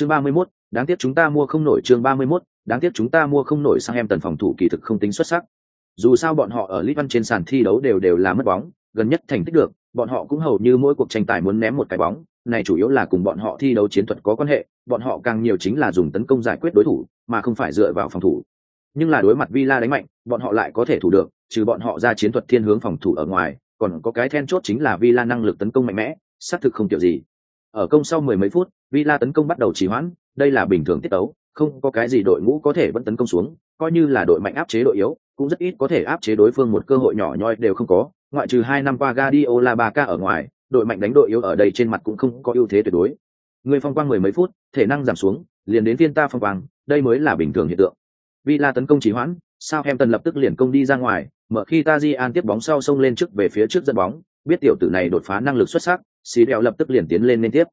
chương ba mươi 31, đáng tiếc chúng ta mua không nổi chương ba mươi 31, đáng tiếc chúng ta mua không nổi sang em tần phòng thủ kỳ thực không tính xuất sắc. Dù sao bọn họ ở Litvan trên sàn thi đấu đều đều là mất bóng gần nhất thành tích được bọn họ cũng hầu như mỗi cuộc tranh tài muốn ném một cái bóng này chủ yếu là cùng bọn họ thi đấu chiến thuật có quan hệ bọn họ càng nhiều chính là dùng tấn công giải quyết đối thủ mà không phải dựa vào phòng thủ. Nhưng là đối mặt villa đánh mạnh bọn họ lại có thể thủ được trừ bọn họ ra chiến thuật thiên hướng phòng thủ ở ngoài còn có cái then chốt chính là villa năng lực tấn công mạnh mẽ xác thực không kiểu gì ở công sau mười mấy phút villa tấn công bắt đầu trì hoãn, đây là bình thường tiết tấu, không có cái gì đội ngũ có thể vẫn tấn công xuống, coi như là đội mạnh áp chế đội yếu, cũng rất ít có thể áp chế đối phương một cơ hội nhỏ nhoi đều không có, ngoại trừ hai năm qua Guardiola Barca ở ngoài, đội mạnh đánh đội yếu ở đây trên mặt cũng không có ưu thế tuyệt đối. Người phong quang mười mấy phút, thể năng giảm xuống, liền đến phiên ta phong quang, đây mới là bình thường hiện tượng. Villa tấn công trì hoãn sao em tần lập tức liền công đi ra ngoài, mở khi Tajian tiếp bóng sau xông lên trước về phía trước dẫn bóng, biết tiểu tử này đột phá năng lực xuất sắc xì đèo lập tức liền tiến lên liên tiếp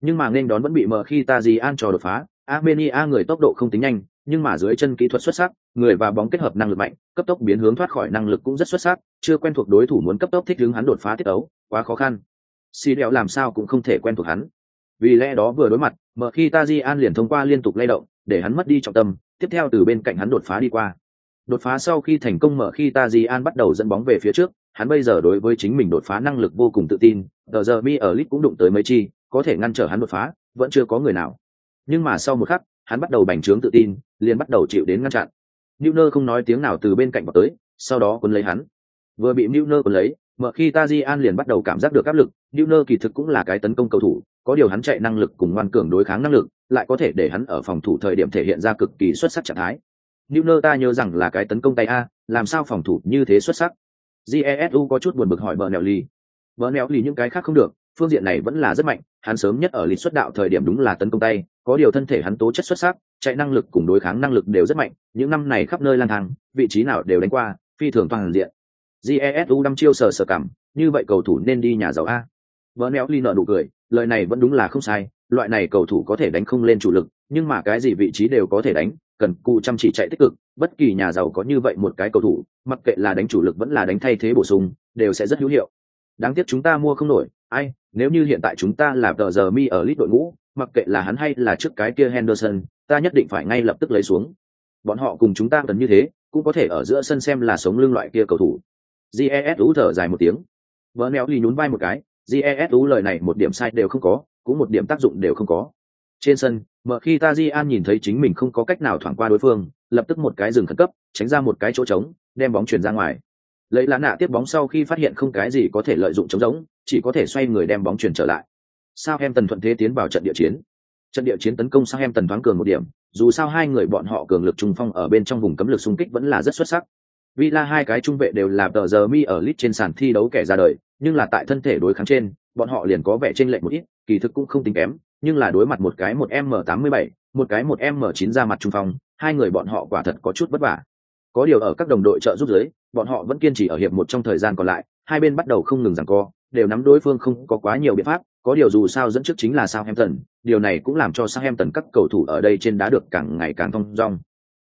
nhưng mà nên đón vẫn bị mở khi Ta Ji An trò đột phá Armenia người tốc độ không tính nhanh, nhưng mà dưới chân kỹ thuật xuất sắc, người và bóng kết hợp năng lực mạnh, cấp tốc biến hướng thoát khỏi năng lực cũng rất xuất sắc, chưa quen thuộc đối thủ muốn cấp tốc thích hướng hắn đột phá tiết ấu, quá khó khăn. xì đeo làm sao cũng không thể quen thuộc hắn. Vì lẽ đó vừa đối mặt, mở khi Ta Ji An liền thông qua liên tục lay động, để hắn mất đi trọng tâm, tiếp theo từ bên cạnh hắn đột phá đi qua. Đột phá sau khi thành công mở khi Ta Ji An bắt đầu dẫn bóng về phía trước, hắn bây giờ đối với chính mình đột phá năng lực vô cùng tự tin, Tờ giờ mi ở lit cũng đụng tới mấy chi, có thể ngăn trở hắn đột phá, vẫn chưa có người nào. Nhưng mà sau một khắc hắn bắt đầu bành trướng tự tin liền bắt đầu chịu đến ngăn chặn. Newner không nói tiếng nào từ bên cạnh vào tới sau đó quân lấy hắn. Vừa bị new nơ quân lấy mở khi Tajian liền bắt đầu cảm giác được áp lực Newner kỳ thực cũng là cái tấn công cầu thủ có điều hắn chạy năng lực cùng ngoan cường đối kháng năng lực lại có thể để hắn ở phòng thủ thời điểm thể hiện ra cực kỳ xuất sắc trạng thái. Newner ta nhớ rằng là cái tấn công tay a làm sao phòng thủ như thế xuất sắc? Jesu có chút buồn bực hỏi bờ nèo ly bờ ly những cái khác không được, phương diện này vẫn là rất mạnh, hắn sớm nhất ở lịch xuất đạo thời điểm đúng là tấn công tay, có điều thân thể hắn tố chất xuất sắc, chạy năng lực cùng đối kháng năng lực đều rất mạnh, những năm này khắp nơi lang thang, vị trí nào đều đánh qua, phi thường toàn diện. Jesu đăm chiêu sờ sờ cảm, như vậy cầu thủ nên đi nhà giàu a. Vợ néo ly nợ nụ cười, lời này vẫn đúng là không sai, loại này cầu thủ có thể đánh không lên chủ lực, nhưng mà cái gì vị trí đều có thể đánh cần cụ chăm chỉ chạy tích cực, bất kỳ nhà giàu có như vậy một cái cầu thủ, mặc kệ là đánh chủ lực vẫn là đánh thay thế bổ sung, đều sẽ rất hữu hiệu. Đáng tiếc chúng ta mua không nổi, ai, nếu như hiện tại chúng ta là tờ giờ mi ở lít đội ngũ, mặc kệ là hắn hay là trước cái kia henderson, ta nhất định phải ngay lập tức lấy xuống. Bọn họ cùng chúng ta cần như thế, cũng có thể ở giữa sân xem là sống lưng loại kia cầu thủ. Jesu thở dài một tiếng. Vỡ neo ly nhún vai một cái jesu lời này một điểm sai đều không có, cũng một điểm tác dụng đều không có trên sân mở khi ta di an nhìn thấy chính mình không có cách nào thoảng qua đối phương, lập tức một cái dừng khẩn cấp, tránh ra một cái chỗ trống, đem bóng chuyển ra ngoài. Lấy lá nạ tiếp bóng sau khi phát hiện không cái gì có thể lợi dụng chống giống chỉ có thể xoay người đem bóng chuyển trở lại. Sao em tần thuận thế tiến vào trận địa chiến. Trận địa chiến tấn công sao em tần thoáng cường một điểm, dù sao hai người bọn họ cường lực trung phong ở bên trong vùng cấm lực xung kích vẫn là rất xuất sắc. Villa hai cái trung vệ đều là tờ giờ mi ở lit trên sàn thi đấu kẻ ra đời, nhưng là tại thân thể đối kháng trên, bọn họ liền có vẻ trên lệch một ít, kỳ thực cũng không tính kém nhưng là đối mặt một cái một m 87 một cái một m 9 ra mặt trung phong hai người bọn họ quả thật có chút vất vả có điều ở các đồng đội trợ giúp giới bọn họ vẫn kiên trì ở hiệp một trong thời gian còn lại hai bên bắt đầu không ngừng giằng co đều nắm đối phương không có quá nhiều biện pháp có điều dù sao dẫn trước chính là Southampton, điều này cũng làm cho Southampton các cầu thủ ở đây trên đá được càng ngày càng thông dong.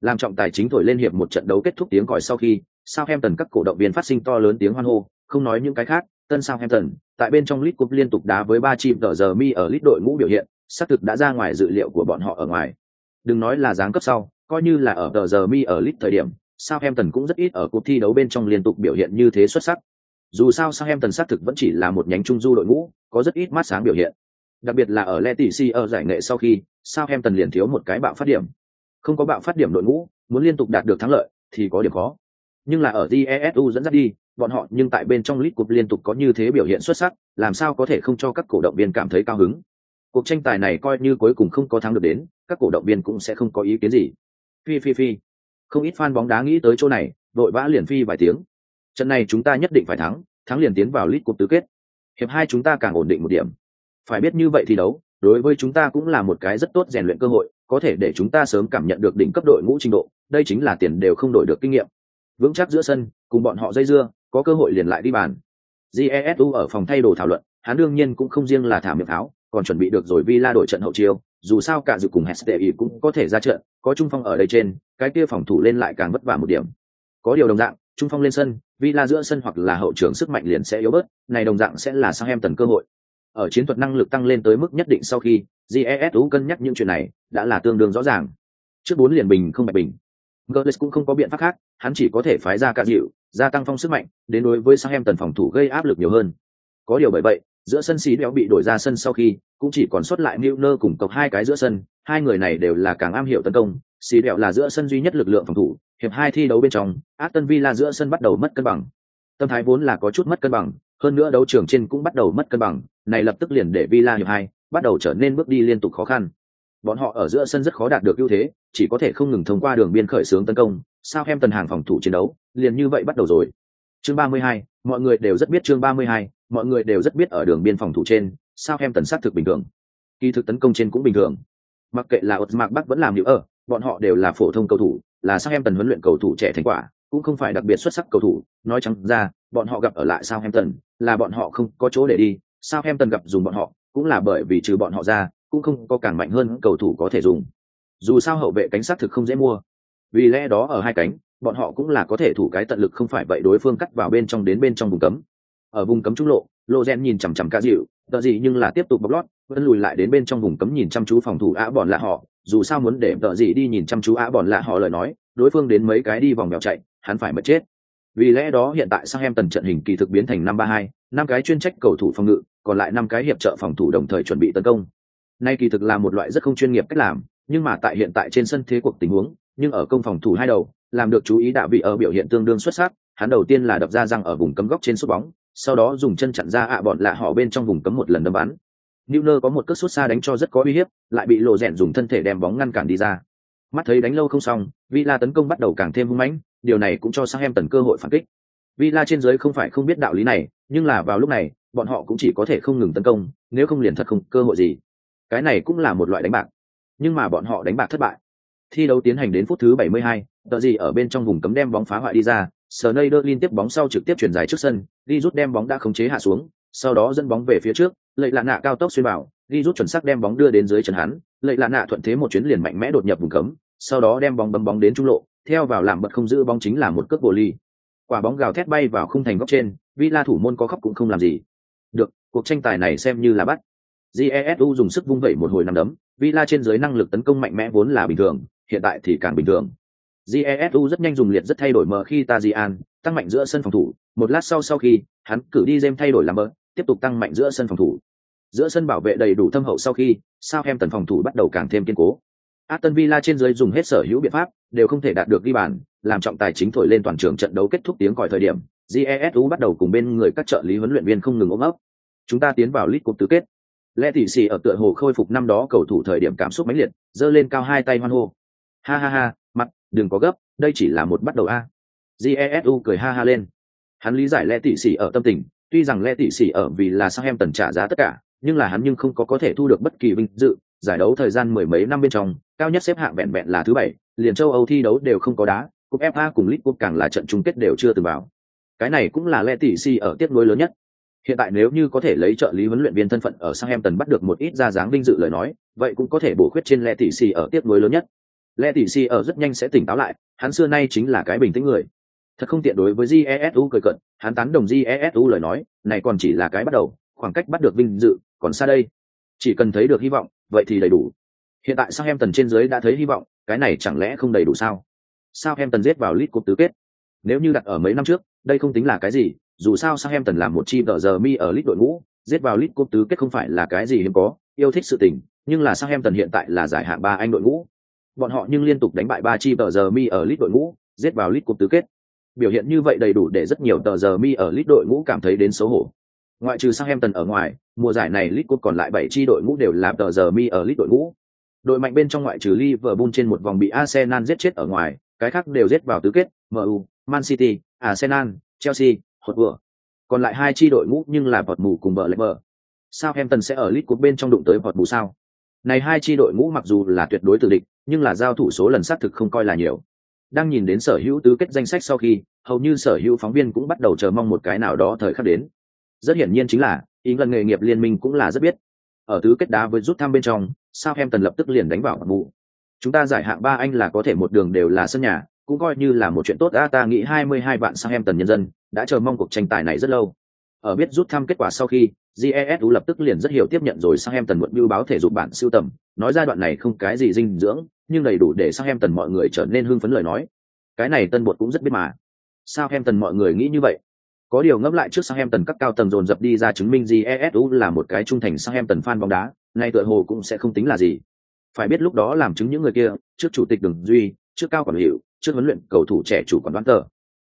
Làm trọng tài chính thổi lên hiệp một trận đấu kết thúc tiếng còi sau khi, Southampton các cổ động viên phát sinh to lớn tiếng hoan hô, không nói những cái khác, tân Southampton tại bên trong League Cup liên tục đá với ba chim tờ giờ mi ở League đội ngũ biểu hiện, xác thực đã ra ngoài dự liệu của bọn họ ở ngoài. Đừng nói là giáng cấp sau, coi như là ở tờ giờ mi ở League thời điểm, Southampton cũng rất ít ở cuộc thi đấu bên trong liên tục biểu hiện như thế xuất sắc. Dù sao Southampton xác thực vẫn chỉ là một nhánh trung du đội ngũ, có rất ít mát sáng biểu hiện. Đặc biệt là ở Letici ở giải nghệ sau khi, Southampton liền thiếu một cái bạo phát điểm. Không có bạo phát điểm đội ngũ, muốn liên tục đạt được thắng lợi thì có điểm khó. Nhưng là ở GESU dẫn dắt đi, bọn họ nhưng tại bên trong lít Cup liên tục có như thế biểu hiện xuất sắc, làm sao có thể không cho các cổ động viên cảm thấy cao hứng. Cuộc tranh tài này coi như cuối cùng không có thắng được đến, các cổ động viên cũng sẽ không có ý kiến gì. Phi phi phi. Không ít fan bóng đá nghĩ tới chỗ này đội vã liền phi vài tiếng. Trận này chúng ta nhất định phải thắng thắng liền tiến vào lít cục tứ kết. Hiệp hai chúng ta càng ổn định một điểm. Phải biết như vậy thì đấu đối với chúng ta cũng là một cái rất tốt rèn luyện cơ hội có thể để chúng ta sớm cảm nhận được đỉnh cấp đội ngũ trình độ đây chính là tiền đều không đổi được kinh nghiệm. Vững chắc giữa sân cùng bọn họ dây dưa có cơ hội liền lại đi bàn jesu ở phòng thay đồ thảo luận hắn đương nhiên cũng không riêng là thả miệng tháo còn chuẩn bị được rồi villa đổi trận hậu chiêu dù sao cả dự cùng Hestey cũng có thể ra trận, có trung phong ở đây trên, cái kia phòng thủ lên lại càng vất vả một điểm. Có điều đồng dạng, trung phong lên sân, Villa giữa sân hoặc là hậu trường sức mạnh liền sẽ yếu bớt, này đồng dạng sẽ là sang em tần cơ hội. Ở chiến thuật năng lực tăng lên tới mức nhất định sau khi, GESU cân nhắc những chuyện này, đã là tương đương rõ ràng. Trước bốn liền bình không bạch bình. Götze cũng không có biện pháp khác, hắn chỉ có thể phái ra cả dịu, gia tăng phong sức mạnh, đến đối với Southampton phòng thủ gây áp lực nhiều hơn. Có điều bởi vậy, giữa sân xí béo bị đổi ra sân sau khi, cũng chỉ còn sót lại Milner cùng cọc hai cái giữa sân, hai người này đều là càng am hiểu tấn công, xí béo là giữa sân duy nhất lực lượng phòng thủ, hiệp hai thi đấu bên trong, Aston Villa giữa sân bắt đầu mất cân bằng. Tâm thái vốn là có chút mất cân bằng, hơn nữa đấu trường trên cũng bắt đầu mất cân bằng, này lập tức liền để Villa hiệp hai bắt đầu trở nên bước đi liên tục khó khăn. Bọn họ ở giữa sân rất khó đạt được ưu thế, chỉ có thể không ngừng thông qua đường biên khởi xướng tấn công, sao em tần hàng phòng thủ chiến đấu, liền như vậy bắt đầu rồi. Chương 32, mọi người đều rất biết chương 32, mọi người đều rất biết ở đường biên phòng thủ trên, sao em tần sát thực bình thường. Kỳ thực tấn công trên cũng bình thường. Mặc kệ là Otmark Bắc vẫn làm điều ở, bọn họ đều là phổ thông cầu thủ, là sao em tần huấn luyện cầu thủ trẻ thành quả, cũng không phải đặc biệt xuất sắc cầu thủ, nói chẳng ra, bọn họ gặp ở lại Sao em tần, là bọn họ không có chỗ để đi, Sao em tần gặp dùng bọn họ, cũng là bởi vì trừ bọn họ ra, cũng không có càng mạnh hơn cầu thủ có thể dùng. Dù sao hậu vệ cánh sát thực không dễ mua. Vì lẽ đó ở hai cánh, bọn họ cũng là có thể thủ cái tận lực không phải vậy đối phương cắt vào bên trong đến bên trong vùng cấm. Ở vùng cấm trung lộ, Lozen nhìn chằm chằm ca dịu, tờ gì nhưng là tiếp tục bóc lót, vẫn lùi lại đến bên trong vùng cấm nhìn chăm chú phòng thủ á bọn lạ họ, dù sao muốn để tờ gì đi nhìn chăm chú á bọn lạ họ lời nói, đối phương đến mấy cái đi vòng mèo chạy, hắn phải mất chết. Vì lẽ đó hiện tại sang em tần trận hình kỳ thực biến thành năm ba hai, năm cái chuyên trách cầu thủ phòng ngự, còn lại năm cái hiệp trợ phòng thủ đồng thời chuẩn bị tấn công. Nay kỳ thực là một loại rất không chuyên nghiệp cách làm, nhưng mà tại hiện tại trên sân thế cuộc tình huống, nhưng ở công phòng thủ hai đầu, làm được chú ý đạo vị ở biểu hiện tương đương xuất sắc, hắn đầu tiên là đập ra răng ở vùng cấm góc trên sút bóng, sau đó dùng chân chặn ra ạ bọn lạ họ bên trong vùng cấm một lần đâm bắn. Newner có một cước sút xa đánh cho rất có uy hiếp, lại bị lộ rèn dùng thân thể đem bóng ngăn cản đi ra. Mắt thấy đánh lâu không xong, Villa tấn công bắt đầu càng thêm hung mãnh, điều này cũng cho sang em tần cơ hội phản kích. Villa trên dưới không phải không biết đạo lý này, nhưng là vào lúc này, bọn họ cũng chỉ có thể không ngừng tấn công, nếu không liền thật không cơ hội gì. Cái này cũng là một loại đánh bạc. Nhưng mà bọn họ đánh bạc thất bại. Thi đấu tiến hành đến phút thứ 72, tờ gì ở bên trong vùng cấm đem bóng phá hoại đi ra, Sneijder tiếp bóng sau trực tiếp chuyển dài trước sân, đi rút đem bóng đã khống chế hạ xuống, sau đó dẫn bóng về phía trước, lệ lạ nạ cao tốc xuyên bảo, đi rút chuẩn xác đem bóng đưa đến dưới chân hắn, lệ lạ nạ thuận thế một chuyến liền mạnh mẽ đột nhập vùng cấm, sau đó đem bóng bấm bóng đến trung lộ, theo vào làm bật không giữ bóng chính là một cước bồ ly. Quả bóng gào thét bay vào khung thành góc trên, Villa thủ môn có khóc cũng không làm gì. Được, cuộc tranh tài này xem như là bắt. Jesu dùng sức vung vẩy một hồi năm đấm, Villa trên dưới năng lực tấn công mạnh mẽ vốn là bình thường, hiện tại thì càng bình thường. Jesu rất nhanh dùng liệt rất thay đổi mở khi Tajian, tăng mạnh giữa sân phòng thủ, một lát sau sau khi, hắn cử đi James thay đổi làm bờ, tiếp tục tăng mạnh giữa sân phòng thủ. Giữa sân bảo vệ đầy đủ thâm hậu sau khi, Southampton phòng thủ bắt đầu càng thêm kiên cố. Aston Villa trên dưới dùng hết sở hữu biện pháp, đều không thể đạt được ghi bàn, làm trọng tài chính thổi lên toàn trường trận đấu kết thúc tiếng còi thời điểm, GESU bắt đầu cùng bên người các trợ lý huấn luyện viên không ngừng ôm ấp. Chúng ta tiến vào lít cuộc tứ kết lẽ tỷ sĩ ở tựa hồ khôi phục năm đó cầu thủ thời điểm cảm xúc mãnh liệt, giơ lên cao hai tay hoan hô. Ha ha ha, mặt, đừng có gấp, đây chỉ là một bắt đầu a. Jesu cười ha ha lên. Hắn lý giải lẽ tỷ sĩ ở tâm tình, tuy rằng lẽ tỷ sĩ ở vì là sang em tần trả giá tất cả, nhưng là hắn nhưng không có có thể thu được bất kỳ vinh dự, giải đấu thời gian mười mấy năm bên trong, cao nhất xếp hạng vẹn vẹn là thứ bảy, liền châu Âu thi đấu đều không có đá, cúp FA cùng League Cup càng là trận chung kết đều chưa từng vào. Cái này cũng là lẽ tỷ si ở tiếp nối lớn nhất. Hiện tại nếu như có thể lấy trợ lý huấn luyện viên thân phận ở Southampton bắt được một ít ra dáng vinh dự lời nói, vậy cũng có thể bổ khuyết trên Le tỷ si ở tiếp nối lớn nhất. Le tỷ si ở rất nhanh sẽ tỉnh táo lại, hắn xưa nay chính là cái bình tĩnh người. Thật không tiện đối với Jesu cười cận, hắn tán đồng Jesu lời nói, này còn chỉ là cái bắt đầu, khoảng cách bắt được vinh dự, còn xa đây. Chỉ cần thấy được hy vọng, vậy thì đầy đủ. Hiện tại Southampton trên dưới đã thấy hy vọng, cái này chẳng lẽ không đầy đủ sao? Southampton giết vào lit Cup tứ kết. Nếu như đặt ở mấy năm trước, đây không tính là cái gì, dù sao Southampton làm một chi tờ giờ mi ở League đội ngũ, giết vào League cúp tứ kết không phải là cái gì hiếm có, yêu thích sự tình, nhưng là Southampton hiện tại là giải hạng ba Anh đội ngũ. Bọn họ nhưng liên tục đánh bại ba chi tờ giờ mi ở League đội ngũ, giết vào League cúp tứ kết. Biểu hiện như vậy đầy đủ để rất nhiều tờ giờ mi ở League đội ngũ cảm thấy đến xấu hổ. Ngoại trừ Southampton ở ngoài, mùa giải này League cúp còn lại bảy chi đội ngũ đều là tờ giờ mi ở League đội ngũ. Đội mạnh bên trong ngoại trừ Liverpool trên một vòng bị Arsenal giết chết ở ngoài, cái khác đều giết vào tứ kết, MU, Man City, Arsenal, Chelsea, hột vừa. Còn lại hai chi đội ngũ nhưng là vọt mù cùng bờ lệ bờ. Sao em tần sẽ ở lít cột bên trong đụng tới vọt mù sao? Này hai chi đội ngũ mặc dù là tuyệt đối tự địch, nhưng là giao thủ số lần xác thực không coi là nhiều. Đang nhìn đến sở hữu tứ kết danh sách sau khi, hầu như sở hữu phóng viên cũng bắt đầu chờ mong một cái nào đó thời khắc đến. Rất hiển nhiên chính là, ý lần nghề nghiệp liên minh cũng là rất biết. Ở tứ kết đá với rút thăm bên trong, sao em tần lập tức liền đánh vào mù Chúng ta giải hạng ba Anh là có thể một đường đều là sân nhà, cũng coi như là một chuyện tốt. đã ta nghĩ 22 vạn tần nhân dân đã chờ mong cuộc tranh tài này rất lâu. ở biết rút thăm kết quả sau khi jesu lập tức liền rất hiểu tiếp nhận rồi sang em tần muộn biêu báo thể dục bản siêu tầm. Nói ra đoạn này không cái gì dinh dưỡng, nhưng đầy đủ để sang em tần mọi người trở nên hưng phấn lời nói. Cái này tân bột cũng rất biết mà. Sao em tần mọi người nghĩ như vậy. Có điều ngẫm lại trước sang em tần các cao tầng dồn dập đi ra chứng minh jesu là một cái trung thành sang em tần fan bóng đá nay tựa hồ cũng sẽ không tính là gì. Phải biết lúc đó làm chứng những người kia, trước chủ tịch đường duy, trước cao quản hiệu trước huấn luyện cầu thủ trẻ chủ quản đoán tờ.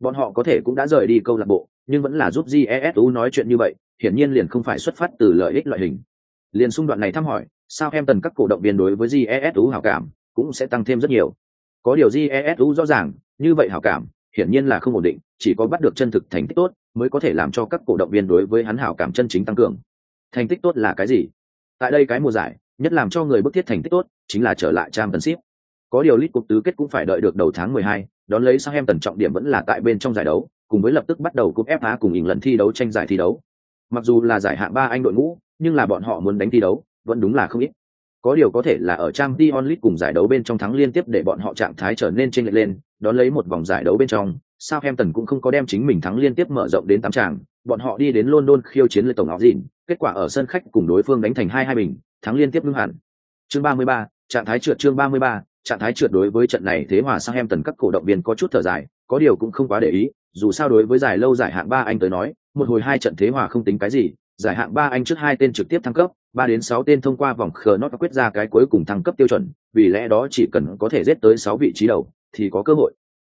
Bọn họ có thể cũng đã rời đi câu lạc bộ, nhưng vẫn là giúp jesu nói chuyện như vậy, hiển nhiên liền không phải xuất phát từ lợi ích loại hình. Liền xung đoạn này thăm hỏi, sao em tần các cổ động viên đối với jesu hảo cảm cũng sẽ tăng thêm rất nhiều. Có điều jesu rõ ràng, như vậy hảo cảm, hiển nhiên là không ổn định, chỉ có bắt được chân thực thành tích tốt mới có thể làm cho các cổ động viên đối với hắn hảo cảm chân chính tăng cường. Thành tích tốt là cái gì? Tại đây cái mùa giải, nhất làm cho người bức thiết thành tích tốt chính là trở lại trang tần ship có điều lít cuộc tứ kết cũng phải đợi được đầu tháng 12, đón lấy sang em tần trọng điểm vẫn là tại bên trong giải đấu cùng với lập tức bắt đầu cúp FA cùng hình lần thi đấu tranh giải thi đấu. Mặc dù là giải hạng ba anh đội ngũ nhưng là bọn họ muốn đánh thi đấu vẫn đúng là không ít. Có điều có thể là ở trang Dion League cùng giải đấu bên trong thắng liên tiếp để bọn họ trạng thái trở nên trên lệch lên đón lấy một vòng giải đấu bên trong Southampton cũng không có đem chính mình thắng liên tiếp mở rộng đến tám tràng bọn họ đi đến london khiêu chiến lên tổng áo dịn kết quả ở sân khách cùng đối phương đánh thành hai hai bình thắng liên tiếp ngưng hẳn chương ba mươi ba trạng thái trượt chương ba mươi ba trạng thái trượt đối với trận này thế hòa sang em tần các cổ động viên có chút thở dài, có điều cũng không quá để ý, dù sao đối với giải lâu giải hạng ba anh tới nói, một hồi hai trận thế hòa không tính cái gì, giải hạng ba anh trước hai tên trực tiếp thăng cấp, ba đến sáu tên thông qua vòng khờ nót quyết ra cái cuối cùng thăng cấp tiêu chuẩn, vì lẽ đó chỉ cần có thể giết tới sáu vị trí đầu, thì có cơ hội.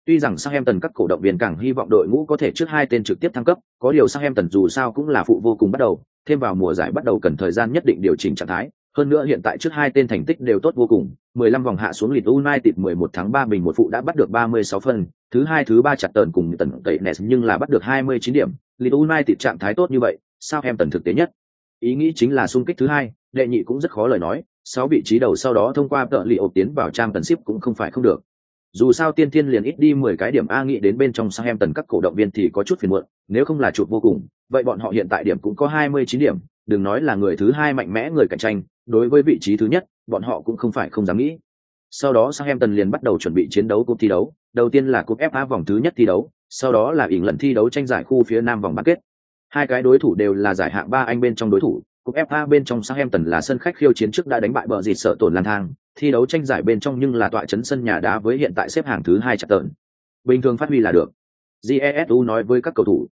Tuy rằng sang em tần các cổ động viên càng hy vọng đội ngũ có thể trước hai tên trực tiếp thăng cấp, có điều sang em tần dù sao cũng là phụ vô cùng bắt đầu, thêm vào mùa giải bắt đầu cần thời gian nhất định điều chỉnh trạng thái hơn nữa hiện tại trước hai tên thành tích đều tốt vô cùng 15 vòng hạ xuống Leeds United 11 tháng 3 bình một phụ đã bắt được 36 phần thứ hai thứ ba chặt tần cùng tần tẩy nè nhưng là bắt được 29 điểm, Leeds United trạng thái tốt như vậy, sao em tần thực tế nhất. Ý nghĩ chính là xung kích thứ hai, đệ nhị cũng rất khó lời nói, sáu vị trí đầu sau đó thông qua tợ lì ộp tiến vào trang tần ship cũng không phải không được. Dù sao tiên thiên liền ít đi 10 cái điểm A nghĩ đến bên trong sang em tần các cổ động viên thì có chút phiền muộn, nếu không là chuột vô cùng, vậy bọn họ hiện tại điểm cũng có 29 điểm, đừng nói là người thứ hai mạnh mẽ người cạnh tranh, đối với vị trí thứ nhất, bọn họ cũng không phải không dám nghĩ. Sau đó Southampton liền bắt đầu chuẩn bị chiến đấu cúp thi đấu, đầu tiên là cúp FA vòng thứ nhất thi đấu, sau đó là ỉn lần thi đấu tranh giải khu phía nam vòng bán kết. Hai cái đối thủ đều là giải hạng ba Anh bên trong đối thủ, cúp FA bên trong Southampton là sân khách khiêu chiến trước đã đánh bại bờ dịt sợ tổn lan thang, thi đấu tranh giải bên trong nhưng là tọa chấn sân nhà đá với hiện tại xếp hạng thứ hai chặt tợn. Bình thường phát huy là được. Jesu nói với các cầu thủ.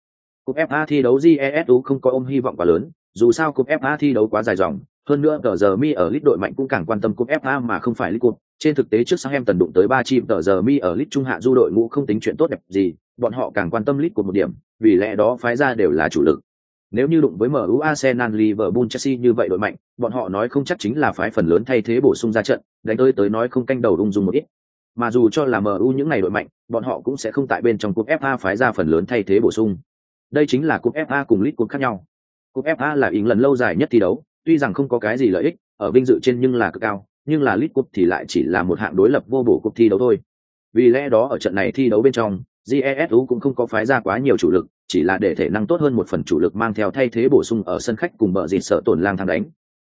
Cúp FA thi đấu Jesu không có ôm hy vọng quá lớn, dù sao cúp FA thi đấu quá dài dòng, hơn nữa tờ giờ mi ở lít đội mạnh cũng càng quan tâm cúp FA mà không phải lít cúp. Trên thực tế trước sáng em tần đụng tới ba chim tờ giờ mi ở lít trung hạ du đội ngũ không tính chuyện tốt đẹp gì, bọn họ càng quan tâm lít của một điểm, vì lẽ đó phái ra đều là chủ lực. Nếu như đụng với MU Arsenal Liverpool Chelsea như vậy đội mạnh, bọn họ nói không chắc chính là phái phần lớn thay thế bổ sung ra trận, đánh tới tới nói không canh đầu đung dung một ít. Mà dù cho là MU những ngày đội mạnh, bọn họ cũng sẽ không tại bên trong cúp FA phái ra phần lớn thay thế bổ sung. Đây chính là cúp FA cùng League Cup khác nhau. Cúp FA là ý lần lâu dài nhất thi đấu, tuy rằng không có cái gì lợi ích, ở vinh dự trên nhưng là cực cao, nhưng là League Cup thì lại chỉ là một hạng đối lập vô bổ cúp thi đấu thôi. Vì lẽ đó ở trận này thi đấu bên trong, GESU cũng không có phái ra quá nhiều chủ lực, chỉ là để thể năng tốt hơn một phần chủ lực mang theo thay thế bổ sung ở sân khách cùng bờ dịt sợ tổn lang thang đánh.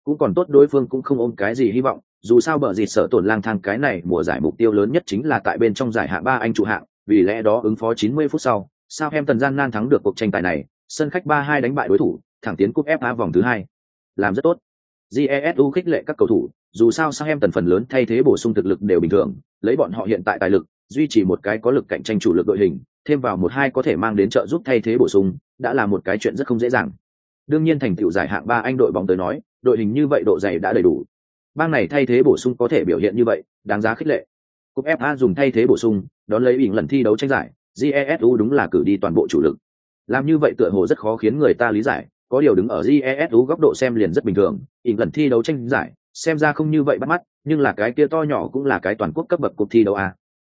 Cũng còn tốt đối phương cũng không ôm cái gì hy vọng, dù sao bờ dịt sợ tổn lang thang cái này mùa giải mục tiêu lớn nhất chính là tại bên trong giải hạng ba anh chủ hạng, vì lẽ đó ứng phó 90 phút sau, sao em tần gian nan thắng được cuộc tranh tài này, sân khách 3-2 đánh bại đối thủ, thẳng tiến cúp FA vòng thứ hai. Làm rất tốt. GESU khích lệ các cầu thủ, dù sao sang em tần phần lớn thay thế bổ sung thực lực đều bình thường, lấy bọn họ hiện tại tài lực, duy trì một cái có lực cạnh tranh chủ lực đội hình, thêm vào một hai có thể mang đến trợ giúp thay thế bổ sung, đã là một cái chuyện rất không dễ dàng. Đương nhiên thành tựu giải hạng ba anh đội bóng tới nói, đội hình như vậy độ dày đã đầy đủ. Bang này thay thế bổ sung có thể biểu hiện như vậy, đáng giá khích lệ. Cúp FA dùng thay thế bổ sung, đón lấy bình lần thi đấu tranh giải, GESU đúng là cử đi toàn bộ chủ lực. Làm như vậy tựa hồ rất khó khiến người ta lý giải, có điều đứng ở GESU góc độ xem liền rất bình thường, ỉn lần thi đấu tranh giải, xem ra không như vậy bắt mắt, nhưng là cái kia to nhỏ cũng là cái toàn quốc cấp bậc cuộc thi đấu à.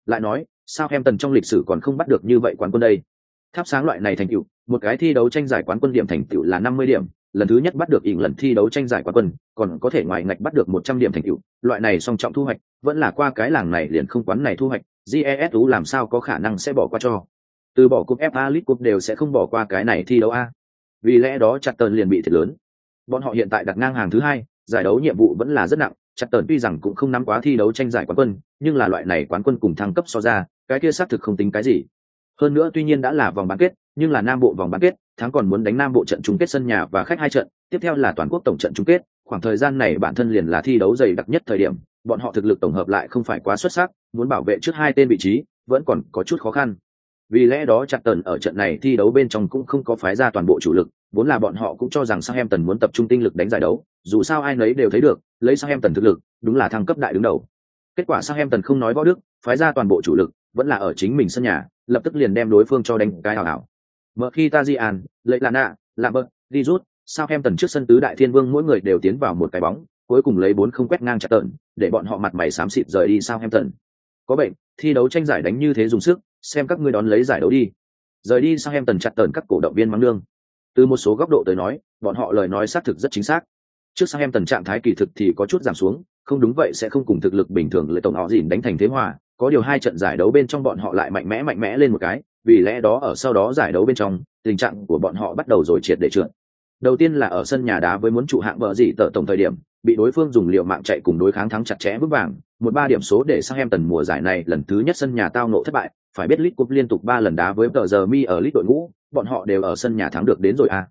Lại nói, sao em tần trong lịch sử còn không bắt được như vậy quán quân đây? Tháp sáng loại này thành tựu một cái thi đấu tranh giải quán quân điểm thành tựu là năm mươi điểm lần thứ nhất bắt được ỉn lần thi đấu tranh giải quán quân còn có thể ngoài ngạch bắt được một trăm điểm thành tựu loại này song trọng thu hoạch vẫn là qua cái làng này liền không quán này thu hoạch jesu làm sao có khả năng sẽ bỏ qua cho? Từ bỏ cúp fa league cup đều sẽ không bỏ qua cái này thi đấu a vì lẽ đó chặt tần liền bị thiệt lớn. Bọn họ hiện tại đặt ngang hàng thứ hai, giải đấu nhiệm vụ vẫn là rất nặng. Chặt tần tuy rằng cũng không nắm quá thi đấu tranh giải quán quân, nhưng là loại này quán quân cùng thăng cấp so ra, cái kia xác thực không tính cái gì. Hơn nữa tuy nhiên đã là vòng bán kết, nhưng là nam bộ vòng bán kết, thắng còn muốn đánh nam bộ trận chung kết sân nhà và khách hai trận, tiếp theo là toàn quốc tổng trận chung kết. Khoảng thời gian này bản thân liền là thi đấu dày đặc nhất thời điểm, bọn họ thực lực tổng hợp lại không phải quá xuất sắc, muốn bảo vệ trước hai tên vị trí, vẫn còn có chút khó khăn vì lẽ đó chặt tần ở trận này thi đấu bên trong cũng không có phái ra toàn bộ chủ lực vốn là bọn họ cũng cho rằng Southampton muốn tập trung tinh lực đánh giải đấu dù sao ai nấy đều thấy được lấy Southampton thực lực đúng là thăng cấp đại đứng đầu. Kết quả Southampton không nói võ đức phái ra toàn bộ chủ lực vẫn là ở chính mình sân nhà lập tức liền đem đối phương cho đánh cái hào hảo mở khi tajian lợi lana Lambert, bơ đi rút Southampton trước sân tứ đại thiên vương mỗi người đều tiến vào một cái bóng cuối cùng lấy bốn không quét ngang chặt tợn để bọn họ mặt mày xám xịt rời đi Southampton. Có bệnh thi đấu tranh giải đánh như thế dùng sức xem các ngươi đón lấy giải đấu đi. Rời đi sang em tần chặt tần các cổ động viên mắng lương từ một số góc độ tới nói, bọn họ lời nói xác thực rất chính xác. Trước sang em tần trạng thái kỳ thực thì có chút giảm xuống, không đúng vậy sẽ không cùng thực lực bình thường lợi tổng họ dìn đánh thành thế hòa. Có điều hai trận giải đấu bên trong bọn họ lại mạnh mẽ mạnh mẽ lên một cái, vì lẽ đó ở sau đó giải đấu bên trong, tình trạng của bọn họ bắt đầu rồi triệt để trượt. Đầu tiên là ở sân nhà đá với muốn trụ hạng vợ gì tờ tổng thời điểm, bị đối phương dùng liệu mạng chạy cùng đối kháng thắng chặt chẽ vững vàng một ba điểm số để sang em tần mùa giải này lần thứ nhất sân nhà tao nộ thất bại phải biết League Cup liên tục ba lần đá với tờ giờ mi ở League đội ngũ, bọn họ đều ở sân nhà thắng được đến rồi à.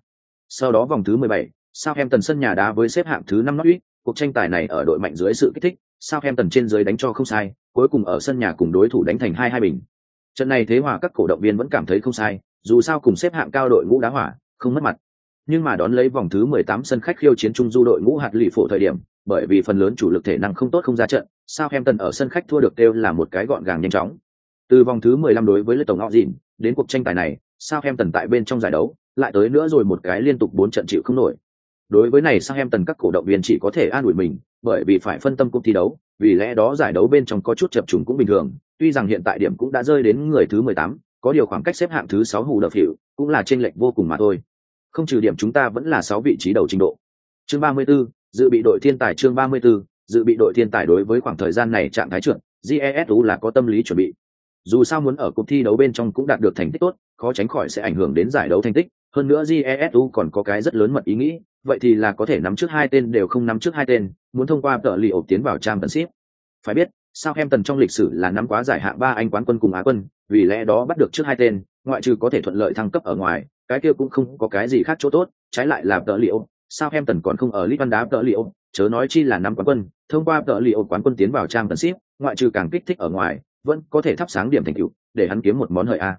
Sau đó vòng thứ 17, Southampton sân nhà đá với xếp hạng thứ năm Norwich, cuộc tranh tài này ở đội mạnh dưới sự kích thích, Southampton trên dưới đánh cho không sai, cuối cùng ở sân nhà cùng đối thủ đánh thành 2-2 bình. Trận này thế hòa các cổ động viên vẫn cảm thấy không sai, dù sao cùng xếp hạng cao đội ngũ đá hỏa, không mất mặt. Nhưng mà đón lấy vòng thứ 18 sân khách khiêu chiến trung du đội ngũ hạt lì phổ thời điểm, bởi vì phần lớn chủ lực thể năng không tốt không ra trận, Southampton ở sân khách thua được đều là một cái gọn gàng nhanh chóng, từ vòng thứ 15 đối với lê tổng ngọ đến cuộc tranh tài này sao em tần tại bên trong giải đấu lại tới nữa rồi một cái liên tục bốn trận chịu không nổi. Đối với này sao em tần các cổ động viên chỉ có thể an ủi mình bởi vì phải phân tâm cuộc thi đấu vì lẽ đó giải đấu bên trong có chút chập trùng cũng bình thường tuy rằng hiện tại điểm cũng đã rơi đến người thứ 18, có điều khoảng cách xếp hạng thứ 6 hù đập hiệu cũng là chênh lệch vô cùng mà thôi. Không trừ điểm chúng ta vẫn là 6 vị trí đầu trình độ. Chương 34, dự bị đội thiên tài chương 34, dự bị đội thiên tài đối với khoảng thời gian này trạng thái trưởng jesu là có tâm lý chuẩn bị. Dù sao muốn ở cuộc thi đấu bên trong cũng đạt được thành tích tốt khó tránh khỏi sẽ ảnh hưởng đến giải đấu thành tích hơn nữa jesu còn có cái rất lớn mật ý nghĩ vậy thì là có thể nắm trước hai tên đều không nắm trước hai tên muốn thông qua tợ lì ổ tiến vào trang tần ship phải biết sao em tần trong lịch sử là nắm quá giải hạng ba anh quán quân cùng á quân vì lẽ đó bắt được trước hai tên ngoại trừ có thể thuận lợi thăng cấp ở ngoài cái kia cũng không có cái gì khác chỗ tốt trái lại là tợ lì ổ sao em tần còn không ở lit văn đá tợ liệu chớ nói chi là năm quán quân, thông qua tợ liệu quán quân tiến vào trang tần ship, ngoại trừ càng kích thích ở ngoài, vẫn có thể thắp sáng điểm thành tựu, để hắn kiếm một món hời a.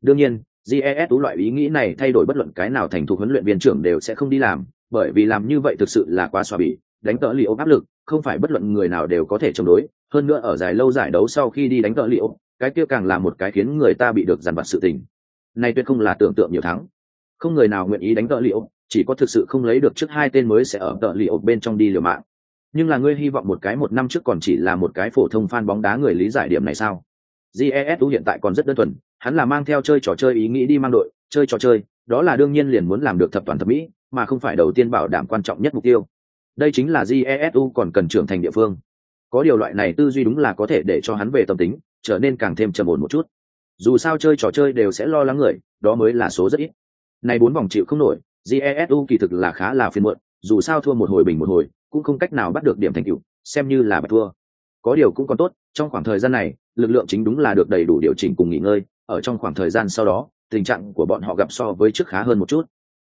Đương nhiên jes tú loại ý nghĩ này thay đổi bất luận cái nào thành thục huấn luyện viên trưởng đều sẽ không đi làm, bởi vì làm như vậy thực sự là quá xòa bỉ, đánh tợ liệu áp lực, không phải bất luận người nào đều có thể chống đối, hơn nữa ở dài lâu giải đấu sau khi đi đánh tợ liệu cái kia càng là một cái khiến người ta bị được dằn vặt sự tình. Này tuyệt không là tưởng tượng nhiều thắng. Không người nào nguyện ý đánh tợ liệu chỉ có thực sự không lấy được trước hai tên mới sẽ ở tợ liệu bên trong đi liều mạng. Nhưng là ngươi hy vọng một cái một năm trước còn chỉ là một cái phổ thông fan bóng đá người lý giải điểm này sao? Jesu hiện tại còn rất đơn thuần, hắn là mang theo chơi trò chơi ý nghĩ đi mang đội, chơi trò chơi, đó là đương nhiên liền muốn làm được thập toàn thập mỹ, mà không phải đầu tiên bảo đảm quan trọng nhất mục tiêu. Đây chính là jesu còn cần trưởng thành địa phương. Có điều loại này tư duy đúng là có thể để cho hắn về tâm tính, trở nên càng thêm trầm ổn một chút. Dù sao chơi trò chơi đều sẽ lo lắng người, đó mới là số rất ít. Này bốn vòng chịu không nổi jesu kỳ thực là khá là phiền muộn dù sao thua một hồi bình một hồi cũng không cách nào bắt được điểm thành tựu xem như là bạch thua. Có điều cũng còn tốt trong khoảng thời gian này lực lượng chính đúng là được đầy đủ điều chỉnh cùng nghỉ ngơi ở trong khoảng thời gian sau đó tình trạng của bọn họ gặp so với trước khá hơn một chút.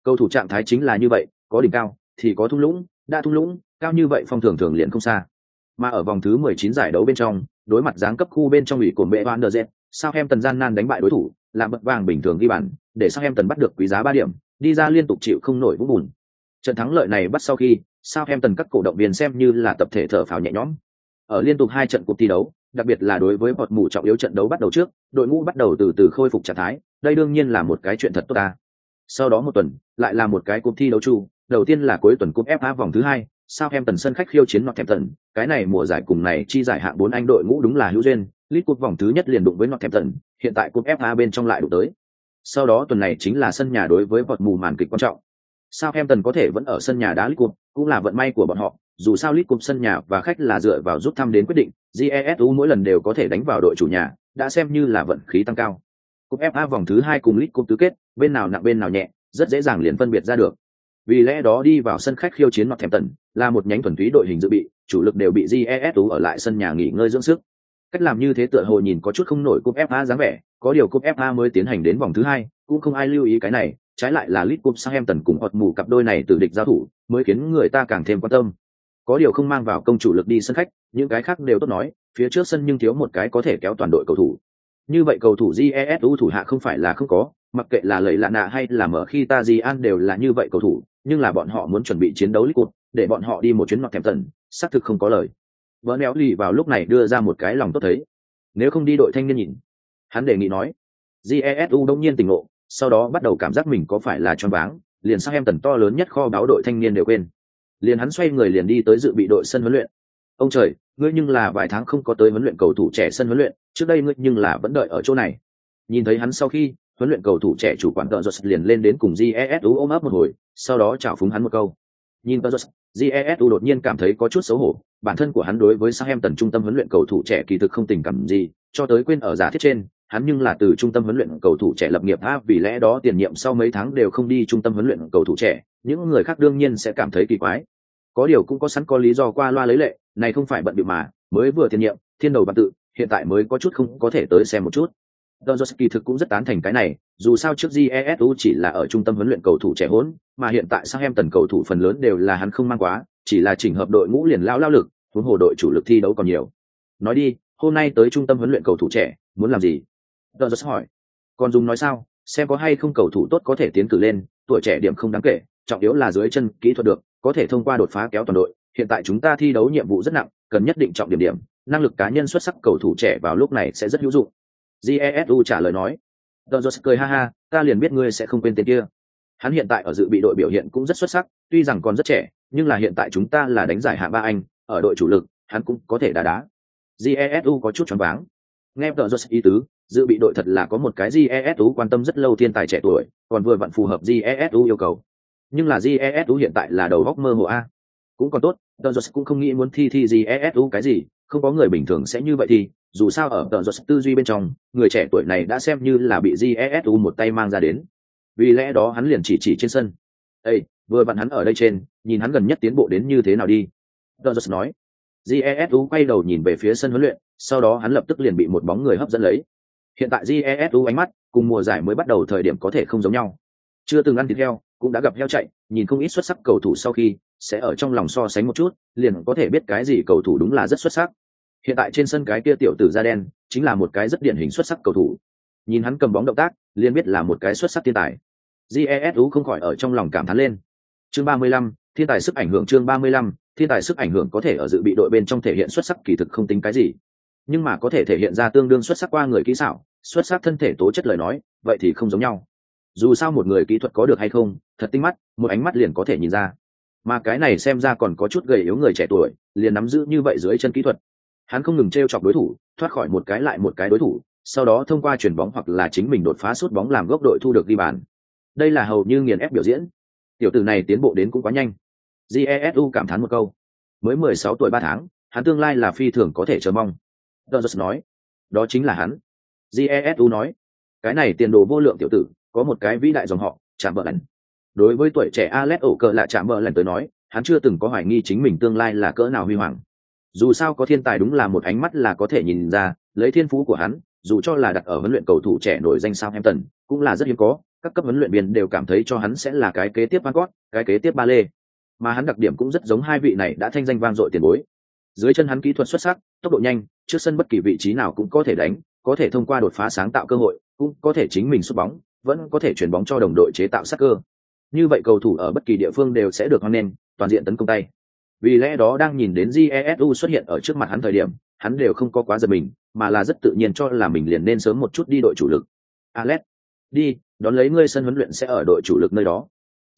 Cầu thủ trạng thái chính là như vậy có đỉnh cao thì có thung lũng đã thung lũng cao như vậy phong thường thường liền không xa. Mà ở vòng thứ 19 giải đấu bên trong đối mặt giáng cấp khu bên trong ủy cồn bệ van der Zet, sao em tần gian nan đánh bại đối thủ làm bật vàng bình thường ghi bàn để sao em tần bắt được quý giá ba điểm đi ra liên tục chịu không nổi vũng bùn. Trận thắng lợi này bắt sau khi sao em tần các cổ động viên xem như là tập thể thở phào nhẹ nhõm. Ở liên tục hai trận cuộc thi đấu đặc biệt là đối với bọt mù trọng yếu trận đấu bắt đầu trước đội ngũ bắt đầu từ từ khôi phục trạng thái đây đương nhiên là một cái chuyện thật tốt ta. Sau đó một tuần lại là một cái cuộc thi đấu chu đầu tiên là cuối tuần cúp FA vòng thứ hai sao em tần sân khách khiêu chiến Northampton, cái này mùa giải cùng này chi giải hạng bốn anh đội ngũ đúng là hữu duyên, League Cup vòng thứ nhất liền đụng với Northampton, hiện tại cúp FA bên trong lại đụng tới. Sau đó tuần này chính là sân nhà đối với vọt mù màn kịch quan trọng. Southampton có thể vẫn ở sân nhà đá League Cup, cũng là vận may của bọn họ, dù sao League Cup sân nhà và khách là dựa vào rút thăm đến quyết định, GESU mỗi lần đều có thể đánh vào đội chủ nhà, đã xem như là vận khí tăng cao. Cúp FA vòng thứ hai cùng League Cup tứ kết, bên nào nặng bên nào nhẹ, rất dễ dàng liền phân biệt ra được. Vì lẽ đó đi vào sân khách khiêu chiến Northampton, là một nhánh thuần túy đội hình dự bị, chủ lực đều bị GESU ở lại sân nhà nghỉ ngơi dưỡng sức. Cách làm như thế tựa hồ nhìn có chút không nổi cúp FA dáng vẻ, có điều cúp FA mới tiến hành đến vòng thứ hai, cũng không ai lưu ý cái này, trái lại là Liverpool sang Em tần cùng ọt mù cặp đôi này từ địch giao thủ, mới khiến người ta càng thêm quan tâm. Có điều không mang vào công chủ lực đi sân khách, những cái khác đều tốt nói, phía trước sân nhưng thiếu một cái có thể kéo toàn đội cầu thủ. Như vậy cầu thủ jesu thủ hạ không phải là không có, mặc kệ là lợi lạ nạ hay là mở khi ta gì an đều là như vậy cầu thủ, nhưng là bọn họ muốn chuẩn bị chiến đấu Leeds để bọn họ đi một chuyến mặt kèm tần, xác thực không có lời vợ néo lì vào lúc này đưa ra một cái lòng tốt thấy. Nếu không đi đội thanh niên nhìn, hắn đề nghị nói. Jesu đông nhiên tỉnh ngộ, sau đó bắt đầu cảm giác mình có phải là choáng váng, liền sang em tần to lớn nhất kho báo đội thanh niên đều quên. Liền hắn xoay người liền đi tới dự bị đội sân huấn luyện. Ông trời, ngươi nhưng là vài tháng không có tới huấn luyện cầu thủ trẻ sân huấn luyện, trước đây ngươi nhưng là vẫn đợi ở chỗ này. Nhìn thấy hắn sau khi, huấn luyện cầu thủ trẻ chủ quản tợ giật liền lên đến cùng jesu ôm ấp một hồi sau đó chào phúng hắn một câu nhìn vào giật jesu đột nhiên cảm thấy có chút xấu hổ. Bản thân của hắn đối với Southampton trung tâm huấn luyện cầu thủ trẻ kỳ thực không tình cảm gì, cho tới quên ở giả thiết trên, hắn nhưng là từ trung tâm huấn luyện cầu thủ trẻ lập nghiệp a vì lẽ đó tiền nhiệm sau mấy tháng đều không đi trung tâm huấn luyện cầu thủ trẻ. Những người khác đương nhiên sẽ cảm thấy kỳ quái. Có điều cũng có sẵn có lý do qua loa lấy lệ, này không phải bận bịu mà, mới vừa tiền nhiệm, thiên đầu bản tự, hiện tại mới có chút không có thể tới xem một chút. Dodgers kỳ thực cũng rất tán thành cái này, dù sao trước GESU chỉ là ở trung tâm huấn luyện cầu thủ trẻ hỗn, mà hiện tại sang em tần cầu thủ phần lớn đều là hắn không mang quá, chỉ là chỉnh hợp đội ngũ liền lao lao lực, huống hồ đội chủ lực thi đấu còn nhiều. Nói đi, hôm nay tới trung tâm huấn luyện cầu thủ trẻ, muốn làm gì? Dodgers hỏi. Còn dùng nói sao, xem có hay không cầu thủ tốt có thể tiến cử lên, tuổi trẻ điểm không đáng kể, trọng yếu là dưới chân kỹ thuật được, có thể thông qua đột phá kéo toàn đội. Hiện tại chúng ta thi đấu nhiệm vụ rất nặng, cần nhất định trọng điểm điểm, năng lực cá nhân xuất sắc cầu thủ trẻ vào lúc này sẽ rất hữu dụng jesu trả lời nói Don cười ha ha, ta liền biết ngươi sẽ không quên tên kia. Hắn hiện tại ở dự bị đội biểu hiện cũng rất xuất sắc, tuy rằng còn rất trẻ, nhưng là hiện tại chúng ta là đánh giải hạ ba anh, ở đội chủ lực, hắn cũng có thể đá đá. Jesu có chút choáng váng. Nghe Don ý tứ, dự bị đội thật là có một cái Jesu quan tâm rất lâu thiên tài trẻ tuổi, còn vừa vặn phù hợp Jesu yêu cầu. Nhưng là Jesu hiện tại là đầu góc mơ hồ a. Cũng còn tốt, Don cũng không nghĩ muốn thi thi Jesu cái gì, không có người bình thường sẽ như vậy thì dù sao ở tờ giật tư duy bên trong, người trẻ tuổi này đã xem như là bị jesu một tay mang ra đến. Vì lẽ đó hắn liền chỉ chỉ trên sân. Ây vừa vặn hắn ở đây trên, nhìn hắn gần nhất tiến bộ đến như thế nào đi. Tờ giật nói. Jesu quay đầu nhìn về phía sân huấn luyện, sau đó hắn lập tức liền bị một bóng người hấp dẫn lấy. Hiện tại jesu ánh mắt cùng mùa giải mới bắt đầu thời điểm có thể không giống nhau. Chưa từng ăn thịt heo, cũng đã gặp heo chạy, nhìn không ít xuất sắc cầu thủ sau khi sẽ ở trong lòng so sánh một chút, liền có thể biết cái gì cầu thủ đúng là rất xuất sắc hiện tại trên sân cái kia tiểu tử da đen chính là một cái rất điển hình xuất sắc cầu thủ. Nhìn hắn cầm bóng động tác liền biết là một cái xuất sắc thiên tài. Jesu không khỏi ở trong lòng cảm thán lên. Chương 35, thiên tài sức ảnh hưởng chương 35, thiên tài sức ảnh hưởng có thể ở dự bị đội bên trong thể hiện xuất sắc kỳ thực không tính cái gì. Nhưng mà có thể thể hiện ra tương đương xuất sắc qua người kỹ xảo xuất sắc thân thể tố chất lời nói vậy thì không giống nhau. Dù sao một người kỹ thuật có được hay không thật tinh mắt một ánh mắt liền có thể nhìn ra. Mà cái này xem ra còn có chút gầy yếu người trẻ tuổi liền nắm giữ như vậy dưới chân kỹ thuật hắn không ngừng t r e o chọc đối thủ, thoát khỏi một cái lại một cái đối thủ, sau đó thông qua chuyền bóng hoặc là chính mình đột phá suốt bóng làm gốc đội thu được ghi bàn. Đây là hầu như nghiền ép biểu diễn. Tiểu tử này tiến bộ đến cũng quá nhanh. Jesu cảm thán một câu. Mới mười sáu tuổi ba tháng, hắn tương lai là phi thường có thể chờ mong. Dodgers nói. Đó chính là hắn. Jesu nói. Cái này tiền đồ vô lượng tiểu tử, có một cái vĩ đại dòng họ chạm bờ lần đối với tuổi trẻ alex ổ cờ lạ chạm bờ lần tới nói, hắn chưa từng có hoài nghi chính mình tương lai là cỡ nào huy hoàng dù sao có thiên tài đúng là một ánh mắt là có thể nhìn ra lấy thiên phú của hắn dù cho là đặt ở huấn luyện cầu thủ trẻ nổi danh sao Hampton, cũng là rất hiếm có, các cấp huấn luyện viên đều cảm thấy cho hắn sẽ là cái kế tiếp Van Gogh, cái kế tiếp Ba Lê. Mà hắn đặc điểm cũng rất giống hai vị này đã thanh danh vang dội tiền bối. Dưới chân hắn kỹ thuật xuất sắc, tốc độ nhanh, trước sân bất kỳ vị trí nào cũng có thể đánh, có thể thông qua đột phá sáng tạo cơ hội, cũng có thể chính mình sút bóng, vẫn có thể chuyển bóng cho đồng đội chế tạo sắc cơ. Như vậy cầu thủ ở bất kỳ địa phương đều sẽ được hoan nghênh, toàn diện tấn công tay vì lẽ đó đang nhìn đến jesu xuất hiện ở trước mặt hắn thời điểm, hắn đều không có quá giật mình, mà là rất tự nhiên cho là mình liền nên sớm một chút đi đội chủ lực. Alex, đi, đón lấy ngươi sân huấn luyện sẽ ở đội chủ lực nơi đó.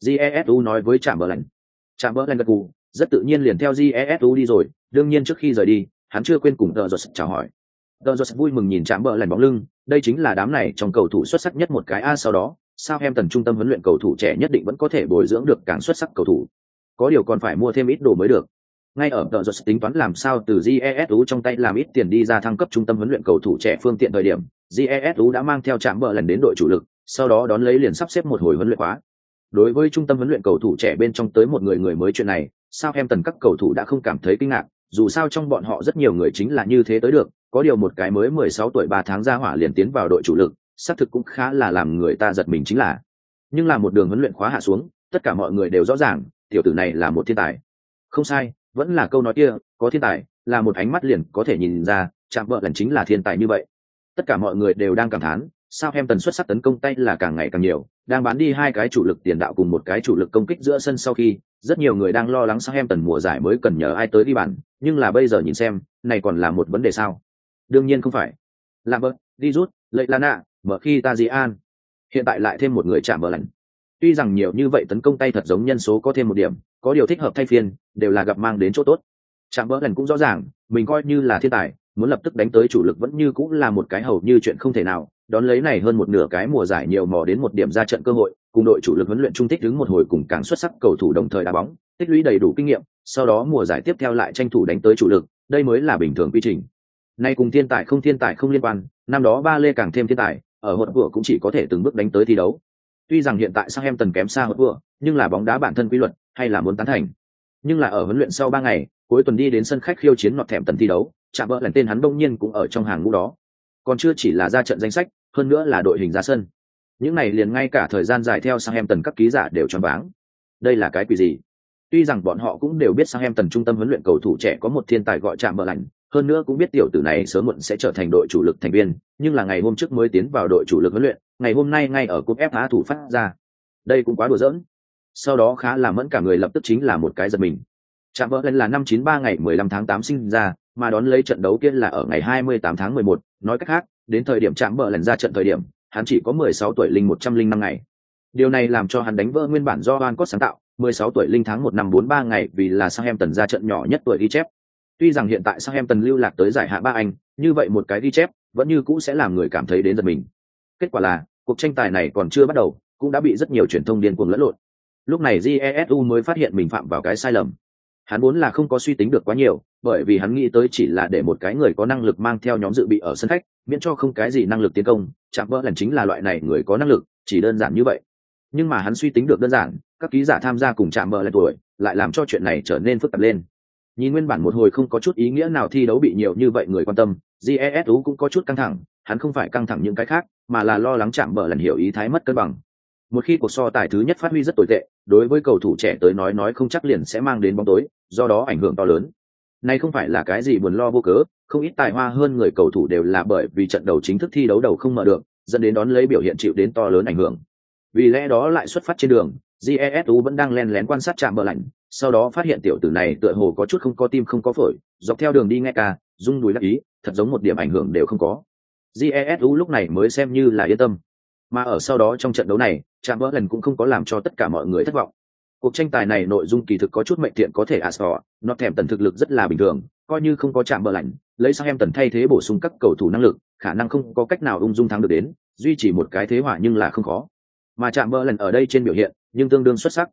Jesu nói với trạm bờ lành trạm bờ lành gật gù, rất tự nhiên liền theo jesu đi rồi, đương nhiên trước khi rời đi, hắn chưa quên cùng tờ giật chào hỏi. Tờ giật vui mừng nhìn trạm bờ lành bóng lưng, đây chính là đám này trong cầu thủ xuất sắc nhất một cái a sau đó sao em tần trung tâm huấn luyện cầu thủ trẻ nhất định vẫn có thể bồi dưỡng được càng xuất sắc cầu thủ có điều còn phải mua thêm ít đồ mới được. Ngay ở tờ giật tính toán làm sao từ jesu trong tay làm ít tiền đi ra thăng cấp trung tâm huấn luyện cầu thủ trẻ phương tiện thời điểm jesu đã mang theo trạm bờ lần đến đội chủ lực, sau đó đón lấy liền sắp xếp một hồi huấn luyện khóa. Đối với trung tâm huấn luyện cầu thủ trẻ bên trong tới một người người mới chuyện này, sao em tần các cầu thủ đã không cảm thấy kinh ngạc, dù sao trong bọn họ rất nhiều người chính là như thế tới được, có điều một cái mới mười sáu tuổi ba tháng ra hỏa liền tiến vào đội chủ lực, xác thực cũng khá là làm người ta giật mình chính là. Nhưng là một đường huấn luyện khóa hạ xuống, tất cả mọi người đều rõ ràng tiểu tử này là một thiên tài. Không sai, vẫn là câu nói kia, có thiên tài, là một ánh mắt liền có thể nhìn ra, chạm vợ lần chính là thiên tài như vậy. Tất cả mọi người đều đang cảm thán, sao em tần xuất sắc tấn công tay là càng ngày càng nhiều, đang bán đi hai cái chủ lực tiền đạo cùng một cái chủ lực công kích giữa sân sau khi, rất nhiều người đang lo lắng sao em tần mùa giải mới cần nhờ ai tới đi bàn, nhưng là bây giờ nhìn xem, này còn là một vấn đề sao? Đương nhiên không phải. Lạm bớt đi rút lệ lan nạ mở khi ta di an hiện tại lại thêm một người chạm bờ lạnh tuy rằng nhiều như vậy tấn công tay thật giống nhân số có thêm một điểm, có điều thích hợp thay phiên, đều là gặp mang đến chỗ tốt. Chạm bờ lần cũng rõ ràng, mình coi như là thiên tài, muốn lập tức đánh tới chủ lực vẫn như cũng là một cái hầu như chuyện không thể nào. Đón lấy này hơn một nửa cái mùa giải nhiều mò đến một điểm ra trận cơ hội, cùng đội chủ lực huấn luyện trung tích đứng một hồi cùng càng xuất sắc cầu thủ đồng thời đá bóng, tích lũy đầy đủ kinh nghiệm, sau đó mùa giải tiếp theo lại tranh thủ đánh tới chủ lực, đây mới là bình thường quy trình. Nay cùng thiên tài không thiên tài không liên quan, năm đó ba lê càng thêm thiên tài, ở hột vừa cũng chỉ có thể từng bước đánh tới thi đấu tuy rằng hiện tại sang em tần kém xa hơn vừa nhưng là bóng đá bản thân quy luật, hay là muốn tán thành. Nhưng là ở huấn luyện sau ba ngày, cuối tuần đi đến sân khách khiêu chiến nọt thèm tần thi đấu chạm vợ lần tên hắn đông nhiên cũng ở trong hàng ngũ đó. Còn chưa chỉ là ra trận danh sách, hơn nữa là đội hình ra sân. Những này liền ngay cả thời gian dài theo sang em tần các ký giả đều choáng váng. Đây là cái quỷ gì? Tuy rằng bọn họ cũng đều biết sang em tần trung tâm huấn luyện cầu thủ trẻ có một thiên tài gọi chạm bờ lạnh hơn nữa cũng biết tiểu tử này sớm muộn sẽ trở thành đội chủ lực thành viên, nhưng là ngày hôm trước mới tiến vào đội chủ lực huấn luyện, ngày hôm nay ngay ở cúp fa thủ phát ra. Đây cũng quá đùa giỡn. Sau đó khá là mẫn cả người lập tức chính là một cái giật mình. Chạm bờ lên là năm chín ba ngày mười lăm tháng tám sinh ra, mà đón lấy trận đấu kia là ở ngày hai mươi tám tháng mười một. Nói cách khác, đến thời điểm chạm bờ lần ra trận thời điểm, hắn chỉ có mười sáu tuổi linh một trăm linh năm ngày. Điều này làm cho hắn đánh vỡ nguyên bản do Van Cốt sáng tạo, mười sáu tuổi linh tháng một năm bốn ba ngày vì là sang em tần ra trận nhỏ nhất tuổi ghi chép tuy rằng hiện tại sao em tần lưu lạc tới giải hạ ba anh, như vậy một cái ghi chép vẫn như cũ sẽ làm người cảm thấy đến giật mình. Kết quả là, cuộc tranh tài này còn chưa bắt đầu, cũng đã bị rất nhiều truyền thông điên cuồng lẫn lộn. Lúc này jesu mới phát hiện mình phạm vào cái sai lầm. Hắn muốn là không có suy tính được quá nhiều, bởi vì hắn nghĩ tới chỉ là để một cái người có năng lực mang theo nhóm dự bị ở sân khách, miễn cho không cái gì năng lực tiến công, chạm vỡ lần chính là loại này người có năng lực, chỉ đơn giản như vậy. Nhưng mà hắn suy tính được đơn giản, các ký giả tham gia cùng chạm vỡ lần tuổi, lại làm cho chuyện này trở nên phức tạp lên nhìn nguyên bản một hồi không có chút ý nghĩa nào thi đấu bị nhiều như vậy người quan tâm jesu cũng có chút căng thẳng, hắn không phải căng thẳng những cái khác, mà là lo lắng chạm bờ lần hiểu ý thái mất cân bằng. Một khi cuộc so tài thứ nhất phát huy rất tồi tệ, đối với cầu thủ trẻ tới nói nói không chắc liền sẽ mang đến bóng tối, do đó ảnh hưởng to lớn. Này không phải là cái gì buồn lo vô cớ, không ít tài hoa hơn người cầu thủ đều là bởi vì trận đầu chính thức thi đấu đầu không mở được, dẫn đến đón lấy biểu hiện chịu đến to lớn ảnh hưởng. Vì lẽ đó lại xuất phát trên đường jesu vẫn đang len lén quan sát chạm bờ lạnh sau đó phát hiện tiểu tử này tựa hồ có chút không có tim không có phổi, dọc theo đường đi nghe ca, rung đùi đắc ý, thật giống một điểm ảnh hưởng đều không có. Jesu lúc này mới xem như là yên tâm. Mà ở sau đó trong trận đấu này chạm vỡ lần cũng không có làm cho tất cả mọi người thất vọng. Cuộc tranh tài này nội dung kỳ thực có chút mệnh thiện có thể à sò, nó thèm tần thực lực rất là bình thường, coi như không có chạm bờ lạnh lấy sang em tần thay thế bổ sung các cầu thủ năng lực, khả năng không có cách nào ung dung thắng được đến, duy trì một cái thế hỏa nhưng là không khó. Mà chạm bờ lần ở đây trên biểu hiện, nhưng tương đương xuất sắc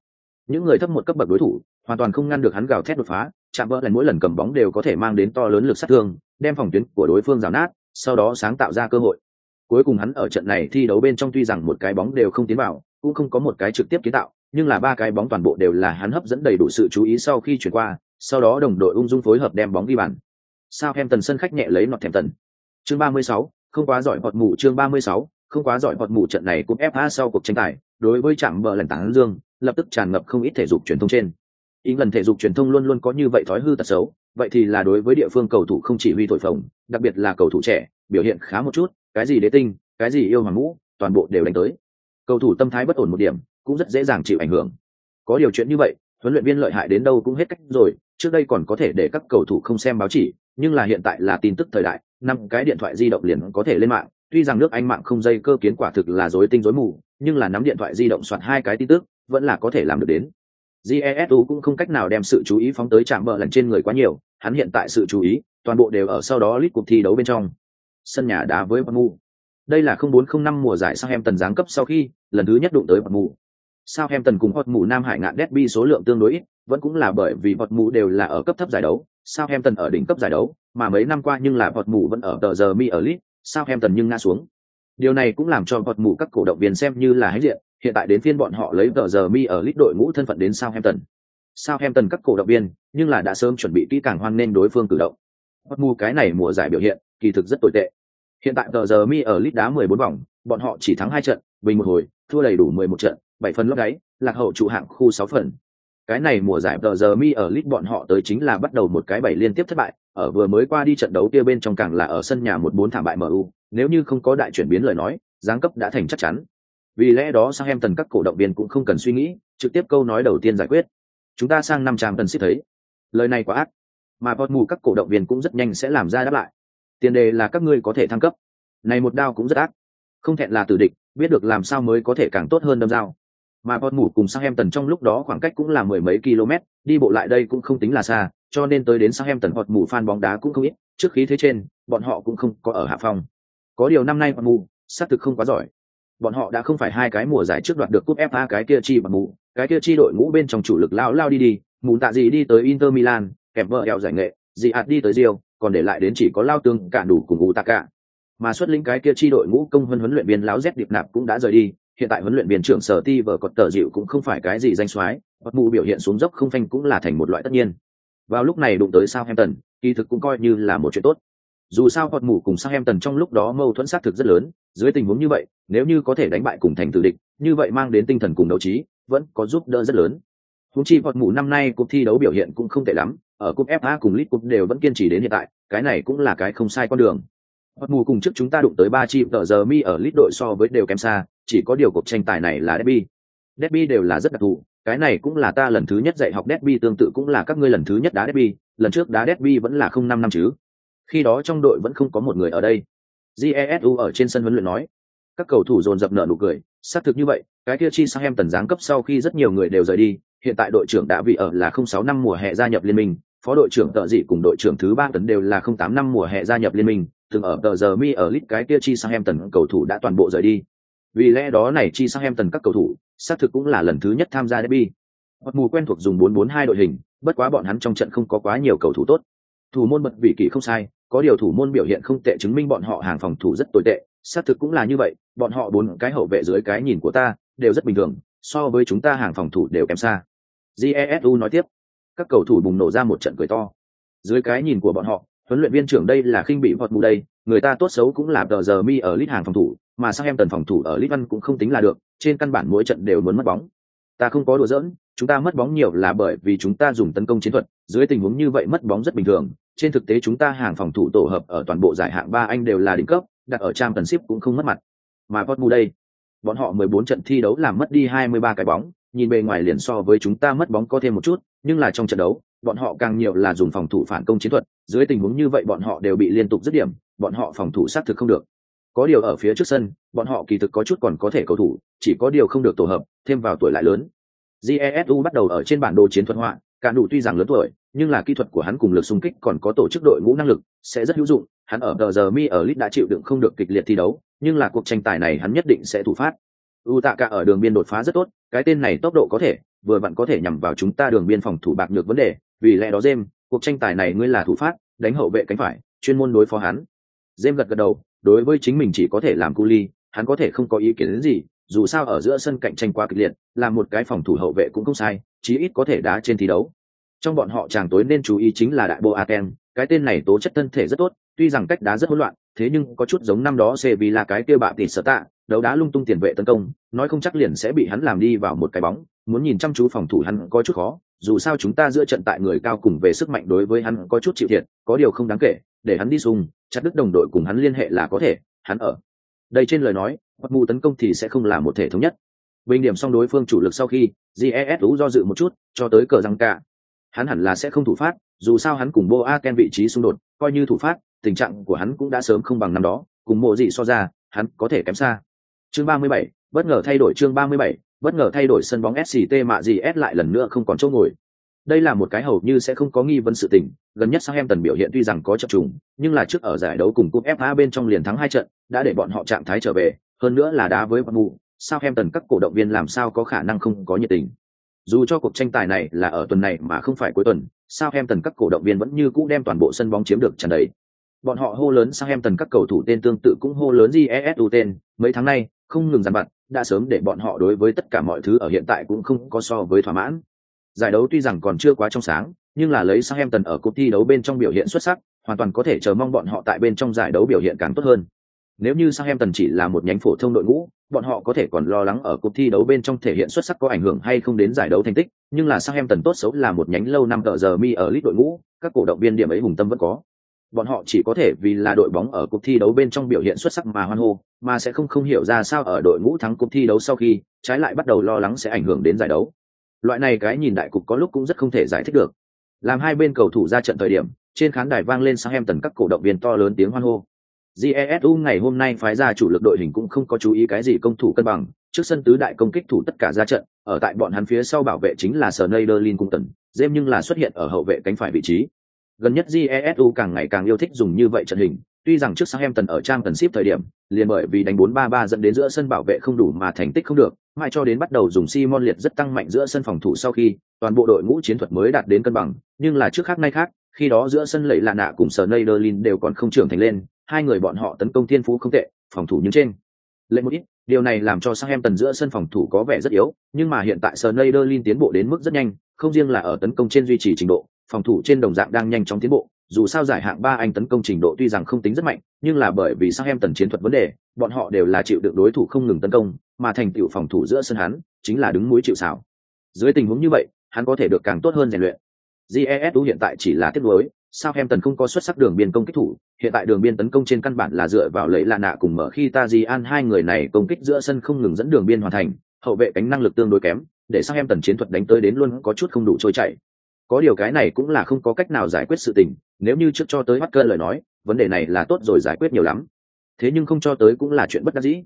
những người thấp một cấp bậc đối thủ hoàn toàn không ngăn được hắn gào thét đột phá chạm bờ lần mỗi lần cầm bóng đều có thể mang đến to lớn lực sát thương đem phòng tuyến của đối phương rào nát sau đó sáng tạo ra cơ hội cuối cùng hắn ở trận này thi đấu bên trong tuy rằng một cái bóng đều không tiến vào cũng không có một cái trực tiếp kiến tạo nhưng là ba cái bóng toàn bộ đều là hắn hấp dẫn đầy đủ sự chú ý sau khi chuyển qua, sau đó đồng đội ung dung phối hợp đem bóng ghi bàn. Sao em tần sân khách nhẹ lấy nọt thèm tần. Chương 36, không quá giỏi bọt mù chương 36, không quá giỏi bọt mù trận này cũng FA sau cuộc tranh tài, đối với chạm bờ lần tán dương, lập tức tràn ngập không ít thể dục truyền thông trên. Ý lần thể dục truyền thông luôn luôn có như vậy thói hư tật xấu, vậy thì là đối với địa phương cầu thủ không chỉ huy thổi phồng, đặc biệt là cầu thủ trẻ, biểu hiện khá một chút, cái gì đế tinh, cái gì yêu hoàng ngũ, toàn bộ đều đánh tới. Cầu thủ tâm thái bất ổn một điểm, cũng rất dễ dàng chịu ảnh hưởng có điều chuyện như vậy huấn luyện viên lợi hại đến đâu cũng hết cách rồi trước đây còn có thể để các cầu thủ không xem báo chỉ nhưng là hiện tại là tin tức thời đại năm cái điện thoại di động liền có thể lên mạng tuy rằng nước anh mạng không dây cơ kiến quả thực là rối tinh rối mù nhưng là nắm điện thoại di động soạn hai cái tin tức vẫn là có thể làm được đến jesu cũng không cách nào đem sự chú ý phóng tới chạm bờ lần trên người quá nhiều hắn hiện tại sự chú ý toàn bộ đều ở sau đó lít cuộc thi đấu bên trong sân nhà đá với Bournemouth. Đây là 0405 mùa giải sang em tần giáng cấp sau khi lần thứ nhất đụng tới vật mũ sao em tần cùng Hot mù Nam Hải ngạn derby số lượng tương đối ít, vẫn cũng là bởi vì vật mù đều là ở cấp thấp giải đấu, sao em tần ở đỉnh cấp giải đấu, mà mấy năm qua nhưng là vật mù vẫn ở tờ giờ mi ở lit sao em tần nhưng ngã xuống. Điều này cũng làm cho vật mù các cổ động viên xem như là hãnh diện, hiện tại đến phiên bọn họ lấy tờ giờ mi ở lít đội ngũ thân phận đến Southampton. Southampton các cổ động viên, nhưng là đã sớm chuẩn bị kỹ càng hoan nên đối phương cử động. Bất mù cái này mùa giải biểu hiện, kỳ thực rất tồi tệ. Hiện tại tờ giờ mi ở lít đá 14 vòng, bọn họ chỉ thắng hai trận bình một hồi thua đầy đủ mười một trận bảy phần lót đáy lạc hậu trụ hạng khu sáu phần cái này mùa giải tờ giờ mi ở lit bọn họ tới chính là bắt đầu một cái bảy liên tiếp thất bại ở vừa mới qua đi trận đấu kia bên trong càng là ở sân nhà một bốn thảm bại mu nếu như không có đại chuyển biến lời nói giáng cấp đã thành chắc chắn vì lẽ đó sang em tần các cổ động viên cũng không cần suy nghĩ, trực tiếp câu nói đầu tiên giải quyết. Chúng ta sang năm trang tần xích thấy. Lời này quá ác. Mà bọt mù các cổ động viên cũng rất nhanh sẽ làm ra đáp lại. Tiền đề là các ngươi có thể thăng cấp. Này một đao cũng rất ác. Không thẹn là tử địch, biết được làm sao mới có thể càng tốt hơn đâm dao. Mà bọt mù cùng sang em tần trong lúc đó khoảng cách cũng là mười mấy km, đi bộ lại đây cũng không tính là xa, cho nên tới đến sang em tần bọt mù fan bóng đá cũng không ít. Trước khí thế trên, bọn họ cũng không có ở hạ phòng. Có điều năm nay bọt mù xác thực không quá giỏi bọn họ đã không phải hai cái mùa giải trước đoạt được cúp FA cái kia chi bằng mù, cái kia chi đội ngũ bên trong chủ lực lao lao đi đi, mù tạ gì đi tới Inter Milan, kèm vợ eo giải nghệ, gì hạt đi tới Rio, còn để lại đến chỉ có lao tương cả đủ cùng Utaka. Mà xuất lĩnh cái kia chi đội ngũ công huấn huấn luyện viên láo Z điệp nạp cũng đã rời đi, hiện tại huấn luyện viên trưởng sở ti vợ còn tờ dịu cũng không phải cái gì danh soái, bất mù biểu hiện xuống dốc không phanh cũng là thành một loại tất nhiên. Vào lúc này đụng tới Southampton, kỳ thực cũng coi như là một chuyện tốt dù sao họt mù cùng sang em tần trong lúc đó mâu thuẫn xác thực rất lớn, dưới tình huống như vậy, nếu như có thể đánh bại cùng thành tự địch, như vậy mang đến tinh thần cùng đấu trí, vẫn có giúp đỡ rất lớn. Húng chi họt mù năm nay cuộc thi đấu biểu hiện cũng không tệ lắm, ở cúp fa cùng lit cúp đều vẫn kiên trì đến hiện tại, cái này cũng là cái không sai con đường. Họt mù cùng trước chúng ta đụng tới ba chi, tờ giờ mi ở lit đội so với đều kém xa, chỉ có điều cuộc tranh tài này là derby. Derby đều là rất đặc thù, cái này cũng là ta lần thứ nhất dạy học derby, tương tự cũng là các ngươi lần thứ nhất đá derby, lần trước đá derby vẫn là không năm năm chứ khi đó trong đội vẫn không có một người ở đây. Jesu ở trên sân huấn luyện nói. Các cầu thủ dồn dập nợ nụ cười, xác thực như vậy, cái kia chi sang em tần giáng cấp sau khi rất nhiều người đều rời đi, hiện tại đội trưởng đã vị ở là không sáu năm mùa hè gia nhập liên minh, phó đội trưởng tợ dị cùng đội trưởng thứ ba tấn đều là không tám năm mùa hè gia nhập liên minh, từng ở tờ giờ mi ở lit cái kia chi sang em tần cầu thủ đã toàn bộ rời đi. Vì lẽ đó này chi sang em tần các cầu thủ, xác thực cũng là lần thứ nhất tham gia derby. Hoặc mù quen thuộc dùng 442 đội hình, bất quá bọn hắn trong trận không có quá nhiều cầu thủ tốt. Thủ môn bật vị kỳ không sai có điều thủ môn biểu hiện không tệ chứng minh bọn họ hàng phòng thủ rất tồi tệ, xác thực cũng là như vậy, bọn họ bốn cái hậu vệ dưới cái nhìn của ta, đều rất bình thường, so với chúng ta hàng phòng thủ đều kém xa. Jesu nói tiếp. Các cầu thủ bùng nổ ra một trận cười to. Dưới cái nhìn của bọn họ, huấn luyện viên trưởng đây là khinh bị vọt mù đây, người ta tốt xấu cũng là tờ giờ mi ở lít hàng phòng thủ, mà sang em tần phòng thủ ở lít văn cũng không tính là được, trên căn bản mỗi trận đều muốn mất bóng. Ta không có đùa giỡn, chúng ta mất bóng nhiều là bởi vì chúng ta dùng tấn công chiến thuật, dưới tình huống như vậy mất bóng rất bình thường trên thực tế chúng ta hàng phòng thủ tổ hợp ở toàn bộ giải hạng ba anh đều là đỉnh cấp, đặt ở trang tần ship cũng không mất mặt. Mà Portmu đây, bọn họ 14 trận thi đấu làm mất đi 23 cái bóng, nhìn bề ngoài liền so với chúng ta mất bóng có thêm một chút, nhưng là trong trận đấu, bọn họ càng nhiều là dùng phòng thủ phản công chiến thuật, dưới tình huống như vậy bọn họ đều bị liên tục dứt điểm, bọn họ phòng thủ sát thực không được. Có điều ở phía trước sân, bọn họ kỳ thực có chút còn có thể cầu thủ, chỉ có điều không được tổ hợp, thêm vào tuổi lại lớn. Jesu bắt đầu ở trên bản đồ chiến thuật họa, cả đủ tuy rằng lớn tuổi nhưng là kỹ thuật của hắn cùng lực xung kích còn có tổ chức đội ngũ năng lực, sẽ rất hữu dụng. Hắn ở tờ giờ mi ở lit đã chịu đựng không được kịch liệt thi đấu, nhưng là cuộc tranh tài này hắn nhất định sẽ thủ phát. U tạ cả ở đường biên đột phá rất tốt, cái tên này tốc độ có thể, vừa vặn có thể nhằm vào chúng ta đường biên phòng thủ bạc nhược vấn đề. Vì lẽ đó jem cuộc tranh tài này ngươi là thủ phát, đánh hậu vệ cánh phải, chuyên môn đối phó hắn. Jem gật gật đầu, đối với chính mình chỉ có thể làm cu ly hắn có thể không có ý kiến đến gì, dù sao ở giữa sân cạnh tranh quá kịch liệt, là một cái phòng thủ hậu vệ cũng không sai, chí ít có thể đá trên thi đấu trong bọn họ chàng tối nên chú ý chính là đại bộ aken cái tên này tố chất thân thể rất tốt, tuy rằng cách đá rất hỗn loạn, thế nhưng có chút giống năm đó c vì là cái kia bạ tịt sở tạ, đấu đá lung tung tiền vệ tấn công, nói không chắc liền sẽ bị hắn làm đi vào một cái bóng, muốn nhìn chăm chú phòng thủ hắn có chút khó, dù sao chúng ta giữa trận tại người cao cùng về sức mạnh đối với hắn có chút chịu thiệt, có điều không đáng kể, để hắn đi dùng chặt đứt đồng đội cùng hắn liên hệ là có thể, hắn ở. Đây trên lời nói hoặc mù tấn công thì sẽ không là một thể thống nhất. Bình điểm xong đối phương chủ lực sau khi jes do dự một chút, cho tới cờ răng cả hắn hẳn là sẽ không thủ phát dù sao hắn cùng boa ken vị trí xung đột coi như thủ phát tình trạng của hắn cũng đã sớm không bằng năm đó cùng mộ gì so ra hắn có thể kém xa. Chương 37, bất ngờ thay đổi chương 37, bất ngờ thay đổi sân bóng sct mạ gì s lại lần nữa không còn chỗ ngồi. Đây là một cái hầu như sẽ không có nghi vấn sự tình gần nhất sang tần biểu hiện tuy rằng có chập trùng nhưng là trước ở giải đấu cùng cúp fa bên trong liền thắng hai trận đã để bọn họ trạng thái trở về hơn nữa là đá với Bamu, sao em tần các cổ động viên làm sao có khả năng không có nhiệt tình dù cho cuộc tranh tài này là ở tuần này mà không phải cuối tuần sao em tần các cổ động viên vẫn như cũ đem toàn bộ sân bóng chiếm được tràn đầy. Bọn họ hô lớn sao em tần các cầu thủ tên tương tự cũng hô lớn jesu tên, mấy tháng nay, không ngừng giàn vặt đã sớm để bọn họ đối với tất cả mọi thứ ở hiện tại cũng không có so với thỏa mãn. Giải đấu tuy rằng còn chưa quá trong sáng, nhưng là lấy sang em tần ở cuộc thi đấu bên trong biểu hiện xuất sắc, hoàn toàn có thể chờ mong bọn họ tại bên trong giải đấu biểu hiện càng tốt hơn. Nếu như Southampton chỉ là một nhánh phổ thông đội ngũ, bọn họ có thể còn lo lắng ở cuộc thi đấu bên trong thể hiện xuất sắc có ảnh hưởng hay không đến giải đấu thành tích, nhưng là Southampton tốt xấu là một nhánh lâu năm tờ giờ mi ở lít đội ngũ, các cổ động viên điểm ấy hùng tâm vẫn có. Bọn họ chỉ có thể vì là đội bóng ở cuộc thi đấu bên trong biểu hiện xuất sắc mà hoan hô, mà sẽ không không hiểu ra sao ở đội ngũ thắng cuộc thi đấu sau khi, trái lại bắt đầu lo lắng sẽ ảnh hưởng đến giải đấu. Loại này cái nhìn đại cục có lúc cũng rất không thể giải thích được. Làm hai bên cầu thủ ra trận thời điểm, trên khán đài vang lên Southampton các cổ động viên to lớn tiếng hoan hô, jesu ngày hôm nay phái ra chủ lực đội hình cũng không có chú ý cái gì công thủ cân bằng. Trước sân tứ đại công kích thủ tất cả ra trận, ở tại bọn hắn phía sau bảo vệ chính là snyderlin cung tần James nhưng là xuất hiện ở hậu vệ cánh phải vị trí. Gần nhất jesu càng ngày càng yêu thích dùng như vậy trận hình, tuy rằng trước sang em tần ở trang tần ship thời điểm, liền bởi vì đánh 4-3-3 dẫn đến giữa sân bảo vệ không đủ mà thành tích không được, mãi cho đến bắt đầu dùng Simon liệt rất tăng mạnh giữa sân phòng thủ sau khi, toàn bộ đội ngũ chiến thuật mới đạt đến cân bằng, nhưng là trước khác nay khác, khi đó giữa sân lẫy lạ nạ cùng Sneijderlin đều còn không trưởng thành lên hai người bọn họ tấn công thiên phú không tệ, phòng thủ nhưng trên lệ một ít. Điều này làm cho sang em tần giữa sân phòng thủ có vẻ rất yếu, nhưng mà hiện tại Sneijderlin tiến bộ đến mức rất nhanh, không riêng là ở tấn công trên duy trì trình độ, phòng thủ trên đồng dạng đang nhanh chóng tiến bộ. Dù sao giải hạng ba anh tấn công trình độ tuy rằng không tính rất mạnh, nhưng là bởi vì sang em tần chiến thuật vấn đề, bọn họ đều là chịu được đối thủ không ngừng tấn công, mà thành tựu phòng thủ giữa sân hắn chính là đứng mũi chịu xảo dưới tình huống như vậy, hắn có thể được càng tốt hơn rèn luyện. Jesu hiện tại chỉ là tiếp nối sao em tần không có xuất sắc đường biên công kích thủ? Hiện tại đường biên tấn công trên căn bản là dựa vào lấy lạ nạ cùng mở khi ta di an hai người này công kích giữa sân không ngừng dẫn đường biên hoàn thành hậu vệ cánh năng lực tương đối kém để sao em tần chiến thuật đánh tới đến luôn có chút không đủ trôi chảy. Có điều cái này cũng là không có cách nào giải quyết sự tình nếu như trước cho tới bắt cơn lời nói vấn đề này là tốt rồi giải quyết nhiều lắm. Thế nhưng không cho tới cũng là chuyện bất đắc dĩ.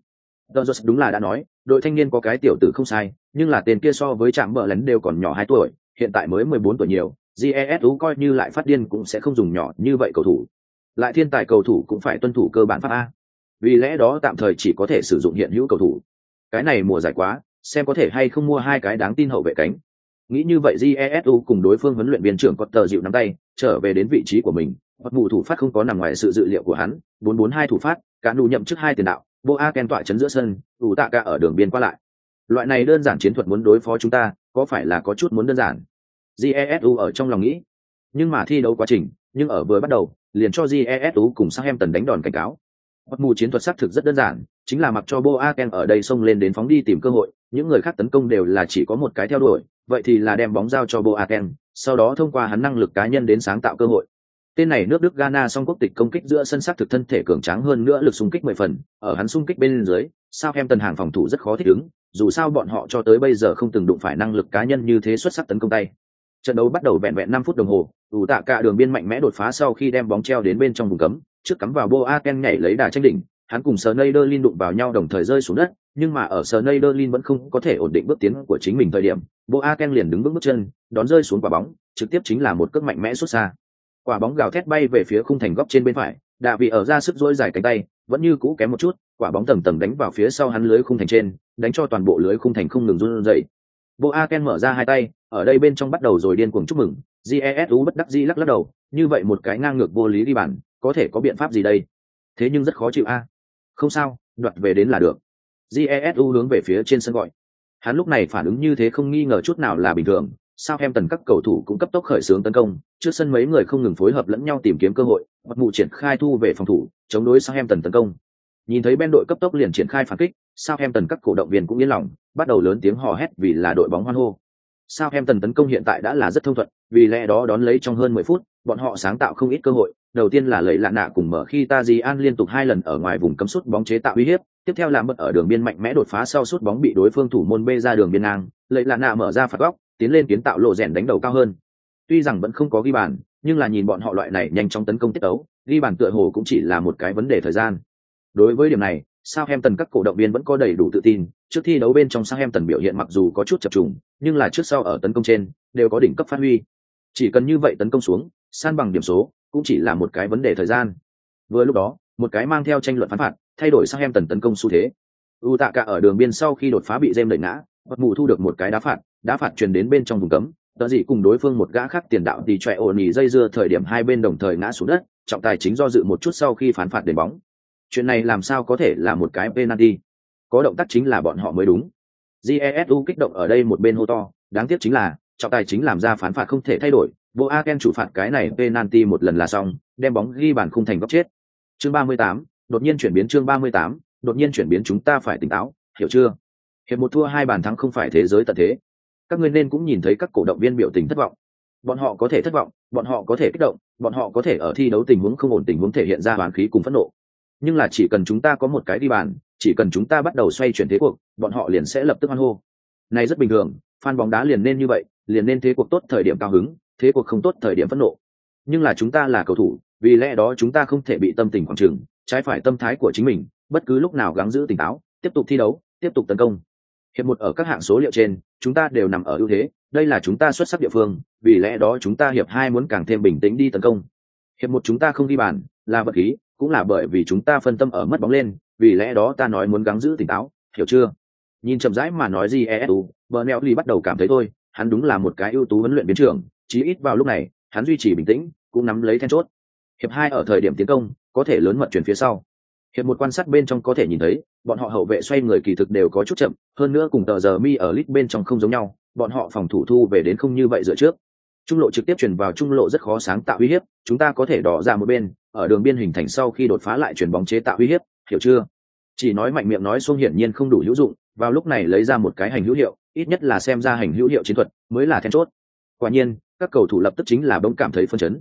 Dodgers đúng là đã nói, đội thanh niên có cái tiểu tử không sai, nhưng là tên kia so với trạm bờ lấn đều còn nhỏ hai tuổi, hiện tại mới mười bốn tuổi nhiều, jesu coi như lại phát điên cũng sẽ không dùng nhỏ như vậy cầu thủ. Lại thiên tài cầu thủ cũng phải tuân thủ cơ bản pháp a. Vì lẽ đó tạm thời chỉ có thể sử dụng hiện hữu cầu thủ. Cái này mùa giải quá, xem có thể hay không mua hai cái đáng tin hậu vệ cánh. Nghĩ như vậy jesu cùng đối phương huấn luyện viên trưởng có tờ dịu nắm tay, trở về đến vị trí của mình. Hoặc mù thủ phát không có nằm ngoài sự dự liệu của hắn. 442 thủ phát, cả nụ nhậm trước hai tiền đạo boa ken tọa chấn giữa sân, ủ tạ cả ở đường biên qua lại. Loại này đơn giản chiến thuật muốn đối phó chúng ta, có phải là có chút muốn đơn giản? Jesu ở trong lòng nghĩ. Nhưng mà thi đấu quá trình nhưng ở vừa bắt đầu liền cho jesu cùng sang em tần đánh đòn cảnh cáo. Bất mù chiến thuật xác thực rất đơn giản, chính là mặc cho Boaken ở đây xông lên đến phóng đi tìm cơ hội, những người khác tấn công đều là chỉ có một cái theo đuổi, vậy thì là đem bóng giao cho Boaken, sau đó thông qua hắn năng lực cá nhân đến sáng tạo cơ hội. Tên này nước Đức Ghana song quốc tịch công kích giữa sân sắc thực thân thể cường tráng hơn nữa lực xung kích mười phần, ở hắn xung kích bên dưới, sao em tần hàng phòng thủ rất khó thích ứng, dù sao bọn họ cho tới bây giờ không từng đụng phải năng lực cá nhân như thế xuất sắc tấn công tay trận đấu bắt đầu vẹn vẹn năm phút đồng hồ, ủ tạ cả đường biên mạnh mẽ đột phá sau khi đem bóng treo đến bên trong vùng cấm, trước cắm vào boaken nhảy lấy đà tranh đỉnh, hắn cùng Sneijderlin đụng vào nhau đồng thời rơi xuống đất, nhưng mà ở Sneijderlin vẫn không có thể ổn định bước tiến của chính mình thời điểm boaken liền đứng bước bước chân, đón rơi xuống quả bóng, trực tiếp chính là một cước mạnh mẽ xuất xa. Quả bóng gào thét bay về phía khung thành góc trên bên phải đạ vị ở ra sức dỗi dài cánh tay, vẫn như cũ kém một chút, quả bóng tầng tầng đánh vào phía sau hắn lưới khung thành trên, đánh cho toàn bộ lưới khung thành không ngừng run rẩy. Boaken mở ra hai tay ở đây bên trong bắt đầu rồi điên cuồng chúc mừng jesu bất đắc dĩ lắc lắc đầu, như vậy một cái ngang ngược vô lý đi bản, có thể có biện pháp gì đây? Thế nhưng rất khó chịu a. Không sao, đoạt về đến là được. Jesu hướng về phía trên sân gọi. Hắn lúc này phản ứng như thế không nghi ngờ chút nào là bình thường, sao em tần các cầu thủ cũng cấp tốc khởi xướng tấn công, trước sân mấy người không ngừng phối hợp lẫn nhau tìm kiếm cơ hội hoặc mụ triển khai thu về phòng thủ, chống đối sao em tần tấn công. Nhìn thấy bên đội cấp tốc liền triển khai phản kích, sao em tần các cổ động viên cũng yên lòng, bắt đầu lớn tiếng hò hét vì là đội bóng hoan hô sao em tần tấn công hiện tại đã là rất thông thuận, vì lẽ đó đón lấy trong hơn mười phút, bọn họ sáng tạo không ít cơ hội. Đầu tiên là lấy lạ nạ cùng mở khi ta di an liên tục hai lần ở ngoài vùng cấm sút bóng chế tạo uy hiếp, tiếp theo là mất ở đường biên mạnh mẽ đột phá sau sút bóng bị đối phương thủ môn bê ra đường biên ngang. Lấy lạ nạ mở ra phạt góc, tiến lên kiến tạo lộ rèn đánh đầu cao hơn. Tuy rằng vẫn không có ghi bàn, nhưng là nhìn bọn họ loại này nhanh chóng tấn công tiết ấu ghi bàn tựa hồ cũng chỉ là một cái vấn đề thời gian. Đối với điểm này sao em tần các cổ động viên vẫn có đầy đủ tự tin. Trước thi đấu bên trong sao em tần biểu hiện mặc dù có chút chập trùng, nhưng là trước sau ở tấn công trên, đều có đỉnh cấp phát huy. Chỉ cần như vậy tấn công xuống, san bằng điểm số cũng chỉ là một cái vấn đề thời gian. Vừa lúc đó, một cái mang theo tranh luận phán phạt, thay đổi sang em tần tấn công xu thế. U tạ cả ở đường biên sau khi đột phá bị dêm đẩy ngã bất mù thu được một cái đá phạt đá phạt truyền đến bên trong vùng cấm. Tờ dị cùng đối phương một gã khác tiền đạo thì chạy ổn ỉ dây dưa thời điểm hai bên đồng thời ngã xuống đất, trọng tài chính do dự một chút sau khi phán phạt đền bóng chuyện này làm sao có thể là một cái penalty? Có động tác chính là bọn họ mới đúng. Jesu kích động ở đây một bên hô to đáng tiếc chính là trọng tài chính làm ra phán phạt không thể thay đổi bộ aken chủ phạt cái này penalty một lần là xong đem bóng ghi bàn khung thành góc chết. Chương 38, đột nhiên chuyển biến chương ba mươi tám đột nhiên chuyển biến chúng ta phải tỉnh táo hiểu chưa? Hiệp một thua hai bàn thắng không phải thế giới tận thế. Các ngươi nên cũng nhìn thấy các cổ động viên biểu tình thất vọng. Bọn họ có thể thất vọng bọn họ có thể kích động bọn họ có thể ở thi đấu tình huống không ổn tình huống thể hiện ra hoàn khí cùng phẫn nộ nhưng là chỉ cần chúng ta có một cái đi bàn, chỉ cần chúng ta bắt đầu xoay chuyển thế cuộc, bọn họ liền sẽ lập tức hoan hô. Này rất bình thường, fan bóng đá liền nên như vậy, liền nên thế cuộc tốt thời điểm cao hứng, thế cuộc không tốt thời điểm phẫn nộ. Nhưng là chúng ta là cầu thủ, vì lẽ đó chúng ta không thể bị tâm tình khoảng trừng, trái phải tâm thái của chính mình, bất cứ lúc nào gắng giữ tỉnh táo, tiếp tục thi đấu, tiếp tục tấn công. Hiệp một ở các hạng số liệu trên, chúng ta đều nằm ở ưu thế, đây là chúng ta xuất sắc địa phương, vì lẽ đó chúng ta hiệp hai muốn càng thêm bình tĩnh đi tấn công. Hiệp một chúng ta không ghi bàn, là vật khí cũng là bởi vì chúng ta phân tâm ở mất bóng lên, vì lẽ đó ta nói muốn gắng giữ tỉnh táo, hiểu chưa? Nhìn chậm rãi mà nói gì esu bờ neo ly bắt đầu cảm thấy thôi, hắn đúng là một cái ưu tú huấn luyện biến trưởng, chí ít vào lúc này, hắn duy trì bình tĩnh, cũng nắm lấy then chốt. Hiệp hai ở thời điểm tiến công, có thể lớn mật chuyển phía sau. Hiệp một quan sát bên trong có thể nhìn thấy, bọn họ hậu vệ xoay người kỳ thực đều có chút chậm, hơn nữa cùng tờ giờ mi ở lít bên trong không giống nhau, bọn họ phòng thủ thu về đến không như vậy dựa trước trung lộ trực tiếp chuyển vào trung lộ rất khó sáng tạo uy hiếp, chúng ta có thể đỏ ra một bên, ở đường biên hình thành sau khi đột phá lại chuyển bóng chế tạo uy hiếp, hiểu chưa? Chỉ nói mạnh miệng nói xuông hiển nhiên không đủ hữu dụng, vào lúc này lấy ra một cái hành hữu hiệu, ít nhất là xem ra hành hữu hiệu chiến thuật mới là then chốt. Quả nhiên, các cầu thủ lập tức chính là bỗng cảm thấy phân chấn.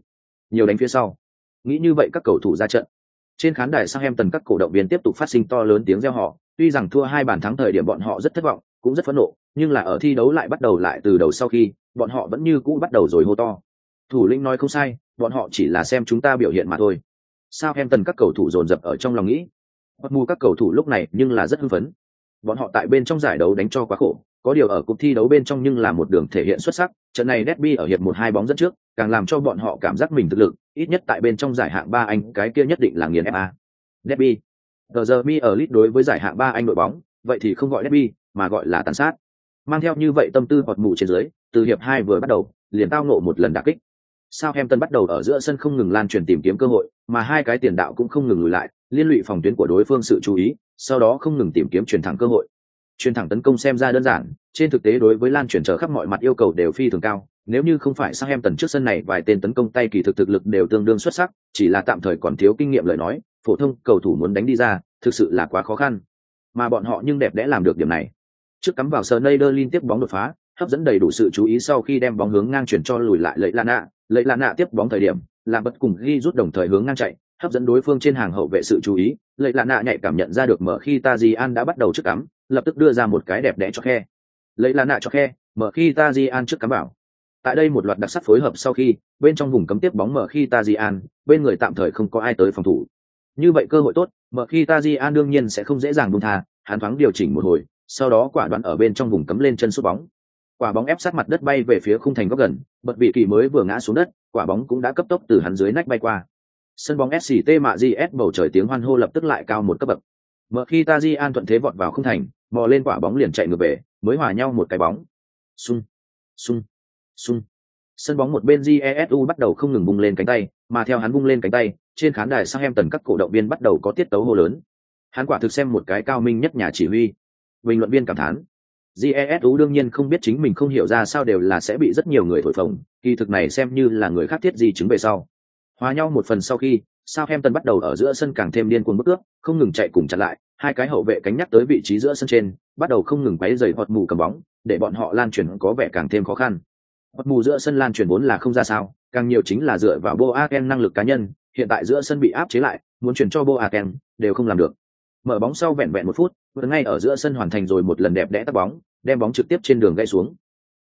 Nhiều đánh phía sau. Nghĩ như vậy các cầu thủ ra trận. Trên khán đài sang em tần các cổ động viên tiếp tục phát sinh to lớn tiếng reo họ tuy rằng thua hai bàn thắng thời điểm bọn họ rất thất vọng, cũng rất phẫn nộ, nhưng là ở thi đấu lại bắt đầu lại từ đầu sau khi bọn họ vẫn như cũ bắt đầu rồi hô to. Thủ lĩnh nói không sai, bọn họ chỉ là xem chúng ta biểu hiện mà thôi. Sao em tần các cầu thủ dồn dập ở trong lòng nghĩ? Bất mù các cầu thủ lúc này nhưng là rất hưng phấn. Bọn họ tại bên trong giải đấu đánh cho quá khổ, có điều ở cuộc thi đấu bên trong nhưng là một đường thể hiện xuất sắc. Trận này Derby ở hiệp một hai bóng dẫn trước, càng làm cho bọn họ cảm giác mình thực lực, ít nhất tại bên trong giải hạng ba anh, cái kia nhất định là nghiền fa Derby. Giờ giờ mi ở lit đối với giải hạng ba anh đội bóng, vậy thì không gọi Derby, mà gọi là tàn sát. Mang theo như vậy tâm tư hoặc mù trên dưới từ hiệp hai vừa bắt đầu, liền tao nộ một lần đả kích. Sao bắt đầu ở giữa sân không ngừng lan truyền tìm kiếm cơ hội, mà hai cái tiền đạo cũng không ngừng lùi lại, liên lụy phòng tuyến của đối phương sự chú ý, sau đó không ngừng tìm kiếm truyền thẳng cơ hội. Truyền thẳng tấn công xem ra đơn giản, trên thực tế đối với lan truyền trở khắp mọi mặt yêu cầu đều phi thường cao, nếu như không phải Southampton trước sân này vài tên tấn công tay kỳ thực thực lực đều tương đương xuất sắc, chỉ là tạm thời còn thiếu kinh nghiệm lời nói, phổ thông cầu thủ muốn đánh đi ra, thực sự là quá khó khăn. Mà bọn họ nhưng đẹp đẽ làm được điểm này. Trước cắm vào Sneijder liên tiếp bóng đột phá hấp dẫn đầy đủ sự chú ý sau khi đem bóng hướng ngang chuyển cho lùi lại lấy lana lấy lana tiếp bóng thời điểm làm bất cùng ghi rút đồng thời hướng ngang chạy, hấp dẫn đối phương trên hàng hậu vệ sự chú ý. Lấy lana nhạy cảm nhận ra được mở khi tajian đã bắt đầu trước cắm, lập tức đưa ra một cái đẹp đẽ cho khe. Lấy lana cho khe, mở khi tajian trước cắm bảo. tại đây một loạt đặc sắc phối hợp sau khi, bên trong vùng cấm tiếp bóng mở khi tajian, bên người tạm thời không có ai tới phòng thủ. Như vậy cơ hội tốt, mở khi tajian đương nhiên sẽ không dễ dàng buông tha, hắn thoáng điều chỉnh một hồi, sau đó quả đoạn ở bên trong vùng cấm lên chân sút bóng quả bóng ép sát mặt đất bay về phía khung thành góc gần, bật vị kỳ mới vừa ngã xuống đất, quả bóng cũng đã cấp tốc từ hắn dưới nách bay qua. Sân bóng sct mạ gs bầu trời tiếng hoan hô lập tức lại cao một cấp bậc. Mở khi taji an thuận thế vọt vào khung thành mò lên quả bóng liền chạy ngược về, mới hòa nhau một cái bóng. Sung sung sung sân bóng một bên jesu bắt đầu không ngừng bung lên cánh tay, mà theo hắn bung lên cánh tay, trên khán đài sang em tần các cổ động viên bắt đầu có tiết tấu hô lớn. Hắn quả thực xem một cái cao minh nhất nhà chỉ huy. Bình luận viên cảm thán jesu đương nhiên không biết chính mình không hiểu ra sao đều là sẽ bị rất nhiều người thổi phồng, kỳ thực này xem như là người khác thiết gì chứng về sau. Hòa nhau một phần sau khi, sao em tân bắt đầu ở giữa sân càng thêm điên cuồng bức ước, không ngừng chạy cùng chặn lại, hai cái hậu vệ cánh nhắc tới vị trí giữa sân trên, bắt đầu không ngừng quấy dày hoặc mù cầm bóng, để bọn họ lan truyền có vẻ càng thêm khó khăn. Hoặc mù giữa sân lan truyền vốn là không ra sao, càng nhiều chính là dựa vào boaken năng lực cá nhân, hiện tại giữa sân bị áp chế lại, muốn chuyển cho boaken đều không làm được. Mở bóng sau vẹn vẹn một phút vừa ngay ở giữa sân hoàn thành rồi một lần đẹp đẽ tắt bóng, đem bóng trực tiếp trên đường gãy xuống.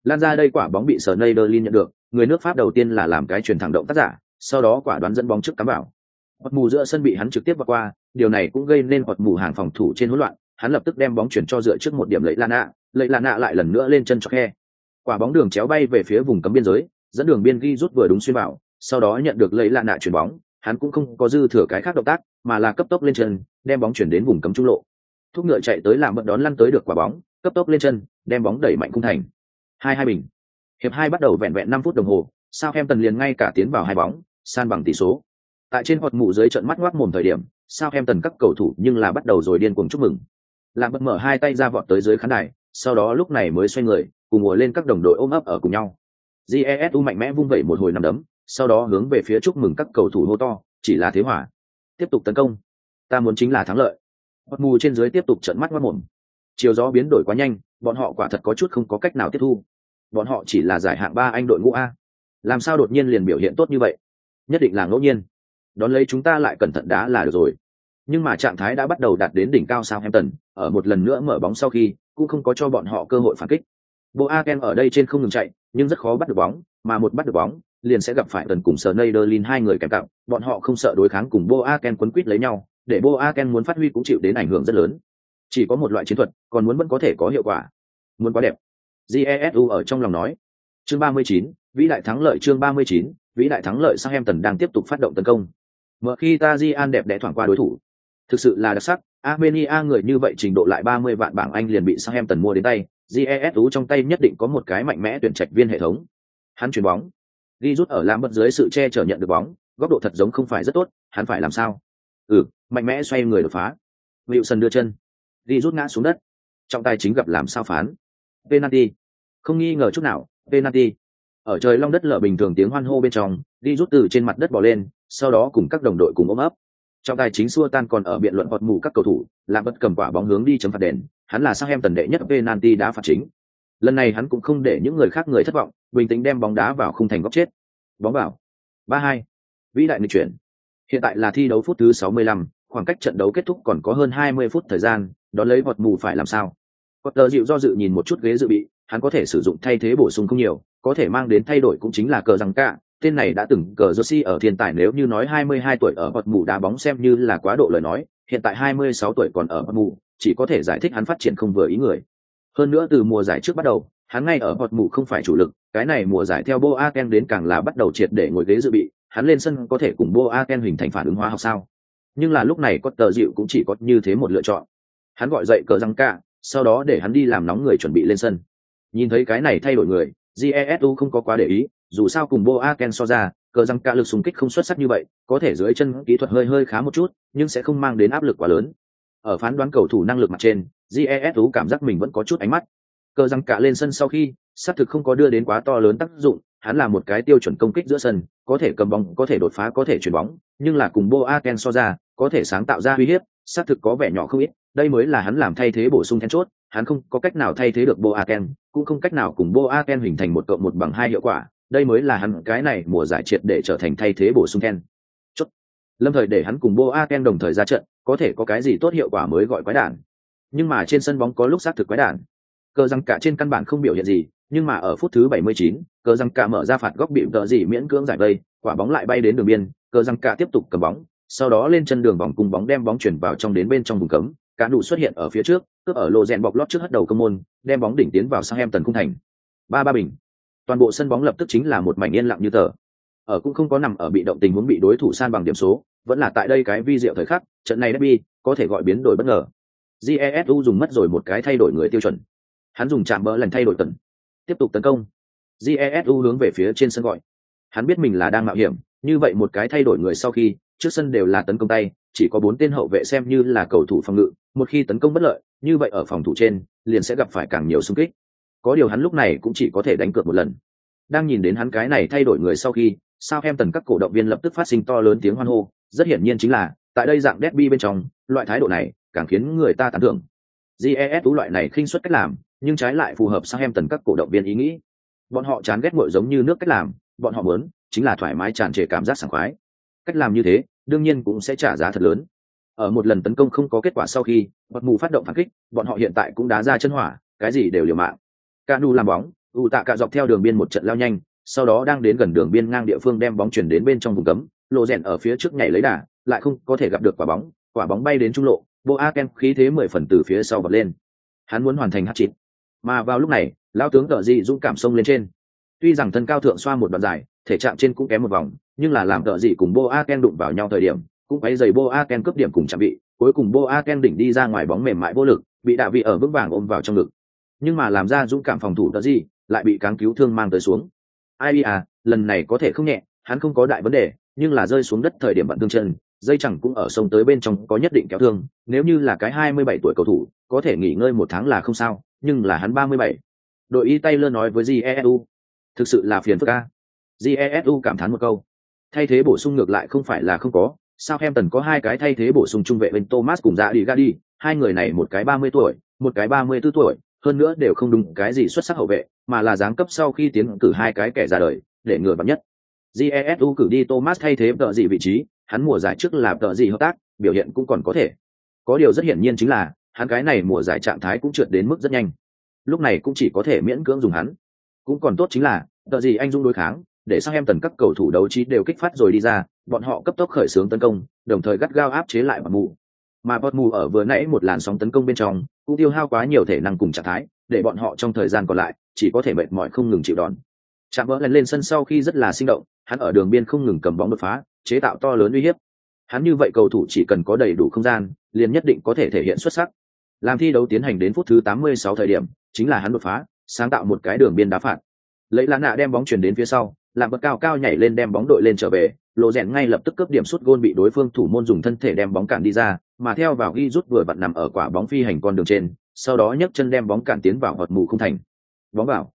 Lan ra đây quả bóng bị sở neiderlin nhận được, người nước pháp đầu tiên là làm cái truyền thẳng động tác giả, sau đó quả đoán dẫn bóng trước cắm vào. Hoặc mù giữa sân bị hắn trực tiếp vượt qua, điều này cũng gây nên hoặc mù hàng phòng thủ trên hỗn loạn, hắn lập tức đem bóng chuyển cho dựa trước một điểm lấy lan ạ lấy lan ạ lại lần nữa lên chân cho khe. Quả bóng đường chéo bay về phía vùng cấm biên giới, dẫn đường biên ghi rút vừa đúng xuyên vào, sau đó nhận được lấy lan ạ chuyển bóng, hắn cũng không có dư thừa cái khác động tác, mà là cấp tốc lên chân, đem bóng chuyển đến vùng cấm trung lộ thúc ngựa chạy tới làm bận đón lăn tới được quả bóng, cấp tốc lên chân, đem bóng đẩy mạnh cung thành. Hai hai bình. Hiệp hai bắt đầu vẹn vẹn năm phút đồng hồ, sao em tần liền ngay cả tiến vào hai bóng, san bằng tỷ số. Tại trên hoạt mụ dưới trận mắt ngoác mồm thời điểm, sao em tần các cầu thủ nhưng là bắt đầu rồi điên cuồng chúc mừng. Làm bật mở hai tay ra vọt tới dưới khán đài, sau đó lúc này mới xoay người, cùng ngồi lên các đồng đội ôm ấp ở cùng nhau. Jesu mạnh mẽ vung vẩy một hồi nằm đấm, sau đó hướng về phía chúc mừng các cầu thủ hô to, chỉ là thế hỏa tiếp tục tấn công. Ta muốn chính là thắng lợi bất mù trên dưới tiếp tục trận mắt mất mồm. Chiều gió biến đổi quá nhanh bọn họ quả thật có chút không có cách nào tiếp thu. Bọn họ chỉ là giải hạng ba anh đội ngũ a. Làm sao đột nhiên liền biểu hiện tốt như vậy? Nhất định là ngẫu nhiên. Đón lấy chúng ta lại cẩn thận đá là được rồi. Nhưng mà trạng thái đã bắt đầu đạt đến đỉnh cao sao Southampton, ở một lần nữa mở bóng sau khi, cũng không có cho bọn họ cơ hội phản kích. Boaken ở đây trên không ngừng chạy, nhưng rất khó bắt được bóng, mà một bắt được bóng, liền sẽ gặp phải tần cùng Sneijderlin hai người kèm cặp, bọn họ không sợ đối kháng cùng Boaken quấn quýt lấy nhau, để Boaken muốn phát huy cũng chịu đến ảnh hưởng rất lớn. Chỉ có một loại chiến thuật, còn muốn vẫn có thể có hiệu quả. Muốn quá đẹp. Jesu ở trong lòng nói. Chương 39, vĩ đại thắng lợi chương 39, vĩ đại thắng lợi Sang Em Tần đang tiếp tục phát động tấn công. Mở khi Tajian đẹp đẽ thoảng qua đối thủ. Thực sự là đặc sắc, Armenia người như vậy trình độ lại 30 vạn bảng Anh liền bị Sang Em Tần mua đến tay, GESU trong tay nhất định có một cái mạnh mẽ tuyển trạch viên hệ thống. Hắn chuyển bóng, Ghi rút ở làm bật dưới sự che chở nhận được bóng, góc độ thật giống không phải rất tốt, hắn phải làm sao? Ừ, mạnh mẽ xoay người đột phá. Wilson đưa chân, đi rút ngã xuống đất. Trọng tài chính gặp làm sao phán? Penalty. Không nghi ngờ chút nào, penalty. Ở trời long đất lở bình thường tiếng hoan hô bên trong, đi rút từ trên mặt đất bò lên, sau đó cùng các đồng đội cùng ôm ấp. Trọng tài chính xua tan còn ở biện luận bọt mù các cầu thủ, làm bất cầm quả bóng hướng đi chấm phạt đền, hắn là sang em tần đệ nhất penalty đá phạt chính. Lần này hắn cũng không để những người khác người thất vọng, bình tĩnh đem bóng đá vào khung thành góc chết. Bóng vào. 3-2. Vĩ đại nghịch chuyển. Hiện tại là thi đấu phút thứ 65, khoảng cách trận đấu kết thúc còn có hơn 20 phút thời gian, đó lấy vọt mù phải làm sao? Potter dịu do dự nhìn một chút ghế dự bị, hắn có thể sử dụng thay thế bổ sung không nhiều, có thể mang đến thay đổi cũng chính là cờ rằng cả, tên này đã từng cờ Jersey ở thiên tài nếu như nói 22 tuổi ở vọt mù đá bóng xem như là quá độ lời nói, hiện tại 26 tuổi còn ở vọt mù, chỉ có thể giải thích hắn phát triển không vừa ý người. Hơn nữa từ mùa giải trước bắt đầu, hắn ngay ở vọt mù không phải chủ lực, cái này mùa giải theo Boaken đến càng là bắt đầu triệt để ngồi ghế dự bị, hắn lên sân có thể cùng Boaken hình thành phản ứng hóa học sao? Nhưng là lúc này có tờ dịu cũng chỉ có như thế một lựa chọn. Hắn gọi dậy cờ răng cả, sau đó để hắn đi làm nóng người chuẩn bị lên sân. Nhìn thấy cái này thay đổi người, Jesu không có quá để ý, dù sao cùng Boaken so ra, cờ răng cả lực xung kích không xuất sắc như vậy, có thể dưới chân kỹ thuật hơi hơi khá một chút, nhưng sẽ không mang đến áp lực quá lớn. Ở phán đoán cầu thủ năng lực mặt trên, Jesu cảm giác mình vẫn có chút ánh mắt. Cờ răng cả lên sân sau khi, xác thực không có đưa đến quá to lớn tác dụng, hắn là một cái tiêu chuẩn công kích giữa sân, có thể cầm bóng, có thể đột phá, có thể chuyển bóng, nhưng là cùng Boaken so ra, có thể sáng tạo ra uy hiếp, xác thực có vẻ nhỏ không ít, đây mới là hắn làm thay thế bổ sung then chốt, hắn không có cách nào thay thế được Boaken, cũng không cách nào cùng Boaken hình thành một cộng một bằng hai hiệu quả, đây mới là hắn cái này mùa giải triệt để trở thành thay thế bổ sung then Chốt. Lâm thời để hắn cùng Boaken đồng thời ra trận, có thể có cái gì tốt hiệu quả mới gọi quái đản. Nhưng mà trên sân bóng có lúc xác thực quái đản. Cờ răng cả trên căn bản không biểu hiện gì, nhưng mà ở phút thứ 79, cờ răng cả mở ra phạt góc bị tợ gì miễn cưỡng giải vây, quả bóng lại bay đến đường biên, cờ răng cả tiếp tục cầm bóng, sau đó lên chân đường vòng cung bóng đem bóng chuyển vào trong đến bên trong vùng cấm, cả đủ xuất hiện ở phía trước, cướp ở lô rèn bọc lót trước hất đầu công môn, đem bóng đỉnh tiến vào sang em tần cung thành. Ba ba bình. Toàn bộ sân bóng lập tức chính là một mảnh yên lặng như tờ. Ở cũng không có nằm ở bị động tình huống bị đối thủ san bằng điểm số vẫn là tại đây cái vi diệu thời khắc trận này derby có thể gọi biến đổi bất ngờ. Jesu dùng mất rồi một cái thay đổi người tiêu chuẩn. Hắn dùng chạm bỡ lần thay đổi tần tiếp tục tấn công. Jesu hướng về phía trên sân gọi. Hắn biết mình là đang mạo hiểm, như vậy một cái thay đổi người sau khi, trước sân đều là tấn công tay, chỉ có bốn tên hậu vệ xem như là cầu thủ phòng ngự, một khi tấn công bất lợi, như vậy ở phòng thủ trên, liền sẽ gặp phải càng nhiều xung kích. Có điều hắn lúc này cũng chỉ có thể đánh cược một lần. Đang nhìn đến hắn cái này thay đổi người sau khi sao em tần các cổ động viên lập tức phát sinh to lớn tiếng hoan hô, rất hiển nhiên chính là, tại đây dạng derby bên trong, loại thái độ này càng khiến người ta tán thưởng. Jes tú loại này khinh suất cách làm nhưng trái lại phù hợp sang em tần các cổ động viên ý nghĩ. Bọn họ chán ghét mội giống như nước cách làm, bọn họ muốn chính là thoải mái tràn trề cảm giác sảng khoái. Cách làm như thế, đương nhiên cũng sẽ trả giá thật lớn. Ở một lần tấn công không có kết quả sau khi, bật mù phát động phản kích, bọn họ hiện tại cũng đá ra chân hỏa, cái gì đều liều mạng. Ca nu làm bóng u tạ cạ dọc theo đường biên một trận lao nhanh, sau đó đang đến gần đường biên ngang địa phương đem bóng chuyển đến bên trong vùng cấm, lộ rèn ở phía trước nhảy lấy đà, lại không có thể gặp được quả bóng quả bóng bay đến trung lộ bộ a ken khí thế mười phần từ phía sau bật lên. Hắn muốn hoàn thành hát chịt mà vào lúc này lao tướng tợ dị dũng cảm xông lên trên. Tuy rằng thân cao thượng xoa một đoạn dài, thể trạng trên cũng kém một vòng, nhưng là làm tợ dị cùng bo a ken đụng vào nhau thời điểm, cũng quấy giày bo a ken cướp điểm cùng chạm vị, cuối cùng bo a ken đỉnh đi ra ngoài bóng mềm mại vô lực, bị đạ vị ở vững vàng ôm vào trong ngực. Nhưng mà làm ra dũng cảm phòng thủ tợ dị, lại bị cáng cứu thương mang tới xuống. Ai à lần này có thể không nhẹ, hắn không có đại vấn đề, nhưng là rơi xuống đất thời điểm bận thương chân, dây chẳng cũng ở sông tới bên trong có nhất định kéo thương, nếu như là cái hai mươi bảy tuổi cầu thủ, có thể nghỉ ngơi một tháng là không sao nhưng là hắn ba mươi bảy đội y tay lơ nói với jesu thực sự là phiền phức ca jesu cảm thán một câu thay thế bổ sung ngược lại không phải là không có Southampton có hai cái thay thế bổ sung trung vệ bên Thomas cùng dạ đi Gadi, hai người này một cái 30 tuổi, một cái 34 tuổi, hơn nữa đều không đúng cái gì xuất sắc hậu vệ, mà là giáng cấp sau khi tiến cử hai cái kẻ ra đời, để ngừa bắn nhất. Jesu cử đi Thomas thay thế tợ gì vị trí, hắn mùa giải trước là tợ gì hợp tác, biểu hiện cũng còn có thể. Có điều rất hiển nhiên chính là, hắn cái này mùa giải trạng thái cũng trượt đến mức rất nhanh. Lúc này cũng chỉ có thể miễn cưỡng dùng hắn. Cũng còn tốt chính là, tợ gì anh dung đối kháng, để sang em tần các cầu thủ đấu trí đều kích phát rồi đi ra, bọn họ cấp tốc khởi xướng tấn công, đồng thời gắt gao áp chế lại bọn mù. Mà bọn mù ở vừa nãy một làn sóng tấn công bên trong, cũng tiêu hao quá nhiều thể năng cùng trạng thái, để bọn họ trong thời gian còn lại chỉ có thể mệt mỏi không ngừng chịu đòn. Chạm vỡ lên lên sân sau khi rất là sinh động, hắn ở đường biên không ngừng cầm bóng đột phá, chế tạo to lớn uy hiếp. Hắn như vậy cầu thủ chỉ cần có đầy đủ không gian, liền nhất định có thể thể hiện xuất sắc. Làm thi đấu tiến hành đến phút thứ 86 thời điểm, chính là hắn đột phá, sáng tạo một cái đường biên đá phạt. Lấy Lã nạ đem bóng chuyển đến phía sau, làm bật cao cao nhảy lên đem bóng đội lên trở về, lộ rèn ngay lập tức cướp điểm sút gôn bị đối phương thủ môn dùng thân thể đem bóng cản đi ra, mà theo vào ghi rút vừa vặn nằm ở quả bóng phi hành con đường trên, sau đó nhấc chân đem bóng cản tiến vào hoạt mù không thành. Bóng vào.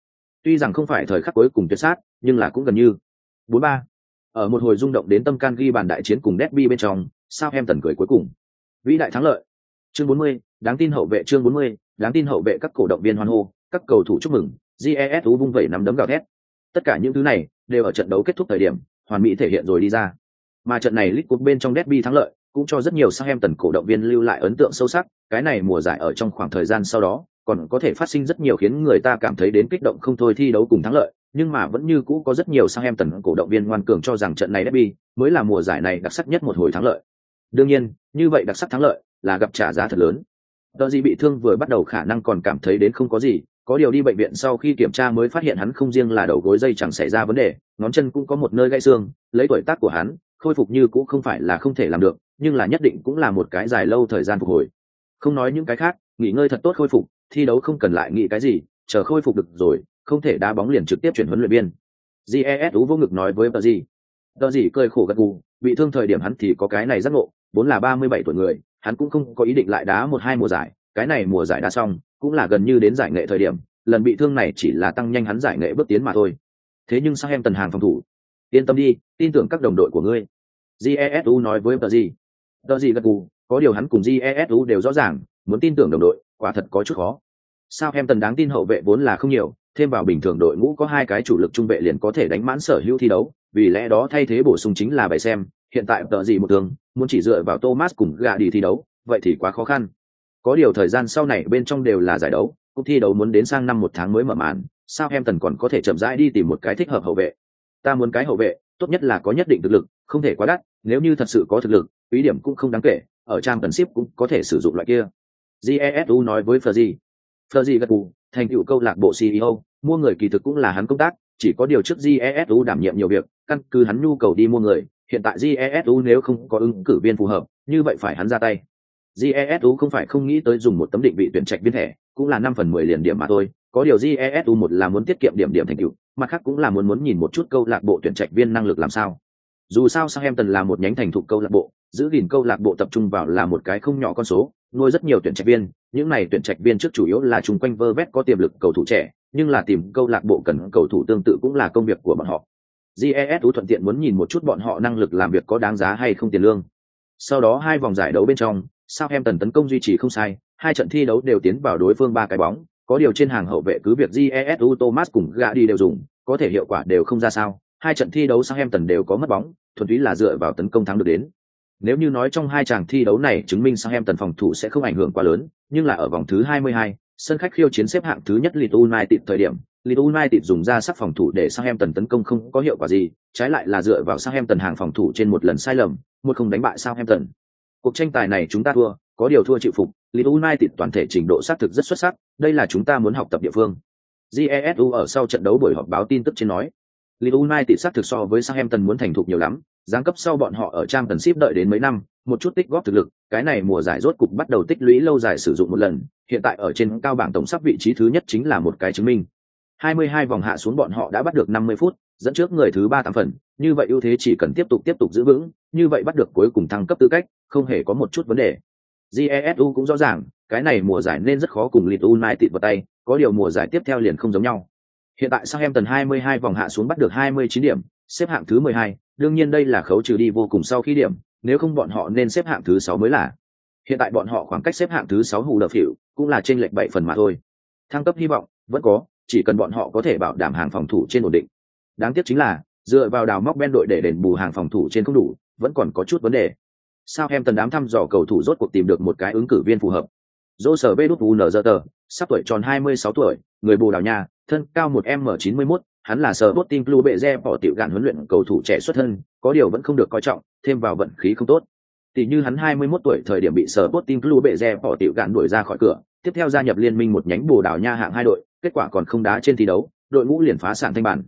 Tuy rằng không phải thời khắc cuối cùng tuyệt sát, nhưng là cũng gần như. 4-3. Ở một hồi rung động đến tâm can ghi bàn đại chiến cùng Derby bên trong, sao em cười cuối cùng. Vĩ đại thắng lợi. Chương 40, đáng tin hậu vệ chương 40, đáng tin hậu vệ các cổ động viên hoan hô, các cầu thủ chúc mừng, GES vung vẩy nắm đấm gào thét. Tất cả những thứ này đều ở trận đấu kết thúc thời điểm, hoàn mỹ thể hiện rồi đi ra. Mà trận này League Cup bên trong Derby thắng lợi, cũng cho rất nhiều Southampton cổ động viên lưu lại ấn tượng sâu sắc, cái này mùa giải ở trong khoảng thời gian sau đó, còn có thể phát sinh rất nhiều khiến người ta cảm thấy đến kích động không thôi thi đấu cùng thắng lợi, nhưng mà vẫn như cũ có rất nhiều Southampton cổ động viên ngoan cường cho rằng trận này derby mới là mùa giải này đặc sắc nhất một hồi thắng lợi. Đương nhiên, như vậy đặc sắc thắng lợi là gặp trả giá thật lớn. Tờ gì bị thương vừa bắt đầu khả năng còn cảm thấy đến không có gì, có điều đi bệnh viện sau khi kiểm tra mới phát hiện hắn không riêng là đầu gối dây chẳng xảy ra vấn đề, ngón chân cũng có một nơi gãy xương, lấy tuổi tác của hắn, khôi phục như cũng không phải là không thể làm được, nhưng là nhất định cũng là một cái dài lâu thời gian phục hồi. Không nói những cái khác, nghỉ ngơi thật tốt khôi phục, thi đấu không cần lại nghĩ cái gì, chờ khôi phục được rồi, không thể đá bóng liền trực tiếp chuyển huấn luyện viên. Jesu vô ngực nói với Tờ gì. Tờ gì cười khổ gật gù, bị thương thời điểm hắn thì có cái này rất ngộ, vốn là ba mươi bảy tuổi người, hắn cũng không có ý định lại đá một hai mùa giải, cái này mùa giải đã xong, cũng là gần như đến giải nghệ thời điểm, lần bị thương này chỉ là tăng nhanh hắn giải nghệ bước tiến mà thôi. Thế nhưng sao em tần hàng phòng thủ? Yên tâm đi, tin tưởng các đồng đội của ngươi. Jesu nói với Tờ gì. Tờ gì gật gù, có điều hắn cùng Jesu đều rõ ràng, muốn tin tưởng đồng đội, quả thật có chút khó. Sao em tần đáng tin hậu vệ vốn là không nhiều, thêm vào bình thường đội ngũ có hai cái chủ lực trung vệ liền có thể đánh mãn sở hữu thi đấu, vì lẽ đó thay thế bổ sung chính là bài xem, hiện tại tờ gì một thường, muốn chỉ dựa vào Thomas cùng gà đi thi đấu, vậy thì quá khó khăn. Có điều thời gian sau này bên trong đều là giải đấu, cuộc thi đấu muốn đến sang năm một tháng mới mở màn, sao em tần còn có thể chậm rãi đi tìm một cái thích hợp hậu vệ. Ta muốn cái hậu vệ, tốt nhất là có nhất định thực lực, không thể quá đắt, nếu như thật sự có thực lực, ý điểm cũng không đáng kể, ở trang tần ship cũng có thể sử dụng loại kia. Jesu nói với Fergie. Fergie gật gù, thành tựu câu lạc bộ CEO, mua người kỳ thực cũng là hắn công tác, chỉ có điều trước Jesu đảm nhiệm nhiều việc, căn cứ hắn nhu cầu đi mua người, hiện tại Jesu nếu không có ứng cử viên phù hợp, như vậy phải hắn ra tay. Jesu không phải không nghĩ tới dùng một tấm định vị tuyển trạch viên thẻ, cũng là năm phần mười liền điểm mà thôi, có điều Jesu một là muốn tiết kiệm điểm điểm thành tựu, mặt khác cũng là muốn muốn nhìn một chút câu lạc bộ tuyển trạch viên năng lực làm sao. Dù sao Southampton là một nhánh thành thục câu lạc bộ, giữ gìn câu lạc bộ tập trung vào là một cái không nhỏ con số, nuôi rất nhiều tuyển trạch viên, những này tuyển trạch viên trước chủ yếu là chung quanh vơ vét có tiềm lực cầu thủ trẻ, nhưng là tìm câu lạc bộ cần cầu thủ tương tự cũng là công việc của bọn họ. GES thuận tiện muốn nhìn một chút bọn họ năng lực làm việc có đáng giá hay không tiền lương. Sau đó hai vòng giải đấu bên trong, Southampton tấn công duy trì không sai, hai trận thi đấu đều tiến vào đối phương ba cái bóng, có điều trên hàng hậu vệ cứ việc GESU Thomas cùng Gadi đều dùng, có thể hiệu quả đều không ra sao. Hai trận thi đấu Southampton đều có mất bóng, thuần túy là dựa vào tấn công thắng được đến. Nếu như nói trong hai chàng thi đấu này chứng minh Southampton phòng thủ sẽ không ảnh hưởng quá lớn, nhưng là ở vòng thứ 22, sân khách khiêu chiến xếp hạng thứ nhất Leeds United thời điểm, Leeds United dùng ra sắc phòng thủ để Southampton tấn công không có hiệu quả gì, trái lại là dựa vào Southampton hàng phòng thủ trên một lần sai lầm, một không đánh bại Southampton. Cuộc tranh tài này chúng ta thua, có điều thua chịu phục, Leeds United toàn thể trình độ sát thực rất xuất sắc, đây là chúng ta muốn học tập địa phương. GESU ở sau trận đấu buổi họp báo tin tức trên nói, Leeds United sát thực so với Southampton muốn thành thục nhiều lắm, giáng cấp sau bọn họ ở trang tần ship đợi đến mấy năm, một chút tích góp thực lực, cái này mùa giải rốt cục bắt đầu tích lũy lâu dài sử dụng một lần, hiện tại ở trên cao bảng tổng sắp vị trí thứ nhất chính là một cái chứng minh. 22 vòng hạ xuống bọn họ đã bắt được 50 phút, dẫn trước người thứ ba tám phần, như vậy ưu thế chỉ cần tiếp tục tiếp tục giữ vững, như vậy bắt được cuối cùng thăng cấp tư cách, không hề có một chút vấn đề. Jesu cũng rõ ràng, cái này mùa giải nên rất khó cùng Leeds United vào tay, có điều mùa giải tiếp theo liền không giống nhau. Hiện tại Southampton 22 vòng hạ xuống bắt được 29 điểm, xếp hạng thứ 12, đương nhiên đây là khấu trừ đi vô cùng sau khi điểm, nếu không bọn họ nên xếp hạng thứ sáu mới là. Hiện tại bọn họ khoảng cách xếp hạng thứ sáu hù lợp hiệu cũng là trên lệch bảy phần mà thôi. Thăng cấp hy vọng vẫn có, chỉ cần bọn họ có thể bảo đảm hàng phòng thủ trên ổn định. Đáng tiếc chính là, dựa vào đào móc ben đội để đền bù hàng phòng thủ trên không đủ, vẫn còn có chút vấn đề. Sao em tần đám thăm dò cầu thủ rốt cuộc tìm được một cái ứng cử viên phù hợp. dô sở Bedutunzer, sắp tuổi tròn 26 tuổi, người Bồ Đào Nha, thân cao một m 91 hắn là sở bot team club bệ re bỏ tiểu gạn huấn luyện cầu thủ trẻ xuất thân có điều vẫn không được coi trọng thêm vào vận khí không tốt tỷ như hắn 21 tuổi thời điểm bị sở bot tim club bệ rè, bỏ tiểu gạn đuổi ra khỏi cửa tiếp theo gia nhập liên minh một nhánh bồ đào nha hạng hai đội kết quả còn không đá trên thi đấu đội ngũ liền phá sản thanh bản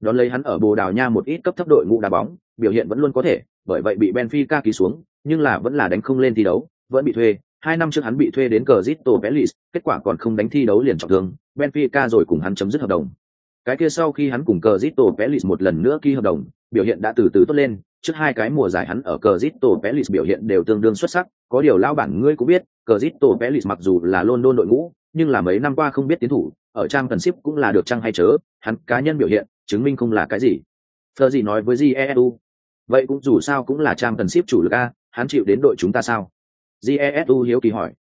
đón lấy hắn ở bồ đào nha một ít cấp thấp đội ngũ đá bóng biểu hiện vẫn luôn có thể bởi vậy bị benfica ký xuống nhưng là vẫn là đánh không lên thi đấu vẫn bị thuê hai năm trước hắn bị thuê đến cờ Zito kết quả còn không đánh thi đấu liền trọng thương, Benfica rồi cùng hắn chấm dứt hợp đồng. Cái kia sau khi hắn cùng cờ Zito một lần nữa ký hợp đồng, biểu hiện đã từ từ tốt lên, trước hai cái mùa giải hắn ở Crystal Palace Pelis biểu hiện đều tương đương xuất sắc, có điều lao bản ngươi cũng biết, Crystal Palace Pelis mặc dù là London đội ngũ, nhưng là mấy năm qua không biết tiến thủ, ở trang cần ship cũng là được trang hay chớ, hắn cá nhân biểu hiện, chứng minh không là cái gì. Phờ gì nói với GESU, vậy cũng dù sao cũng là trang cần ship chủ lực a, hắn chịu đến đội chúng ta sao? GESU hiếu kỳ hỏi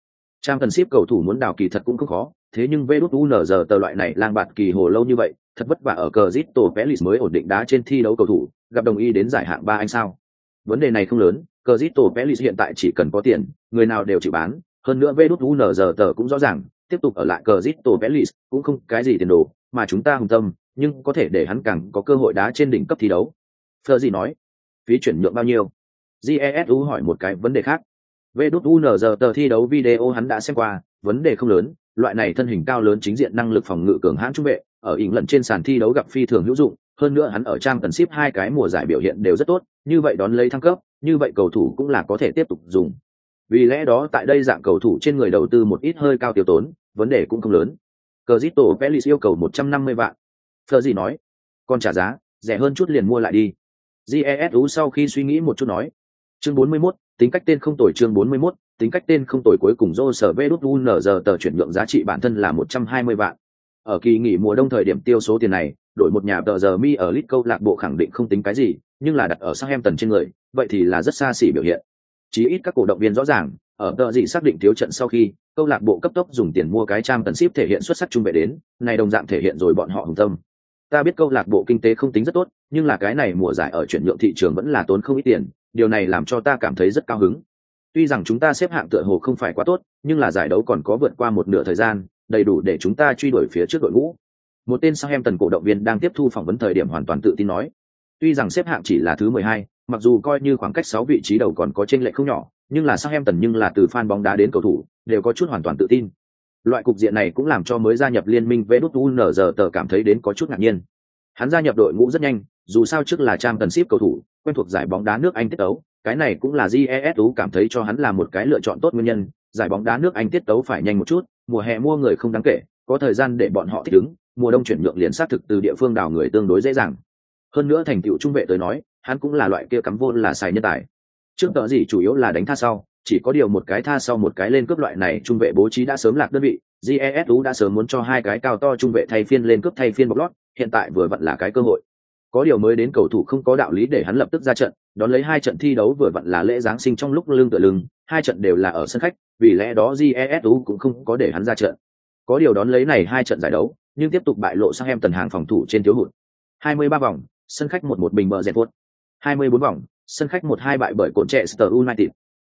trang cần ship cầu thủ muốn đào kỳ thật cũng không khó thế nhưng vê đút giờ tờ loại này lang bạt kỳ hồ lâu như vậy thật vất vả ở Crystal Palace pelis mới ổn định đá trên thi đấu cầu thủ gặp đồng ý đến giải hạng ba anh sao? Vấn đề này không lớn cờ zito pelis hiện tại chỉ cần có tiền người nào đều chịu bán. Hơn nữa vê đút giờ tờ cũng rõ ràng tiếp tục ở lại cờ zito pelis cũng không cái gì tiền đồ mà chúng ta hùng tâm nhưng có thể để hắn càng có cơ hội đá trên đỉnh cấp thi đấu. Thơ gì nói phí chuyển nhượng bao nhiêu? Jesu hỏi một cái vấn đề khác. Về đút giờ tờ thi đấu video hắn đã xem qua, vấn đề không lớn, loại này thân hình cao lớn chính diện năng lực phòng ngự cường hãn trung vệ, ở ỉng lần trên sàn thi đấu gặp phi thường hữu dụng, hơn nữa hắn ở trang tần ship hai cái mùa giải biểu hiện đều rất tốt, như vậy đón lấy thăng cấp, như vậy cầu thủ cũng là có thể tiếp tục dùng. Vì lẽ đó tại đây dạng cầu thủ trên người đầu tư một ít hơi cao tiêu tốn, vấn đề cũng không lớn. cờ jito Pelis yêu cầu 150 vạn. Phờ gì nói, còn trả giá, rẻ hơn chút liền mua lại đi. jesu sau khi suy nghĩ một chút nói. Chương 41, tính cách tên không tồi chương 41, tính cách tên không tồi cuối cùng do sở VĐUNZ tờ chuyển nhượng giá trị bản thân là 120 vạn. Ở kỳ nghỉ mùa đông thời điểm tiêu số tiền này, đổi một nhà tờ giờ mi ở lit câu lạc bộ khẳng định không tính cái gì, nhưng là đặt ở sang em tần trên người, vậy thì là rất xa xỉ biểu hiện. Chí ít các cổ động viên rõ ràng, ở tờ gì xác định thiếu trận sau khi, câu lạc bộ cấp tốc dùng tiền mua cái trang tần ship thể hiện xuất sắc trung vệ đến, này đồng dạng thể hiện rồi bọn họ hùng tâm. Ta biết câu lạc bộ kinh tế không tính rất tốt, nhưng là cái này mùa giải ở chuyển nhượng thị trường vẫn là tốn không ít tiền, điều này làm cho ta cảm thấy rất cao hứng tuy rằng chúng ta xếp hạng tựa hồ không phải quá tốt nhưng là giải đấu còn có vượt qua một nửa thời gian đầy đủ để chúng ta truy đuổi phía trước đội ngũ một tên sao em tần cổ động viên đang tiếp thu phỏng vấn thời điểm hoàn toàn tự tin nói. Tuy rằng xếp hạng chỉ là thứ mười hai, mặc dù coi như khoảng cách sáu vị trí đầu còn có chênh lệch không nhỏ nhưng là sao em tần nhưng là từ fan bóng đá đến cầu thủ đều có chút hoàn toàn tự tin. Loại cục diện này cũng làm cho mới gia nhập liên minh vê đút giờ tờ cảm thấy đến có chút ngạc nhiên. Hắn gia nhập đội ngũ rất nhanh dù sao trước là trang tần ship cầu thủ quen thuộc giải bóng đá nước anh tiết tấu cái này cũng là jesu cảm thấy cho hắn là một cái lựa chọn tốt nguyên nhân giải bóng đá nước anh tiết tấu phải nhanh một chút mùa hè mua người không đáng kể có thời gian để bọn họ thích ứng mùa đông chuyển nhượng liền xác thực từ địa phương đào người tương đối dễ dàng. Hơn nữa thành tựu trung vệ tới nói, hắn cũng là loại kia cắm vô là xài nhân tài. Trước tờ gì chủ yếu là đánh tha sau, chỉ có điều một cái tha sau một cái lên cướp loại này trung vệ bố trí đã sớm lạc đơn vị jesu đã sớm muốn cho hai cái cao to trung vệ thay phiên lên cướp thay phiên bọc lót, hiện tại vừa vặn là cái cơ hội. Có điều mới đến cầu thủ không có đạo lý để hắn lập tức ra trận, đón lấy hai trận thi đấu vừa vặn là lễ giáng sinh trong lúc lưng tựa lưng, hai trận đều là ở sân khách, vì lẽ đó jesu cũng không có để hắn ra trận. Có điều đón lấy này hai trận giải đấu nhưng tiếp tục bại lộ sang em tần hàng phòng thủ trên thiếu hụt. 23 vòng, sân khách một một bình bờ dẹt vuốt. 24 vòng, sân khách một hai bại bởi cột trẻ Star United.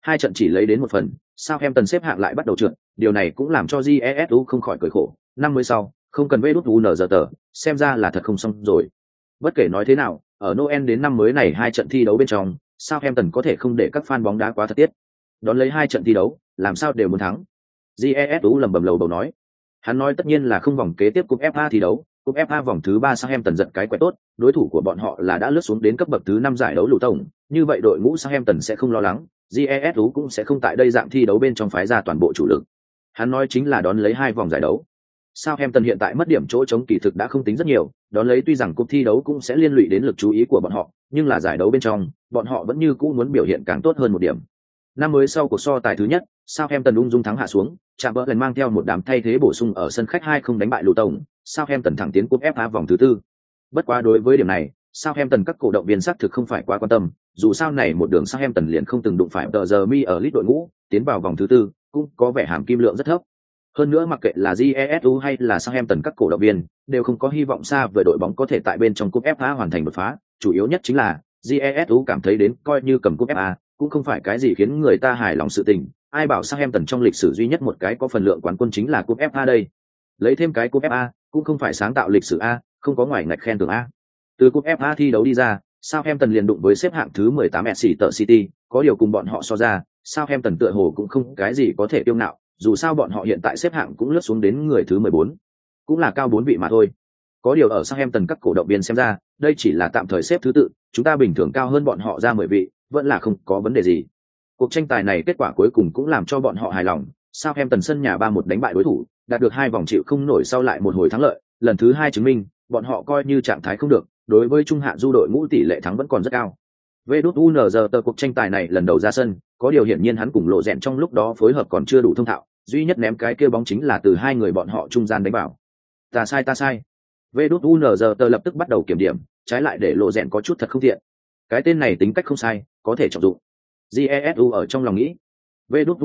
Hai trận chỉ lấy đến một phần, sao em tần xếp hạng lại bắt đầu trượt, điều này cũng làm cho jesu không khỏi cười khổ. năm mươi sau, không cần vê đút u nờ giờ tờ, xem ra là thật không xong rồi. Bất kể nói thế nào, ở noel đến năm mới này hai trận thi đấu bên trong, sao em tần có thể không để các fan bóng đá quá thật tiết? Đón lấy hai trận thi đấu, làm sao đều muốn thắng? Jesu lầm bầm lầu đầu nói hắn nói tất nhiên là không vòng kế tiếp cúp fa thi đấu cúp fa vòng thứ ba sang em tần giật cái quẻ tốt đối thủ của bọn họ là đã lướt xuống đến cấp bậc thứ năm giải đấu lũ tổng. Như vậy đội ngũ sang em tần sẽ không lo lắng jesu cũng sẽ không tại đây dạng thi đấu bên trong phái ra toàn bộ chủ lực. Hắn nói chính là đón lấy hai vòng giải đấu. Sao em tần hiện tại mất điểm chỗ chống kỳ thực đã không tính rất nhiều, đón lấy tuy rằng cuộc thi đấu cũng sẽ liên lụy đến lực chú ý của bọn họ, nhưng là giải đấu bên trong, bọn họ vẫn như cũ muốn biểu hiện càng tốt hơn một điểm. Năm mới sau cuộc so tài thứ nhất, Sao em tần ung dung thắng hạ xuống, chạm bỡ lần mang theo một đám thay thế bổ sung ở sân khách hai không đánh bại lù tổng, Sao em tần thẳng tiến cúp FA vòng thứ tư. Bất quá đối với điểm này, Southampton các cổ động viên xác thực không phải quá quan tâm, dù sao này một đường Southampton liền không từng đụng phải tờ giờ mi ở lít đội ngũ, tiến vào vòng thứ tư, cũng có vẻ hàm kim lượng rất thấp. Hơn nữa mặc kệ là GESU hay là Southampton các cổ động viên, đều không có hy vọng xa về đội bóng có thể tại bên trong cúp FA hoàn thành một phá, chủ yếu nhất chính là GESU cảm thấy đến coi như cầm cúp FA, cũng không phải cái gì khiến người ta hài lòng sự tình, ai bảo Southampton trong lịch sử duy nhất một cái có phần lượng quán quân chính là cúp FA đây. Lấy thêm cái cúp FA, cũng không phải sáng tạo lịch sử A, không có ngoài ngạch khen thưởng A. Từ cúp FA thi đấu đi ra, Southampton liền đụng với xếp hạng thứ 18 Manchester City, có điều cùng bọn họ so ra, Southampton tựa hồ cũng không cái gì có thể tiêu ngạo, dù sao bọn họ hiện tại xếp hạng cũng lướt xuống đến người thứ 14, cũng là cao bốn vị mà thôi. Có điều ở Southampton các cổ động viên xem ra, đây chỉ là tạm thời xếp thứ tự, chúng ta bình thường cao hơn bọn họ ra 10 vị, vẫn là không có vấn đề gì. Cuộc tranh tài này kết quả cuối cùng cũng làm cho bọn họ hài lòng, Southampton sân nhà 3-1 đánh bại đối thủ, đạt được hai vòng chịu không nổi sau lại một hồi thắng lợi, lần thứ hai chứng minh, bọn họ coi như trạng thái không được, đối với trung hạ du đội ngũ tỷ lệ thắng vẫn còn rất cao. Về đốt UNZ tờ cuộc tranh tài này lần đầu ra sân, có điều hiển nhiên hắn cùng lộ rèn trong lúc đó phối hợp còn chưa đủ thông thạo, duy nhất ném cái kia bóng chính là từ hai người bọn họ trung gian đánh vào. Ta sai ta sai. Về đốt UNZ tờ lập tức bắt đầu kiểm điểm, trái lại để lộ rèn có chút thật không thiện. Cái tên này tính cách không sai, có thể trọng dụng. Jesu ở trong lòng nghĩ. Về đút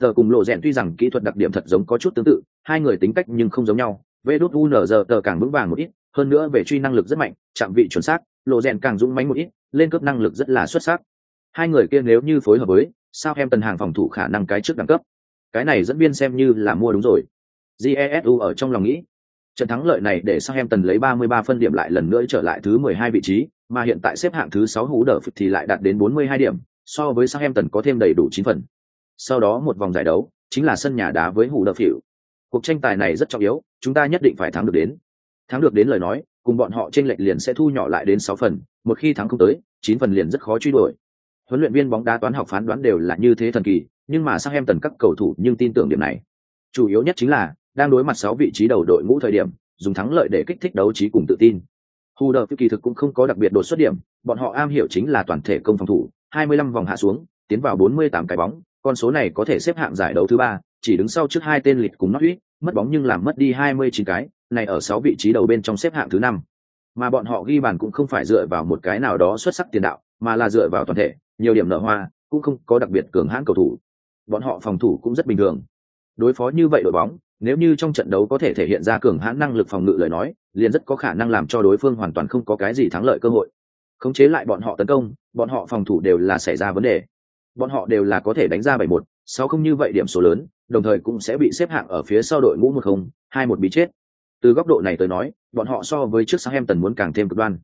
tờ cùng lộ rèn tuy rằng kỹ thuật đặc điểm thật giống có chút tương tự, hai người tính cách nhưng không giống nhau. Về đút tờ càng vững vàng một ít, hơn nữa về truy năng lực rất mạnh, chạm vị chuẩn xác, lộ rèn càng dũng mãnh một ít, lên cấp năng lực rất là xuất sắc. Hai người kia nếu như phối hợp với, sao em tần hàng phòng thủ khả năng cái trước đẳng cấp. Cái này dẫn viên xem như là mua đúng rồi. Jesu ở trong lòng nghĩ. Trận thắng lợi này để sao em tần lấy 33 phân điểm lại lần nữa trở lại thứ 12 vị trí, mà hiện tại xếp hạng thứ 6 hú đỡ thì lại đạt đến 42 điểm, so với Southampton có thêm đầy đủ 9 phần. Sau đó một vòng giải đấu, chính là sân nhà đá với hủ đỡ phiểu. Cuộc tranh tài này rất trọng yếu, chúng ta nhất định phải thắng được đến. Thắng được đến lời nói, cùng bọn họ trên lệch liền sẽ thu nhỏ lại đến 6 phần, một khi thắng không tới, 9 phần liền rất khó truy đuổi. Huấn luyện viên bóng đá toán học phán đoán đều là như thế thần kỳ, nhưng mà sang em tần các cầu thủ nhưng tin tưởng điểm này. Chủ yếu nhất chính là đang đối mặt 6 vị trí đầu đội ngũ thời điểm, dùng thắng lợi để kích thích đấu trí cùng tự tin. Hu đờ kỳ thực cũng không có đặc biệt đột xuất điểm, bọn họ am hiểu chính là toàn thể công phòng thủ, 25 vòng hạ xuống, tiến vào 48 cái bóng, con số này có thể xếp hạng giải đấu thứ ba, chỉ đứng sau trước hai tên lịch cùng Norwich, mất bóng nhưng làm mất đi 29 cái, này ở 6 vị trí đầu bên trong xếp hạng thứ năm. Mà bọn họ ghi bàn cũng không phải dựa vào một cái nào đó xuất sắc tiền đạo, mà là dựa vào toàn thể, nhiều điểm nở hoa, cũng không có đặc biệt cường hãn cầu thủ. Bọn họ phòng thủ cũng rất bình thường. Đối phó như vậy đội bóng, nếu như trong trận đấu có thể thể hiện ra cường hãn năng lực phòng ngự lời nói, liền rất có khả năng làm cho đối phương hoàn toàn không có cái gì thắng lợi cơ hội. Khống chế lại bọn họ tấn công, bọn họ phòng thủ đều là xảy ra vấn đề. Bọn họ đều là có thể đánh ra bảy một, sáu không như vậy điểm số lớn, đồng thời cũng sẽ bị xếp hạng ở phía sau đội ngũ 1-0, 2-1 bị chết. Từ góc độ này tới nói, bọn họ so với trước sang em tần muốn càng thêm cực đoan.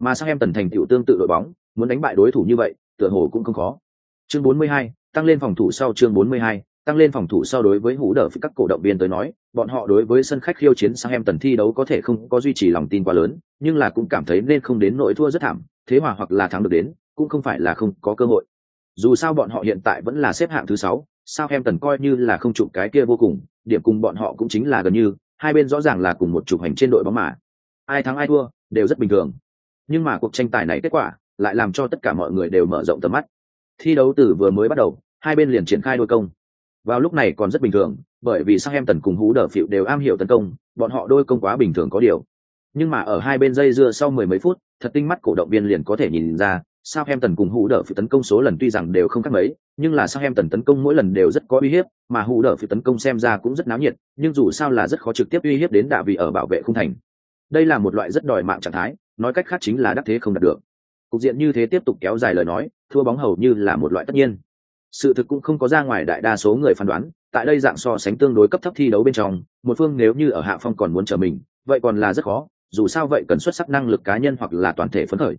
Mà sang em tần thành tựu tương tự đội bóng, muốn đánh bại đối thủ như vậy, tựa hồ cũng không khó. Chương 42, tăng lên phòng thủ sau chương 42, tăng lên phòng thủ sau đối với hủ đỡ các cổ động viên tới nói, bọn họ đối với sân khách khiêu chiến sang em tần thi đấu có thể không có duy trì lòng tin quá lớn, nhưng là cũng cảm thấy nên không đến nỗi thua rất thảm, thế hòa hoặc là thắng được đến, cũng không phải là không có cơ hội. Dù sao bọn họ hiện tại vẫn là xếp hạng thứ sáu, Southampton coi như là không chụp cái kia vô cùng, điểm cùng bọn họ cũng chính là gần như, hai bên rõ ràng là cùng một chụp hành trên đội bóng mà. Ai thắng ai thua, đều rất bình thường. Nhưng mà cuộc tranh tài này kết quả, lại làm cho tất cả mọi người đều mở rộng tầm mắt. Thi đấu từ vừa mới bắt đầu, hai bên liền triển khai đôi công. Vào lúc này còn rất bình thường, bởi vì Southampton cùng Hú Đở Phịu đều am hiểu tấn công, bọn họ đôi công quá bình thường có điều. Nhưng mà ở hai bên dây dưa sau mười mấy phút, thật tinh mắt cổ động viên liền có thể nhìn ra, sao em tần cùng Hú đỡ Phịu tấn công số lần tuy rằng đều không khác mấy, nhưng là sao em tần tấn công mỗi lần đều rất có uy hiếp, mà Hú đỡ Phịu tấn công xem ra cũng rất náo nhiệt, nhưng dù sao là rất khó trực tiếp uy hiếp đến đạ vị ở bảo vệ khung thành. Đây là một loại rất đòi mạng trạng thái, nói cách khác chính là đắc thế không đạt được. Cục diện như thế tiếp tục kéo dài lời nói, thua bóng hầu như là một loại tất nhiên. Sự thực cũng không có ra ngoài đại đa số người phán đoán, tại đây dạng so sánh tương đối cấp thấp thi đấu bên trong, một phương nếu như ở hạ phong còn muốn trở mình, vậy còn là rất khó, dù sao vậy cần xuất sắc năng lực cá nhân hoặc là toàn thể phấn khởi.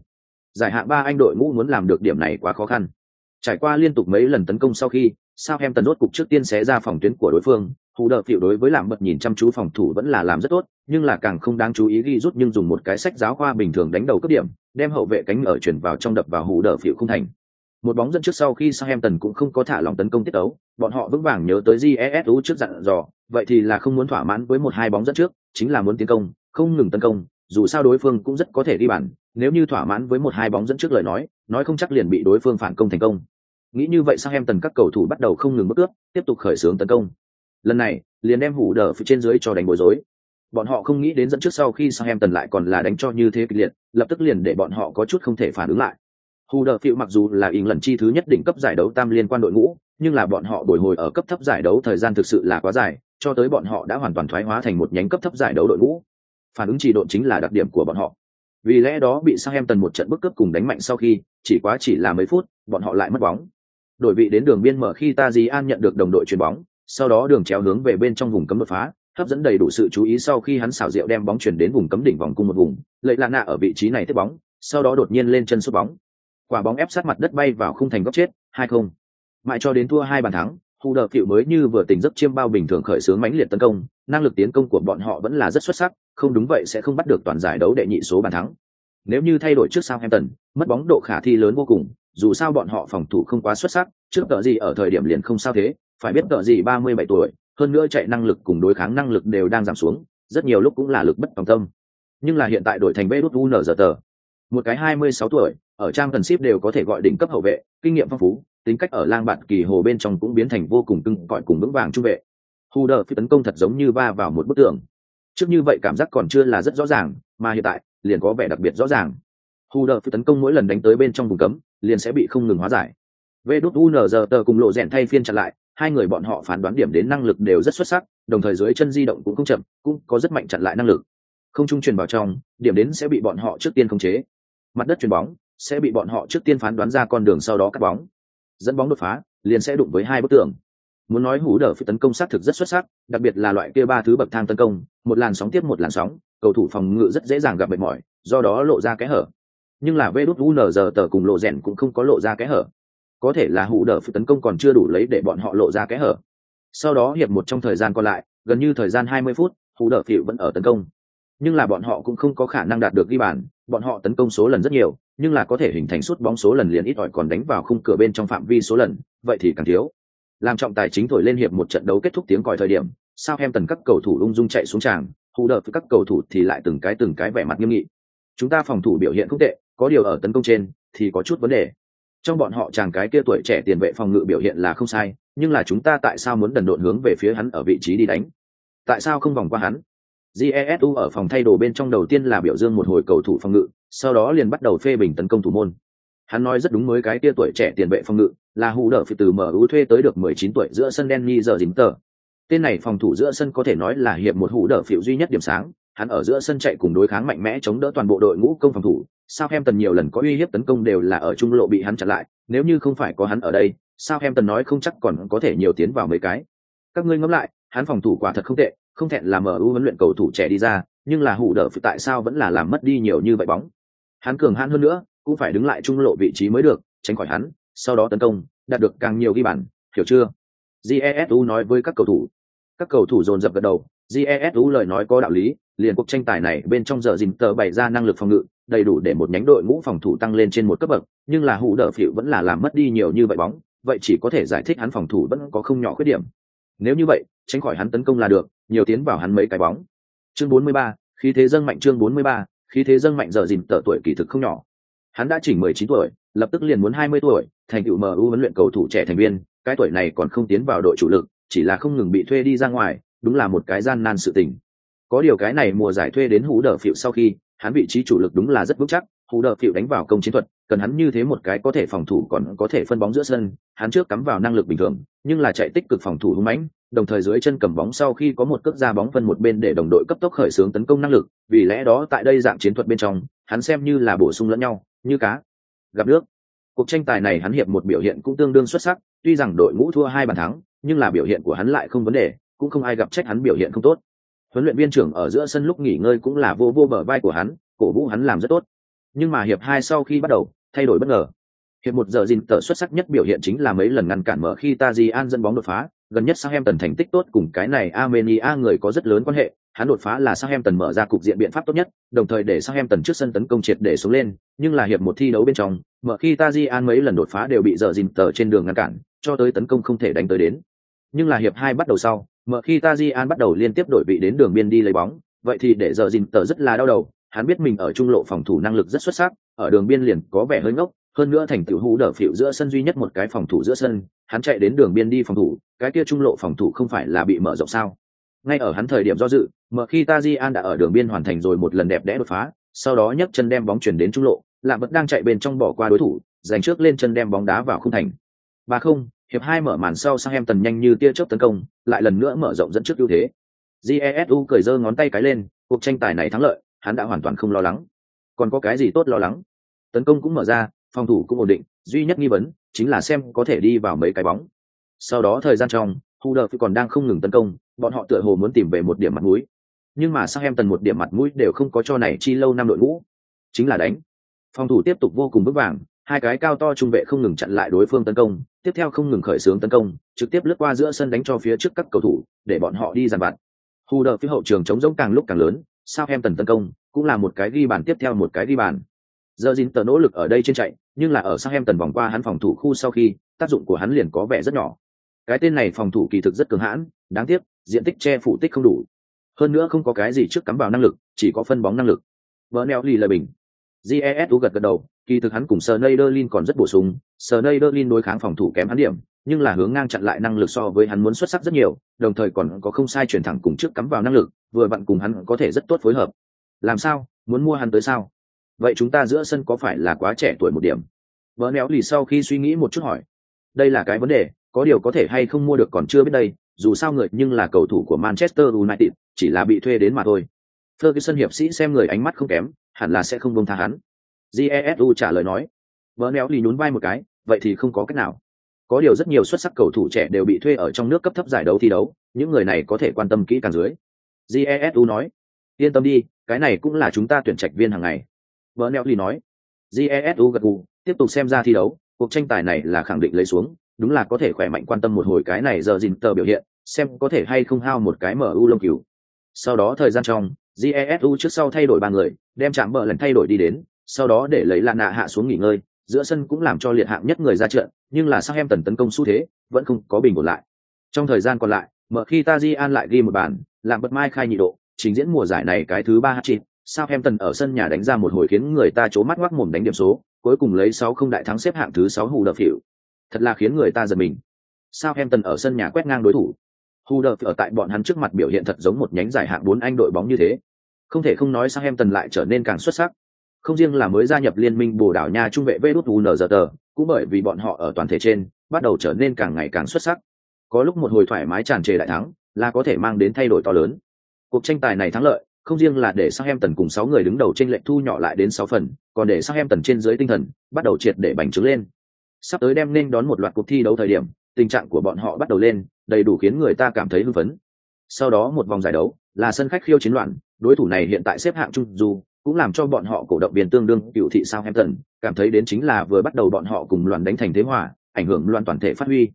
Giải hạng ba anh đội ngũ muốn làm được điểm này quá khó khăn. Trải qua liên tục mấy lần tấn công sau khi, sao em tần rốt cục trước tiên xé ra phòng tuyến của đối phương, hù đỡ phiệu đối với làm bật nhìn chăm chú phòng thủ vẫn là làm rất tốt, nhưng là càng không đáng chú ý ghi rút nhưng dùng một cái sách giáo khoa bình thường đánh đầu cấp điểm, đem hậu vệ cánh ở chuyển vào trong đập vào hù đỡ phiệu không thành. Một bóng dẫn trước sau khi Southampton cũng không có thả lỏng tấn công tiết đấu, bọn họ vững vàng nhớ tới JESU trước dặn dò, vậy thì là không muốn thỏa mãn với một hai bóng dẫn trước, chính là muốn tiến công, không ngừng tấn công, dù sao đối phương cũng rất có thể đi bàn, nếu như thỏa mãn với một hai bóng dẫn trước lời nói, nói không chắc liền bị đối phương phản công thành công. Nghĩ như vậy sang em tần các cầu thủ bắt đầu không ngừng bước cướp, tiếp tục khởi xướng tấn công. Lần này, liền đem hủ đờ phía trên dưới cho đánh bối rối. Bọn họ không nghĩ đến dẫn trước sau khi sang em tần lại còn là đánh cho như thế kịch liệt, lập tức liền để bọn họ có chút không thể phản ứng lại. Hù đờ Huddersfield mặc dù là ỉng lần chi thứ nhất đỉnh cấp giải đấu tam liên quan đội ngũ, nhưng là bọn họ bồi hồi ở cấp thấp giải đấu thời gian thực sự là quá dài, cho tới bọn họ đã hoàn toàn thoái hóa thành một nhánh cấp thấp giải đấu đội ngũ. Phản ứng trì độn chính là đặc điểm của bọn họ. Vì lẽ đó bị Southampton một trận bức cướp cùng đánh mạnh sau khi, chỉ quá chỉ là mấy phút, bọn họ lại mất bóng. Đổi vị đến đường biên mở khi Tajian nhận được đồng đội chuyền bóng, sau đó đường chéo hướng về bên trong vùng cấm đột phá, hấp dẫn đầy đủ sự chú ý sau khi hắn xảo diệu đem bóng chuyển đến vùng cấm đỉnh vòng cung một vùng, lợi lạ nạ ở vị trí này tiếp bóng, sau đó đột nhiên lên chân sút bóng. Quả bóng ép sát mặt đất bay vào khung thành góc chết, hai không. Mãi cho đến thua hai bàn thắng, Hu Đờ cựu mới như vừa tỉnh giấc chiêm bao bình thường khởi xướng mãnh liệt tấn công, năng lực tiến công của bọn họ vẫn là rất xuất sắc, không đúng vậy sẽ không bắt được toàn giải đấu đệ nhị số bàn thắng. Nếu như thay đổi trước Southampton, mất bóng độ khả thi lớn vô cùng, dù sao bọn họ phòng thủ không quá xuất sắc, trước tợ gì ở thời điểm liền không sao thế, phải biết tợ gì 37 tuổi, hơn nữa chạy năng lực cùng đối kháng năng lực đều đang giảm xuống, rất nhiều lúc cũng là lực bất tòng tâm. Nhưng là hiện tại đổi thành Beirut giờ tờ. Một cái 26 tuổi, ở trang cần ship đều có thể gọi đỉnh cấp hậu vệ, kinh nghiệm phong phú, tính cách ở lang bạn kỳ hồ bên trong cũng biến thành vô cùng cưng cõi cùng vững vàng trung vệ. Hu đờ phi tấn công thật giống như va vào một bức tường. Trước như vậy cảm giác còn chưa là rất rõ ràng, mà hiện tại liền có vẻ đặc biệt rõ ràng. hù đờ tấn công mỗi lần đánh tới bên trong vùng cấm, liền sẽ bị không ngừng hóa giải. Vê đút giờ tờ cùng lộ rèn thay phiên chặn lại, hai người bọn họ phán đoán điểm đến năng lực đều rất xuất sắc, đồng thời dưới chân di động cũng không chậm, cũng có rất mạnh chặn lại năng lực. Không trung truyền vào trong, điểm đến sẽ bị bọn họ trước tiên khống chế. Mặt đất truyền bóng sẽ bị bọn họ trước tiên phán đoán ra con đường sau đó cắt bóng. Dẫn bóng đột phá, liền sẽ đụng với hai bức tường. Muốn nói hủ đỡ phi tấn công sát thực rất xuất sắc, đặc biệt là loại kia ba thứ bậc thang tấn công, một làn sóng tiếp một làn sóng, cầu thủ phòng ngự rất dễ dàng gặp mệt mỏi, do đó lộ ra cái hở. Nhưng là Vđ UNZ tờ cùng lộ rèn cũng không có lộ ra cái hở. Có thể là hủ đỡ phụ tấn công còn chưa đủ lấy để bọn họ lộ ra cái hở. Sau đó hiệp một trong thời gian còn lại gần như thời gian 20 phút hủ đỡ phịu vẫn ở tấn công. Nhưng là bọn họ cũng không có khả năng đạt được ghi bàn bọn họ tấn công số lần rất nhiều nhưng là có thể hình thành suốt bóng số lần liền ít ỏi còn đánh vào khung cửa bên trong phạm vi số lần vậy thì càng thiếu làm trọng tài chính thổi lên hiệp một trận đấu kết thúc tiếng còi thời điểm, sao em tần các cầu thủ ung dung chạy xuống tràng, hù đợt với các cầu thủ thì lại từng cái từng cái vẻ mặt nghiêm nghị. Chúng ta phòng thủ biểu hiện không tệ, có điều ở tấn công trên thì có chút vấn đề. Trong bọn họ chàng cái kia tuổi trẻ tiền vệ phòng ngự biểu hiện là không sai, nhưng là chúng ta tại sao muốn đần độn hướng về phía hắn ở vị trí đi đánh? Tại sao không vòng qua hắn? Jesu ở phòng thay đồ bên trong đầu tiên là biểu dương một hồi cầu thủ phòng ngự, sau đó liền bắt đầu phê bình tấn công thủ môn hắn nói rất đúng mới cái kia tuổi trẻ tiền vệ phòng ngự là hụ đỡ phi từ mu thuê tới được 19 tuổi giữa sân Danny giờ dính tờ tên này phòng thủ giữa sân có thể nói là hiệp một hụ đỡ phiểu duy nhất điểm sáng hắn ở giữa sân chạy cùng đối kháng mạnh mẽ chống đỡ toàn bộ đội ngũ công phòng thủ Southampton nhiều lần có uy hiếp tấn công đều là ở trung lộ bị hắn chặn lại, nếu như không phải có hắn ở đây, Southampton nói không chắc còn có thể nhiều tiến vào mấy cái. Các ngươi ngẫm lại, hắn phòng thủ quả thật không tệ, không thẹn là MU huấn luyện cầu thủ trẻ đi ra, nhưng là hủ đỡ tại sao vẫn là làm mất đi nhiều như vậy bóng. Hắn cường hãn hơn nữa, cũng phải đứng lại trung lộ vị trí mới được, tránh khỏi hắn, sau đó tấn công, đạt được càng nhiều ghi bàn, hiểu chưa? Jesu nói với các cầu thủ. Các cầu thủ dồn dập gật đầu, Jesu lời nói có đạo lý, liền cuộc tranh tài này bên trong giờ dìm tờ bày ra năng lực phòng ngự, đầy đủ để một nhánh đội ngũ phòng thủ tăng lên trên một cấp bậc nhưng là hụ đỡ phịu vẫn là làm mất đi nhiều như vậy bóng vậy chỉ có thể giải thích hắn phòng thủ vẫn có không nhỏ khuyết điểm nếu như vậy tránh khỏi hắn tấn công là được nhiều tiến vào hắn mấy cái bóng chương 43, khí thế dâng mạnh chương 43, khí thế dâng mạnh giờ dìm tờ tuổi kỳ thực không nhỏ hắn đã chỉnh 19 tuổi, lập tức liền muốn 20 tuổi, thành tựu mu huấn luyện cầu thủ trẻ thành viên, cái tuổi này còn không tiến vào đội chủ lực, chỉ là không ngừng bị thuê đi ra ngoài, đúng là một cái gian nan sự tình. Có điều cái này mùa giải thuê đến hú đỡ phịu sau khi, hắn vị trí chủ lực đúng là rất vững chắc, hú đờ phịu đánh vào công chiến thuật, cần hắn như thế một cái có thể phòng thủ còn có thể phân bóng giữa sân, hắn trước cắm vào năng lực bình thường, nhưng là chạy tích cực phòng thủ hung mãnh, đồng thời dưới chân cầm bóng sau khi có một cước ra bóng phân một bên để đồng đội cấp tốc khởi xướng tấn công năng lực, vì lẽ đó tại đây dạng chiến thuật bên trong, hắn xem như là bổ sung lẫn nhau như cá. Gặp nước. Cuộc tranh tài này hắn hiệp một biểu hiện cũng tương đương xuất sắc, tuy rằng đội ngũ thua hai bàn thắng, nhưng là biểu hiện của hắn lại không vấn đề, cũng không ai gặp trách hắn biểu hiện không tốt. Huấn luyện viên trưởng ở giữa sân lúc nghỉ ngơi cũng là vô vô bờ vai của hắn, cổ vũ hắn làm rất tốt. Nhưng mà hiệp hai sau khi bắt đầu, thay đổi bất ngờ. Hiệp một giờ dìn tờ xuất sắc nhất biểu hiện chính là mấy lần ngăn cản mở khi taji an dẫn bóng đột phá, gần nhất sang em tần thành tích tốt cùng cái này armenia người có rất lớn quan hệ hắn đột phá là Southampton mở ra cục diện biện pháp tốt nhất đồng thời để Southampton trước sân tấn công triệt để xuống lên nhưng là hiệp một thi đấu bên trong mở khi Tajian mấy lần đột phá đều bị giờ dìn tờ trên đường ngăn cản cho tới tấn công không thể đánh tới đến nhưng là hiệp hai bắt đầu sau mở khi Tajian bắt đầu liên tiếp đổi vị đến đường biên đi lấy bóng, vậy thì để giờ Jin tờ rất là đau đầu, hắn biết mình ở trung lộ phòng thủ năng lực rất xuất sắc, ở đường biên liền có vẻ hơi ngốc, hơn nữa thành tiểu hú đỡ phiểu giữa sân duy nhất một cái phòng thủ giữa sân, hắn chạy đến đường biên đi phòng thủ, cái kia trung lộ phòng thủ không phải là bị mở rộng sao? Ngay ở hắn thời điểm do dự mở khi tajian đã ở đường biên hoàn thành rồi một lần đẹp đẽ đột phá, sau đó nhấc chân đem bóng chuyển đến trung lộ, lạ vẫn đang chạy bên trong bỏ qua đối thủ, giành trước lên chân đem bóng đá vào khung thành. Ba không, hiệp hai mở màn sau sang em tần nhanh như tia chớp tấn công, lại lần nữa mở rộng dẫn trước ưu thế. Jesu cười giơ ngón tay cái lên, cuộc tranh tài này thắng lợi, hắn đã hoàn toàn không lo lắng. Còn có cái gì tốt lo lắng? Tấn công cũng mở ra, phòng thủ cũng ổn định, duy nhất nghi vấn chính là xem có thể đi vào mấy cái bóng. Sau đó thời gian trong hù đờ còn đang không ngừng tấn công, bọn họ tựa hồ muốn tìm về một điểm mặt mũi. Nhưng mà sang em tần một điểm mặt mũi đều không có cho này chi lâu năm đội ngũ. Chính là đánh. Phòng thủ tiếp tục vô cùng vững vàng, hai cái cao to trung vệ không ngừng chặn lại đối phương tấn công, tiếp theo không ngừng khởi xướng tấn công, trực tiếp lướt qua giữa sân đánh cho phía trước các cầu thủ, để bọn họ đi dàn vặt. Hù đờ phía hậu trường chống giống càng lúc càng lớn, sao em tần tấn công cũng là một cái ghi bàn tiếp theo một cái ghi bàn. Giờ dìn tờ nỗ lực ở đây trên chạy, nhưng là ở sang em tần vòng qua hắn phòng thủ khu sau khi, tác dụng của hắn liền có vẻ rất nhỏ cái tên này phòng thủ kỳ thực rất cường hãn, đáng tiếc, diện tích che phủ tích không đủ. Hơn nữa không có cái gì trước cắm vào năng lực, chỉ có phân bóng năng lực. Vợ neo lì lời bình. Jesu gật gật đầu, kỳ thực hắn cùng Sneijderlin còn rất bổ sung. Sneijderlin đối kháng phòng thủ kém hắn điểm, nhưng là hướng ngang chặn lại năng lực so với hắn muốn xuất sắc rất nhiều, đồng thời còn có không sai chuyển thẳng cùng trước cắm vào năng lực, vừa vặn cùng hắn có thể rất tốt phối hợp. Làm sao? Muốn mua hắn tới sao? Vậy chúng ta giữa sân có phải là quá trẻ tuổi một điểm? Vợ neo lì sau khi suy nghĩ một chút hỏi. Đây là cái vấn đề có điều có thể hay không mua được còn chưa biết đây, dù sao người nhưng là cầu thủ của manchester united, chỉ là bị thuê đến mà thôi. Ferguson hiệp sĩ xem người ánh mắt không kém, hẳn là sẽ không buông tha hắn. Jesu trả lời nói. Vợ lì nhún vai một cái, vậy thì không có cách nào. Có điều rất nhiều xuất sắc cầu thủ trẻ đều bị thuê ở trong nước cấp thấp giải đấu thi đấu, những người này có thể quan tâm kỹ càng dưới. Jesu nói. Yên tâm đi, cái này cũng là chúng ta tuyển trạch viên hàng ngày. Vợ lì nói. Jesu gật gù, tiếp tục xem ra thi đấu, cuộc tranh tài này là khẳng định lấy xuống đúng là có thể khỏe mạnh quan tâm một hồi cái này giờ dìn tờ biểu hiện xem có thể hay không hao một cái mở u lông cứu sau đó thời gian trong jesu trước sau thay đổi ba người đem chạm bờ lần thay đổi đi đến sau đó để lấy lạ nạ hạ xuống nghỉ ngơi giữa sân cũng làm cho liệt hạng nhất người ra trận nhưng là sang em tần tấn công xu thế vẫn không có bình ổn lại trong thời gian còn lại mở khi ta di an lại ghi một bàn làm bật mai khai nhị độ trình diễn mùa giải này cái thứ ba hát chịt tần ở sân nhà đánh ra một hồi khiến người ta chố mắt ngoác mồm đánh điểm số, cuối cùng lấy sáu không đại thắng xếp hạng thứ sáu hù đập hiệu. Thật là khiến người ta giật mình. Sao em tần ở sân nhà quét ngang đối thủ. Hù đờ ở tại bọn hắn trước mặt biểu hiện thật giống một nhánh giải hạng bốn anh đội bóng như thế. Không thể không nói rằng em tần lại trở nên càng xuất sắc. Không riêng là mới gia nhập liên minh Bồ đảo Nha trung vệ VĐUNZT, cũng bởi vì bọn họ ở toàn thể trên, bắt đầu trở nên càng ngày càng xuất sắc. Có lúc một hồi thoải mái tràn trề đại thắng, là có thể mang đến thay đổi to lớn. Cuộc tranh tài này thắng lợi, không riêng là để xác em tần cùng sáu người đứng đầu trên lệnh thu nhỏ lại đến sáu phần, còn để xác em tần trên dưới tinh thần bắt đầu triệt để bành trướng lên. Sắp tới đem nên đón một loạt cuộc thi đấu thời điểm, tình trạng của bọn họ bắt đầu lên, đầy đủ khiến người ta cảm thấy hưng phấn. Sau đó một vòng giải đấu, là sân khách khiêu chiến loạn, đối thủ này hiện tại xếp hạng trung dù cũng làm cho bọn họ cổ động viên tương đương cựu thị Southampton, cảm thấy đến chính là vừa bắt đầu bọn họ cùng loạn đánh thành thế hòa, ảnh hưởng loạn toàn thể phát huy.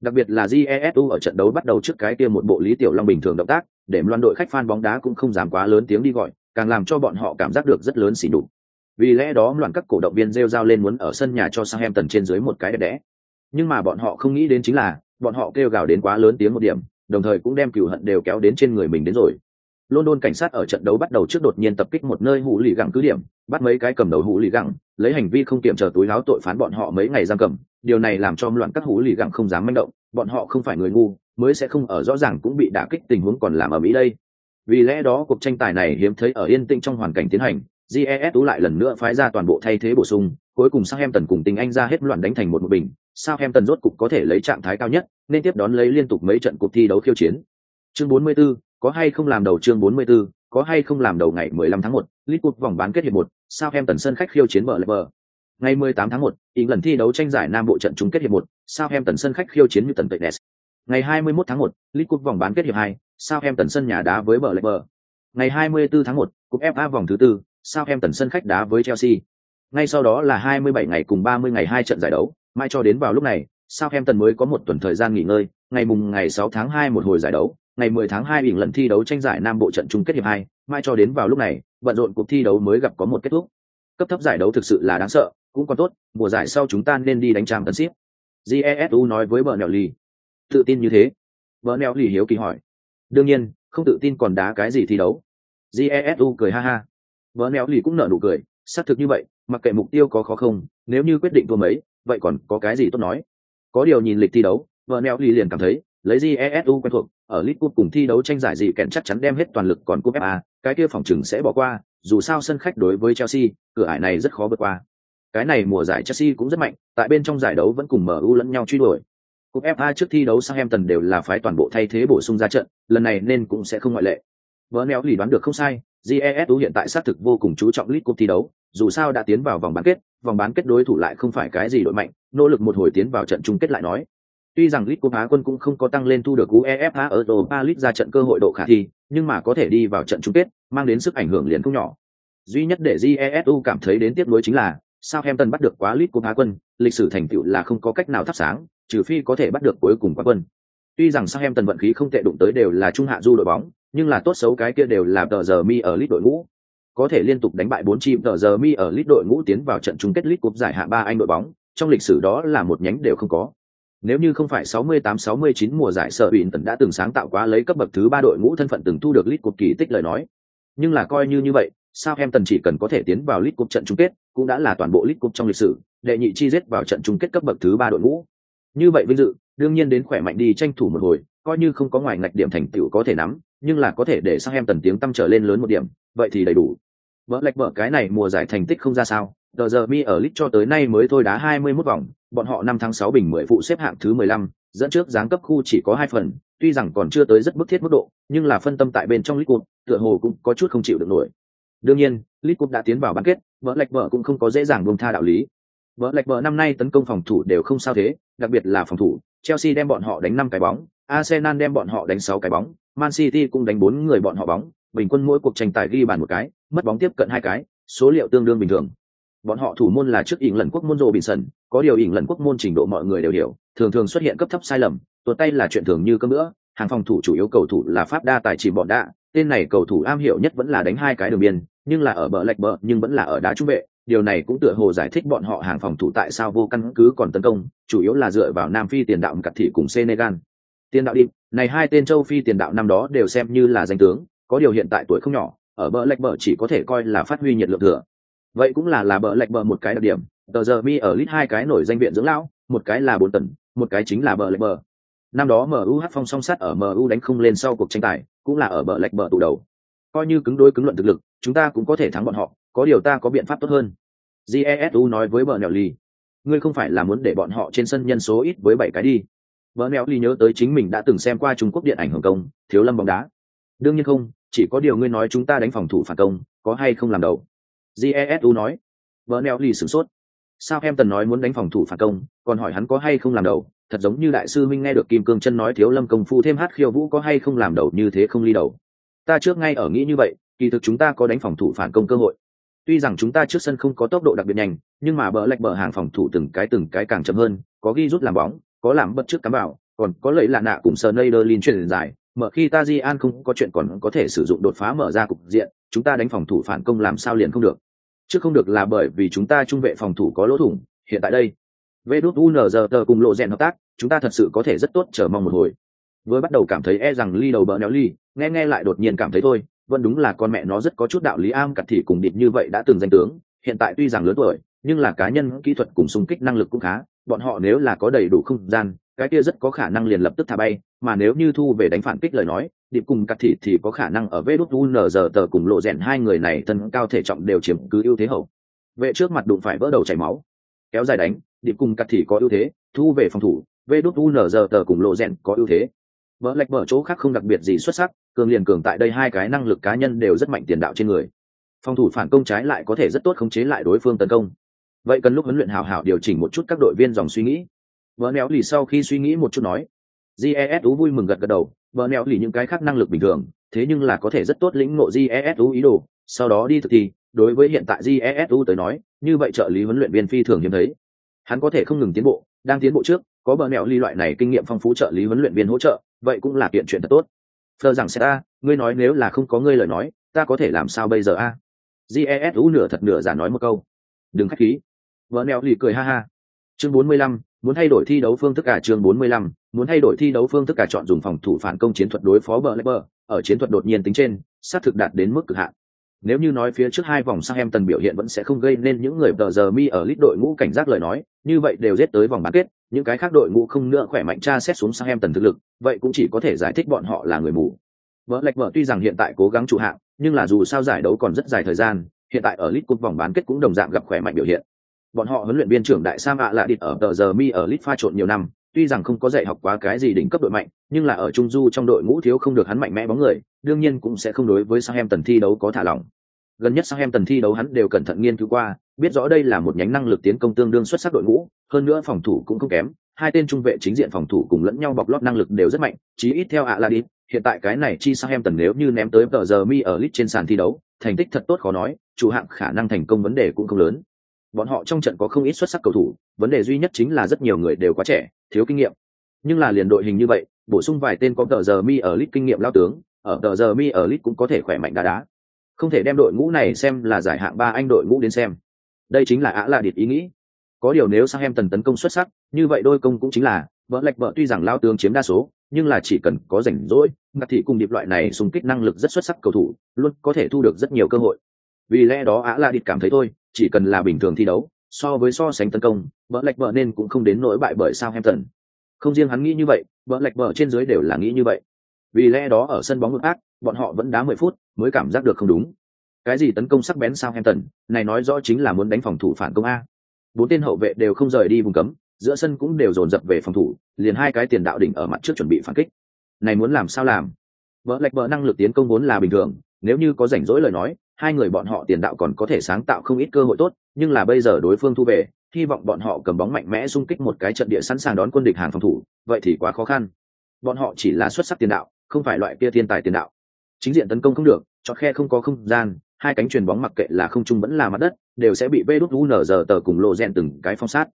Đặc biệt là Jesu ở trận đấu bắt đầu trước cái kia một bộ lý tiểu long bình thường động tác, để loan đội khách fan bóng đá cũng không dám quá lớn tiếng đi gọi, càng làm cho bọn họ cảm giác được rất lớn xỉ nhục. Vì lẽ đó loạn các cổ động viên rêu rao lên muốn ở sân nhà cho sang em tần trên dưới một cái đẹp đẽ. Nhưng mà bọn họ không nghĩ đến chính là, bọn họ kêu gào đến quá lớn tiếng một điểm, đồng thời cũng đem cửu hận đều kéo đến trên người mình đến rồi. London cảnh sát ở trận đấu bắt đầu trước đột nhiên tập kích một nơi hủ lì gặng cứ điểm, bắt mấy cái cầm đầu hủ lì gặng, lấy hành vi không kiểm chờ túi láo tội phán bọn họ mấy ngày giam cầm. Điều này làm cho loạn các hủ lì gặng không dám manh động, bọn họ không phải người ngu, mới sẽ không ở rõ ràng cũng bị đả kích tình huống còn làm ở mỹ đây vì lẽ đó cuộc tranh tài này hiếm thấy ở yên tĩnh trong hoàn cảnh tiến hành jes lại lần nữa phái ra toàn bộ thay thế bổ sung cuối cùng sang em tần cùng tình anh ra hết loạn đánh thành một một bình. Sao em tần rốt cục có thể lấy trạng thái cao nhất nên tiếp đón lấy liên tục mấy trận cuộc thi đấu khiêu chiến. Chương 44, có hay không làm đầu chương 44, có hay không làm đầu ngày 15 tháng 1, League vòng bán kết hiệp 1, sao em tần sân khách khiêu chiến bờ bờ. Ngày 18 tháng 1, ý lần thi đấu tranh giải Nam Bộ trận chung kết hiệp 1, Southampton tần sân khách khiêu chiến như tần Tệ Ngày 21 tháng 1, League Cup vòng bán kết hiệp 2, Southampton sân nhà đá với bờ lệch bờ. Ngày 24 tháng 1, Cúp FA vòng thứ tư, Southampton sân khách đá với Chelsea. Ngay sau đó là 27 ngày cùng 30 ngày hai trận giải đấu, mai cho đến vào lúc này, Southampton mới có một tuần thời gian nghỉ ngơi, ngày mùng ngày 6 tháng 2 một hồi giải đấu, ngày 10 tháng 2 bình lần thi đấu tranh giải Nam Bộ trận chung kết hiệp 2, mai cho đến vào lúc này, bận rộn cuộc thi đấu mới gặp có một kết thúc. Cấp thấp giải đấu thực sự là đáng sợ, cũng còn tốt, mùa giải sau chúng ta nên đi đánh trang tấn ship. Jesu nói với bờ nèo lì. Tự tin như thế. Bờ nèo lì hiếu kỳ hỏi đương nhiên không tự tin còn đá cái gì thi đấu jesu cười ha ha vợ néo lì cũng nở nụ cười xác thực như vậy mặc kệ mục tiêu có khó không nếu như quyết định thua mấy vậy còn có cái gì tốt nói có điều nhìn lịch thi đấu vợ neo lì liền cảm thấy lấy jesu quen thuộc ở League Cup cùng thi đấu tranh giải gì kèn chắc chắn đem hết toàn lực còn cúp FA, cái kia phòng chừng sẽ bỏ qua, dù sao sân khách đối với Chelsea, cửa ải này rất khó vượt qua. Cái này mùa giải Chelsea cũng rất mạnh, tại bên trong giải đấu vẫn cùng MU lẫn nhau truy đuổi. Cúp FA trước thi đấu Southampton đều là phái toàn bộ thay thế bổ sung ra trận, lần này nên cũng sẽ không ngoại lệ. Bernel lì đoán được không sai, GESU hiện tại xác thực vô cùng chú trọng League Cup thi đấu, dù sao đã tiến vào vòng bán kết, vòng bán kết đối thủ lại không phải cái gì đội mạnh, nỗ lực một hồi tiến vào trận chung kết lại nói. Tuy rằng League Cup Á quân cũng không có tăng lên thu được UEFA Europa League ra trận cơ hội độ khả thi, nhưng mà có thể đi vào trận chung kết, mang đến sức ảnh hưởng liền không nhỏ. Duy nhất để GESU cảm thấy đến tiếc nuối chính là, Southampton bắt được quá lít Cup Á quân, lịch sử thành tựu là không có cách nào thắp sáng, trừ phi có thể bắt được cuối cùng quá quân. Tuy rằng Southampton vận khí không tệ đụng tới đều là trung hạ du đội bóng, nhưng là tốt xấu cái kia đều là tờ giờ mi ở lít đội ngũ. Có thể liên tục đánh bại bốn chim, tờ giờ mi ở lít đội ngũ tiến vào trận chung kết lít cúp giải hạ ba anh đội bóng, trong lịch sử đó là một nhánh đều không có. Nếu như không phải 68-69 mùa giải sở ủy tần đã từng sáng tạo quá lấy cấp bậc thứ ba đội ngũ thân phận từng thu được lít cúp kỳ tích lời nói. Nhưng là coi như như vậy sao em tần chỉ cần có thể tiến vào lít cúp trận chung kết, cũng đã là toàn bộ lít cúp trong lịch sử, đệ nhị chi giết vào trận chung kết cấp bậc thứ ba đội ngũ. Như vậy vinh dự, đương nhiên đến khỏe mạnh đi tranh thủ một hồi, coi như không có ngoài ngạch điểm thành tựu có thể nắm nhưng là có thể để sang em tần tiếng tăm trở lên lớn một điểm vậy thì đầy đủ. Vỡ lệch vỡ cái này mùa giải thành tích không ra sao tờ giờ mi ở League cho tới nay mới thôi đá 21 vòng bọn họ năm tháng sáu bình mười phụ xếp hạng thứ 15, dẫn trước giáng cấp khu chỉ có hai phần tuy rằng còn chưa tới rất bức thiết mức độ nhưng là phân tâm tại bên trong League cup tựa hồ cũng có chút không chịu được nổi. Đương nhiên League cup đã tiến vào bán kết vỡ lệch vỡ cũng không có dễ dàng buông tha đạo lý. Vỡ lệch vỡ năm nay tấn công phòng thủ đều không sao thế đặc biệt là phòng thủ chelsea đem bọn họ đánh năm cái bóng arsenal đem bọn họ đánh sáu cái bóng Man City cũng đánh bốn người bọn họ bóng, bình quân mỗi cuộc tranh tài ghi bàn một cái, mất bóng tiếp cận hai cái, số liệu tương đương bình thường. Bọn họ thủ môn là trước ỉn lần quốc môn rồ bình sần, có điều ỉn lần quốc môn trình độ mọi người đều hiểu, thường thường xuất hiện cấp thấp sai lầm, tuột tay là chuyện thường như cơm nữa. Hàng phòng thủ chủ yếu cầu thủ là Pháp đa tài chỉ bọn đã, tên này cầu thủ am hiểu nhất vẫn là đánh hai cái đường biên, nhưng là ở bờ lệch bờ, nhưng vẫn là ở đá trung vệ. Điều này cũng tựa hồ giải thích bọn họ hàng phòng thủ tại sao vô căn cứ còn tấn công, chủ yếu là dựa vào Nam Phi tiền đạo cặt thị cùng Senegal. Tiền đạo đi, này hai tên châu phi tiền đạo năm đó đều xem như là danh tướng có điều hiện tại tuổi không nhỏ ở bờ lệch bờ chỉ có thể coi là phát huy nhiệt lượng thừa. Vậy cũng là là bờ lệch bờ một cái đặc điểm tờ giờ mi ở lit hai cái nổi danh viện dưỡng lão một cái là bốn tần một cái chính là bờ lệch bờ. Năm đó mu hát phong song sắt ở mu đánh không lên sau cuộc tranh tài cũng là ở bờ lệch bờ tụ đầu. Coi như cứng đối cứng luận thực lực chúng ta cũng có thể thắng bọn họ có điều ta có biện pháp tốt hơn. Jesu nói với bờ nèo ly ngươi không phải là muốn để bọn họ trên sân nhân số ít với bảy cái đi vợ neo ly nhớ tới chính mình đã từng xem qua trung quốc điện ảnh hồng kông, thiếu lâm bóng đá. Đương nhiên không, chỉ có điều ngươi nói chúng ta đánh phòng thủ phản công, có hay không làm đầu? Jesu nói. Vợ neo ly sửng sốt. Sao em tần nói muốn đánh phòng thủ phản công, còn hỏi hắn có hay không làm đầu? Thật giống như đại sư minh nghe được kim cương chân nói thiếu lâm công phu thêm hát khiêu vũ có hay không làm đầu như thế không ly đầu. Ta trước ngay ở nghĩ như vậy, kỳ thực chúng ta có đánh phòng thủ phản công cơ hội. Tuy rằng chúng ta trước sân không có tốc độ đặc biệt nhanh, nhưng mà bờ lệch bờ hàng phòng thủ từng cái từng cái càng chậm hơn, có ghi rút làm bóng có làm bất trước cắm vào còn có lợi lạ nạ cùng sờ nây đơ liên truyền dài mở khi ta di an không có chuyện còn có thể sử dụng đột phá mở ra cục diện, chúng ta đánh phòng thủ phản công làm sao liền không được. Chứ không được là bởi vì chúng ta trung vệ phòng thủ có lỗ thủng, hiện tại đây. Vê đút unz tờ cùng lộ rèn hợp tác, chúng ta thật sự có thể rất tốt chờ mong một hồi. Vừa bắt đầu cảm thấy e rằng ly đầu bỡ néo ly nghe nghe lại đột nhiên cảm thấy thôi, vẫn đúng là con mẹ nó rất có chút đạo lý am cặt thị cùng địch như vậy đã từng danh tướng, hiện tại tuy rằng lớn tuổi, nhưng là cá nhân kỹ thuật cùng xung kích năng lực cũng khá bọn họ nếu là có đầy đủ không gian, cái kia rất có khả năng liền lập tức thả bay, mà nếu như thu về đánh phản kích lời nói, điệp cùng cắt thị thì có khả năng ở vê Nờ giờ tờ cùng lộ rèn hai người này thân cao thể trọng đều chiếm cứ ưu thế hậu. Vệ trước mặt đụng phải vỡ đầu chảy máu. Kéo dài đánh, điệp cùng cắt thị có ưu thế, thu về phòng thủ, vê Nờ giờ tờ cùng lộ rèn có ưu thế. Vỡ lệch vỡ chỗ khác không đặc biệt gì xuất sắc, cường liền cường tại đây hai cái năng lực cá nhân đều rất mạnh tiền đạo trên người. Phòng thủ phản công trái lại có thể rất tốt khống chế lại đối phương tấn công vậy cần lúc huấn luyện hảo hảo điều chỉnh một chút các đội viên dòng suy nghĩ. Vợ neo lì sau khi suy nghĩ một chút nói jesu vui mừng gật gật đầu, vợ neo lì những cái khác năng lực bình thường, thế nhưng là có thể rất tốt lĩnh ngộ jesu ý đồ, sau đó đi thực thi. Đối với hiện tại jesu tới nói, như vậy trợ lý huấn luyện viên phi thường hiếm thấy. Hắn có thể không ngừng tiến bộ, đang tiến bộ trước, có bờ mẹo ly loại này kinh nghiệm phong phú trợ lý huấn luyện viên hỗ trợ, vậy cũng là kiện chuyện thật tốt. Thờ rằng sẽ ta, ngươi nói nếu là không có ngươi lời nói, ta có thể làm sao bây giờ a? Jesu nửa thật nửa giả nói một câu. Đừng khách khí vợ neo lì cười ha ha. Chương 45, muốn thay đổi thi đấu phương thức cả chương 45, muốn thay đổi thi đấu phương thức cả chọn dùng phòng thủ phản công chiến thuật đối phó bờ lê bờ. Ở chiến thuật đột nhiên tính trên xác thực đạt đến mức cực hạn. Nếu như nói phía trước hai vòng sang em tần biểu hiện vẫn sẽ không gây nên những người tờ giờ mi ở lít đội ngũ cảnh giác lời nói, như vậy đều giết tới vòng bán kết, những cái khác đội ngũ không nữa khỏe mạnh tra xét xuống sang em tần thực lực, vậy cũng chỉ có thể giải thích bọn họ là người mù. vợ lệch vợ tuy rằng hiện tại cố gắng trụ hạng, nhưng là dù sao giải đấu còn rất dài thời gian, hiện tại ở lít cúp vòng bán kết cũng đồng dạng gặp khỏe mạnh biểu hiện. Bọn họ huấn luyện viên trưởng đại Sam ạ lạ địt ở tờ giờ mi ở lit pha trộn nhiều năm, tuy rằng không có dạy học quá cái gì đỉnh cấp đội mạnh, nhưng là ở trung du trong đội ngũ thiếu không được hắn mạnh mẽ bóng người, đương nhiên cũng sẽ không đối với Southampton thi đấu có thả lỏng. Gần nhất Southampton thi đấu hắn đều cẩn thận nghiên cứu qua, biết rõ đây là một nhánh năng lực tiến công tương đương xuất sắc đội ngũ, hơn nữa phòng thủ cũng không kém, hai tên trung vệ chính diện phòng thủ cùng lẫn nhau bọc lót năng lực đều rất mạnh, chí ít theo ạ lạ đi hiện tại cái này chi Southampton nếu như ném tới tờ giờ mi ở lit trên sàn thi đấu, thành tích thật tốt khó nói, chủ hạng khả năng thành công vấn đề cũng không lớn. Bọn họ trong trận có không ít xuất sắc cầu thủ, vấn đề duy nhất chính là rất nhiều người đều quá trẻ, thiếu kinh nghiệm. Nhưng là liền đội hình như vậy, bổ sung vài tên có tờ giờ mi ở lit kinh nghiệm lao tướng, ở tờ giờ mi ở lit cũng có thể khỏe mạnh đá đá. Không thể đem đội ngũ này xem là giải hạng ba anh đội ngũ đến xem. Đây chính là ạ là điệt ý nghĩ. Có điều nếu sang em tần tấn công xuất sắc, như vậy đôi công cũng chính là, vợ lệch vợ tuy rằng lao tướng chiếm đa số, nhưng là chỉ cần có rảnh rỗi, ngặt thị cùng điệp loại này xung kích năng lực rất xuất sắc cầu thủ, luôn có thể thu được rất nhiều cơ hội. Vì lẽ đó Á La điệt cảm thấy thôi, chỉ cần là bình thường thi đấu, so với so sánh tấn công, bỡ lệch bỡ nên cũng không đến nỗi bại bởi Southampton. Không riêng hắn nghĩ như vậy, bỡ lệch bỡ trên dưới đều là nghĩ như vậy. Vì lẽ đó ở sân bóng ngược ác, bọn họ vẫn đá 10 phút mới cảm giác được không đúng. Cái gì tấn công sắc bén Southampton, này nói rõ chính là muốn đánh phòng thủ phản công a. Bốn tên hậu vệ đều không rời đi vùng cấm, giữa sân cũng đều dồn dập về phòng thủ, liền hai cái tiền đạo đỉnh ở mặt trước chuẩn bị phản kích. Này muốn làm sao làm? bỡ lệch bỡ năng lực tiến công vốn là bình thường, nếu như có rảnh rỗi lời nói, hai người bọn họ tiền đạo còn có thể sáng tạo không ít cơ hội tốt, nhưng là bây giờ đối phương thu về, hy vọng bọn họ cầm bóng mạnh mẽ xung kích một cái trận địa sẵn sàng đón quân địch hàng phòng thủ, vậy thì quá khó khăn. Bọn họ chỉ là xuất sắc tiền đạo, không phải loại kia thiên tài tiền đạo. Chính diện tấn công không được, cho khe không có không gian, hai cánh truyền bóng mặc kệ là không trung vẫn là mặt đất, đều sẽ bị Vđunz tờ cùng lộ rèn từng cái phong sát.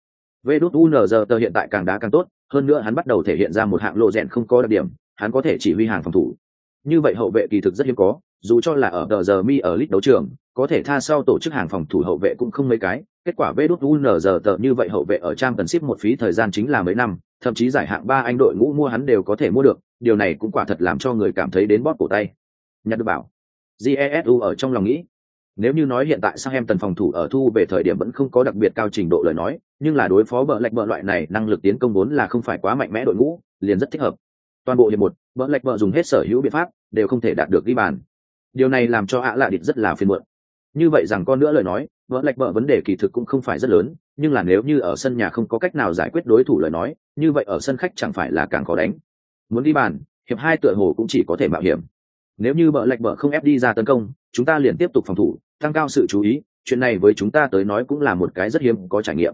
Vđunz tờ hiện tại càng đá càng tốt, hơn nữa hắn bắt đầu thể hiện ra một hạng lộ rèn không có đặc điểm, hắn có thể chỉ huy hàng phòng thủ. Như vậy hậu vệ kỳ thực rất hiếm có, dù cho là ở tờ giờ mi ở lít đấu trường, có thể tha sau tổ chức hàng phòng thủ hậu vệ cũng không mấy cái. Kết quả vê đốt giờ tờ như vậy hậu vệ ở trang cần ship một phí thời gian chính là mấy năm, thậm chí giải hạng ba anh đội ngũ mua hắn đều có thể mua được, điều này cũng quả thật làm cho người cảm thấy đến bóp cổ tay. Nhật được bảo, Jesu ở trong lòng nghĩ, nếu như nói hiện tại sang em tần phòng thủ ở thu về thời điểm vẫn không có đặc biệt cao trình độ lời nói, nhưng là đối phó bờ lệch bờ loại này năng lực tiến công vốn là không phải quá mạnh mẽ đội ngũ, liền rất thích hợp. Toàn bộ hiệp một, bờ lệch bờ dùng hết sở hữu biện pháp, đều không thể đạt được ghi bàn. Điều này làm cho ạ lạ địch rất là phiền muộn. Như vậy rằng con nữa lời nói, vợ lệch bờ vấn đề kỳ thực cũng không phải rất lớn, nhưng là nếu như ở sân nhà không có cách nào giải quyết đối thủ lời nói, như vậy ở sân khách chẳng phải là càng khó đánh. Muốn đi bàn, hiệp hai tựa hồ cũng chỉ có thể mạo hiểm nếu như bờ lạch bờ không ép đi ra tấn công chúng ta liền tiếp tục phòng thủ tăng cao sự chú ý chuyện này với chúng ta tới nói cũng là một cái rất hiếm có trải nghiệm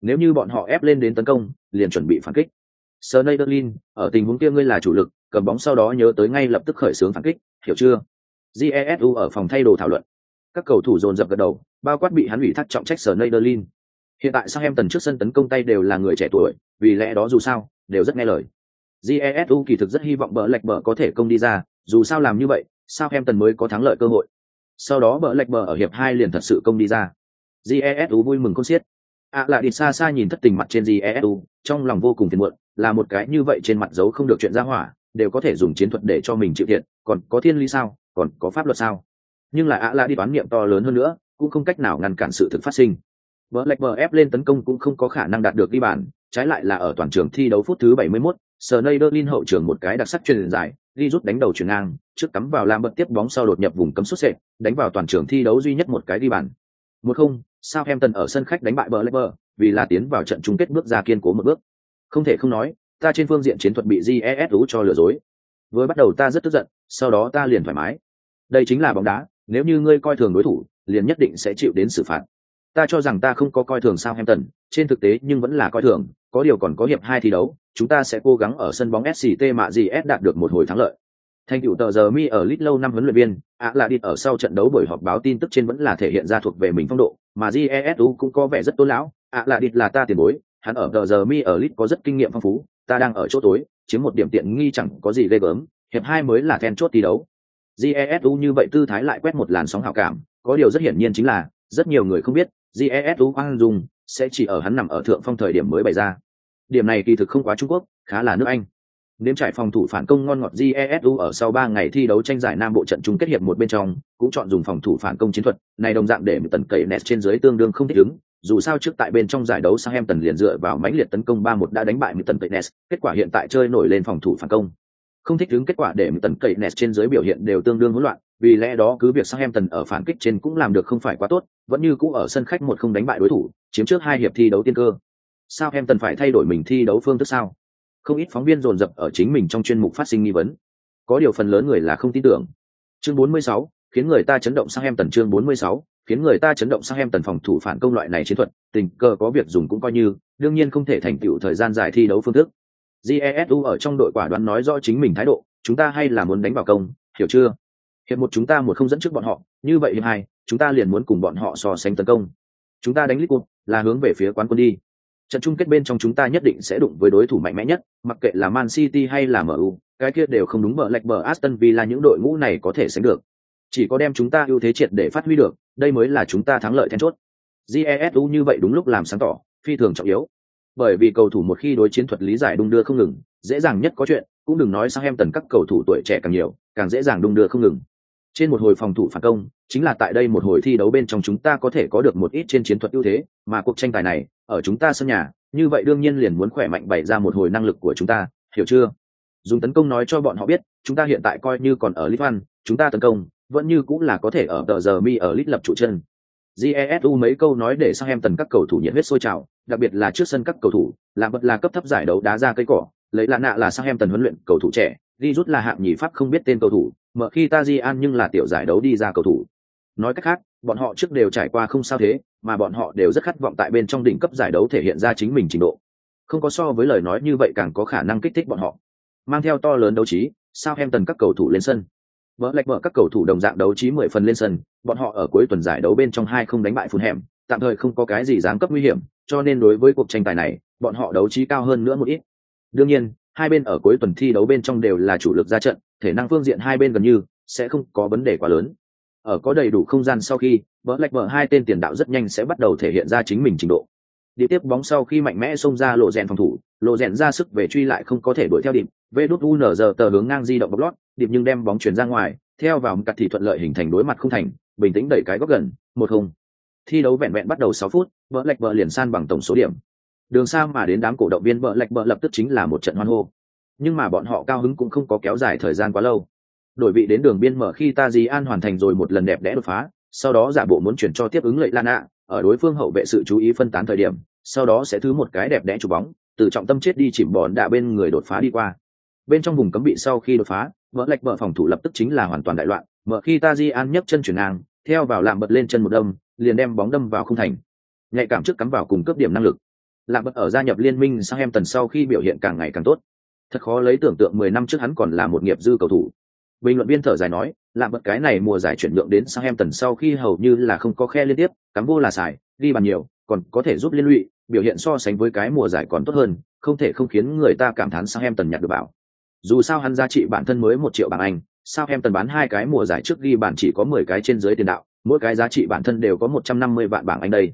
nếu như bọn họ ép lên đến tấn công liền chuẩn bị phản kích Sneijderlin, ở tình huống kia ngươi là chủ lực, cầm bóng sau đó nhớ tới ngay lập tức khởi xướng phản kích, hiểu chưa? Jesu ở phòng thay đồ thảo luận. Các cầu thủ dồn dập gật đầu, bao quát bị hắn ủy thác trọng trách sở nơi Berlin. Hiện tại Southampton trước sân tấn công tay đều là người trẻ tuổi, vì lẽ đó dù sao, đều rất nghe lời. Jesu kỳ thực rất hy vọng bờ lệch bờ có thể công đi ra, dù sao làm như vậy sao em tần mới có thắng lợi cơ hội sau đó bờ lệch bờ ở hiệp hai liền thật sự công đi ra jesu vui mừng con xiết ạ à lại đi xa xa nhìn thất tình mặt trên jesu trong lòng vô cùng phiền muộn là một cái như vậy trên mặt giấu không được chuyện ra hỏa đều có thể dùng chiến thuật để cho mình chịu thiệt còn có thiên lý sao còn có pháp luật sao nhưng lại ạ à đi toán niệm to lớn hơn nữa cũng không cách nào ngăn cản sự thực phát sinh vợ lệch bờ ép lên tấn công cũng không có khả năng đạt được ghi bàn, trái lại là ở toàn trường thi đấu phút thứ 71, Sneijderlin hậu trường một cái đặc sắc truyền dài, đi rút đánh đầu chuyển ngang, trước cắm vào làm bật tiếp bóng sau đột nhập vùng cấm xuất sệt, đánh vào toàn trường thi đấu duy nhất một cái đi bàn. Một không, Southampton ở sân khách đánh bại Blackburn, vì là tiến vào trận chung kết bước ra kiên cố một bước. Không thể không nói, ta trên phương diện chiến thuật bị Jesu cho lừa dối. vừa bắt đầu ta rất tức giận, sau đó ta liền thoải mái. Đây chính là bóng đá, nếu như ngươi coi thường đối thủ, liền nhất định sẽ chịu đến xử phạt. Ta cho rằng ta không có coi thường Southampton, trên thực tế nhưng vẫn là coi thường, có điều còn có hiệp hai thi đấu, chúng ta sẽ cố gắng ở sân bóng SCT mạ gì S đạt được một hồi thắng lợi. Thành tựu tờ giờ mi ở Lit lâu năm huấn luyện viên, ạ là đi ở sau trận đấu buổi họp báo tin tức trên vẫn là thể hiện ra thuộc về mình phong độ, mà Jesu cũng có vẻ rất tôn lão, ạ là đi là ta tiền bối, hắn ở tờ giờ mi ở Lit có rất kinh nghiệm phong phú, ta đang ở chỗ tối, chiếm một điểm tiện nghi chẳng có gì ghê gớm, hiệp hai mới là then chốt thi đấu. Jesu như vậy tư thái lại quét một làn sóng hảo cảm, có điều rất hiển nhiên chính là, rất nhiều người không biết, Jesu khoan dùng, sẽ chỉ ở hắn nằm ở thượng phong thời điểm mới bày ra. Điểm này kỳ thực không quá trung quốc khá là nước anh. Nếm trải phòng thủ phản công ngon ngọt Jesu ở sau 3 ngày thi đấu tranh giải Nam Bộ trận chung kết hiệp một bên trong, cũng chọn dùng phòng thủ phản công chiến thuật, này đồng dạng để tần cậy nẹt trên dưới tương đương không thích ứng, dù sao trước tại bên trong giải đấu Southampton liền dựa vào mãnh liệt tấn công 3-1 đã đánh bại Milton Keynes, kết quả hiện tại chơi nổi lên phòng thủ phản công. Không thích ứng kết quả để Milton Keynes trên dưới biểu hiện đều tương đương hỗn loạn, vì lẽ đó cứ việc Southampton ở phản kích trên cũng làm được không phải quá tốt, vẫn như cũ ở sân khách một không đánh bại đối thủ, chiếm trước hai hiệp thi đấu tiên cơ. Southampton phải thay đổi mình thi đấu phương thức sao? không ít phóng viên dồn dập ở chính mình trong chuyên mục phát sinh nghi vấn có điều phần lớn người là không tin tưởng chương 46, khiến người ta chấn động sang em tần chương 46, khiến người ta chấn động sang em tần phòng thủ phản công loại này chiến thuật, tình cờ có việc dùng cũng coi như, đương nhiên không thể thành tựu thời gian dài thi đấu phương thức. Jesu ở trong đội quả đoán nói rõ chính mình thái độ, chúng ta hay là muốn đánh vào công, hiểu chưa? Hiệp một chúng ta một không dẫn trước bọn họ, như vậy hiệp hai, chúng ta liền muốn cùng bọn họ so sánh tấn công. Chúng ta đánh lít là hướng về phía quán quân đi. Trận chung kết bên trong chúng ta nhất định sẽ đụng với đối thủ mạnh mẽ nhất, mặc kệ là man city hay là mu cái kia đều không đúng bờ lệch bờ aston villa những đội ngũ này có thể sánh được chỉ có đem chúng ta ưu thế triệt để phát huy được, đây mới là chúng ta thắng lợi then chốt. Jesu như vậy đúng lúc làm sáng tỏ, phi thường trọng yếu. Bởi vì cầu thủ một khi đối chiến thuật lý giải đung đưa không ngừng, dễ dàng nhất có chuyện, cũng đừng nói sang em tần các cầu thủ tuổi trẻ càng nhiều, càng dễ dàng đung đưa không ngừng. Trên một hồi phòng thủ phản công, chính là tại đây một hồi thi đấu bên trong chúng ta có thể có được một ít trên chiến thuật ưu thế, mà cuộc tranh tài này, ở chúng ta sân nhà, như vậy đương nhiên liền muốn khỏe mạnh bày ra một hồi năng lực của chúng ta, hiểu chưa? Dùng tấn công nói cho bọn họ biết, chúng ta hiện tại coi như còn ở lit văn chúng ta tấn công vẫn như cũng là có thể ở tờ giờ mi ở lit lập trụ chân. Jesu mấy câu nói để sang em tần các cầu thủ nhiệt huyết sôi trào, đặc biệt là trước sân các cầu thủ, là bật là cấp thấp giải đấu đá ra cây cỏ, lấy là nạ là sang em tần huấn luyện cầu thủ trẻ đi rút là hạng nhì pháp không biết tên cầu thủ, mở khi ta di an nhưng là tiểu giải đấu đi ra cầu thủ. Nói cách khác, bọn họ trước đều trải qua không sao thế, mà bọn họ đều rất khát vọng tại bên trong đỉnh cấp giải đấu thể hiện ra chính mình trình độ. Không có so với lời nói như vậy càng có khả năng kích thích bọn họ. Mang theo to lớn đấu trí sao em tần các cầu thủ lên sân vỡ lệch mở các cầu thủ đồng dạng đấu trí mười phần lên sân, bọn họ ở cuối tuần giải đấu bên trong hai không đánh bại phun hẻm tạm thời không có cái gì dám cấp nguy hiểm, cho nên đối với cuộc tranh tài này, bọn họ đấu trí cao hơn nữa một ít. Đương nhiên, hai bên ở cuối tuần thi đấu bên trong đều là chủ lực ra trận, thể năng phương diện hai bên gần như sẽ không có vấn đề quá lớn. Ở có đầy đủ không gian sau khi vỡ lệch mở hai tên tiền đạo rất nhanh sẽ bắt đầu thể hiện ra chính mình trình độ đi tiếp bóng sau khi mạnh mẽ xông ra lộ rèn phòng thủ, lộ rèn ra sức về truy lại không có thể đuổi theo điểm vê đốt u nở giờ tờ hướng ngang di động bóc lót điệp nhưng đem bóng chuyển ra ngoài, theo vào cặt thì thuận lợi hình thành đối mặt không thành, bình tĩnh đẩy cái góc gần, một không. Thi đấu vẹn vẹn bắt đầu sáu phút vợ lệch vợ liền san bằng tổng số điểm. Đường xa mà đến đám cổ động viên vợ lệch vợ lập tức chính là một trận hoan hô. Nhưng mà bọn họ cao hứng cũng không có kéo dài thời gian quá lâu. Đổi vị đến đường biên mở khi ta di an hoàn thành rồi một lần đẹp đẽ đột phá sau đó giả bộ muốn chuyển cho tiếp ứng lệ lan ạ, ở đối phương hậu vệ sự chú ý phân tán thời điểm, sau đó sẽ thứ một cái đẹp đẽ chụp bóng, từ trọng tâm chết đi chìm bòn đạ bên người đột phá đi qua. Bên trong vùng cấm bị sau khi đột phá vợ lệch vợ phòng thủ lập tức chính là hoàn toàn đại loạn, mở khi ta di an nhấc chân chuyển ngang, theo vào làm bật lên chân một đâm, liền đem bóng đâm vào không thành. Nhạy cảm trước cắm vào cùng cấp điểm năng lực. Làm bật ở gia nhập liên minh sang em tần sau khi biểu hiện càng ngày càng tốt. Thật khó lấy tưởng tượng mười năm trước hắn còn là một nghiệp dư cầu thủ bình luận viên thở dài nói làm bật cái này mùa giải chuyển nhượng đến sang em tần sau khi hầu như là không có khe liên tiếp, cắm vô là xài đi bàn nhiều, còn có thể giúp liên lụy, biểu hiện so sánh với cái mùa giải còn tốt hơn, không thể không khiến người ta cảm thán sang em tần nhặt được bảo. Dù sao hắn giá trị bản thân mới một triệu bảng anh sao em tần bán hai cái mùa giải trước ghi bản chỉ có mười cái trên dưới tiền đạo, mỗi cái giá trị bản thân đều có một trăm năm mươi vạn bảng anh đây.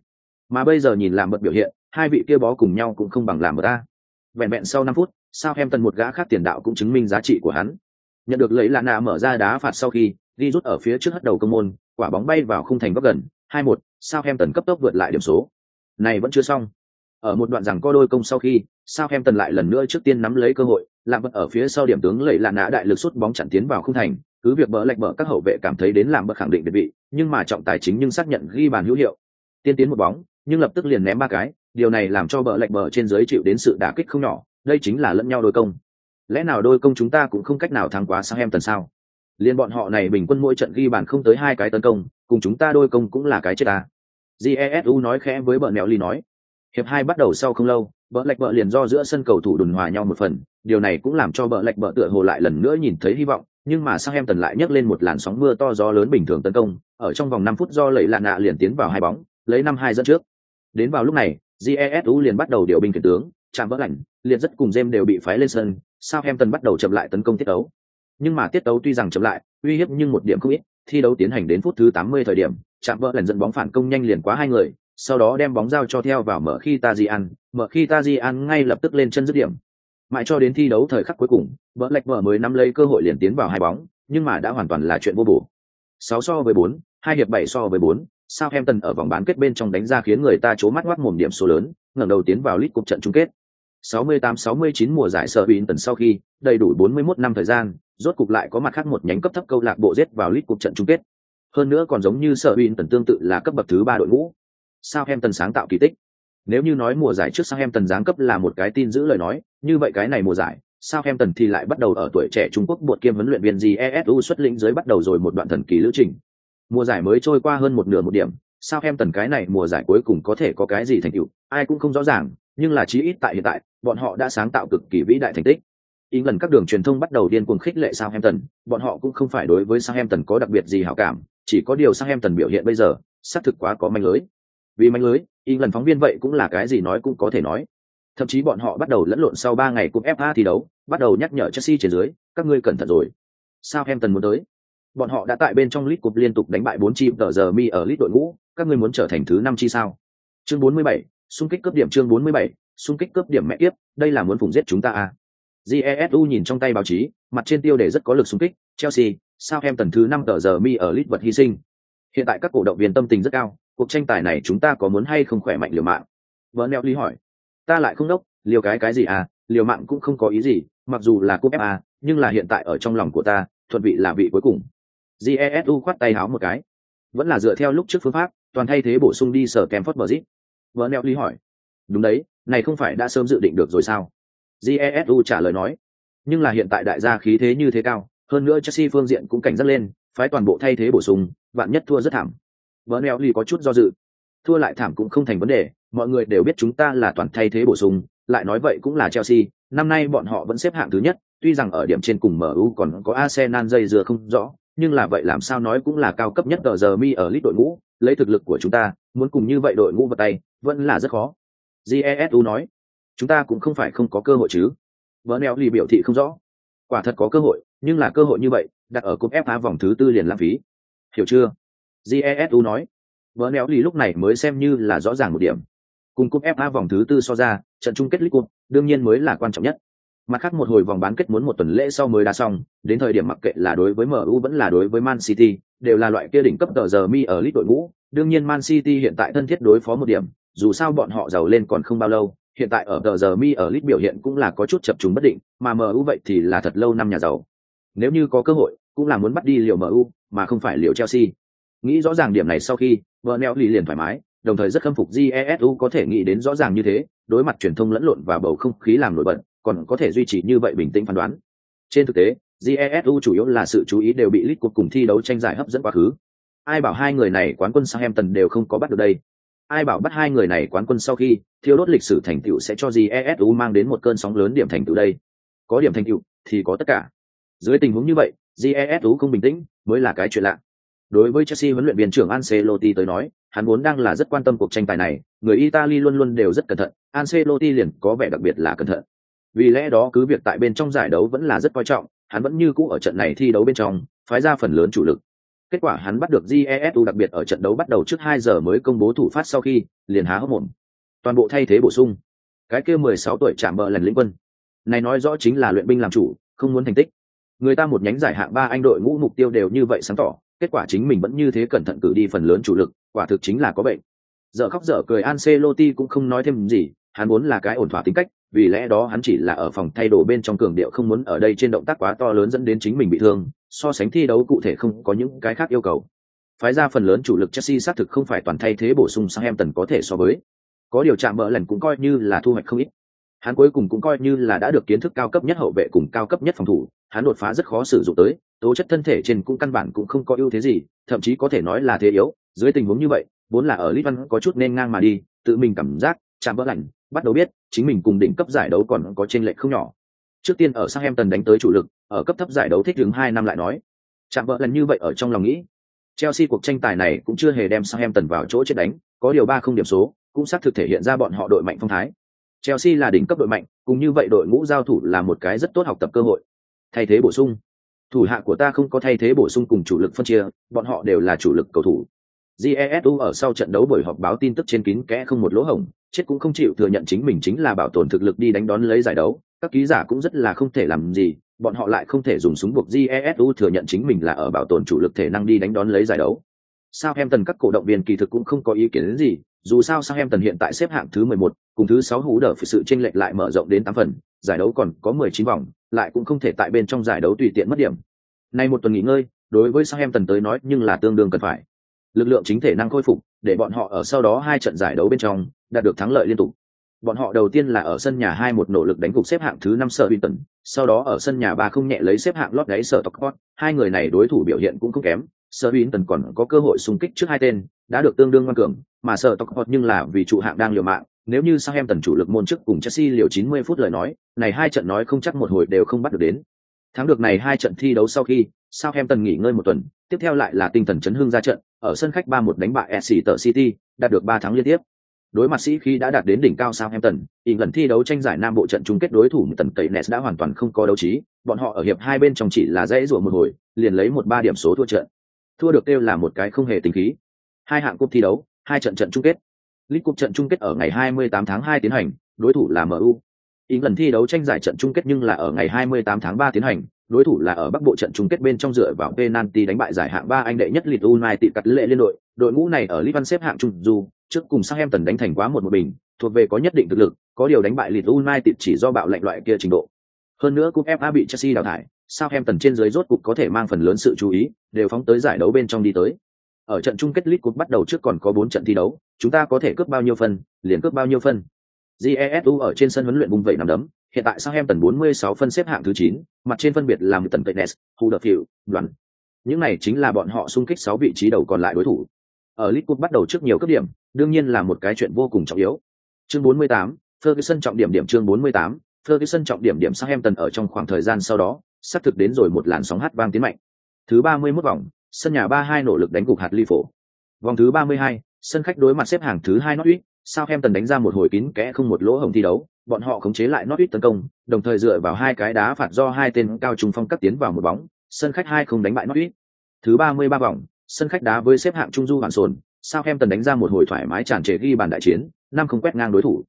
Mà bây giờ nhìn làm bật biểu hiện, hai vị kia bó cùng nhau cũng không bằng làm bật ta vẹn vẹn sau năm phút sao em tần một gã khác tiền đạo cũng chứng minh giá trị của hắn nhận được lấy lạ nạ mở ra đá phạt sau khi đi rút ở phía trước hất đầu công môn, quả bóng bay vào khung thành góc gần, hai một sao em tần cấp tốc vượt lại điểm số. Này vẫn chưa xong. Ở một đoạn rằng co đôi công sau khi sao em tần lại lần nữa trước tiên nắm lấy cơ hội làm bật ở phía sau điểm tướng lấy lạ nạ đại lực sút bóng chặn tiến vào khung thành, cứ việc bỡ lệch bỡ các hậu vệ cảm thấy đến làm bật khẳng định địa vị, nhưng mà trọng tài chính nhưng xác nhận ghi bàn hữu hiệu. Tiên tiến một bóng, nhưng lập tức liền ném ba cái, điều này làm cho bờ lệch bỡ trên dưới chịu đến sự đả kích không nhỏ, đây chính là lẫn nhau đôi công lẽ nào đôi công chúng ta cũng không cách nào thắng quá sang em tần sao? Liên bọn họ này bình quân mỗi trận ghi bàn không tới hai cái tấn công, cùng chúng ta đôi công cũng là cái chết à? ta jesu nói khẽ với bờ mẹo ly nói. Hiệp hai bắt đầu sau không lâu bờ lệch bờ liền do giữa sân cầu thủ đùn hòa nhau một phần. Điều này cũng làm cho bờ lệch bờ tựa hồ lại lần nữa nhìn thấy hy vọng, nhưng mà sang em tần lại nhấc lên một làn sóng mưa to gió lớn bình thường tấn công. Ở trong vòng năm phút do lẩy lạ nạ liền tiến vào hai bóng, lấy năm hai dẫn trước. Đến vào lúc này jesu liền bắt đầu điều binh khiển tướng, chạm vỡ lạnh, liệt rất cùng jem đều bị phái lên sân sao bắt đầu chậm lại tấn công tiết đấu nhưng mà tiết đấu tuy rằng chậm lại uy hiếp nhưng một điểm không ít thi đấu tiến hành đến phút thứ 80 thời điểm chạm vỡ lần dẫn bóng phản công nhanh liền quá hai người sau đó đem bóng giao cho theo vào mở khi Tajian, mở khi Tajian ngay lập tức lên chân dứt điểm. Mãi cho đến thi đấu thời khắc cuối cùng, vợ lạch vợ mới nắm lấy cơ hội liền tiến vào hai bóng, nhưng mà đã hoàn toàn là chuyện vô bổ. Sáu so với bốn, hai hiệp bảy so với bốn, Southampton ở vòng bán kết bên trong đánh ra khiến người ta chố mắt ngoác mồm điểm số lớn, ngẩng đầu tiến vào lít cuộc trận chung kết. 68-69 mùa giải sở tần sau khi đầy đủ 41 năm thời gian, rốt cục lại có mặt khác một nhánh cấp thấp câu lạc bộ giết vào lít cuộc trận chung kết. Hơn nữa còn giống như sở tần tương tự là cấp bậc thứ ba đội ngũ. Southampton sáng tạo kỳ tích. Nếu như nói mùa giải trước Southampton giáng cấp là một cái tin giữ lời nói, như vậy cái này mùa giải, Southampton thì lại bắt đầu ở tuổi trẻ Trung Quốc buộc kiêm huấn luyện viên GESU xuất lĩnh dưới bắt đầu rồi một đoạn thần kỳ lữ trình. Mùa giải mới trôi qua hơn một nửa một điểm, Southampton cái này mùa giải cuối cùng có thể có cái gì thành tựu, ai cũng không rõ ràng, nhưng là chí ít tại hiện tại, bọn họ đã sáng tạo cực kỳ vĩ đại thành tích. England các đường truyền thông bắt đầu điên cuồng khích lệ Southampton, bọn họ cũng không phải đối với Southampton có đặc biệt gì hảo cảm, chỉ có điều Southampton biểu hiện bây giờ, xác thực quá có manh lưới. Vì manh lưới, England phóng viên vậy cũng là cái gì nói cũng có thể nói. Thậm chí bọn họ bắt đầu lẫn lộn sau ba ngày cúp FA thi đấu, bắt đầu nhắc nhở Chelsea trên dưới, các ngươi cẩn thận rồi. Southampton muốn tới. Bọn họ đã tại bên trong League Cup liên tục đánh bại bốn chi tờ giờ mi ở League đội ngũ, các ngươi muốn trở thành thứ năm chi sao? Chương 47, xung kích cấp điểm chương 47, xung kích cấp điểm mẹ tiếp, đây là muốn phụng giết chúng ta à? Jesu nhìn trong tay báo chí, mặt trên tiêu đề rất có lực xung kích, Chelsea, Southampton thứ năm tờ giờ mi ở League vật hy sinh. Hiện tại các cổ động viên tâm tình rất cao, cuộc tranh tài này chúng ta có muốn hay không khỏe mạnh liều mạng? Bernelli hỏi. Ta lại không đốc, liều cái cái gì à, liều mạng cũng không có ý gì, mặc dù là cúp FA, nhưng là hiện tại ở trong lòng của ta, thuận vị là vị cuối cùng. Jesu khoát tay háo một cái. Vẫn là dựa theo lúc trước phương pháp, toàn thay thế bổ sung đi sở vợ neo ly hỏi. Đúng đấy, này không phải đã sớm dự định được rồi sao? Jesu trả lời nói. Nhưng là hiện tại đại gia khí thế như thế cao, hơn nữa Chelsea phương diện cũng cảnh giác lên, phái toàn bộ thay thế bổ sung, vạn nhất thua rất thảm. Bernelli có chút do dự. Thua lại thảm cũng không thành vấn đề, mọi người đều biết chúng ta là toàn thay thế bổ sung, lại nói vậy cũng là Chelsea, năm nay bọn họ vẫn xếp hạng thứ nhất, tuy rằng ở điểm trên cùng MU còn có Arsenal dây dưa không rõ, nhưng là vậy làm sao nói cũng là cao cấp nhất tờ giờ mi ở lít đội ngũ, lấy thực lực của chúng ta, muốn cùng như vậy đội ngũ vật tay, vẫn là rất khó. Jesu nói, chúng ta cũng không phải không có cơ hội chứ. Bờ neo lì biểu thị không rõ. Quả thật có cơ hội, nhưng là cơ hội như vậy, đặt ở cúp FA vòng thứ tư liền lãng phí. Hiểu chưa? Jesu nói. bờ neo lì lúc này mới xem như là rõ ràng một điểm. Cùng cúp FA vòng thứ tư so ra, trận chung kết League Cup đương nhiên mới là quan trọng nhất. Mặt khác một hồi vòng bán kết muốn một tuần lễ sau mới đá xong, đến thời điểm mặc kệ là đối với MU vẫn là đối với Man City, đều là loại kia đỉnh cấp tờ giờ mi ở lít đội ngũ. Đương nhiên Man City hiện tại thân thiết đối phó một điểm, dù sao bọn họ giàu lên còn không bao lâu, hiện tại ở tờ giờ mi ở lít biểu hiện cũng là có chút chập trùng bất định, mà MU vậy thì là thật lâu năm nhà giàu. Nếu như có cơ hội, cũng là muốn bắt đi liều MU, mà không phải liều Chelsea. Nghĩ rõ ràng điểm này sau khi, Bernelli liền thoải mái, đồng thời rất khâm phục jesu có thể nghĩ đến rõ ràng như thế đối mặt truyền thông lẫn lộn và bầu không khí làm nổi bật còn có thể duy trì như vậy bình tĩnh phán đoán. Trên thực tế jesu chủ yếu là sự chú ý đều bị lít cuộc cùng thi đấu tranh giải hấp dẫn quá khứ. Ai bảo hai người này quán quân Southampton đều không có bắt được đây? Ai bảo bắt hai người này quán quân sau khi thiếu đốt lịch sử thành tựu sẽ cho jesu mang đến một cơn sóng lớn điểm thành tựu đây? Có điểm thành tựu thì có tất cả. Dưới tình huống như vậy jesu không bình tĩnh mới là cái chuyện lạ. Đối với chelsea huấn luyện viên trưởng ancelotti tới nói hắn vốn đang là rất quan tâm cuộc tranh tài này, người Italy luôn luôn đều rất cẩn thận, Ancelotti liền có vẻ đặc biệt là cẩn thận. Vì lẽ đó cứ việc tại bên trong giải đấu vẫn là rất coi trọng, hắn vẫn như cũ ở trận này thi đấu bên trong, phái ra phần lớn chủ lực. Kết quả hắn bắt được Jesu đặc biệt ở trận đấu bắt đầu trước 2 giờ mới công bố thủ phát sau khi, liền há hốc mồm. Toàn bộ thay thế bổ sung. Cái kia 16 tuổi chạm bờ lần lĩnh quân. Này nói rõ chính là luyện binh làm chủ, không muốn thành tích. Người ta một nhánh giải hạng ba anh đội ngũ mục tiêu đều như vậy sáng tỏ, kết quả chính mình vẫn như thế cẩn thận cử đi phần lớn chủ lực, quả thực chính là có bệnh. Giờ khóc dở cười Ancelotti cũng không nói thêm gì, hắn muốn là cái ổn thỏa tính cách, vì lẽ đó hắn chỉ là ở phòng thay đồ bên trong cường điệu không muốn ở đây trên động tác quá to lớn dẫn đến chính mình bị thương, so sánh thi đấu cụ thể không có những cái khác yêu cầu. Phái ra phần lớn chủ lực Chelsea xác thực không phải toàn thay thế bổ sung sang em tần có thể so với. Có điều chạm bỡ lần cũng coi như là thu hoạch không ít. Hắn cuối cùng cũng coi như là đã được kiến thức cao cấp nhất hậu vệ cùng cao cấp nhất phòng thủ, hắn đột phá rất khó sử dụng tới, tố chất thân thể trên cũng căn bản cũng không có ưu thế gì, thậm chí có thể nói là thế yếu, dưới tình huống như vậy vốn là ở litvan có chút nên ngang mà đi tự mình cảm giác chạm bỡ lạnh bắt đầu biết, chính mình cùng đỉnh cấp giải đấu còn có trên lệch không nhỏ. Trước tiên ở Southampton đánh tới chủ lực, ở cấp thấp giải đấu thích đứng hai năm lại nói. Chạm vợ lần như vậy ở trong lòng nghĩ. Chelsea cuộc tranh tài này cũng chưa hề đem Southampton vào chỗ chết đánh, có điều ba không điểm số, cũng xác thực thể hiện ra bọn họ đội mạnh phong thái. Chelsea là đỉnh cấp đội mạnh, cùng như vậy đội ngũ giao thủ là một cái rất tốt học tập cơ hội. Thay thế bổ sung. Thủ hạ của ta không có thay thế bổ sung cùng chủ lực phân chia, bọn họ đều là chủ lực cầu thủ jesu ở sau trận đấu buổi họp báo tin tức trên kín kẽ không một lỗ hổng chết cũng không chịu thừa nhận chính mình chính là bảo tồn thực lực đi đánh đón lấy giải đấu. Các ký giả cũng rất là không thể làm gì bọn họ lại không thể dùng súng buộc jesu thừa nhận chính mình là ở bảo tồn chủ lực thể năng đi đánh đón lấy giải đấu. Sao em tần các cổ động viên kỳ thực cũng không có ý kiến đến gì dù sao sao em tần hiện tại xếp hạng thứ 11, cùng thứ 6 hú đỡ phải sự chênh lệch lại mở rộng đến 8 phần giải đấu còn có 19 vòng lại cũng không thể tại bên trong giải đấu tùy tiện mất điểm. Nay một tuần nghỉ ngơi đối với sao em tần tới nói nhưng là tương đương cần phải lực lượng chính thể năng khôi phục để bọn họ ở sau đó hai trận giải đấu bên trong đạt được thắng lợi liên tục. Bọn họ đầu tiên là ở sân nhà hai một nỗ lực đánh gục xếp hạng thứ năm sở Winton, sau đó ở sân nhà ba không nhẹ lấy xếp hạng lót đáy sở Tokpot, hai người này đối thủ biểu hiện cũng không kém, sở Winton còn có cơ hội xung kích trước hai tên, đã được tương đương ngoan cường, mà sở Tokpot nhưng là vì trụ hạng đang liều mạng, nếu như sao em tần chủ lực môn trước cùng Chelsea liều 90 phút lời nói, này hai trận nói không chắc một hồi đều không bắt được đến. Thắng được này hai trận thi đấu sau khi, Southampton nghỉ ngơi một tuần, tiếp theo lại là tinh thần chấn hương ra trận, ở sân khách 3-1 đánh bại Exeter City, đạt được 3 thắng liên tiếp. Đối mặt sĩ khi đã đạt đến đỉnh cao Southampton, lần thi đấu tranh giải Nam bộ trận chung kết đối thủ tần cậy Nets đã hoàn toàn không có đấu trí, bọn họ ở hiệp hai bên trong chỉ là dễ rủa một hồi, liền lấy một ba điểm số thua trận. Thua được kêu là một cái không hề tính khí. Hai hạng cúp thi đấu, hai trận trận chung kết. League Cup trận chung kết ở ngày 28 tháng 2 tiến hành, đối thủ là MU. lần thi đấu tranh giải trận chung kết nhưng là ở ngày 28 tháng 3 tiến hành, đối thủ là ở Bắc Bộ trận chung kết bên trong dựa vào penalty đánh bại giải hạng ba anh đệ nhất Leeds United cắt lệ liên đội, đội ngũ này ở Livan xếp hạng trung dù, trước cùng Southampton đánh thành quá một một bình, thuộc về có nhất định thực lực, có điều đánh bại Leeds United chỉ do bạo lệnh loại kia trình độ. Hơn nữa cúp FA bị Chelsea đào thải, Southampton trên dưới rốt cục có thể mang phần lớn sự chú ý, đều phóng tới giải đấu bên trong đi tới. Ở trận chung kết League Cup bắt đầu trước còn có 4 trận thi đấu, chúng ta có thể cướp bao nhiêu phần liền cướp bao nhiêu phần. GESU ở trên sân huấn luyện bung vậy nằm đấm, hiện tại Southampton 46 phân xếp hạng thứ 9, mặt trên phân biệt là Tần Taynes, Huddersfield, Đoàn. Những này chính là bọn họ xung kích 6 vị trí đầu còn lại đối thủ. Ở League Cup bắt đầu trước nhiều cấp điểm, đương nhiên là một cái chuyện vô cùng trọng yếu. Chương 48, Ferguson trọng điểm điểm chương 48, Ferguson trọng điểm điểm Southampton ở trong khoảng thời gian sau đó, sắp thực đến rồi một làn sóng hát vang tiến mạnh. Thứ 31 vòng, sân nhà 3-2 nỗ lực đánh gục hạt Liverpool. Vòng thứ 32, sân khách đối mặt xếp hạng thứ 2 Norwich, Southampton đánh ra một hồi kín kẽ không một lỗ hổng thi đấu, bọn họ khống chế lại Norwich tấn công, đồng thời dựa vào hai cái đá phạt do hai tên cao trung phong cắt tiến vào một bóng, sân khách hai không đánh bại Norwich. Thứ 33 vòng, sân khách đá với xếp hạng trung du hoàn sồn, Southampton đánh ra một hồi thoải mái tràn trề ghi bàn đại chiến, năm không quét ngang đối thủ.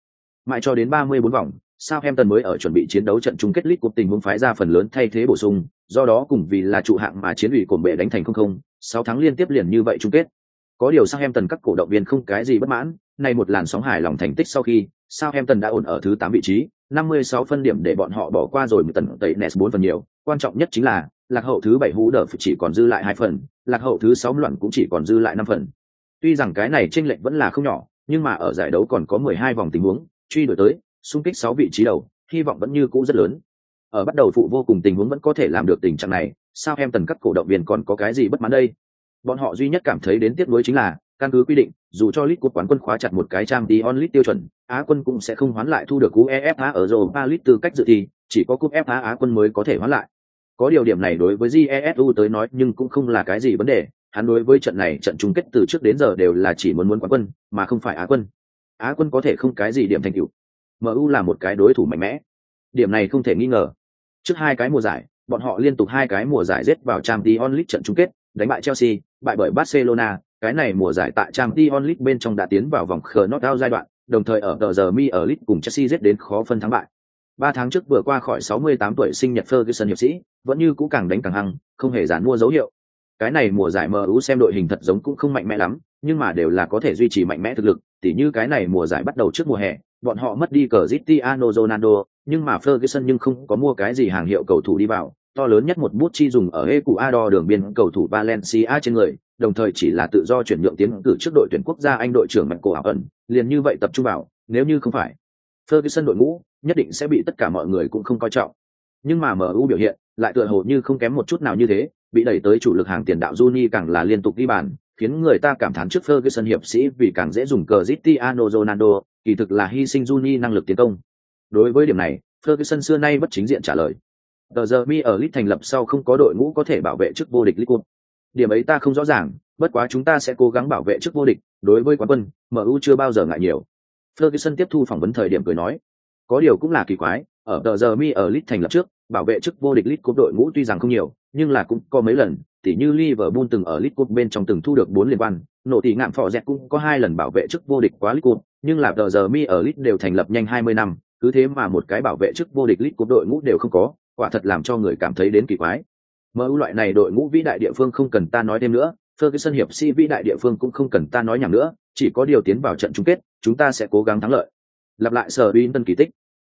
Mãi cho đến 34 vòng, Southampton mới ở chuẩn bị chiến đấu trận chung kết League Cup tình huống phái ra phần lớn thay thế bổ sung, do đó cùng vì là trụ hạng mà chiến ủy cổm bệ đánh thành không không, 6 tháng liên tiếp liền như vậy chung kết. Có điều Southampton các cổ động viên không cái gì bất mãn, này một làn sóng hài lòng thành tích sau khi, sao em tần đã ổn ở thứ 8 vị trí, 56 phân điểm để bọn họ bỏ qua rồi một tần tẩy Nets 4 phần nhiều, quan trọng nhất chính là, lạc hậu thứ 7 hú đỡ chỉ còn dư lại 2 phần, lạc hậu thứ 6 luận cũng chỉ còn dư lại 5 phần. Tuy rằng cái này chênh lệch vẫn là không nhỏ, nhưng mà ở giải đấu còn có 12 vòng tình huống, truy đuổi tới, xung kích 6 vị trí đầu, hy vọng vẫn như cũ rất lớn. Ở bắt đầu phụ vô cùng tình huống vẫn có thể làm được tình trạng này, sao em tần các cổ động viên còn có cái gì bất mãn đây? Bọn họ duy nhất cảm thấy đến tiếc nuối chính là, căn cứ quy định, dù cho lit League quán quân khóa chặt một cái trang tí onlit tiêu chuẩn, Á quân cũng sẽ không hoán lại thu được cú EFA ở dầu ba lit tư cách dự thi, chỉ có cúp FA Á quân mới có thể hoán lại. Có điều điểm này đối với jesu tới nói nhưng cũng không là cái gì vấn đề, hắn đối với trận này trận chung kết từ trước đến giờ đều là chỉ muốn muốn quán quân, mà không phải Á quân. Á quân có thể không cái gì điểm thành tựu. MU là một cái đối thủ mạnh mẽ. Điểm này không thể nghi ngờ. Trước hai cái mùa giải, bọn họ liên tục hai cái mùa giải giết vào trang di on lit trận chung kết, đánh bại Chelsea, bại bởi Barcelona, cái này mùa giải tại Champions League bên trong đã tiến vào vòng knockout giai đoạn, đồng thời ở tờ giờ mi ở League cùng Chelsea giết đến khó phân thắng bại. Ba tháng trước vừa qua khỏi 68 tuổi sinh nhật Ferguson hiệp sĩ, vẫn như cũ càng đánh càng hăng, không hề gián mua dấu hiệu. Cái này mùa giải MU xem đội hình thật giống cũng không mạnh mẽ lắm, nhưng mà đều là có thể duy trì mạnh mẽ thực lực, tỉ như cái này mùa giải bắt đầu trước mùa hè, bọn họ mất đi Cristiano Ronaldo, nhưng mà Ferguson nhưng không có mua cái gì hàng hiệu cầu thủ đi vào, to lớn nhất một bút chi dùng ở Ecuador đường biên cầu thủ Valencia trên người, đồng thời chỉ là tự do chuyển nhượng tiến cử trước đội tuyển quốc gia Anh đội trưởng mạnh cổ ảo ẩn, liền như vậy tập trung vào, nếu như không phải Ferguson đội ngũ, nhất định sẽ bị tất cả mọi người cũng không coi trọng. Nhưng mà MU biểu hiện, lại tựa hồ như không kém một chút nào như thế, bị đẩy tới chủ lực hàng tiền đạo Juni càng là liên tục ghi bàn, khiến người ta cảm thán trước Ferguson hiệp sĩ vì càng dễ dùng cờ Cristiano Ronaldo, kỳ thực là hy sinh Juni năng lực tiến công. Đối với điểm này, Ferguson xưa nay bất chính diện trả lời. Tờ giờ mi ở lit thành lập sau không có đội ngũ có thể bảo vệ chức vô địch lit Cup. Điểm ấy ta không rõ ràng, bất quá chúng ta sẽ cố gắng bảo vệ chức vô địch, đối với quán quân, MU chưa bao giờ ngại nhiều. Ferguson tiếp thu phỏng vấn thời điểm cười nói, có điều cũng là kỳ quái, ở tờ giờ mi ở lit thành lập trước, bảo vệ chức vô địch lit Cup đội ngũ tuy rằng không nhiều, nhưng là cũng có mấy lần, tỉ như Liverpool từng ở lit Cup bên trong từng thu được bốn liên quan, nổ tỷ ngạm phỏ dẹt cũng có hai lần bảo vệ chức vô địch quá lit Cup, nhưng là tờ giờ mi ở lit đều thành lập nhanh 20 năm, cứ thế mà một cái bảo vệ chức vô địch lit Cup đội ngũ đều không có, quả thật làm cho người cảm thấy đến kỳ quái. MU loại này đội ngũ vĩ đại địa phương không cần ta nói thêm nữa, Ferguson hiệp sĩ vĩ đại địa phương cũng không cần ta nói nhảm nữa, chỉ có điều tiến vào trận chung kết, chúng ta sẽ cố gắng thắng lợi. Lặp lại sở uy tân kỳ tích.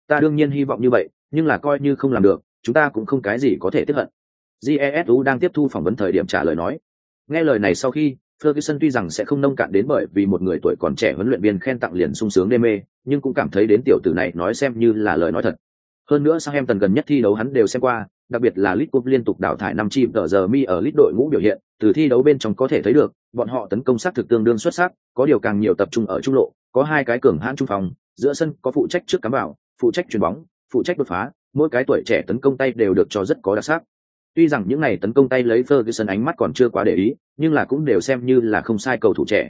Ta đương nhiên hy vọng như vậy, nhưng là coi như không làm được, chúng ta cũng không cái gì có thể tiếp hận. Jesu đang tiếp thu phỏng vấn thời điểm trả lời nói. Nghe lời này sau khi, Ferguson tuy rằng sẽ không nông cạn đến bởi vì một người tuổi còn trẻ huấn luyện viên khen tặng liền sung sướng đê mê, nhưng cũng cảm thấy đến tiểu tử này nói xem như là lời nói thật. Hơn nữa sang em tần gần nhất thi đấu hắn đều xem qua, đặc biệt là lit Cup liên tục đào thải năm chim tờ giờ mi ở lit đội ngũ biểu hiện, từ thi đấu bên trong có thể thấy được, bọn họ tấn công sát thực tương đương xuất sắc, có điều càng nhiều tập trung ở trung lộ, có hai cái cường hãn trung phòng, giữa sân có phụ trách trước cắm vào, phụ trách chuyền bóng, phụ trách đột phá, mỗi cái tuổi trẻ tấn công tay đều được cho rất có đặc sắc. Tuy rằng những này tấn công tay lấy Ferguson ánh mắt còn chưa quá để ý, nhưng là cũng đều xem như là không sai cầu thủ trẻ.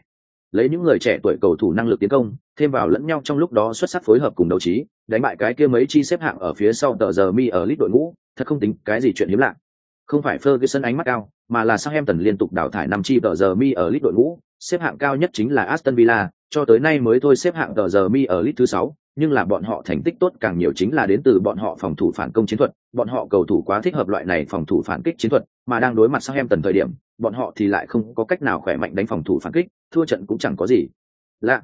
Lấy những người trẻ tuổi cầu thủ năng lực tiến công, thêm vào lẫn nhau trong lúc đó xuất sắc phối hợp cùng đấu trí, đánh bại cái kia mấy chi xếp hạng ở phía sau tờ giờ mi ở lít đội ngũ, thật không tính cái gì chuyện hiếm lạ. Không phải Ferguson ánh mắt cao, mà là Southampton liên tục đào thải năm chi tờ giờ mi ở lít đội ngũ, xếp hạng cao nhất chính là Aston Villa, cho tới nay mới thôi xếp hạng tờ giờ mi ở lít thứ sáu, nhưng là bọn họ thành tích tốt càng nhiều chính là đến từ bọn họ phòng thủ phản công chiến thuật, bọn họ cầu thủ quá thích hợp loại này phòng thủ phản kích chiến thuật, mà đang đối mặt Southampton thời điểm, bọn họ thì lại không có cách nào khỏe mạnh đánh phòng thủ phản kích, thua trận cũng chẳng có gì. Lạ.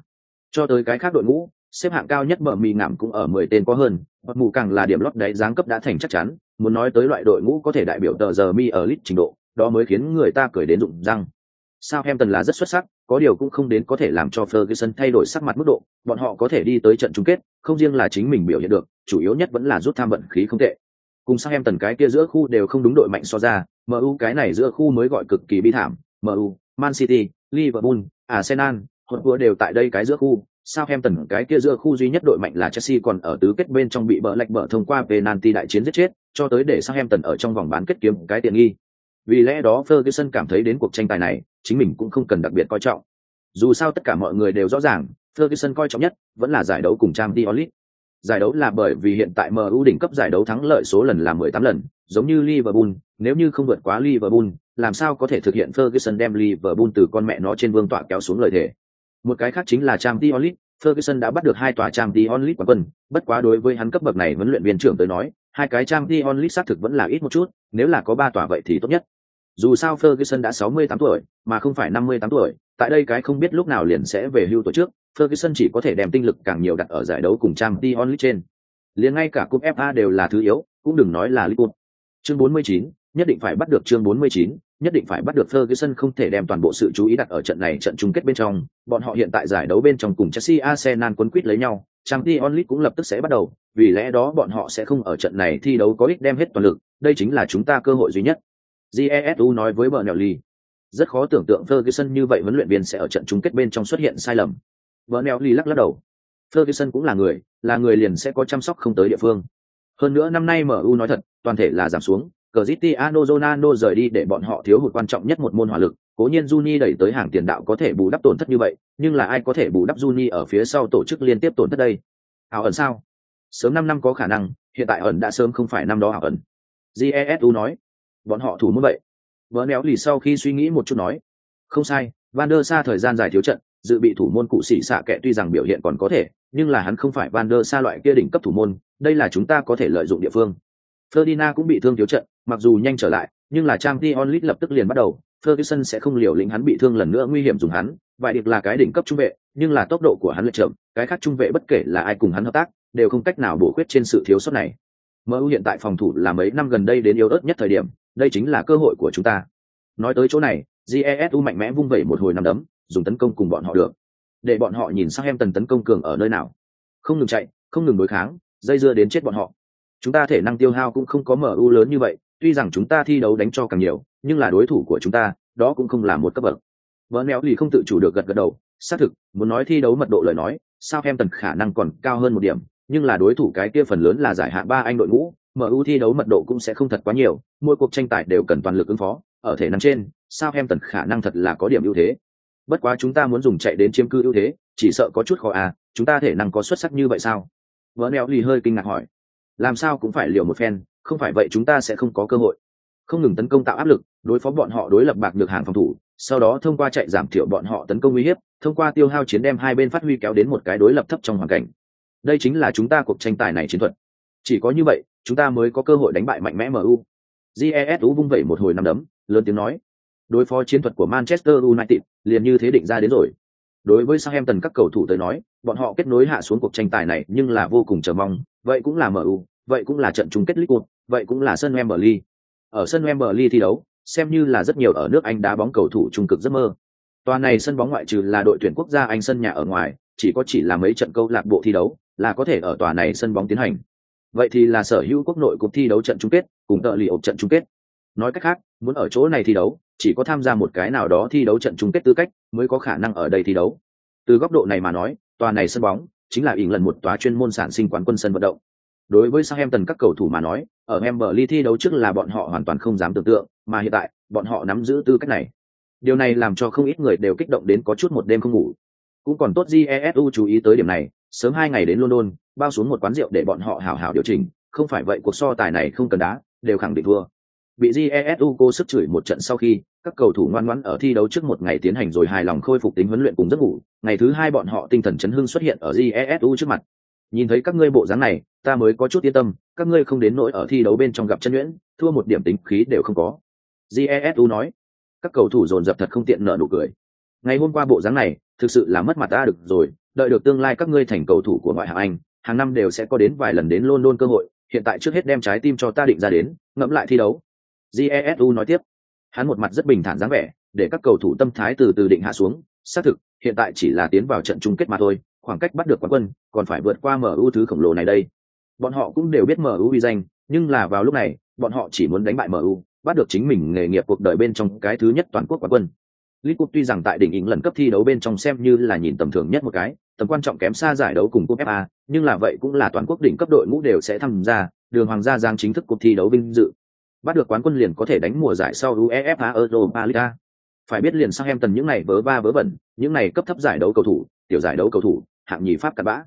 Cho tới cái khác đội ngũ, xếp hạng cao nhất bờ mì ngảm cũng ở mười tên có hơn, bật mù càng là điểm lót đáy giáng cấp đã thành chắc chắn, muốn nói tới loại đội ngũ có thể đại biểu tờ giờ mi ở lít trình độ, đó mới khiến người ta cười đến rụng răng. sao em tần là rất xuất sắc, có điều cũng không đến có thể làm cho Ferguson thay đổi sắc mặt mức độ, bọn họ có thể đi tới trận chung kết, không riêng là chính mình biểu hiện được, chủ yếu nhất vẫn là rút tham vận khí không tệ. Cùng sao em tần cái kia giữa khu đều không đúng đội mạnh so ra, MU cái này giữa khu mới gọi cực kỳ bi thảm, MU, Man City, Liverpool, Arsenal, hỗn vừa đều tại đây cái giữa khu. Southampton cái kia giữa khu duy nhất đội mạnh là Chelsea còn ở tứ kết bên trong bị bỡ lệch bỡ thông qua penalty đại chiến giết chết, cho tới để Southampton ở trong vòng bán kết kiếm cái tiện nghi. Vì lẽ đó Ferguson cảm thấy đến cuộc tranh tài này, chính mình cũng không cần đặc biệt coi trọng. Dù sao tất cả mọi người đều rõ ràng, Ferguson coi trọng nhất vẫn là giải đấu cùng Champions League. Giải đấu là bởi vì hiện tại MU đỉnh cấp giải đấu thắng lợi số lần là 18 lần, giống như Liverpool, nếu như không vượt quá Liverpool, làm sao có thể thực hiện Ferguson đem Liverpool từ con mẹ nó trên vương tọa kéo xuống lời thề. Một cái khác chính là Champions League, Ferguson đã bắt được hai tòa Champions League quán quân, bất quá đối với hắn cấp bậc này huấn luyện viên trưởng tới nói, hai cái Champions League xác thực vẫn là ít một chút, nếu là có ba tòa vậy thì tốt nhất. Dù sao Ferguson đã 68 tuổi, mà không phải 58 tuổi, tại đây cái không biết lúc nào liền sẽ về hưu tuổi trước, Ferguson chỉ có thể đem tinh lực càng nhiều đặt ở giải đấu cùng Champions League trên. Liền ngay cả cúp FA đều là thứ yếu, cũng đừng nói là League Chương 49, nhất định phải bắt được chương 49, nhất định phải bắt được Ferguson không thể đem toàn bộ sự chú ý đặt ở trận này trận chung kết bên trong, bọn họ hiện tại giải đấu bên trong cùng Chelsea Arsenal quấn quýt lấy nhau, Champions League cũng lập tức sẽ bắt đầu, vì lẽ đó bọn họ sẽ không ở trận này thi đấu có ích đem hết toàn lực, đây chính là chúng ta cơ hội duy nhất. Jesu nói với Bernelli. Rất khó tưởng tượng Ferguson như vậy huấn luyện viên sẽ ở trận chung kết bên trong xuất hiện sai lầm. Bernelli lắc lắc đầu. Ferguson cũng là người, là người liền sẽ có chăm sóc không tới địa phương. Hơn nữa năm nay MU nói thật, toàn thể là giảm xuống, Cristiano Ronaldo rời đi để bọn họ thiếu hụt quan trọng nhất một môn hỏa lực, cố nhiên Juni đẩy tới hàng tiền đạo có thể bù đắp tổn thất như vậy, nhưng là ai có thể bù đắp Juni ở phía sau tổ chức liên tiếp tổn thất đây? Ảo ẩn sao? Sớm năm năm có khả năng, hiện tại ẩn đã sớm không phải năm đó ảo ẩn. Jesu nói, bọn họ thủ muốn vậy vợ néo lì sau khi suy nghĩ một chút nói không sai van der sa thời gian dài thiếu trận dự bị thủ môn cụ sĩ xạ kệ tuy rằng biểu hiện còn có thể nhưng là hắn không phải van der sa loại kia đỉnh cấp thủ môn đây là chúng ta có thể lợi dụng địa phương. Ferdinand cũng bị thương thiếu trận mặc dù nhanh trở lại nhưng là trang Dionlith lập tức liền bắt đầu Ferguson sẽ không liều lĩnh hắn bị thương lần nữa nguy hiểm dùng hắn vài điệp là cái đỉnh cấp trung vệ nhưng là tốc độ của hắn lại chậm cái khác trung vệ bất kể là ai cùng hắn hợp tác đều không cách nào bổ khuyết trên sự thiếu sót này. MU hiện tại phòng thủ là mấy năm gần đây đến yếu ớt nhất thời điểm, đây chính là cơ hội của chúng ta. Nói tới chỗ này, Jesu mạnh mẽ vung vẩy một hồi năm đấm, dùng tấn công cùng bọn họ được. Để bọn họ nhìn sang em tần tấn công cường ở nơi nào. Không ngừng chạy, không ngừng đối kháng, dây dưa đến chết bọn họ. Chúng ta thể năng tiêu hao cũng không có MU lớn như vậy, tuy rằng chúng ta thi đấu đánh cho càng nhiều, nhưng là đối thủ của chúng ta, đó cũng không là một cấp bậc. vợ mẹo lì không tự chủ được gật gật đầu, xác thực, muốn nói thi đấu mật độ lời nói, sao em tần khả năng còn cao hơn một điểm, nhưng là đối thủ cái kia phần lớn là giải hạng ba anh đội ngũ, MU thi đấu mật độ cũng sẽ không thật quá nhiều, mỗi cuộc tranh tài đều cần toàn lực ứng phó, ở thể năng trên, sao em tần khả năng thật là có điểm ưu thế. Bất quá chúng ta muốn dùng chạy đến chiếm cư ưu thế, chỉ sợ có chút khó à, chúng ta thể năng có xuất sắc như vậy sao? vợ neo lì hơi kinh ngạc hỏi. Làm sao cũng phải liều một phen, không phải vậy chúng ta sẽ không có cơ hội. Không ngừng tấn công tạo áp lực, đối phó bọn họ đối lập bạc được hàng phòng thủ sau đó thông qua chạy giảm thiểu bọn họ tấn công uy hiếp thông qua tiêu hao chiến đem hai bên phát huy kéo đến một cái đối lập thấp trong hoàn cảnh đây chính là chúng ta cuộc tranh tài này chiến thuật chỉ có như vậy chúng ta mới có cơ hội đánh bại mạnh mẽ mu jesu vung vẩy một hồi năm đấm lớn tiếng nói đối phó chiến thuật của manchester united liền như thế định ra đến rồi đối với Southampton các cầu thủ tới nói, bọn họ kết nối hạ xuống cuộc tranh tài này nhưng là vô cùng chờ mong, vậy cũng là MU, vậy cũng là trận chung kết League vậy cũng là sân Wembley. Ở sân Wembley thi đấu, xem như là rất nhiều ở nước Anh đá bóng cầu thủ trung cực giấc mơ. Toàn này sân bóng ngoại trừ là đội tuyển quốc gia Anh sân nhà ở ngoài, chỉ có chỉ là mấy trận câu lạc bộ thi đấu, là có thể ở tòa này sân bóng tiến hành. Vậy thì là sở hữu quốc nội cuộc thi đấu trận chung kết, cùng tợ lì ộp trận chung kết. Nói cách khác, muốn ở chỗ này thi đấu, chỉ có tham gia một cái nào đó thi đấu trận chung kết tư cách mới có khả năng ở đây thi đấu. Từ góc độ này mà nói, tòa này sân bóng chính là ỉn lần một tòa chuyên môn sản sinh quán quân sân vận động. Đối với Southampton các cầu thủ mà nói, ở Wembley thi đấu trước là bọn họ hoàn toàn không dám tưởng tượng, mà hiện tại, bọn họ nắm giữ tư cách này. Điều này làm cho không ít người đều kích động đến có chút một đêm không ngủ. Cũng còn tốt Jesu chú ý tới điểm này, sớm hai ngày đến London, bao xuống một quán rượu để bọn họ hào hào điều chỉnh, không phải vậy cuộc so tài này không cần đá, đều khẳng định thua. Bị Jesu cô sức chửi một trận sau khi, các cầu thủ ngoan ngoãn ở thi đấu trước một ngày tiến hành rồi hài lòng khôi phục tính huấn luyện cùng giấc ngủ, ngày thứ hai bọn họ tinh thần chấn hưng xuất hiện ở Jesu trước mặt. Nhìn thấy các ngươi bộ dáng này, ta mới có chút yên tâm, các ngươi không đến nỗi ở thi đấu bên trong gặp chân nhuyễn, thua một điểm tính khí đều không có. Jesu nói. Các cầu thủ dồn dập thật không tiện nở nụ cười. Ngày hôm qua bộ dáng này, thực sự là mất mặt ta được rồi, đợi được tương lai các ngươi thành cầu thủ của ngoại hạng Anh, hàng năm đều sẽ có đến vài lần đến London cơ hội, hiện tại trước hết đem trái tim cho ta định ra đến, ngẫm lại thi đấu. Jesu nói tiếp. Hắn một mặt rất bình thản dáng vẻ, để các cầu thủ tâm thái từ từ định hạ xuống, xác thực, hiện tại chỉ là tiến vào trận chung kết mà thôi, khoảng cách bắt được quán quân, còn phải vượt qua MU thứ khổng lồ này đây. Bọn họ cũng đều biết MU uy danh, nhưng là vào lúc này, bọn họ chỉ muốn đánh bại MU, bắt được chính mình nghề nghiệp cuộc đời bên trong cái thứ nhất toàn quốc quán quân. League Cup tuy rằng tại đỉnh ỉng lần cấp thi đấu bên trong xem như là nhìn tầm thường nhất một cái, tầm quan trọng kém xa giải đấu cùng cúp FA, nhưng là vậy cũng là toàn quốc đỉnh cấp đội ngũ đều sẽ tham gia, đường hoàng gia giang chính thức cuộc thi đấu vinh dự. Bắt được quán quân liền có thể đánh mùa giải sau UEFA Europa League. Phải biết liền sang em tần những này vớ va vớ vẩn, những này cấp thấp giải đấu cầu thủ, tiểu giải đấu cầu thủ, hạng nhì pháp cặn bã.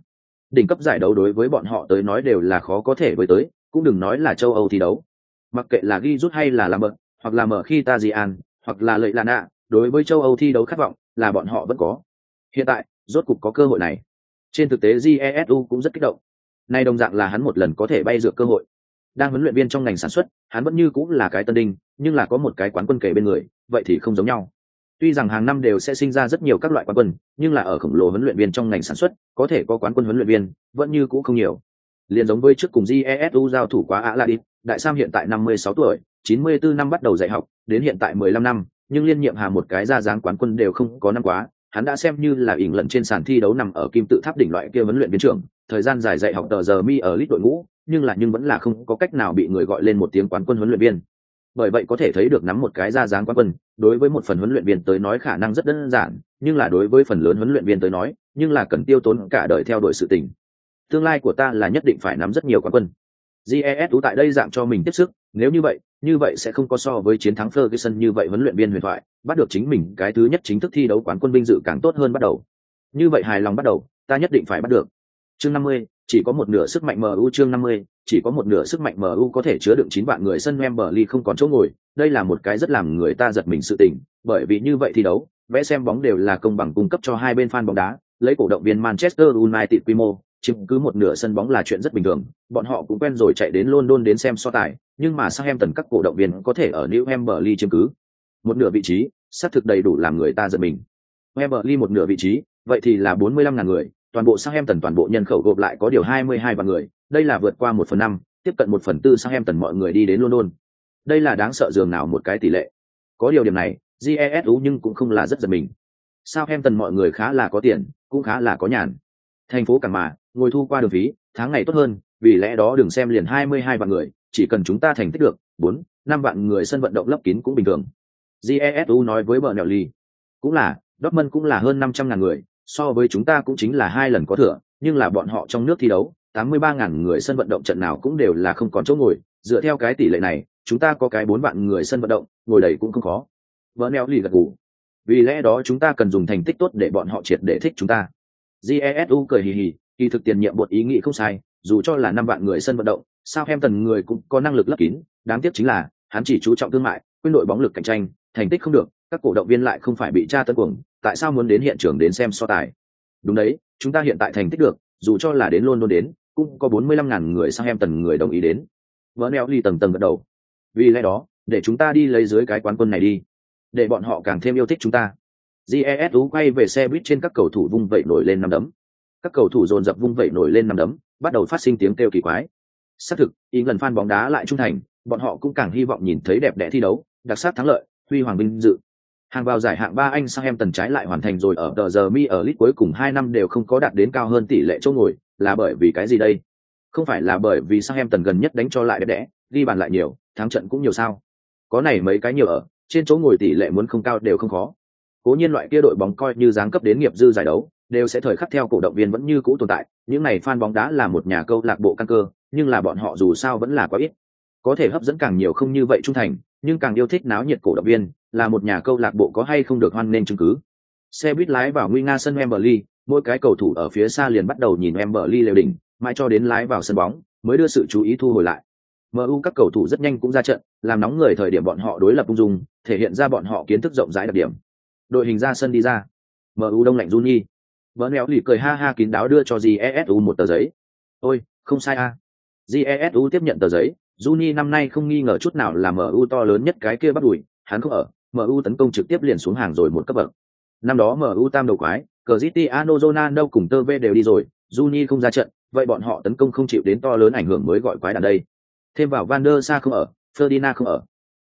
Đỉnh cấp giải đấu đối với bọn họ tới nói đều là khó có thể với tới, cũng đừng nói là châu Âu thi đấu. Mặc kệ là ghi rút hay là làm bận, hoặc là mở khi ta dị an hoặc là lợi Lana, đối với châu Âu thi đấu khát vọng là bọn họ vẫn có. Hiện tại, rốt cục có cơ hội này. Trên thực tế Jesu cũng rất kích động. Nay đồng dạng là hắn một lần có thể bay dược cơ hội. Đang huấn luyện viên trong ngành sản xuất, hắn vẫn như cũng là cái tân đinh, nhưng là có một cái quán quân kể bên người, vậy thì không giống nhau. Tuy rằng hàng năm đều sẽ sinh ra rất nhiều các loại quán quân, nhưng là ở khổng lồ huấn luyện viên trong ngành sản xuất, có thể có quán quân huấn luyện viên, vẫn như cũ không nhiều. Liên giống với trước cùng Jesu giao thủ quá Aladdin, Đại Sam hiện tại 56 tuổi, 94 năm bắt đầu dạy học, đến hiện tại 15 năm, nhưng liên nhiệm hà một cái ra dáng quán quân đều không có năm quá, hắn đã xem như là ỉn lận trên sàn thi đấu nằm ở kim tự tháp đỉnh loại kia huấn luyện viên trưởng, thời gian dài dạy học tờ giờ mi ở lít đội ngũ, nhưng là nhưng vẫn là không có cách nào bị người gọi lên một tiếng quán quân huấn luyện viên. Bởi vậy có thể thấy được nắm một cái ra dáng quán quân, đối với một phần huấn luyện viên tới nói khả năng rất đơn giản, nhưng là đối với phần lớn huấn luyện viên tới nói, nhưng là cần tiêu tốn cả đời theo đuổi sự tình. Tương lai của ta là nhất định phải nắm rất nhiều quán quân. GES tại đây dạng cho mình tiếp sức, nếu như vậy, như vậy sẽ không có so với chiến thắng Ferguson như vậy huấn luyện viên huyền thoại, bắt được chính mình cái thứ nhất chính thức thi đấu quán quân vinh dự càng tốt hơn bắt đầu. Như vậy hài lòng bắt đầu, ta nhất định phải bắt được. Chương 50, chỉ có một nửa sức mạnh MU chương 50, chỉ có một nửa sức mạnh MU có thể chứa đựng 9 vạn người sân Wembley không còn chỗ ngồi, đây là một cái rất làm người ta giật mình sự tình, bởi vì như vậy thi đấu, vẽ xem bóng đều là công bằng cung cấp cho hai bên fan bóng đá, lấy cổ động viên Manchester United quy mô, chiếm cứ một nửa sân bóng là chuyện rất bình thường, bọn họ cũng quen rồi chạy đến London đến xem so tài, nhưng mà Southampton các cổ động viên có thể ở New Wembley chiếm cứ một nửa vị trí, xác thực đầy đủ làm người ta giật mình. Wembley một nửa vị trí, vậy thì là 45 ngàn người, toàn bộ Sang Em Tần toàn bộ nhân khẩu gộp lại có điều 22 vạn người, đây là vượt qua một phần năm, tiếp cận một phần tư tần mọi người đi đến London. Đây là đáng sợ dường nào một cái tỷ lệ. Có điều điểm này, GESU nhưng cũng không là rất giật mình. Sao Em Tần mọi người khá là có tiền, cũng khá là có nhàn. Thành phố càng Mà, ngồi thu qua đường phí, tháng ngày tốt hơn, vì lẽ đó đừng xem liền 22 vạn người, chỉ cần chúng ta thành tích được, 4, 5 vạn người sân vận động lấp kín cũng bình thường. GESU nói với Bernelli. Cũng là, Dortmund cũng là hơn 500 ngàn người, so với chúng ta cũng chính là hai lần có thừa, nhưng là bọn họ trong nước thi đấu, 83 ngàn người sân vận động trận nào cũng đều là không còn chỗ ngồi, dựa theo cái tỷ lệ này, chúng ta có cái 4 vạn người sân vận động, ngồi đầy cũng không khó. Vỡ nẹo lì gật gù. Vì lẽ đó chúng ta cần dùng thành tích tốt để bọn họ triệt để thích chúng ta. Jesu cười hì hì, kỳ thực tiền nhiệm bột ý nghĩ không sai, dù cho là năm vạn người sân vận động, sao em tần người cũng có năng lực lấp kín, đáng tiếc chính là hắn chỉ chú trọng thương mại, quên đội bóng lực cạnh tranh, thành tích không được, các cổ động viên lại không phải bị tra tấn cuồng, tại sao muốn đến hiện trường đến xem so tài? Đúng đấy, chúng ta hiện tại thành tích được, dù cho là đến London đến, cũng có 45.000 người sang em tần người đồng ý đến. Bernelli tầng tầng gật đầu. Vì lẽ đó, để chúng ta đi lấy dưới cái quán quân này đi, để bọn họ càng thêm yêu thích chúng ta. Jesu quay về xe buýt trên các cầu thủ vung vẩy nổi lên năm đấm. Các cầu thủ dồn dập vung vẩy nổi lên năm đấm, bắt đầu phát sinh tiếng kêu kỳ quái. Xác thực, ý gần fan bóng đá lại trung thành, bọn họ cũng càng hy vọng nhìn thấy đẹp đẽ thi đấu, đặc sắc thắng lợi, huy hoàng vinh dự. Hàng vào giải hạng ba Anh sang em tần trái lại hoàn thành rồi ở tờ giờ mi ở lit cuối cùng hai năm đều không có đạt đến cao hơn tỷ lệ chỗ ngồi, là bởi vì cái gì đây? Không phải là bởi vì sang em tần gần nhất đánh cho lại đẹp đẽ, ghi bàn lại nhiều, thắng trận cũng nhiều sao? Có này mấy cái nhiều ở, trên chỗ ngồi tỷ lệ muốn không cao đều không khó. Cố nhiên loại kia đội bóng coi như dáng cấp đến nghiệp dư giải đấu, đều sẽ thời khắc theo cổ động viên vẫn như cũ tồn tại, những này fan bóng đá là một nhà câu lạc bộ căn cơ, nhưng là bọn họ dù sao vẫn là quá ít. Có thể hấp dẫn càng nhiều không như vậy trung thành, nhưng càng yêu thích náo nhiệt cổ động viên, là một nhà câu lạc bộ có hay không được hoan nên chứng cứ. Xe buýt lái vào nguy nga sân Wembley, mỗi cái cầu thủ ở phía xa liền bắt đầu nhìn Wembley lều đỉnh, mãi cho đến lái vào sân bóng, mới đưa sự chú ý thu hồi lại. MU các cầu thủ rất nhanh cũng ra trận, làm nóng người thời điểm bọn họ đối lập ung dung, thể hiện ra bọn họ kiến thức rộng rãi đặc điểm. Đội hình ra sân đi ra. MU đông lạnh Juni. Bernel lì cười ha ha kín đáo đưa cho Jesu một tờ giấy. "Ôi, không sai a." À. Jesu tiếp nhận tờ giấy, Juni năm nay không nghi ngờ chút nào là MU to lớn nhất cái kia bắt đuổi, hắn không ở, MU tấn công trực tiếp liền xuống hàng rồi một cấp bậc. Năm đó MU tam đầu quái, Cristiano Ronaldo cùng Tơ đều đi rồi, Juni không ra trận, vậy bọn họ tấn công không chịu đến to lớn ảnh hưởng mới gọi quái đàn đây. Thêm vào Van der Sa không ở, Ferdinand không ở.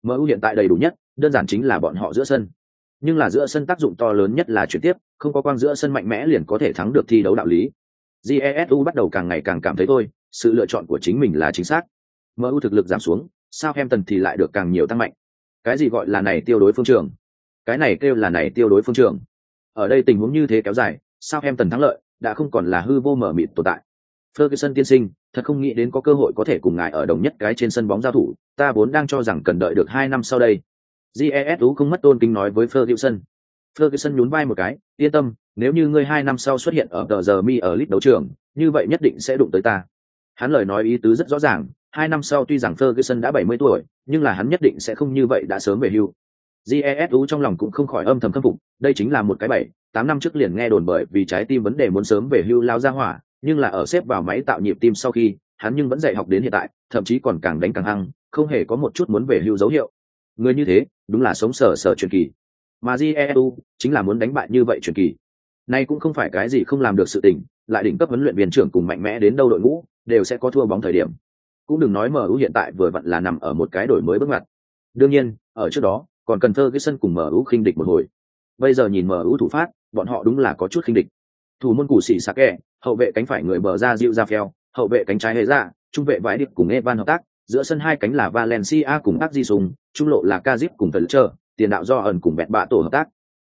MU hiện tại đầy đủ nhất, đơn giản chính là bọn họ giữa sân. Nhưng là giữa sân tác dụng to lớn nhất là chuyển tiếp, không có quang giữa sân mạnh mẽ liền có thể thắng được thi đấu đạo lý. Jesu bắt đầu càng ngày càng cảm thấy thôi, sự lựa chọn của chính mình là chính xác. MU thực lực giảm xuống, Southampton thì lại được càng nhiều tăng mạnh. Cái gì gọi là này tiêu đối phương trường? Cái này kêu là này tiêu đối phương trường. Ở đây tình huống như thế kéo dài, Southampton thắng lợi, đã không còn là hư vô mở mịt tồn tại. Ferguson tiên sinh, thật không nghĩ đến có cơ hội có thể cùng ngài ở đồng nhất cái trên sân bóng giao thủ, ta vốn đang cho rằng cần đợi được hai năm sau đây. Jesu không mất tôn kính nói với Ferguson. Ferguson nhún vai một cái, yên tâm, nếu như ngươi hai năm sau xuất hiện ở tờ giờ mi ở lít đấu trường, như vậy nhất định sẽ đụng tới ta. Hắn lời nói ý tứ rất rõ ràng, hai năm sau tuy rằng Ferguson đã 70 tuổi, nhưng là hắn nhất định sẽ không như vậy đã sớm về hưu. Jesu trong lòng cũng không khỏi âm thầm khâm phục, đây chính là một cái bảy, tám năm trước liền nghe đồn bởi vì trái tim vấn đề muốn sớm về hưu lao ra hỏa, nhưng là ở xếp vào máy tạo nhịp tim sau khi, hắn nhưng vẫn dạy học đến hiện tại, thậm chí còn càng đánh càng hăng, không hề có một chút muốn về hưu dấu hiệu. Người như thế, đúng là sống sờ sờ truyền kỳ. Mà Jesu chính là muốn đánh bại như vậy truyền kỳ. Nay cũng không phải cái gì không làm được sự tình, lại đỉnh cấp huấn luyện viên trưởng cùng mạnh mẽ đến đâu đội ngũ, đều sẽ có thua bóng thời điểm. Cũng đừng nói MU hiện tại vừa vặn là nằm ở một cái đổi mới bước ngoặt. Đương nhiên, ở trước đó, còn cần thơ cái sân cùng MU khinh địch một hồi. Bây giờ nhìn MU thủ phát, bọn họ đúng là có chút khinh địch. Thủ môn củ sĩ Sake, hậu vệ cánh phải người bờ ra dịu Rafael, hậu vệ cánh trái hệ ra, dạ, trung vệ vãi điệp cùng Evan hợp tác, giữa sân hai cánh là Valencia cùng Di Sùng, trung lộ là Kazip cùng Tần tiền đạo do ẩn cùng bẹt bạ tổ hợp tác.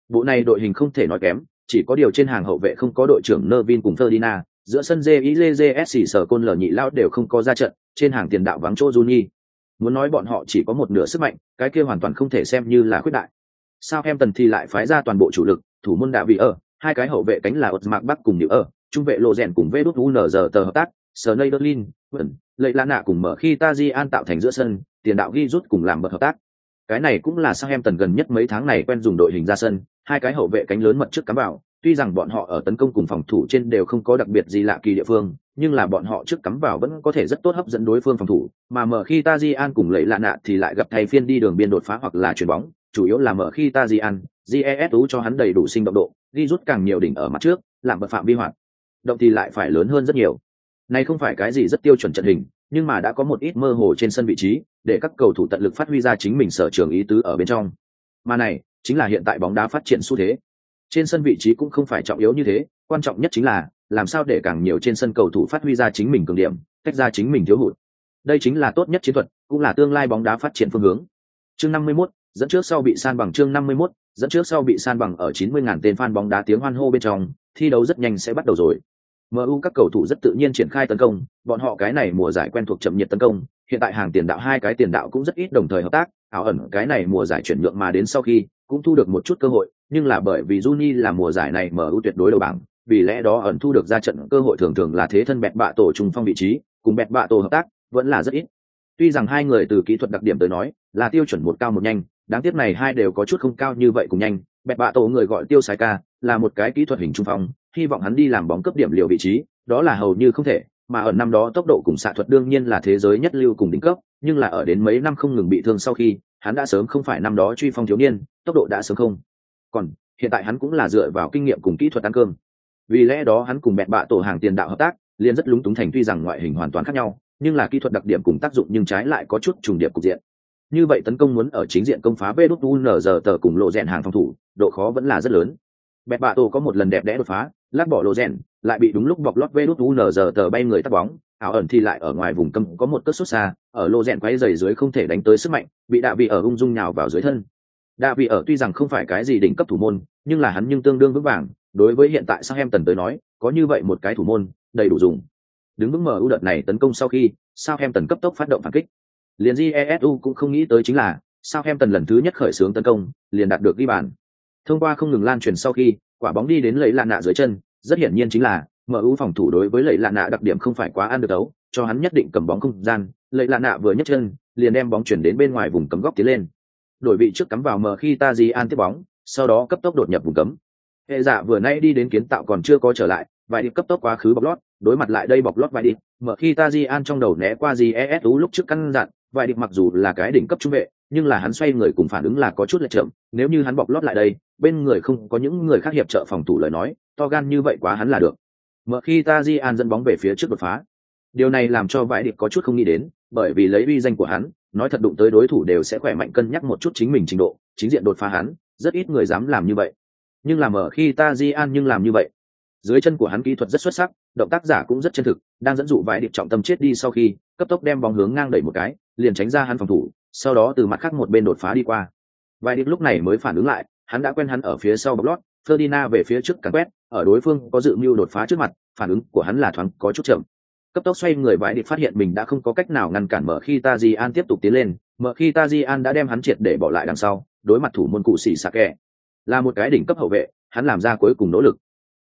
Bộ này đội hình không thể nói kém, chỉ có điều trên hàng hậu vệ không có đội trưởng Nervin cùng Ferdinand, giữa sân JIJJS sở côn lở nhị lao đều không có ra trận, trên hàng tiền đạo vắng chỗ Juni. Muốn nói bọn họ chỉ có một nửa sức mạnh, cái kia hoàn toàn không thể xem như là khuyết đại. Sao em tần thì lại phái ra toàn bộ chủ lực, thủ môn đạo vị ở, hai cái hậu vệ cánh là Otmark Bắc cùng Nhữ ở, trung vệ lộ rèn cùng Vedut UNZ tờ hợp tác, Sneijderlin, Vân, Lệ Lã Nạ cùng mở khi Taji An tạo thành giữa sân, tiền đạo ghi rút cùng làm bật hợp tác. Cái này cũng là sang em tần gần nhất mấy tháng này quen dùng đội hình ra sân, hai cái hậu vệ cánh lớn mật trước cắm vào, tuy rằng bọn họ ở tấn công cùng phòng thủ trên đều không có đặc biệt gì lạ kỳ địa phương, nhưng là bọn họ trước cắm vào vẫn có thể rất tốt hấp dẫn đối phương phòng thủ, mà mở khi Tajian cùng lấy Lạ Nạ thì lại gặp thay phiên đi đường biên đột phá hoặc là chuyền bóng, chủ yếu là mở khi Tajian, An, tú cho hắn đầy đủ sinh động độ, đi rút càng nhiều đỉnh ở mặt trước, làm bật phạm vi hoạt. Động thì lại phải lớn hơn rất nhiều. Này không phải cái gì rất tiêu chuẩn trận hình, nhưng mà đã có một ít mơ hồ trên sân vị trí, để các cầu thủ tận lực phát huy ra chính mình sở trường ý tứ ở bên trong. Mà này, chính là hiện tại bóng đá phát triển xu thế. Trên sân vị trí cũng không phải trọng yếu như thế, quan trọng nhất chính là làm sao để càng nhiều trên sân cầu thủ phát huy ra chính mình cường điểm, tách ra chính mình thiếu hụt. Đây chính là tốt nhất chiến thuật, cũng là tương lai bóng đá phát triển phương hướng. Chương 51, dẫn trước sau bị san bằng chương 51, dẫn trước sau bị san bằng ở 90.000 tên fan bóng đá tiếng hoan hô bên trong, thi đấu rất nhanh sẽ bắt đầu rồi. MU các cầu thủ rất tự nhiên triển khai tấn công, bọn họ cái này mùa giải quen thuộc chậm nhiệt tấn công, hiện tại hàng tiền đạo hai cái tiền đạo cũng rất ít đồng thời hợp tác, ảo ẩn cái này mùa giải chuyển nhượng mà đến sau khi cũng thu được một chút cơ hội, nhưng là bởi vì Juni là mùa giải này mở ưu tuyệt đối đầu bảng, vì lẽ đó ẩn thu được ra trận cơ hội thường thường là thế thân bẹt bạ tổ trùng phong vị trí, cùng bẹt bạ tổ hợp tác, vẫn là rất ít. Tuy rằng hai người từ kỹ thuật đặc điểm tới nói là tiêu chuẩn một cao một nhanh, đáng tiếc này hai đều có chút không cao như vậy cùng nhanh. Bẹt bạ tổ người gọi Tiêu Sái Ca là một cái kỹ thuật hình trung phong, hy vọng hắn đi làm bóng cấp điểm liều vị trí, đó là hầu như không thể. Mà ở năm đó tốc độ cùng xạ thuật đương nhiên là thế giới nhất lưu cùng đỉnh cấp, nhưng là ở đến mấy năm không ngừng bị thương sau khi, hắn đã sớm không phải năm đó truy phong thiếu niên, tốc độ đã sớm không. Còn hiện tại hắn cũng là dựa vào kinh nghiệm cùng kỹ thuật ăn cơm. Vì lẽ đó hắn cùng mẹ bạ tổ hàng tiền đạo hợp tác, liền rất lúng túng thành tuy rằng ngoại hình hoàn toàn khác nhau, nhưng là kỹ thuật đặc điểm cùng tác dụng nhưng trái lại có chút trùng điệp cục diện như vậy tấn công muốn ở chính diện công phá vê đút giờ tờ cùng lộ rèn hàng phòng thủ độ khó vẫn là rất lớn bẹt bạ tổ có một lần đẹp đẽ đột phá lát bỏ lộ rèn lại bị đúng lúc bọc lót vê đút giờ tờ bay người tắt bóng ảo ẩn thì lại ở ngoài vùng cấm có một cất xuất xa, ở lô rèn quay dày dưới không thể đánh tới sức mạnh, bị đạ vị ở ung dung nhào vào dưới thân. Đạ vị ở tuy rằng không phải cái gì đỉnh cấp thủ môn, nhưng là hắn nhưng tương đương vững vàng, đối với hiện tại sang em tần tới nói, có như vậy một cái thủ môn, đầy đủ dùng. Đứng vững mở ưu đợt này tấn công sau khi sao em tần cấp tốc phát động phản kích. Liền jesu cũng không nghĩ tới chính là sao em tần lần thứ nhất khởi xướng tấn công, liền đạt được ghi bàn. Thông qua không ngừng lan truyền sau khi, quả bóng đi đến lấy lạ nạ dưới chân, rất hiển nhiên chính là MU phòng thủ đối với lệ lạn nạ đặc điểm không phải quá ăn được đấu, cho hắn nhất định cầm bóng không gian. Lệ lạn nạ vừa nhấc chân, liền đem bóng chuyển đến bên ngoài vùng cấm góc tiến lên. Đổi vị trước cắm vào mờ khi ta di an tiếp bóng, sau đó cấp tốc đột nhập vùng cấm. Hệ giả vừa nay đi đến kiến tạo còn chưa có trở lại, vài đi cấp tốc quá khứ bọc lót, đối mặt lại đây bọc lót vài đi mở khi ta di an trong đầu né qua gì lúc trước căn dặn, vài điểm mặc dù là cái đỉnh cấp trung vệ, nhưng là hắn xoay người cùng phản ứng là có chút lệch chậm. Nếu như hắn bọc lót lại đây, bên người không có những người khác hiệp trợ phòng thủ lời nói, to gan như vậy quá hắn là được mở khi ta di an dẫn bóng về phía trước đột phá. Điều này làm cho vài điệp có chút không nghĩ đến, bởi vì lấy uy danh của hắn, nói thật đụng tới đối thủ đều sẽ khỏe mạnh cân nhắc một chút chính mình trình độ, chính diện đột phá hắn, rất ít người dám làm như vậy. Nhưng làm ở khi ta di an nhưng làm như vậy. Dưới chân của hắn kỹ thuật rất xuất sắc, động tác giả cũng rất chân thực, đang dẫn dụ vài điệp trọng tâm chết đi sau khi, cấp tốc đem bóng hướng ngang đẩy một cái, liền tránh ra hắn phòng thủ, sau đó từ mặt khác một bên đột phá đi qua. Vài điệp lúc này mới phản ứng lại, hắn đã quen hắn ở phía sau bọc lót Ferdinand về phía trước càng quét, ở đối phương có dự mưu đột phá trước mặt, phản ứng của hắn là thoáng có chút chậm. Cấp tốc xoay người vài địch phát hiện mình đã không có cách nào ngăn cản mở khi Tajian tiếp tục tiến lên, mở khi Tajian đã đem hắn triệt để bỏ lại đằng sau, đối mặt thủ môn cụ sĩ Sake. là một cái đỉnh cấp hậu vệ, hắn làm ra cuối cùng nỗ lực.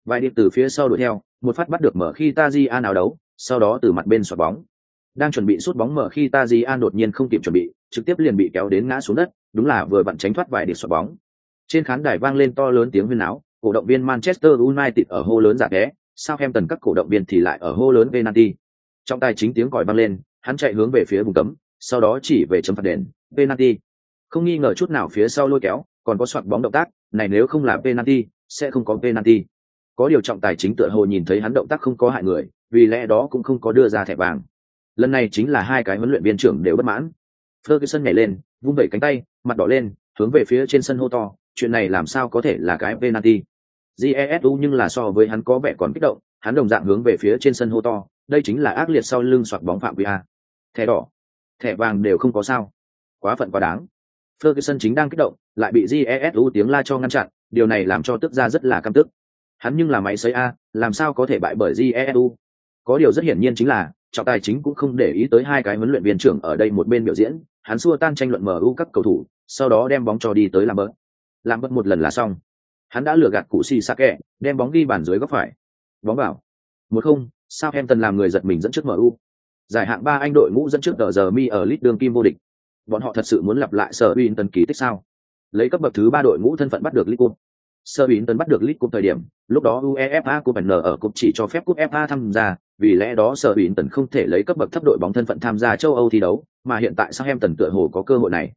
Vài địch từ phía sau đuổi theo, một phát bắt được mở khi Tajian áo đấu, sau đó từ mặt bên xoạt bóng. Đang chuẩn bị sút bóng mở khi Tajian đột nhiên không kịp chuẩn bị, trực tiếp liền bị kéo đến ngã xuống đất, đúng là vừa vặn tránh thoát vài địch xoạt bóng trên khán đài vang lên to lớn tiếng huyên náo, cổ động viên Manchester United ở hô lớn giả ghé, Southampton các cổ động viên thì lại ở hô lớn penalty. Trong tay chính tiếng còi vang lên, hắn chạy hướng về phía vùng cấm, sau đó chỉ về chấm phạt đền, penalty. Không nghi ngờ chút nào phía sau lôi kéo, còn có soạt bóng động tác, này nếu không là penalty, sẽ không có penalty. Có điều trọng tài chính tựa hồ nhìn thấy hắn động tác không có hại người, vì lẽ đó cũng không có đưa ra thẻ vàng. Lần này chính là hai cái huấn luyện viên trưởng đều bất mãn. Ferguson nhảy lên, vung vẩy cánh tay, mặt đỏ lên, hướng về phía trên sân hô to chuyện này làm sao có thể là cái penalty? Jesu nhưng là so với hắn có vẻ còn kích động, hắn đồng dạng hướng về phía trên sân hô to, đây chính là ác liệt sau lưng soạt bóng phạm vi a. Thẻ đỏ. Thẻ vàng đều không có sao. Quá phận quá đáng. Ferguson chính đang kích động, lại bị jesu tiếng la cho ngăn chặn, điều này làm cho tức ra rất là căm tức. Hắn nhưng là máy xấy a, làm sao có thể bại bởi jesu có điều rất hiển nhiên chính là, trọng tài chính cũng không để ý tới hai cái huấn luyện viên trưởng ở đây một bên biểu diễn, hắn xua tan tranh luận mu các cầu thủ, sau đó đem bóng cho đi tới làm bớt làm bất một lần là xong. Hắn đã lừa gạt cụ xì sa kẹ đem bóng ghi bàn dưới góc phải. Bóng vào. Một không sao em tần làm người giật mình dẫn trước mu giải hạng ba anh đội ngũ dẫn trước tờ giờ mi ở lit đường kim vô địch. Bọn họ thật sự muốn lặp lại sở uy tần kỳ tích sao? Lấy cấp bậc thứ ba đội ngũ thân phận bắt được lit sơ bí tấn bắt được lit cup thời điểm, lúc đó uefa cup n ở cúp chỉ cho phép cúp fa tham gia, vì lẽ đó sơ bí tấn không thể lấy cấp bậc thấp đội bóng thân phận tham gia châu âu thi đấu, mà hiện tại sao em tần tựa hồ có cơ hội này.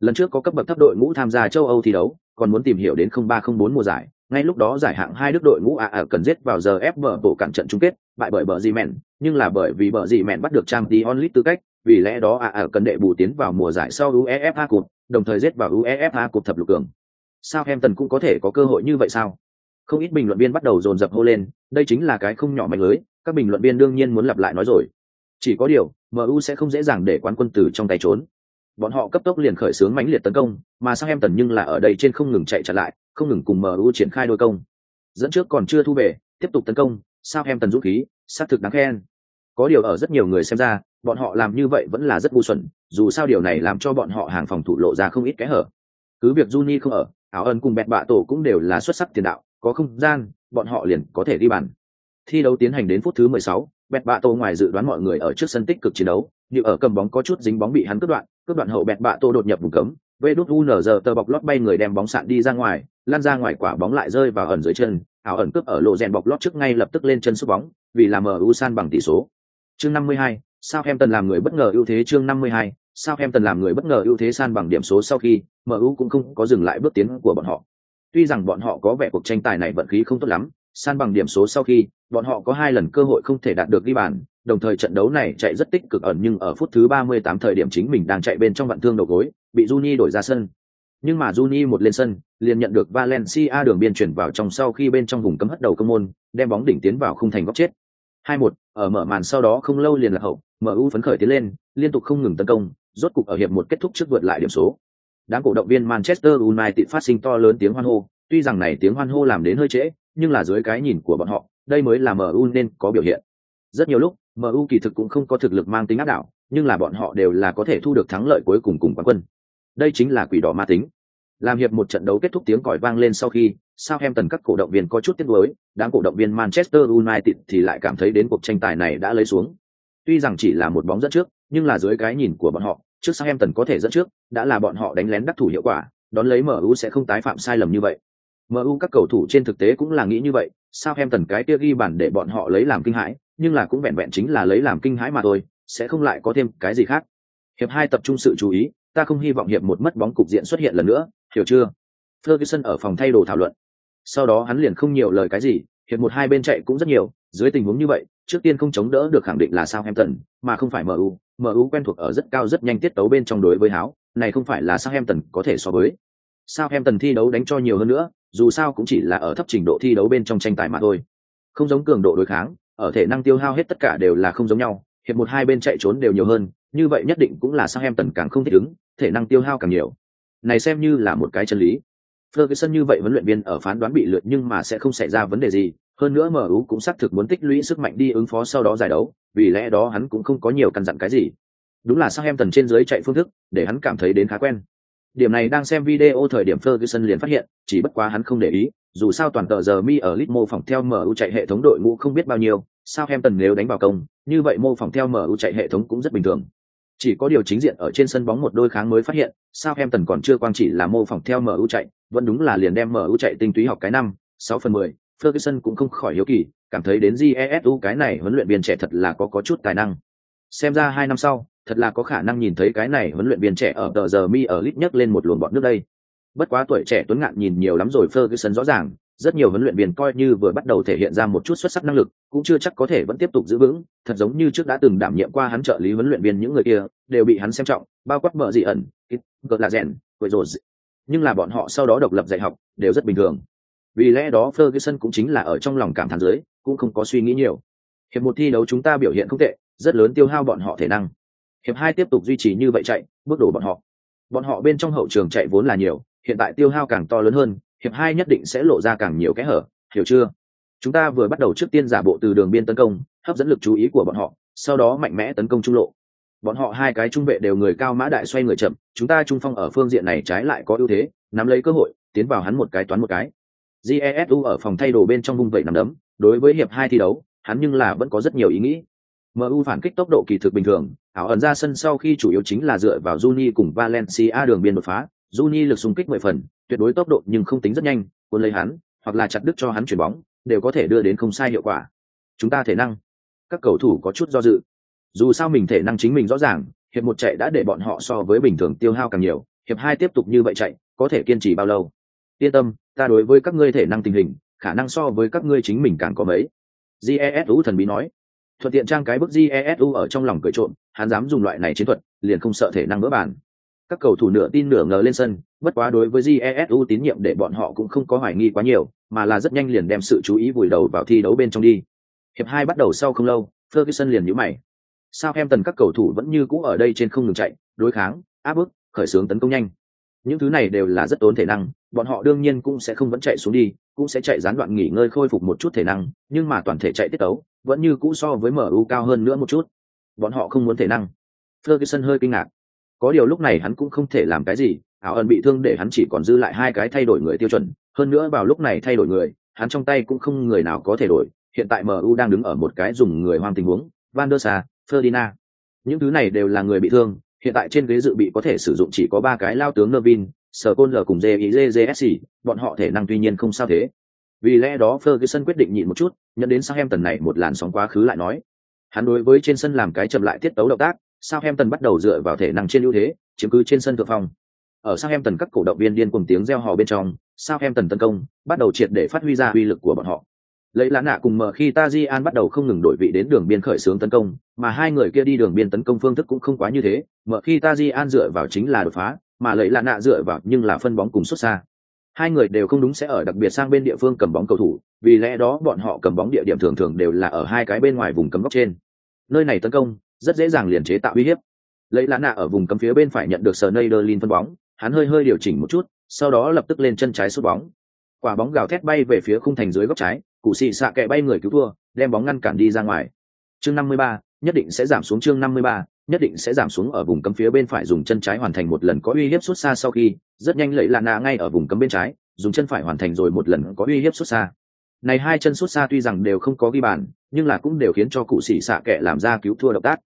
Lần trước có cấp bậc thấp đội ngũ tham gia châu âu thi đấu còn muốn tìm hiểu đến 0304 mùa giải, ngay lúc đó giải hạng hai đức đội ngũ a à cần giết vào giờ FB bộ cản trận chung kết, bại bởi bờ di mèn nhưng là bởi vì bờ di mèn bắt được trang tí onlit tư cách, vì lẽ đó a à cần đệ bù tiến vào mùa giải sau uefa cup, đồng thời giết vào uefa cup thập lục cường. Sao em cũng có thể có cơ hội như vậy sao? Không ít bình luận viên bắt đầu dồn dập hô lên, đây chính là cái không nhỏ mạnh lưới, các bình luận viên đương nhiên muốn lặp lại nói rồi. Chỉ có điều mu sẽ không dễ dàng để quán quân từ trong tay trốn bọn họ cấp tốc liền khởi xướng mãnh liệt tấn công mà sang em tần nhưng là ở đây trên không ngừng chạy chặn lại không ngừng cùng mu triển khai đôi công. Dẫn trước còn chưa thu về tiếp tục tấn công sao em tần dũng khí xác thực đáng khen. Có điều ở rất nhiều người xem ra bọn họ làm như vậy vẫn là rất ngu xuẩn dù sao điều này làm cho bọn họ hàng phòng thủ lộ ra không ít kẽ hở. Cứ việc Juni không ở áo ân cùng bẹt bạ tổ cũng đều là xuất sắc tiền đạo có không gian bọn họ liền có thể đi bàn. Thi đấu tiến hành đến phút thứ 16, bẹt bạ tổ ngoài dự đoán mọi người ở trước sân tích cực chiến đấu như ở cầm bóng có chút dính bóng bị hắn cướp đoạn cướp đoạn hậu bẹt bạ tô đột nhập vùng cấm vê đút u nở giờ tờ bọc lót bay người đem bóng sạn đi ra ngoài lan ra ngoài quả bóng lại rơi vào ẩn dưới chân ảo ẩn cướp ở lộ rèn bọc lót trước ngay lập tức lên chân sút bóng vì là mu san bằng tỷ số. Chương 52, sao em tần làm người bất ngờ ưu thế chương 52, sao em tần làm người bất ngờ ưu thế san bằng điểm số sau khi mu cũng không có dừng lại bước tiến của bọn họ. Tuy rằng bọn họ có vẻ cuộc tranh tài này vận khí không tốt lắm san bằng điểm số sau khi bọn họ có hai lần cơ hội không thể đạt được ghi bàn đồng thời trận đấu này chạy rất tích cực ẩn nhưng ở phút thứ 38 thời điểm chính mình đang chạy bên trong vạn thương đầu gối, bị Juni đổi ra sân. Nhưng mà Juni một lên sân, liền nhận được Valencia đường biên chuyển vào trong sau khi bên trong vùng cấm hất đầu công môn, đem bóng đỉnh tiến vào khung thành góc chết. 2-1 ở mở màn sau đó không lâu liền là hậu MU phấn khởi tiến lên, liên tục không ngừng tấn công, rốt cục ở hiệp một kết thúc trước vượt lại điểm số. Đám cổ động viên Manchester United phát sinh to lớn tiếng hoan hô, tuy rằng này tiếng hoan hô làm đến hơi trễ, nhưng là dưới cái nhìn của bọn họ, đây mới là MU nên có biểu hiện rất nhiều lúc MU kỳ thực cũng không có thực lực mang tính áp đảo nhưng là bọn họ đều là có thể thu được thắng lợi cuối cùng cùng quán quân đây chính là quỷ đỏ ma tính làm hiệp một trận đấu kết thúc tiếng còi vang lên sau khi Southampton các cổ động viên có chút tiếc nuối, đám cổ động viên Manchester United thì lại cảm thấy đến cuộc tranh tài này đã lấy xuống. Tuy rằng chỉ là một bóng dẫn trước, nhưng là dưới cái nhìn của bọn họ, trước Southampton có thể dẫn trước, đã là bọn họ đánh lén đắc thủ hiệu quả, đón lấy MU sẽ không tái phạm sai lầm như vậy. MU các cầu thủ trên thực tế cũng là nghĩ như vậy, Southampton cái kia ghi bàn để bọn họ lấy làm kinh hãi, nhưng là cũng vẹn vẹn chính là lấy làm kinh hãi mà thôi, sẽ không lại có thêm cái gì khác. Hiệp hai tập trung sự chú ý, ta không hy vọng hiệp một mất bóng cục diện xuất hiện lần nữa, hiểu chưa? Ferguson ở phòng thay đồ thảo luận. Sau đó hắn liền không nhiều lời cái gì, hiệp một hai bên chạy cũng rất nhiều, dưới tình huống như vậy, trước tiên không chống đỡ được khẳng định là Southampton, mà không phải MU. MU quen thuộc ở rất cao rất nhanh tiết tấu bên trong đối với háo, này không phải là Southampton có thể so với. Southampton thi đấu đánh cho nhiều hơn nữa, dù sao cũng chỉ là ở thấp trình độ thi đấu bên trong tranh tài mà thôi. Không giống cường độ đối kháng, ở thể năng tiêu hao hết tất cả đều là không giống nhau, hiệp một hai bên chạy trốn đều nhiều hơn, như vậy nhất định cũng là sang em tần càng không thích ứng, thể năng tiêu hao càng nhiều. Này xem như là một cái chân lý. Ferguson như vậy huấn luyện viên ở phán đoán bị lượt nhưng mà sẽ không xảy ra vấn đề gì, hơn nữa MU cũng xác thực muốn tích lũy sức mạnh đi ứng phó sau đó giải đấu, vì lẽ đó hắn cũng không có nhiều căn dặn cái gì. Đúng là sang em tần trên dưới chạy phương thức, để hắn cảm thấy đến khá quen. Điểm này đang xem video thời điểm Ferguson liền phát hiện, chỉ bất quá hắn không để ý, dù sao toàn tờ giờ mi ở lit mô phỏng theo MU chạy hệ thống đội ngũ không biết bao nhiêu, Southampton nếu đánh vào công, như vậy mô phỏng theo MU chạy hệ thống cũng rất bình thường. Chỉ có điều chính diện ở trên sân bóng một đôi kháng mới phát hiện, Southampton còn chưa quang chỉ là mô phỏng theo MU chạy, vẫn đúng là liền đem MU chạy tinh túy học cái năm, sáu phần mười. Ferguson cũng không khỏi hiếu kỳ, cảm thấy đến Jesu cái này huấn luyện viên trẻ thật là có có chút tài năng. Xem ra hai năm sau, thật là có khả năng nhìn thấy cái này huấn luyện viên trẻ ở tờ giờ mi ở lít nhất lên một luồng bọn nước đây. Bất quá tuổi trẻ Tuấn Ngạn nhìn nhiều lắm rồi Ferguson rõ ràng, rất nhiều huấn luyện viên coi như vừa bắt đầu thể hiện ra một chút xuất sắc năng lực, cũng chưa chắc có thể vẫn tiếp tục giữ vững, thật giống như trước đã từng đảm nhiệm qua hắn trợ lý huấn luyện viên những người kia, đều bị hắn xem trọng, bao quát mở dị ẩn, gật là rèn, quậy rồi. Nhưng là bọn họ sau đó độc lập dạy học, đều rất bình thường. Vì lẽ đó Ferguson cũng chính là ở trong lòng cảm thán dưới, cũng không có suy nghĩ nhiều. Hiệp một thi đấu chúng ta biểu hiện không tệ, rất lớn tiêu hao bọn họ thể năng. Hiệp hai tiếp tục duy trì như vậy chạy, bước đổ bọn họ. Bọn họ bên trong hậu trường chạy vốn là nhiều, hiện tại tiêu hao càng to lớn hơn, hiệp hai nhất định sẽ lộ ra càng nhiều kẽ hở hiểu chưa? Chúng ta vừa bắt đầu trước tiên giả bộ từ đường biên tấn công hấp dẫn lực chú ý của bọn họ sau đó mạnh mẽ tấn công trung lộ. Bọn họ hai cái trung vệ đều người cao mã đại xoay người chậm chúng ta trung phong ở phương diện này trái lại có ưu thế nắm lấy cơ hội tiến vào hắn một cái toán một cái. Jesu ở phòng thay đồ bên trong vung vẩy nằm đấm đối với hiệp hai thi đấu hắn nhưng là vẫn có rất nhiều ý nghĩ mu phản kích tốc độ kỳ thực bình thường, ảo ẩn ra sân sau khi chủ yếu chính là dựa vào juni cùng valencia đường biên đột phá. Juni lực xung kích mười phần, tuyệt đối tốc độ nhưng không tính rất nhanh, cuốn lấy hắn, hoặc là chặt đứt cho hắn chuyển bóng, đều có thể đưa đến không sai hiệu quả. Chúng ta thể năng. Các cầu thủ có chút do dự. Dù sao mình thể năng chính mình rõ ràng, hiệp một chạy đã để bọn họ so với bình thường tiêu hao càng nhiều, hiệp hai tiếp tục như vậy chạy, có thể kiên trì bao lâu? Yên tâm, ta đối với các ngươi thể năng tình hình, khả năng so với các ngươi chính mình càng có mấy. Jesu thần bí nói thuận tiện trang cái bức jesu ở trong lòng cười trộm, hắn dám dùng loại này chiến thuật liền không sợ thể năng vỡ bàn các cầu thủ nửa tin nửa ngờ lên sân bất quá đối với jesu tín nhiệm để bọn họ cũng không có hoài nghi quá nhiều mà là rất nhanh liền đem sự chú ý vùi đầu vào thi đấu bên trong đi. Hiệp hai bắt đầu sau không lâu ferguson liền nhũ mày. Sao em tần các cầu thủ vẫn như cũ ở đây trên không ngừng chạy đối kháng áp bức khởi xướng tấn công nhanh. Những thứ này đều là rất tốn thể năng bọn họ đương nhiên cũng sẽ không vẫn chạy xuống đi cũng sẽ chạy gián đoạn nghỉ ngơi khôi phục một chút thể năng nhưng mà toàn thể chạy tiết tấu vẫn như cũ so với mu cao hơn nữa một chút. Bọn họ không muốn thể năng. Ferguson hơi kinh ngạc. Có điều lúc này hắn cũng không thể làm cái gì ảo ẩn bị thương để hắn chỉ còn dư lại hai cái thay đổi người tiêu chuẩn. Hơn nữa vào lúc này thay đổi người hắn trong tay cũng không người nào có thể đổi. Hiện tại mu đang đứng ở một cái dùng người hoang tình huống van der sa ferdinand. Những thứ này đều là người bị thương hiện tại trên ghế dự bị có thể sử dụng chỉ có ba cái lao tướng Nervin, Sở Côn L cùng JIJSC, bọn họ thể năng tuy nhiên không sao thế. Vì lẽ đó Ferguson quyết định nhịn một chút, nhận đến Southampton này một làn sóng quá khứ lại nói. Hắn đối với trên sân làm cái chậm lại tiết tấu động tác, Southampton bắt đầu dựa vào thể năng trên ưu thế, chiếm cứ trên sân thượng phòng. Ở Southampton các cổ động viên điên cùng tiếng reo hò bên trong, Southampton tấn công, bắt đầu triệt để phát huy ra uy lực của bọn họ. Lấy lá nạ cùng mở khi Tajian bắt đầu không ngừng đổi vị đến đường biên khởi xướng tấn công, mà hai người kia đi đường biên tấn công phương thức cũng không quá như thế, mở khi Tajian dựa vào chính là đột phá, mà lấy lá nạ dựa vào nhưng là phân bóng cùng xuất xa. Hai người đều không đúng sẽ ở đặc biệt sang bên địa phương cầm bóng cầu thủ, vì lẽ đó bọn họ cầm bóng địa điểm thường thường đều là ở hai cái bên ngoài vùng cấm góc trên. Nơi này tấn công rất dễ dàng liền chế tạo uy hiếp. Lấy lá nạ ở vùng cấm phía bên phải nhận được Sneijderlin phân bóng, hắn hơi hơi điều chỉnh một chút, sau đó lập tức lên chân trái sút bóng. Quả bóng gào thét bay về phía khung thành dưới góc trái, cụ xì xạ kẹ bay người cứu thua đem bóng ngăn cản đi ra ngoài chương năm mươi ba nhất định sẽ giảm xuống chương năm mươi ba nhất định sẽ giảm xuống ở vùng cấm phía bên phải dùng chân trái hoàn thành một lần có uy hiếp xuất xa sau khi, rất nhanh lấy lạ nạ ngay ở vùng cấm bên trái, dùng chân phải hoàn thành rồi một lần có uy hiếp xuất xa. Này hai chân xuất xa tuy rằng đều không có ghi bàn, nhưng là cũng đều khiến cho cụ sĩ xạ kệ làm ra cứu thua động tác.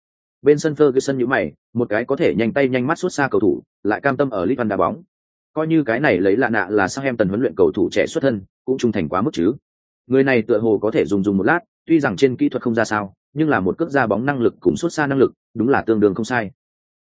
Bên sân Ferguson như mày, một cái có thể nhanh tay nhanh mắt xuất xa cầu thủ, lại cam tâm ở Litvan đá bóng. Coi như cái này lấy lạ nạ là sang em tần huấn luyện cầu thủ trẻ xuất thân, cũng trung thành quá mức chứ. Người này tựa hồ có thể dùng dùng một lát, tuy rằng trên kỹ thuật không ra sao nhưng là một cước ra bóng năng lực cũng xuất xa năng lực, đúng là tương đương không sai.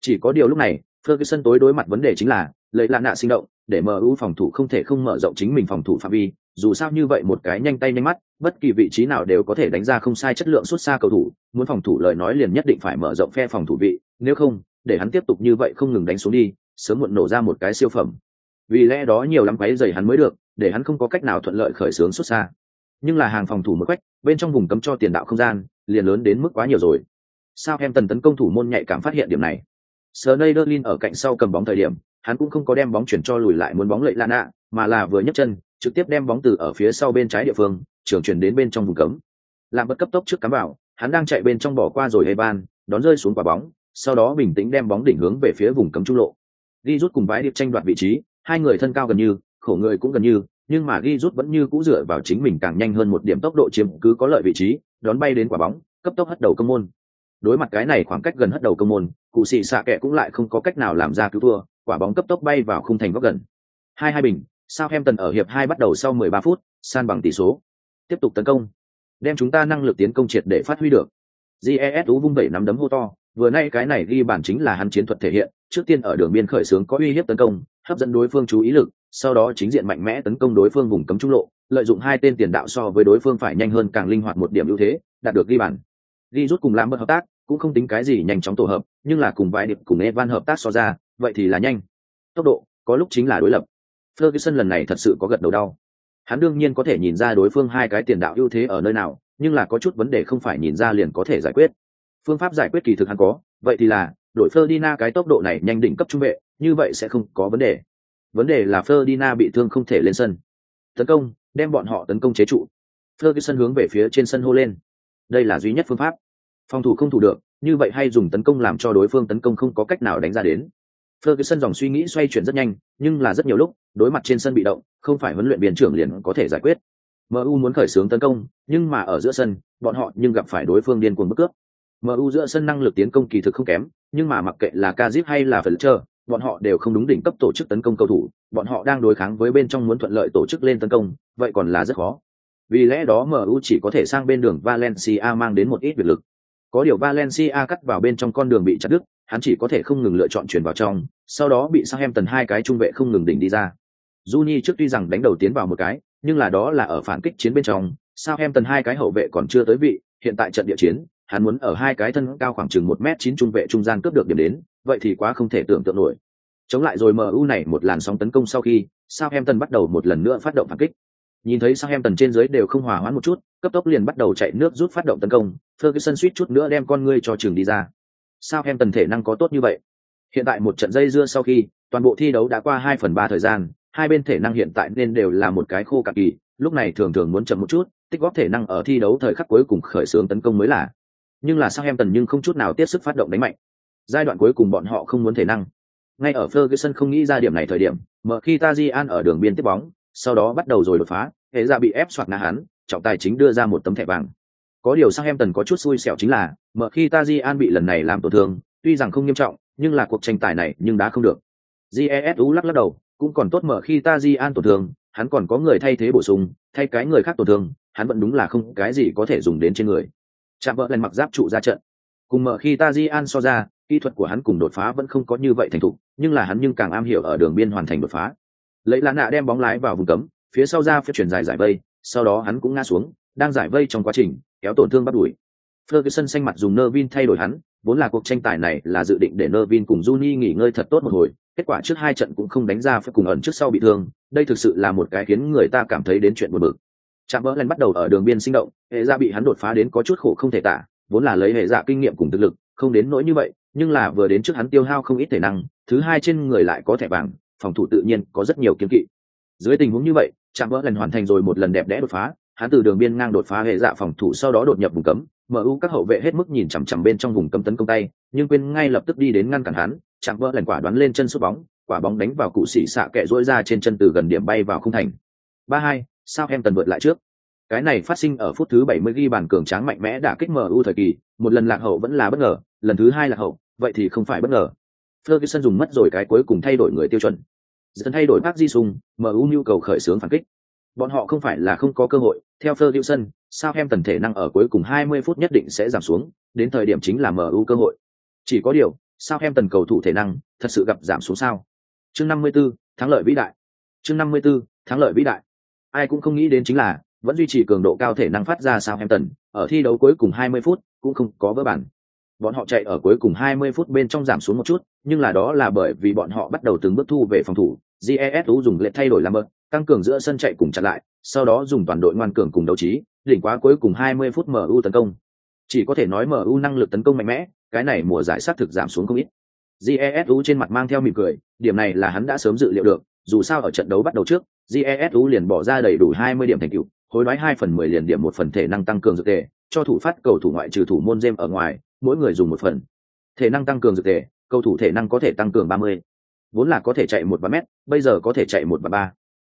Chỉ có điều lúc này, ferguson tối đối mặt vấn đề chính là, lấy lạ nạ sinh động, để mu phòng thủ không thể không mở rộng chính mình phòng thủ phạm vi, dù sao như vậy một cái nhanh tay nhanh mắt, bất kỳ vị trí nào đều có thể đánh ra không sai chất lượng xuất xa cầu thủ, muốn phòng thủ lời nói liền nhất định phải mở rộng phe phòng thủ vị, nếu không, để hắn tiếp tục như vậy không ngừng đánh xuống đi, sớm muộn nổ ra một cái siêu phẩm. Vì lẽ đó nhiều lắm quấy rầy hắn mới được, để hắn không có cách nào thuận lợi khởi xướng xuất xa. Nhưng là hàng phòng thủ một quách, bên trong vùng cấm cho tiền đạo không gian liền lớn đến mức quá nhiều rồi. Sao em tần tấn công thủ môn nhạy cảm phát hiện điểm này? Sneijderlin ở cạnh sau cầm bóng thời điểm hắn cũng không có đem bóng chuyển cho lùi lại muốn bóng lợi lạ mà là vừa nhấc chân trực tiếp đem bóng từ ở phía sau bên trái địa phương trường chuyển đến bên trong vùng cấm. Làm bất cấp tốc trước cắm vào hắn đang chạy bên trong bỏ qua rồi Evan, đón rơi xuống quả bóng sau đó bình tĩnh đem bóng đỉnh hướng về phía vùng cấm trung lộ. Đi rút cùng vãi điệp tranh đoạt vị trí hai người thân cao gần như khổ người cũng gần như nhưng mà ghi rút vẫn như cũ dựa vào chính mình càng nhanh hơn một điểm tốc độ chiếm cứ có lợi vị trí, đón bay đến quả bóng, cấp tốc hất đầu công môn. Đối mặt cái này khoảng cách gần hất đầu công môn, cụ xì xạ kệ cũng lại không có cách nào làm ra cứu thua, quả bóng cấp tốc bay vào khung thành góc gần. Hai hai bình sao em tần ở hiệp hai bắt đầu sau 13 phút, san bằng tỷ số. Tiếp tục tấn công. Đem chúng ta năng lực tiến công triệt để phát huy được. Jes ú vung bảy nắm đấm hô to, vừa nay cái này ghi bản chính là hắn chiến thuật thể hiện, trước tiên ở đường biên khởi xướng có uy hiếp tấn công, hấp dẫn đối phương chú ý lực sau đó chính diện mạnh mẽ tấn công đối phương vùng cấm trung lộ lợi dụng hai tên tiền đạo so với đối phương phải nhanh hơn càng linh hoạt một điểm ưu thế đạt được ghi bàn. Ghi rút cùng làm bất hợp tác cũng không tính cái gì nhanh chóng tổ hợp nhưng là cùng vài điệp cùng evan hợp tác so ra vậy thì là nhanh. Tốc độ có lúc chính là đối lập. Ferguson lần này thật sự có gật đầu đau. Hắn đương nhiên có thể nhìn ra đối phương hai cái tiền đạo ưu thế ở nơi nào nhưng là có chút vấn đề không phải nhìn ra liền có thể giải quyết. Phương pháp giải quyết kỳ thực hắn có vậy thì là đội Ferdinand cái tốc độ này nhanh đỉnh cấp trung vệ, như vậy sẽ không có vấn đề. Vấn đề là Ferdinand bị thương không thể lên sân. Tấn công, đem bọn họ tấn công chế trụ. Ferguson hướng về phía trên sân hô lên. Đây là duy nhất phương pháp. Phòng thủ không thủ được, như vậy hay dùng tấn công làm cho đối phương tấn công không có cách nào đánh ra đến. Ferguson dòng suy nghĩ xoay chuyển rất nhanh, nhưng là rất nhiều lúc, đối mặt trên sân bị động, không phải huấn luyện viên trưởng liền có thể giải quyết. MU muốn khởi xướng tấn công, nhưng mà ở giữa sân, bọn họ nhưng gặp phải đối phương điên cuồng bức cướp. MU giữa sân năng lực tiến công kỳ thực không kém, nhưng mà mặc kệ là Kazip hay là Fletcher, bọn họ đều không đúng đỉnh cấp tổ chức tấn công cầu thủ, bọn họ đang đối kháng với bên trong muốn thuận lợi tổ chức lên tấn công, vậy còn là rất khó. Vì lẽ đó MU chỉ có thể sang bên đường Valencia mang đến một ít việc lực. Có điều Valencia cắt vào bên trong con đường bị chặt đứt, hắn chỉ có thể không ngừng lựa chọn chuyển vào trong, sau đó bị sang em tần hai cái trung vệ không ngừng đỉnh đi ra. Juni trước tuy rằng đánh đầu tiến vào một cái, nhưng là đó là ở phản kích chiến bên trong, sao em tần hai cái hậu vệ còn chưa tới vị, hiện tại trận địa chiến, hắn muốn ở hai cái thân cao khoảng chừng một m chín trung vệ trung gian cướp được điểm đến, vậy thì quá không thể tưởng tượng nổi. Chống lại rồi MU này một làn sóng tấn công sau khi, Southampton bắt đầu một lần nữa phát động phản kích. Nhìn thấy Southampton trên dưới đều không hòa hoãn một chút, cấp tốc liền bắt đầu chạy nước rút phát động tấn công, Ferguson suýt chút nữa đem con ngươi cho trường đi ra. Southampton thể năng có tốt như vậy? Hiện tại một trận dây dưa sau khi, toàn bộ thi đấu đã qua hai phần ba thời gian, hai bên thể năng hiện tại nên đều là một cái khô cạn kỳ, lúc này thường thường muốn chậm một chút, tích góp thể năng ở thi đấu thời khắc cuối cùng khởi xướng tấn công mới là nhưng là sao em tần nhưng không chút nào tiếp sức phát động đánh mạnh giai đoạn cuối cùng bọn họ không muốn thể năng ngay ở Ferguson không nghĩ ra điểm này thời điểm mở khi Tajian ở đường biên tiếp bóng sau đó bắt đầu rồi đột phá hệ ra bị ép soạt na hắn trọng tài chính đưa ra một tấm thẻ vàng Có điều sang em tần có chút xui xẻo chính là, mở khi Tajian bị lần này làm tổn thương, tuy rằng không nghiêm trọng, nhưng là cuộc tranh tài này nhưng đã không được. Jesu lắc lắc đầu, cũng còn tốt mở khi Tajian tổn thương, hắn còn có người thay thế bổ sung, thay cái người khác tổn thương, hắn vẫn đúng là không cái gì có thể dùng đến trên người. Chạm vợ lên mặc giáp trụ ra trận. Cùng mở khi Tajian so ra, kỹ thuật của hắn cùng đột phá vẫn không có như vậy thành thục, nhưng là hắn nhưng càng am hiểu ở đường biên hoàn thành đột phá. Lấy lá nạ đem bóng lái vào vùng cấm, phía sau ra phía chuyển dài giải vây, sau đó hắn cũng ngã xuống, đang giải vây trong quá trình, kéo tổn thương bắt đuổi. Ferguson xanh mặt dùng Nervin thay đổi hắn, vốn là cuộc tranh tài này là dự định để Nervin cùng Juni nghỉ ngơi thật tốt một hồi, kết quả trước hai trận cũng không đánh ra phải cùng ẩn trước sau bị thương, đây thực sự là một cái khiến người ta cảm thấy đến chuyện buồn bực. Chạm vỡ lần bắt đầu ở đường biên sinh động, hệ ra bị hắn đột phá đến có chút khổ không thể tả, vốn là lấy hệ dạ kinh nghiệm cùng thực lực, không đến nỗi như vậy, nhưng là vừa đến trước hắn tiêu hao không ít thể năng, thứ hai trên người lại có thẻ vàng, phòng thủ tự nhiên có rất nhiều kiên kỵ. Dưới tình huống như vậy, chạm vỡ lần hoàn thành rồi một lần đẹp đẽ đột phá, hắn từ đường biên ngang đột phá hệ dạ phòng thủ sau đó đột nhập vùng cấm, MU các hậu vệ hết mức nhìn chằm chằm bên trong vùng cấm tấn công tay, nhưng quên ngay lập tức đi đến ngăn cản hắn, chạm vỡ lần quả đoán lên chân sút bóng, quả bóng đánh vào cụ sĩ xạ kẹ rỗi ra trên chân từ gần điểm bay vào không thành. 3-2, Southampton vượt lại trước. Cái này phát sinh ở phút thứ 70 ghi bàn cường tráng mạnh mẽ đã kích MU thời kỳ, một lần lạc hậu vẫn là bất ngờ, lần thứ hai lạc hậu, vậy thì không phải bất ngờ. Ferguson dùng mất rồi cái cuối cùng thay đổi người tiêu chuẩn. Dần thay đổi Park Ji Sung, MU nhu cầu khởi xướng phản kích. Bọn họ không phải là không có cơ hội, theo Ferguson, Southampton thể năng ở cuối cùng 20 phút nhất định sẽ giảm xuống, đến thời điểm chính là MU cơ hội. Chỉ có điều, Southampton cầu thủ thể năng thật sự gặp giảm xuống sao? Chương 54, thắng lợi vĩ đại. Chương 54, thắng lợi vĩ đại. Ai cũng không nghĩ đến chính là, vẫn duy trì cường độ cao thể năng phát ra Southampton, ở thi đấu cuối cùng 20 phút cũng không có vỡ bản. Bọn họ chạy ở cuối cùng 20 phút bên trong giảm xuống một chút, nhưng là đó là bởi vì bọn họ bắt đầu từng bước thu về phòng thủ, GESU dùng lệ thay đổi làm bớt, tăng cường giữa sân chạy cùng chặn lại, sau đó dùng toàn đội ngoan cường cùng đấu trí, đỉnh quá cuối cùng 20 phút MU tấn công. Chỉ có thể nói MU năng lực tấn công mạnh mẽ, cái này mùa giải sát thực giảm xuống không ít. Jesu trên mặt mang theo mỉm cười, điểm này là hắn đã sớm dự liệu được, dù sao ở trận đấu bắt đầu trước, Jesu liền bỏ ra đầy đủ 20 điểm thành tựu, hối đoái 2 phần 10 liền điểm một phần thể năng tăng cường dược tệ, cho thủ phát cầu thủ ngoại trừ thủ môn James ở ngoài, mỗi người dùng một phần. Thể năng tăng cường dược thể cầu thủ thể năng có thể tăng cường 30. Vốn là có thể chạy một ba mét, bây giờ có thể chạy một ba ba.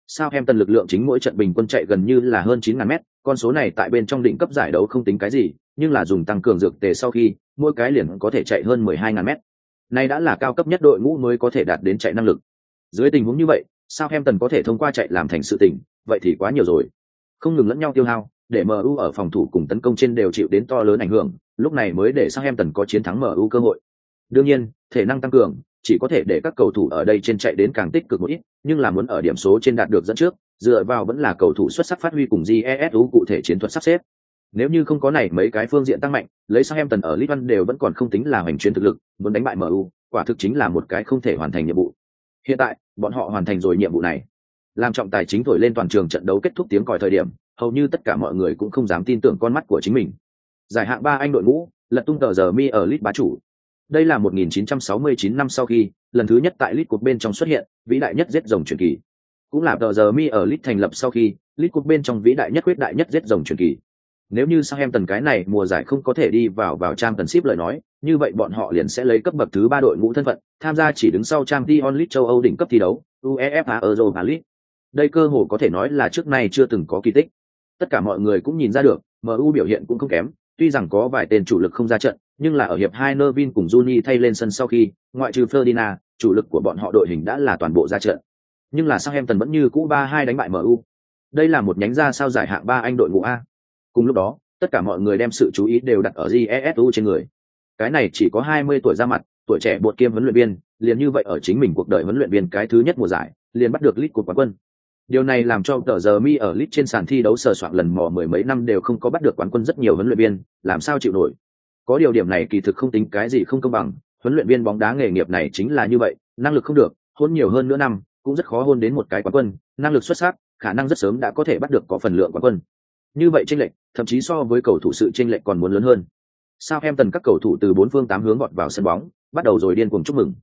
Sao em tần lực lượng chính mỗi trận bình quân chạy gần như là hơn 9.000 mét, con số này tại bên trong đỉnh cấp giải đấu không tính cái gì, nhưng là dùng tăng cường dược tề sau khi, mỗi cái liền có thể chạy hơn 12.000 mét. Này đã là cao cấp nhất đội ngũ mới có thể đạt đến chạy năng lực. Dưới tình huống như vậy, sao em tần có thể thông qua chạy làm thành sự tình, vậy thì quá nhiều rồi. Không ngừng lẫn nhau tiêu hao, để MU ở phòng thủ cùng tấn công trên đều chịu đến to lớn ảnh hưởng, lúc này mới để sang em tần có chiến thắng MU cơ hội. Đương nhiên, thể năng tăng cường, chỉ có thể để các cầu thủ ở đây trên chạy đến càng tích cực một ít, nhưng là muốn ở điểm số trên đạt được dẫn trước, dựa vào vẫn là cầu thủ xuất sắc phát huy cùng GESU cụ thể chiến thuật sắp xếp. Nếu như không có này mấy cái phương diện tăng mạnh, lấy sang em tần ở League đều vẫn còn không tính là hành chuyên thực lực, muốn đánh bại MU, quả thực chính là một cái không thể hoàn thành nhiệm vụ. Hiện tại, bọn họ hoàn thành rồi nhiệm vụ này. Làm trọng tài chính thổi lên toàn trường trận đấu kết thúc tiếng còi thời điểm, hầu như tất cả mọi người cũng không dám tin tưởng con mắt của chính mình. Giải hạng ba anh đội ngũ, lật tung tờ giờ mi ở lit bá chủ. Đây là 1969 năm sau khi, lần thứ nhất tại lit cuộc bên trong xuất hiện, vĩ đại nhất giết rồng truyền kỳ. Cũng là tờ giờ mi ở lit thành lập sau khi, lit cuộc bên trong vĩ đại nhất quyết đại nhất giết rồng truyền kỳ. Nếu như sang em tần cái này mùa giải không có thể đi vào vào trang tần ship lời nói, như vậy bọn họ liền sẽ lấy cấp bậc thứ ba đội ngũ thân phận, tham gia chỉ đứng sau trang Dion League châu Âu đỉnh cấp thi đấu, UEFA Europa League. Đây cơ hồ có thể nói là trước nay chưa từng có kỳ tích. Tất cả mọi người cũng nhìn ra được, MU biểu hiện cũng không kém, tuy rằng có vài tên chủ lực không ra trận, nhưng là ở hiệp hai Nervin cùng Juni thay lên sân sau khi, ngoại trừ Ferdinand, chủ lực của bọn họ đội hình đã là toàn bộ ra trận. Nhưng là Southampton vẫn như cũ 3-2 đánh bại MU. Đây là một nhánh ra sao giải hạng ba Anh đội ngũ A. Cùng lúc đó, tất cả mọi người đem sự chú ý đều đặt ở jesu trên người cái này chỉ có hai mươi tuổi ra mặt tuổi trẻ bột kiêm huấn luyện viên liền như vậy ở chính mình cuộc đời huấn luyện viên cái thứ nhất mùa giải liền bắt được lit của quán quân điều này làm cho tờ giờ mi ở lit trên sàn thi đấu sờ soạn lần mò mười mấy năm đều không có bắt được quán quân rất nhiều huấn luyện viên làm sao chịu nổi có điều điểm này kỳ thực không tính cái gì không công bằng huấn luyện viên bóng đá nghề nghiệp này chính là như vậy năng lực không được hôn nhiều hơn nữa năm cũng rất khó hôn đến một cái quán quân năng lực xuất sắc khả năng rất sớm đã có thể bắt được có phần lượng quán quân như vậy tranh lệch, thậm chí so với cầu thủ sự tranh lệch còn muốn lớn hơn. Sao em tần các cầu thủ từ bốn phương tám hướng gọt vào sân bóng, bắt đầu rồi điên cuồng chúc mừng.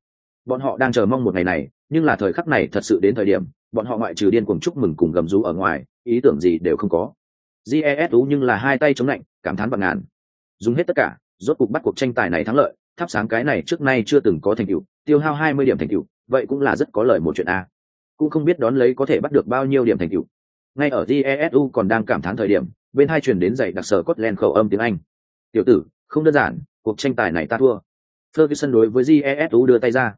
Bọn họ đang chờ mong một ngày này, nhưng là thời khắc này thật sự đến thời điểm, bọn họ ngoại trừ điên cuồng chúc mừng cùng gầm rú ở ngoài, ý tưởng gì đều không có. Jesu nhưng là hai tay chống lạnh, cảm thán vạn ngàn. Dùng hết tất cả, rốt cuộc bắt cuộc tranh tài này thắng lợi, thắp sáng cái này trước nay chưa từng có thành tựu, tiêu hao 20 điểm thành tựu, vậy cũng là rất có lợi một chuyện a. Cũng không biết đón lấy có thể bắt được bao nhiêu điểm thành tựu, ngay ở jesu còn đang cảm thán thời điểm bên hai truyền đến dạy đặc sở cốt len khẩu âm tiếng anh tiểu tử không đơn giản cuộc tranh tài này ta thua ferguson đối với jesu đưa tay ra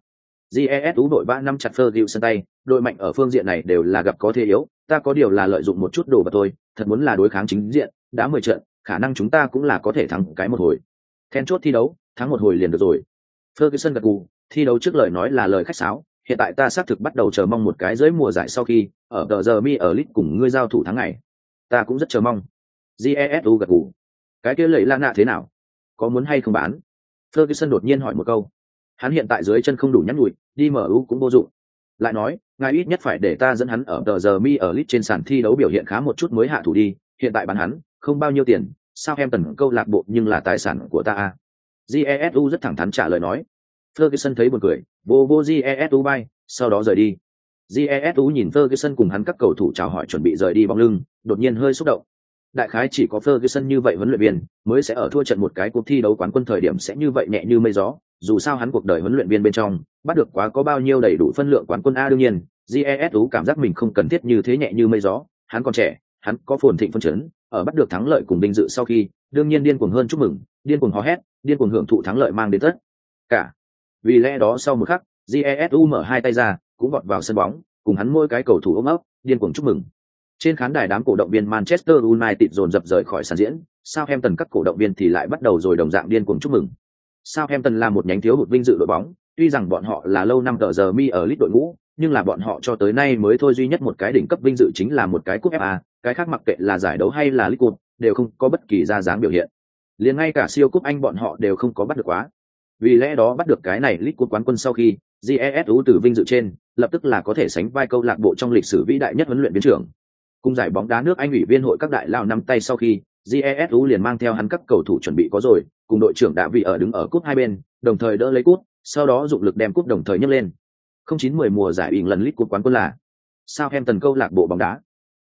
jesu đội ba năm chặt ferguson tay, đội mạnh ở phương diện này đều là gặp có thế yếu, ta có điều là lợi dụng một chút đồ vật thôi, thật muốn là đối kháng chính diện, đã mười trận, khả năng chúng ta cũng là có thể thắng cái một hồi. Then chốt thi đấu, thắng một hồi liền được rồi. Ferguson gật gù, thi đấu trước lời nói là lời khách sáo, hiện tại ta xác thực bắt đầu chờ mong một cái dưới mùa giải sau khi, ở tờ giờ mi ở lit cùng ngươi giao thủ tháng ngày. Ta cũng rất chờ mong. Jesu gật gù. Cái kia lợi la nạ thế nào? Có muốn hay không bán? Ferguson đột nhiên hỏi một câu hắn hiện tại dưới chân không đủ nhắn nhụi đi mở u cũng vô dụng. Lại nói, ngài ít nhất phải để ta dẫn hắn ở tờ giờ mi ở lit trên sàn thi đấu biểu hiện khá một chút mới hạ thủ đi, hiện tại bán hắn, không bao nhiêu tiền, sao em tần câu lạc bộ nhưng là tài sản của ta à? jesu rất thẳng thắn trả lời nói. Ferguson thấy buồn cười, vô vô jesu bay, sau đó rời đi. Jesu nhìn ferguson cùng hắn các cầu thủ chào hỏi chuẩn bị rời đi bóng lưng, đột nhiên hơi xúc động. Đại khái chỉ có ferguson như vậy huấn luyện viên, mới sẽ ở thua trận một cái cuộc thi đấu quán quân thời điểm sẽ như vậy nhẹ như mây gió dù sao hắn cuộc đời huấn luyện viên bên trong, bắt được quá có bao nhiêu đầy đủ phân lượng quán quân a đương nhiên jesu cảm giác mình không cần thiết như thế nhẹ như mây gió. Hắn còn trẻ, hắn có phồn thịnh phân chấn, ở bắt được thắng lợi cùng vinh dự sau khi, đương nhiên điên cuồng hơn chúc mừng, điên cuồng hò hét, điên cuồng hưởng thụ thắng lợi mang đến tất cả. Vì lẽ đó sau một khắc jesu mở hai tay ra, cũng vọt vào sân bóng, cùng hắn môi cái cầu thủ ôm ấp, điên cuồng chúc mừng. Trên khán đài đám cổ động viên manchester united dồn dập rời khỏi sàn diễn sao em tần các cổ động viên thì lại bắt đầu rồi đồng dạng điên cuồng chúc mừng. Southampton là một nhánh thiếu hụt vinh dự đội bóng tuy rằng bọn họ là lâu năm tờ giờ mi ở lít đội ngũ nhưng là bọn họ cho tới nay mới thôi duy nhất một cái đỉnh cấp vinh dự chính là một cái cúp FA, cái khác mặc kệ là giải đấu hay là lít Cup, đều không có bất kỳ ra dáng biểu hiện. Liền ngay cả siêu cúp Anh bọn họ đều không có bắt được quá. Vì lẽ đó bắt được cái này lít Cup quán quân sau khi, GESU từ vinh dự trên, lập tức là có thể sánh vai câu lạc bộ trong lịch sử vĩ đại nhất huấn luyện viên trưởng. Cùng giải bóng đá nước Anh ủy viên hội các đại lao nắm tay sau khi, GESU liền mang theo hắn các cầu thủ chuẩn bị có rồi, cùng đội trưởng đã vị ở đứng ở cúp hai bên, đồng thời đỡ lấy cúp, sau đó dụng lực đem cúp đồng thời nhấc lên. Không chín mười mùa giải ỉn lần lít cúp quán quân là sao em tần câu lạc bộ bóng đá.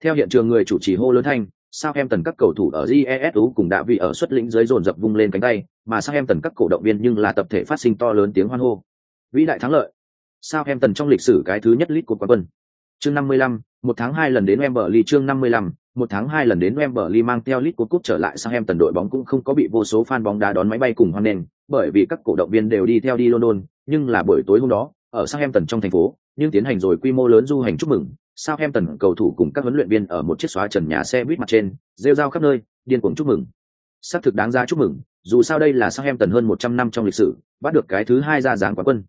Theo hiện trường người chủ trì hô lớn thanh sao em tần các cầu thủ ở jesu cùng đã vị ở xuất lĩnh dưới dồn dập vung lên cánh tay mà sao em tần các cổ động viên nhưng là tập thể phát sinh to lớn tiếng hoan hô. Vĩ đại thắng lợi. Sao em tần trong lịch sử cái thứ nhất lít cúp quán quân. Chương năm mươi lăm một tháng hai lần đến Wembley chương năm mươi lăm một tháng hai lần đến Wembley mang theo lít của cúp trở lại sang em tần đội bóng cũng không có bị vô số fan bóng đá đón máy bay cùng hoan nghênh, bởi vì các cổ động viên đều đi theo đi London, nhưng là buổi tối hôm đó, ở Southampton trong thành phố, nhưng tiến hành rồi quy mô lớn du hành chúc mừng. Southampton cầu thủ cùng các huấn luyện viên ở một chiếc xóa trần nhà xe buýt mặt trên, rêu rao khắp nơi, điên cuồng chúc mừng. Sắp thực đáng ra chúc mừng, dù sao đây là Southampton hơn 100 năm trong lịch sử, bắt được cái thứ hai ra dáng quán quân.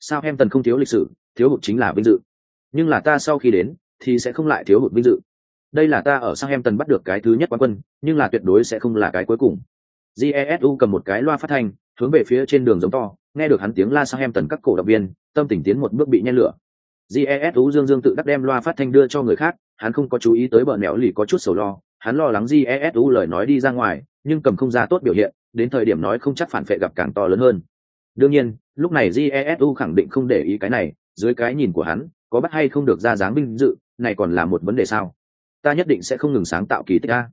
Southampton không thiếu lịch sử, thiếu hụt chính là vinh dự. Nhưng là ta sau khi đến, thì sẽ không lại thiếu hụt vinh dự. Đây là ta ở Southampton bắt được cái thứ nhất quán quân, nhưng là tuyệt đối sẽ không là cái cuối cùng. Jesu cầm một cái loa phát thanh, hướng về phía trên đường giống to, nghe được hắn tiếng la sang em tần các cổ động viên tâm tình tiến một bước bị nhen lửa. Jesu dương dương tự đắc đem loa phát thanh đưa cho người khác hắn không có chú ý tới bờ nẻo lì có chút sầu lo hắn lo lắng jesu lời nói đi ra ngoài nhưng cầm không ra tốt biểu hiện đến thời điểm nói không chắc phản vệ gặp càng to lớn hơn. Đương nhiên lúc này jesu khẳng định không để ý cái này dưới cái nhìn của hắn có bắt hay không được ra dáng binh dự này còn là một vấn đề sao? Ta nhất định sẽ không ngừng sáng tạo kỳ tích a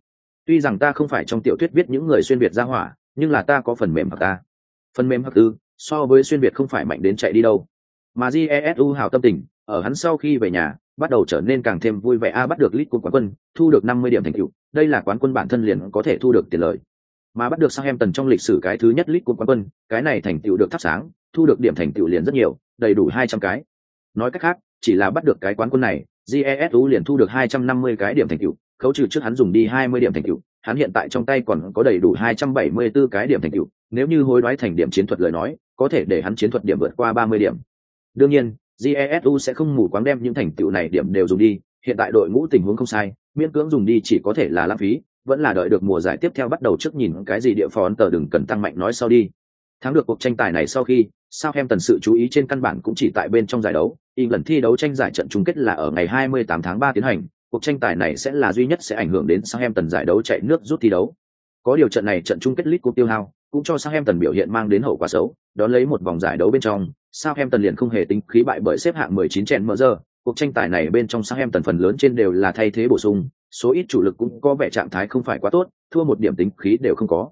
tuy rằng ta không phải trong tiểu thuyết viết những người xuyên việt ra hỏa, nhưng là ta có phần mềm hoặc ta. Phần mềm hoặc tư, so với xuyên việt không phải mạnh đến chạy đi đâu. Mà jesu hào tâm tình, ở hắn sau khi về nhà, bắt đầu trở nên càng thêm vui vẻ. A, bắt được lit quán quân, thu được năm mươi điểm thành tựu. Đây là quán quân bản thân liền có thể thu được tiền lợi mà bắt được sang em tần trong lịch sử cái thứ nhất lit quán quân, cái này thành tựu được thắp sáng, thu được điểm thành tựu liền rất nhiều, đầy đủ hai trăm cái. Nói cách khác, chỉ là bắt được cái quán quân này jesu liền thu được hai trăm năm mươi cái điểm thành tựu, khấu trừ trước hắn dùng đi hai mươi điểm thành tựu, hắn hiện tại trong tay còn có đầy đủ 274 cái điểm thành tựu, nếu như hối đoái thành điểm chiến thuật lời nói, có thể để hắn chiến thuật điểm vượt qua ba mươi điểm. Đương nhiên jesu sẽ không mù quáng đem những thành tựu này điểm đều dùng đi, hiện tại đội ngũ tình huống không sai, miễn cưỡng dùng đi chỉ có thể là lãng phí, vẫn là đợi được mùa giải tiếp theo bắt đầu trước nhìn cái gì địa phó ấn tờ đừng cần tăng mạnh nói sau đi thắng được cuộc tranh tài này sau khi sao em tần sự chú ý trên căn bản cũng chỉ tại bên trong giải đấu. Lần thi đấu tranh giải trận chung kết là ở ngày 28 tháng 3 tiến hành. Cuộc tranh tài này sẽ là duy nhất sẽ ảnh hưởng đến sao em tần giải đấu chạy nước rút thi đấu. Có điều trận này trận chung kết lit cup tiêu hao cũng cho Southampton biểu hiện mang đến hậu quả xấu, đón lấy một vòng giải đấu bên trong, Southampton liền không hề tính khí bại bởi xếp hạng 19 chèn mở giờ, cuộc tranh tài này bên trong Southampton phần lớn trên đều là thay thế bổ sung, số ít chủ lực cũng có vẻ trạng thái không phải quá tốt, thua một điểm tính khí đều không có.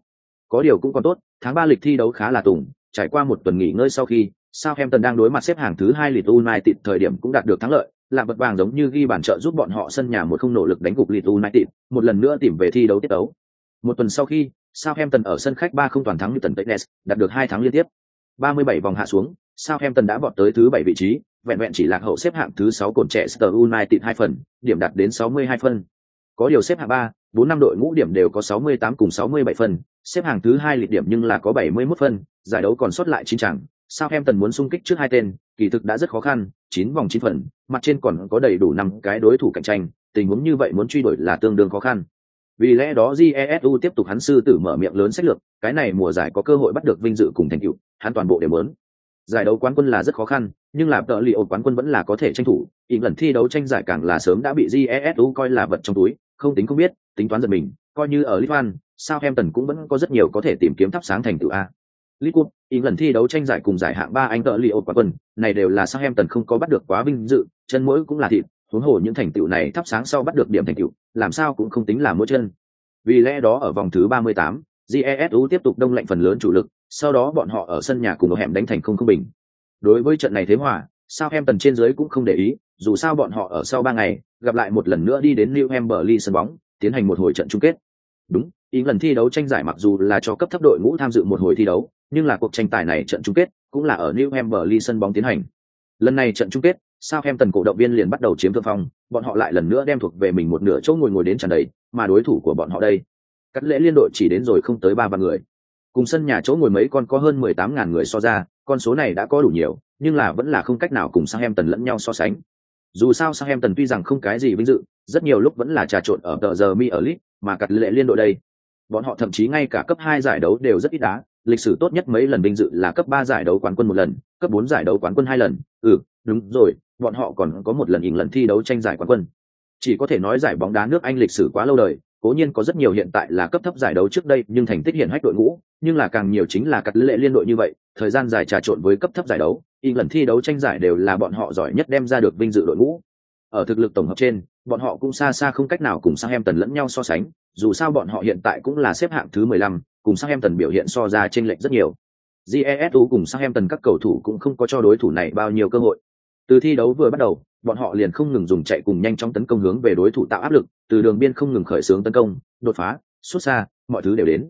Có điều cũng còn tốt, tháng 3 lịch thi đấu khá là tùng, trải qua một tuần nghỉ ngơi sau khi, Southampton đang đối mặt xếp hạng thứ hai Leeds United thời điểm cũng đạt được thắng lợi, làm vật vàng giống như ghi bản trợ giúp bọn họ sân nhà một không nỗ lực đánh gục Leeds United, một lần nữa tìm về thi đấu tiết đấu. Một tuần sau khi, Southampton ở sân khách 3 không toàn thắng như tần Tottenham, đạt được hai thắng liên tiếp. 37 vòng hạ xuống, Southampton đã vọt tới thứ 7 vị trí, vẹn vẹn chỉ lạc hậu xếp hạng thứ 6 cồn trẻ Star United 2 phần, điểm đạt đến 62 phân. Có điều xếp hạng 3, bốn năm đội ngũ điểm đều có 68 cùng 67 phân, xếp hạng thứ hai lịch điểm nhưng là có 71 phân, giải đấu còn sót lại 9 chẳng, Southampton muốn xung kích trước hai tên, kỳ thực đã rất khó khăn, 9 vòng 9 phần, mặt trên còn có đầy đủ năm cái đối thủ cạnh tranh, tình huống như vậy muốn truy đuổi là tương đương khó khăn. Vì lẽ đó Jesu tiếp tục hắn sư tử mở miệng lớn sách lược, cái này mùa giải có cơ hội bắt được vinh dự cùng thành tựu, hắn toàn bộ đều muốn. Giải đấu quán quân là rất khó khăn, nhưng làm tợ lì quán quân vẫn là có thể tranh thủ, ý lần thi đấu tranh giải càng là sớm đã bị Jesu coi là vật trong túi, không tính không biết, tính toán giật mình, coi như ở Litvan, Southampton cũng vẫn có rất nhiều có thể tìm kiếm thắp sáng thành tựu a. League Cup, lần thi đấu tranh giải cùng giải hạng ba anh tợ Leo quả quán quân, này đều là Southampton không có bắt được quá vinh dự, chân mỗi cũng là thịt, huống hồ những thành tựu này thắp sáng sau bắt được điểm thành tựu, làm sao cũng không tính là mỗi chân. Vì lẽ đó ở vòng thứ 38, GESU tiếp tục đông lạnh phần lớn chủ lực, sau đó bọn họ ở sân nhà cùng hẻm đánh thành không không bình. Đối với trận này thế hòa, Southampton trên dưới cũng không để ý, dù sao bọn họ ở sau 3 ngày, gặp lại một lần nữa đi đến New Hampshire sân bóng, tiến hành một hồi trận chung kết. Đúng, ý lần thi đấu tranh giải mặc dù là cho cấp thấp đội ngũ tham dự một hồi thi đấu, nhưng là cuộc tranh tài này trận chung kết cũng là ở New Hampshire sân bóng tiến hành. Lần này trận chung kết, Southampton cổ động viên liền bắt đầu chiếm thượng phong, bọn họ lại lần nữa đem thuộc về mình một nửa chỗ ngồi ngồi đến tràn đầy, mà đối thủ của bọn họ đây, cắt lễ liên đội chỉ đến rồi không tới ba vạn người. Cùng sân nhà chỗ ngồi mấy con có hơn mười tám ngàn người so ra, con số này đã có đủ nhiều, nhưng là vẫn là không cách nào cùng Southampton lẫn nhau so sánh. Dù sao sao em tần tuy rằng không cái gì vinh dự, rất nhiều lúc vẫn là trà trộn ở tờ giờ mi ở lit, mà cặt lệ liên đội đây, bọn họ thậm chí ngay cả cấp hai giải đấu đều rất ít đá, lịch sử tốt nhất mấy lần vinh dự là cấp ba giải đấu quán quân một lần, cấp bốn giải đấu quán quân hai lần. Ừ, đúng rồi, bọn họ còn có một lần hình lần thi đấu tranh giải quán quân. Chỉ có thể nói giải bóng đá nước Anh lịch sử quá lâu đời, cố nhiên có rất nhiều hiện tại là cấp thấp giải đấu trước đây nhưng thành tích hiện hách đội ngũ, nhưng là càng nhiều chính là cắt lệ liên đội như vậy, thời gian dài trà trộn với cấp thấp giải đấu, in lần thi đấu tranh giải đều là bọn họ giỏi nhất đem ra được vinh dự đội ngũ. Ở thực lực tổng hợp trên, bọn họ cũng xa xa không cách nào cùng sang em tần lẫn nhau so sánh, dù sao bọn họ hiện tại cũng là xếp hạng thứ 15, cùng sang em tần biểu hiện so ra trên lệch rất nhiều. jesu cùng sang em tần các cầu thủ cũng không có cho đối thủ này bao nhiêu cơ hội. Từ thi đấu vừa bắt đầu, bọn họ liền không ngừng dùng chạy cùng nhanh chóng tấn công hướng về đối thủ tạo áp lực, từ đường biên không ngừng khởi xướng tấn công, đột phá, xuất xa, mọi thứ đều đến.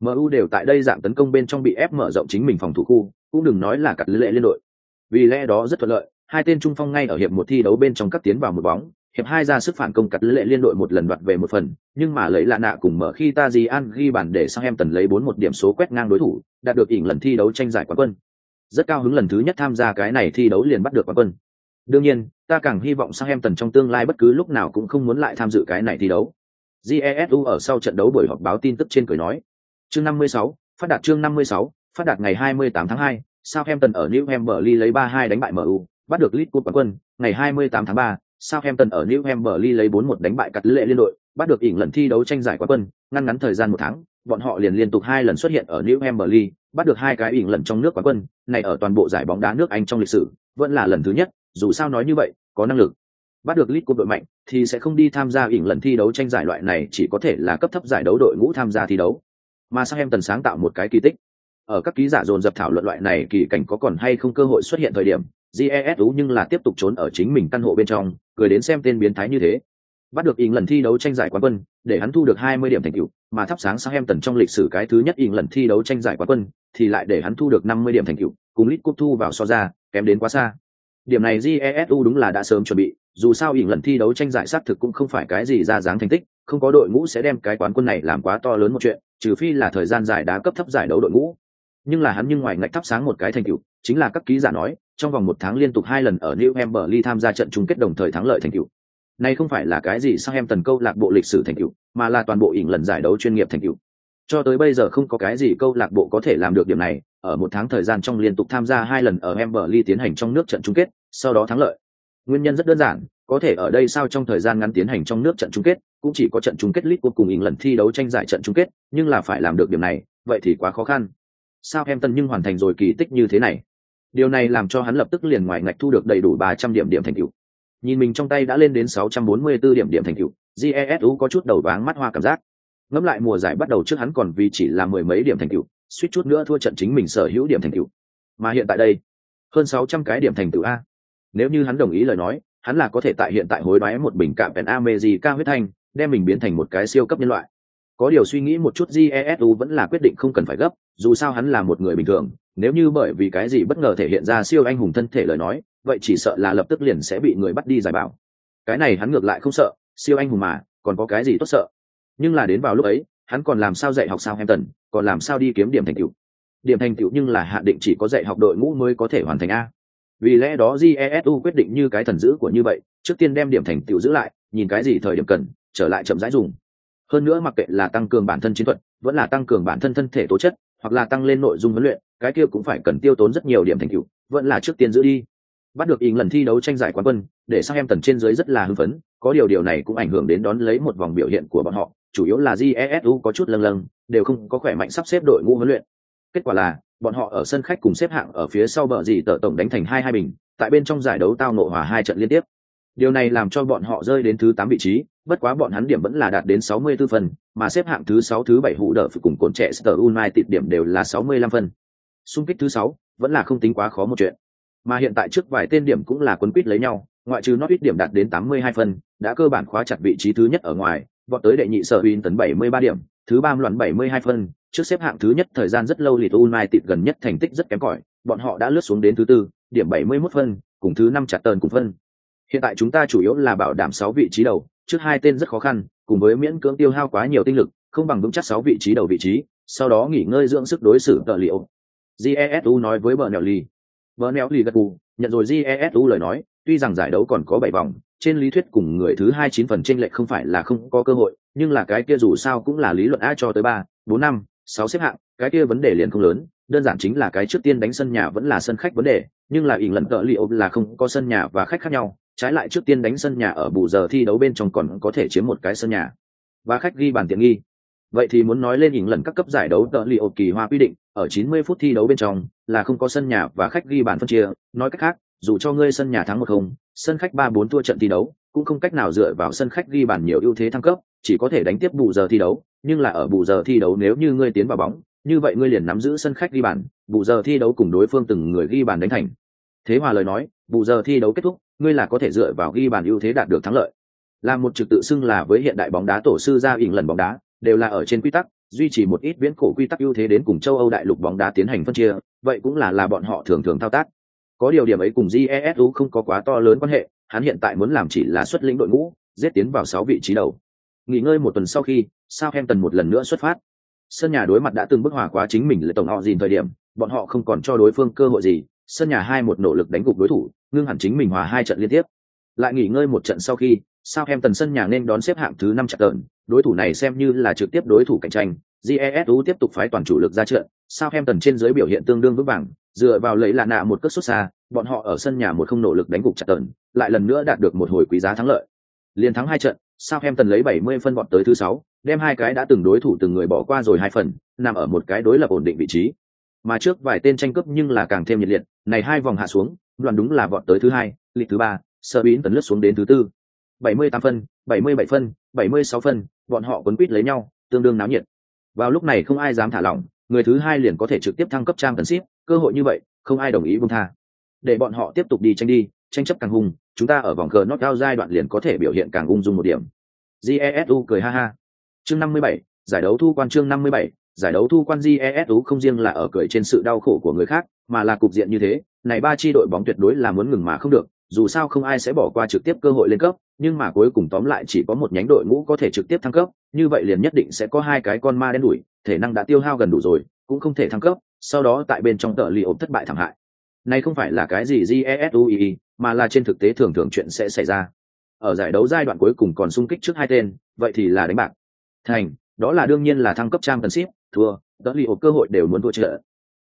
MU đều tại đây dạng tấn công bên trong bị ép mở rộng chính mình phòng thủ khu, cũng đừng nói là cặt lệ liên đội. Vì lẽ đó rất thuận lợi, hai tên trung phong ngay ở hiệp một thi đấu bên trong cắt tiến vào một bóng, hiệp hai ra sức phản công cặt lệ liên đội một lần đoạt về một phần nhưng mà lấy lạ nạ cùng mở khi ta di an ghi bàn để sang em tần lấy bốn một điểm số quét ngang đối thủ đạt được ỉn lần thi đấu tranh giải quán quân rất cao hứng lần thứ nhất tham gia cái này thi đấu liền bắt được quán quân đương nhiên ta càng hy vọng Southampton em tần trong tương lai bất cứ lúc nào cũng không muốn lại tham dự cái này thi đấu. Jesu ở sau trận đấu buổi họp báo tin tức trên cười nói chương 56, phát đạt chương 56, phát đạt ngày 28 tháng 2, Southampton ở New Hampshire lấy 3-2 đánh bại MU, bắt được League Cup quán quân, ngày 28 tháng 3, Southampton ở New Hampshire lấy 4-1 đánh bại cắt lệ liên đội, bắt được ỉn lần thi đấu tranh giải quán quân, ngăn ngắn thời gian một tháng, bọn họ liền liên tục hai lần xuất hiện ở New Hampshire, bắt được hai cái ỉn lần trong nước quán quân, này ở toàn bộ giải bóng đá nước Anh trong lịch sử, vẫn là lần thứ nhất, dù sao nói như vậy, có năng lực. Bắt được Lit Cup đội mạnh thì sẽ không đi tham gia ỉn lần thi đấu tranh giải loại này chỉ có thể là cấp thấp giải đấu đội ngũ tham gia thi đấu. Mà tần sáng tạo một cái kỳ tích. Ở các ký giả dồn dập thảo luận loại này kỳ cảnh có còn hay không cơ hội xuất hiện thời điểm, jesu nhưng là tiếp tục trốn ở chính mình căn hộ bên trong cười đến xem tên biến thái như thế bắt được ỉn lần thi đấu tranh giải quán quân để hắn thu được 20 điểm thành tựu mà thắp sáng sang em tần trong lịch sử cái thứ nhất ỉn lần thi đấu tranh giải quán quân thì lại để hắn thu được 50 điểm thành tựu cùng Lit cúp thu vào so ra kém đến quá xa điểm này jesu đúng là đã sớm chuẩn bị dù sao ỉng lần thi đấu tranh giải xác thực cũng không phải cái gì ra dáng thành tích không có đội ngũ sẽ đem cái quán quân này làm quá to lớn một chuyện trừ phi là thời gian giải đá cấp thấp giải đấu đội ngũ nhưng là hắn nhưng ngoài ngạch thắp sáng một cái thành tựu chính là các ký giả nói trong vòng một tháng liên tục hai lần ở New Hampshire tham gia trận chung kết đồng thời thắng lợi thành tựu. Này không phải là cái gì sang em tần câu lạc bộ lịch sử thành tựu, mà là toàn bộ ỉn lần giải đấu chuyên nghiệp thành tựu. Cho tới bây giờ không có cái gì câu lạc bộ có thể làm được điểm này, ở một tháng thời gian trong liên tục tham gia hai lần ở Hampshire tiến hành trong nước trận chung kết, sau đó thắng lợi. Nguyên nhân rất đơn giản, có thể ở đây sao trong thời gian ngắn tiến hành trong nước trận chung kết, cũng chỉ có trận chung kết League cùng ỉn lần thi đấu tranh giải trận chung kết, nhưng là phải làm được điểm này, vậy thì quá khó khăn. Sao em tân nhưng hoàn thành rồi kỳ tích như thế này. Điều này làm cho hắn lập tức liền ngoài ngạch thu được đầy đủ ba trăm điểm điểm thành tựu. Nhìn mình trong tay đã lên đến sáu trăm bốn mươi 644 điểm điểm thành tựu jesu có chút đầu váng mắt hoa cảm giác. Ngẫm lại mùa giải bắt đầu trước hắn còn vì chỉ là mười mấy điểm thành tựu suýt chút nữa thua trận chính mình sở hữu điểm thành tựu. Mà hiện tại đây hơn sáu trăm cái điểm thành tựu a nếu như hắn đồng ý lời nói hắn là có thể tại hiện tại hối đoái một bình cạm pèn America huyết thanh, đem mình biến thành một cái siêu cấp nhân loại. Có điều suy nghĩ một chút Jesu vẫn là quyết định không cần phải gấp, dù sao hắn là một người bình thường, nếu như bởi vì cái gì bất ngờ thể hiện ra siêu anh hùng thân thể lời nói, vậy chỉ sợ là lập tức liền sẽ bị người bắt đi giải bảo. Cái này hắn ngược lại không sợ, siêu anh hùng mà, còn có cái gì tốt sợ. Nhưng là đến vào lúc ấy, hắn còn làm sao dạy học sao em tần, còn làm sao đi kiếm điểm thành tựu. Điểm thành tựu nhưng là hạn định chỉ có dạy học đội ngũ mới có thể hoàn thành a vì lẽ đó jesu quyết định như cái thần dữ của như vậy, trước tiên đem điểm thành tựu giữ lại, nhìn cái gì thời điểm cần, trở lại chậm rãi dùng. Hơn nữa mặc kệ là tăng cường bản thân chiến thuật, vẫn là tăng cường bản thân thân thể tố chất, hoặc là tăng lên nội dung huấn luyện, cái kia cũng phải cần tiêu tốn rất nhiều điểm thành tựu, vẫn là trước tiên giữ đi. Bắt được ý lần thi đấu tranh giải quán quân, để sang em tần trên dưới rất là hưng phấn, có điều điều này cũng ảnh hưởng đến đón lấy một vòng biểu hiện của bọn họ, chủ yếu là jesu có chút lâng lâng, đều không có khỏe mạnh sắp xếp đội ngũ huấn luyện. Kết quả là bọn họ ở sân khách cùng xếp hạng ở phía sau bờ gì tờ tổng đánh thành hai hai bình, tại bên trong giải đấu tao nộ hòa hai trận liên tiếp. Điều này làm cho bọn họ rơi đến thứ tám vị trí, bất quá bọn hắn điểm vẫn là đạt đến sáu mươi 64 phần, mà xếp hạng thứ sáu, thứ bảy hụ đỡ phụ cùng cồn trẻ Star United điểm đều là sáu mươi lăm phần. Xung kích thứ sáu, vẫn là không tính quá khó một chuyện. Mà hiện tại trước vài tên điểm cũng là quấn quýt lấy nhau, ngoại trừ ít điểm đạt đến tám mươi hai phần, đã cơ bản khóa chặt vị trí thứ nhất ở ngoài, vọt tới đệ nhị sở huy tấn bảy mươi ba điểm thứ ba loạn bảy mươi hai phân trước xếp hạng thứ nhất thời gian rất lâu Leeds United gần nhất thành tích rất kém cỏi, bọn họ đã lướt xuống đến thứ tư, điểm 71 phân, cùng thứ năm chặt tờn cùng phân. Hiện tại chúng ta chủ yếu là bảo đảm 6 vị trí đầu, trước hai tên rất khó khăn, cùng với miễn cưỡng tiêu hao quá nhiều tinh lực, không bằng vững chắc 6 vị trí đầu vị trí, sau đó nghỉ ngơi dưỡng sức đối xử tợ liệu. Jesu nói với Bernelli. Bernelli gật gù, nhận rồi Jesu lời nói, tuy rằng giải đấu còn có 7 vòng, trên lý thuyết cùng người thứ hai chín phần chênh lệch không phải là không có cơ hội, nhưng là cái kia dù sao cũng là lý luận A cho tới 3, 4 năm, sáu xếp hạng cái kia vấn đề liền không lớn đơn giản chính là cái trước tiên đánh sân nhà vẫn là sân khách vấn đề nhưng là ỉn lần cỡ liệu là không có sân nhà và khách khác nhau trái lại trước tiên đánh sân nhà ở bù giờ thi đấu bên trong còn có thể chiếm một cái sân nhà. Và khách ghi bàn tiện nghi. Vậy thì muốn nói lên ỉn lần các cấp giải đấu tợ liệu kỳ hoa quy định ở 90 phút thi đấu bên trong là không có sân nhà và khách ghi bàn phân chia nói cách khác dù cho ngươi sân nhà thắng một không, sân khách ba bốn thua trận thi đấu, cũng không cách nào dựa vào sân khách ghi bàn nhiều ưu thế thăng cấp, chỉ có thể đánh tiếp bù giờ thi đấu, nhưng là ở bù giờ thi đấu nếu như ngươi tiến vào bóng, như vậy ngươi liền nắm giữ sân khách ghi bàn, bù giờ thi đấu cùng đối phương từng người ghi bàn đánh thành. Thế hòa lời nói, bù giờ thi đấu kết thúc, ngươi là có thể dựa vào ghi bàn ưu thế đạt được thắng lợi. Là một trực tự xưng là với hiện đại bóng đá tổ sư ra ỉn lần bóng đá, đều là ở trên quy tắc, duy trì một ít viễn cổ quy tắc ưu thế đến cùng châu âu đại lục bóng đá tiến hành phân chia, vậy cũng là là bọn họ thường thường thao tác có điều điểm ấy cùng jesu không có quá to lớn quan hệ hắn hiện tại muốn làm chỉ là xuất lĩnh đội ngũ giết tiến vào sáu vị trí đầu nghỉ ngơi một tuần sau khi Southampton một lần nữa xuất phát. Sân nhà đối mặt đã từng bức hòa quá chính mình là tổng họ gìn thời điểm, bọn họ không còn cho đối phương cơ hội gì, sân nhà hai một nỗ lực đánh gục đối thủ, ngưng hẳn chính mình hòa hai trận liên tiếp. Lại nghỉ ngơi một trận sau khi, Southampton sân nhà nên đón xếp hạng thứ năm chặt tợn, đối thủ này xem như là trực tiếp đối thủ cạnh tranh. Jesu tiếp tục phái toàn chủ lực ra trận, Southampton trên dưới biểu hiện tương đương vững vàng, dựa vào lấy là nạ một cất xuất xa, bọn họ ở sân nhà một không nỗ lực đánh gục chặt tần lại lần nữa đạt được một hồi quý giá thắng lợi. Liên thắng hai trận, sao em tần lấy 70 phân bọn tới thứ sáu, đem hai cái đã từng đối thủ từng người bỏ qua rồi hai phần, nằm ở một cái đối lập ổn định vị trí. Mà trước vài tên tranh cướp nhưng là càng thêm nhiệt liệt, này hai vòng hạ xuống, đoạn đúng là vọt tới thứ hai, lịch thứ ba, sợ biến tấn lướt xuống đến thứ tư. 78 phân, 77 phân, 76 phân, bọn họ quấn quýt lấy nhau, tương đương náo nhiệt. Vào lúc này không ai dám thả lỏng, người thứ hai liền có thể trực tiếp thăng cấp trang tần ship, cơ hội như vậy, không ai đồng ý buông tha. Để bọn họ tiếp tục đi tranh đi, tranh chấp càng hung, chúng ta ở vòng cờ knockout giai đoạn liền có thể biểu hiện càng ung dung một điểm. Jesu cười ha ha. Chương 57, giải đấu thu quan chương 57, giải đấu thu quan Jesu không riêng là ở cười trên sự đau khổ của người khác, mà là cục diện như thế, này ba chi đội bóng tuyệt đối là muốn ngừng mà không được, dù sao không ai sẽ bỏ qua trực tiếp cơ hội lên cấp, nhưng mà cuối cùng tóm lại chỉ có một nhánh đội ngũ có thể trực tiếp thăng cấp, như vậy liền nhất định sẽ có hai cái con ma đen đuổi, thể năng đã tiêu hao gần đủ rồi, cũng không thể thăng cấp, sau đó tại bên trong tờ li ổn thất bại thảm hại. Này không phải là cái gì GESUI, mà là trên thực tế thường thường chuyện sẽ xảy ra. Ở giải đấu giai đoạn cuối cùng còn xung kích trước hai tên, vậy thì là đánh bạc. Thành, đó là đương nhiên là thăng cấp trang cần ship, thua, đó lì cơ hội đều muốn thua trợ.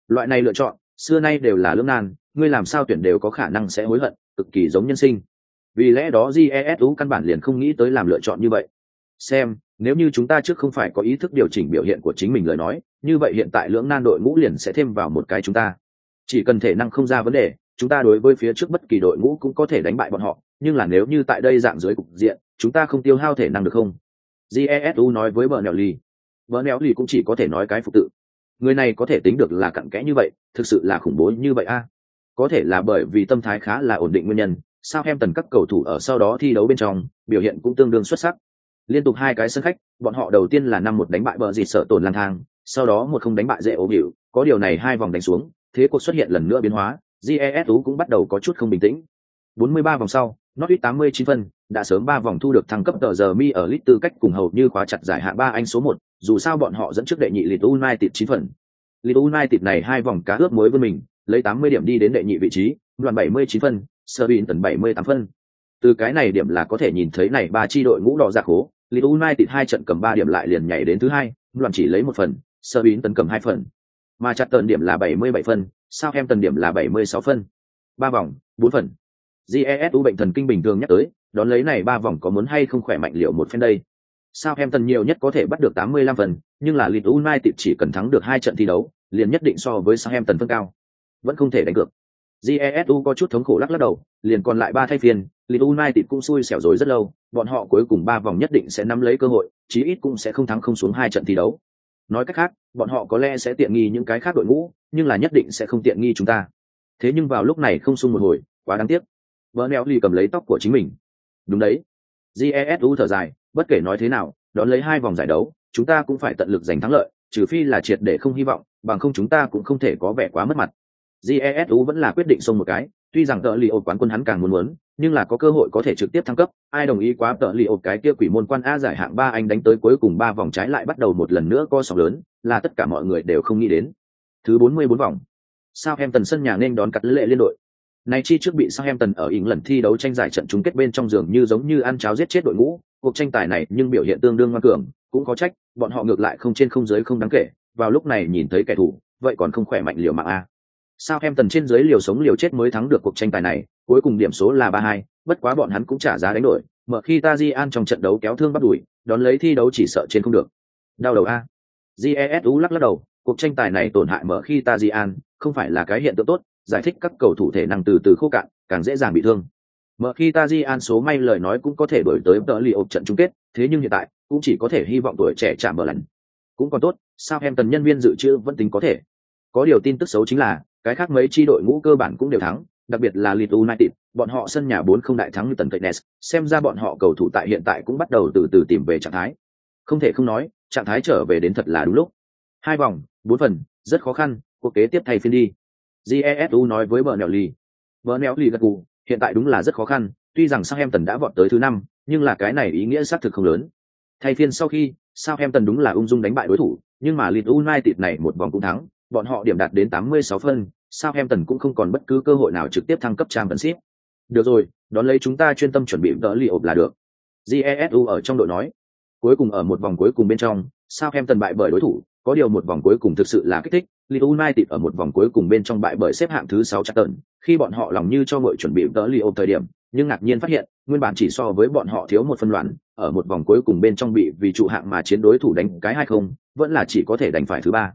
Loại này lựa chọn, xưa nay đều là lưỡng nan, ngươi làm sao tuyển đều có khả năng sẽ hối hận, cực kỳ giống nhân sinh. Vì lẽ đó GESU căn bản liền không nghĩ tới làm lựa chọn như vậy. Xem, nếu như chúng ta trước không phải có ý thức điều chỉnh biểu hiện của chính mình lời nói, như vậy hiện tại lưỡng nan đội ngũ liền sẽ thêm vào một cái chúng ta. Chỉ cần thể năng không ra vấn đề chúng ta đối với phía trước bất kỳ đội ngũ cũng có thể đánh bại bọn họ nhưng là nếu như tại đây dạng dưới cục diện chúng ta không tiêu hao thể năng được không? Jesu nói với vợ nèo ly vợ nèo ly cũng chỉ có thể nói cái phục tự. Người này có thể tính được là cặn kẽ như vậy thực sự là khủng bố như vậy a. Có thể là bởi vì tâm thái khá là ổn định nguyên nhân sao em tần các cầu thủ ở sau đó thi đấu bên trong, biểu hiện cũng tương đương xuất sắc. Liên tục hai cái sân khách, bọn họ đầu tiên là năm một đánh bại bờ dịt sợ tổn lang thang, sau đó một không đánh bại dễ ố biểu, có điều này hai vòng đánh xuống, thế cuộc xuất hiện lần nữa biến hóa, GESU cũng bắt đầu có chút không bình tĩnh. 43 vòng sau, Norwich 89 phân, đã sớm ba vòng thu được thăng cấp tờ giờ mi ở lit tư cách cùng hầu như khóa chặt giải hạng ba Anh số một. dù sao bọn họ dẫn trước đệ nhị Leeds United 9 phần. Leeds United này hai vòng cá ướp mới với mình, lấy 80 điểm đi đến đệ nhị vị trí, đoàn 79 phân, Southampton 78 phân. Từ cái này điểm là có thể nhìn thấy này ba chi đội ngũ đỏ ra khố, Leeds United hai trận cầm ba điểm lại liền nhảy đến thứ hai, đoàn chỉ lấy một phần, sơ bín tấn cầm hai phần. Mà chặt tận điểm là 77 phân, tần điểm là 76 phân. Ba vòng, bốn phần. jesu bệnh thần kinh bình thường nhắc tới, đón lấy này ba vòng có muốn hay không khỏe mạnh liệu một phen đây. Sao em tần nhiều nhất có thể bắt được 85 phần, nhưng là Leeds United chỉ cần thắng được hai trận thi đấu, liền nhất định so với sao em tần phân cao. Vẫn không thể đánh cược. Jesu có chút thống khổ lắc lắc đầu, liền còn lại ba thay phiên, Leeds United cũng xui xẻo rối rất lâu, bọn họ cuối cùng ba vòng nhất định sẽ nắm lấy cơ hội, chí ít cũng sẽ không thắng không xuống hai trận thi đấu. Nói cách khác, bọn họ có lẽ sẽ tiện nghi những cái khác đội ngũ, nhưng là nhất định sẽ không tiện nghi chúng ta. Thế nhưng vào lúc này không sung một hồi, quá đáng tiếc. vợ neo ly cầm lấy tóc của chính mình. Đúng đấy. Jesu thở dài, bất kể nói thế nào, đón lấy hai vòng giải đấu, chúng ta cũng phải tận lực giành thắng lợi, trừ phi là triệt để không hy vọng, bằng không chúng ta cũng không thể có vẻ quá mất mặt jesu vẫn là quyết định xông một cái tuy rằng tợ li ột quán quân hắn càng muốn muốn, nhưng là có cơ hội có thể trực tiếp thăng cấp. Ai đồng ý quá tợ li ột cái kia quỷ môn quan a giải hạng ba anh đánh tới cuối cùng ba vòng trái lại bắt đầu một lần nữa co sóng lớn, là tất cả mọi người đều không nghĩ đến. Thứ bốn mươi bốn vòng. Sao em tần sân nhà nên đón cắt lệ liên đội. Này chi trước bị Southampton ở ỉng lần thi đấu tranh giải trận chung kết bên trong giường như giống như ăn cháo giết chết đội ngũ, cuộc tranh tài này nhưng biểu hiện tương đương ngoan cường, cũng có trách, bọn họ ngược lại không trên không dưới không đáng kể, vào lúc này nhìn thấy kẻ thù, vậy còn không khỏe mạnh liều mạng a. Sao em tần trên dưới liều sống liều chết mới thắng được cuộc tranh tài này, cuối cùng điểm số là ba hai. bất quá bọn hắn cũng trả giá đánh đổi, mở khi ta di an trong trận đấu kéo thương bắt đuổi, đón lấy thi đấu chỉ sợ trên không được. Đau đầu a. Jesu lắc lắc đầu, cuộc tranh tài này tổn hại mở khi ta di an không phải là cái hiện tượng tốt, giải thích các cầu thủ thể năng từ từ khô cạn, càng dễ dàng bị thương. Mở khi ta di an số may lời nói cũng có thể đổi tới tờ li trận chung kết, thế nhưng hiện tại cũng chỉ có thể hy vọng tuổi trẻ chạm mở lạnh. Cũng còn tốt, sao em tần nhân viên dự trữ vẫn tính có thể. Có điều tin tức xấu chính là cái khác mấy chi đội ngũ cơ bản cũng đều thắng, đặc biệt là Leeds United, bọn họ sân nhà 4 không đại thắng như tần Keynes, xem ra bọn họ cầu thủ tại hiện tại cũng bắt đầu từ từ tìm về trạng thái. Không thể không nói, trạng thái trở về đến thật là đúng lúc. Hai vòng, bốn phần, rất khó khăn, cuộc kế tiếp thay phiên đi. Jesu nói với Bernelli. Bernelli gật gù, hiện tại đúng là rất khó khăn, tuy rằng Southampton đã vọt tới thứ năm, nhưng là cái này ý nghĩa xác thực không lớn. Thay phiên sau khi, Southampton đúng là ung dung đánh bại đối thủ, nhưng mà Leeds United này một vòng cũng thắng, bọn họ điểm đạt đến 86 phân, sao em tần cũng không còn bất cứ cơ hội nào trực tiếp thăng cấp trang tần ship. Được rồi, đón lấy chúng ta chuyên tâm chuẩn bị đỡ li ộp là được. Jesu ở trong đội nói. Cuối cùng ở một vòng cuối cùng bên trong, sao em tần bại bởi đối thủ, có điều một vòng cuối cùng thực sự là kích thích. Leeds United ở một vòng cuối cùng bên trong bại bởi xếp hạng thứ 6 chắc tần, khi bọn họ lòng như cho mọi chuẩn bị đỡ li ộp thời điểm, nhưng ngạc nhiên phát hiện, nguyên bản chỉ so với bọn họ thiếu một phân loạn, ở một vòng cuối cùng bên trong bị vì trụ hạng mà chiến đối thủ đánh cái hay không, vẫn là chỉ có thể đánh phải thứ ba.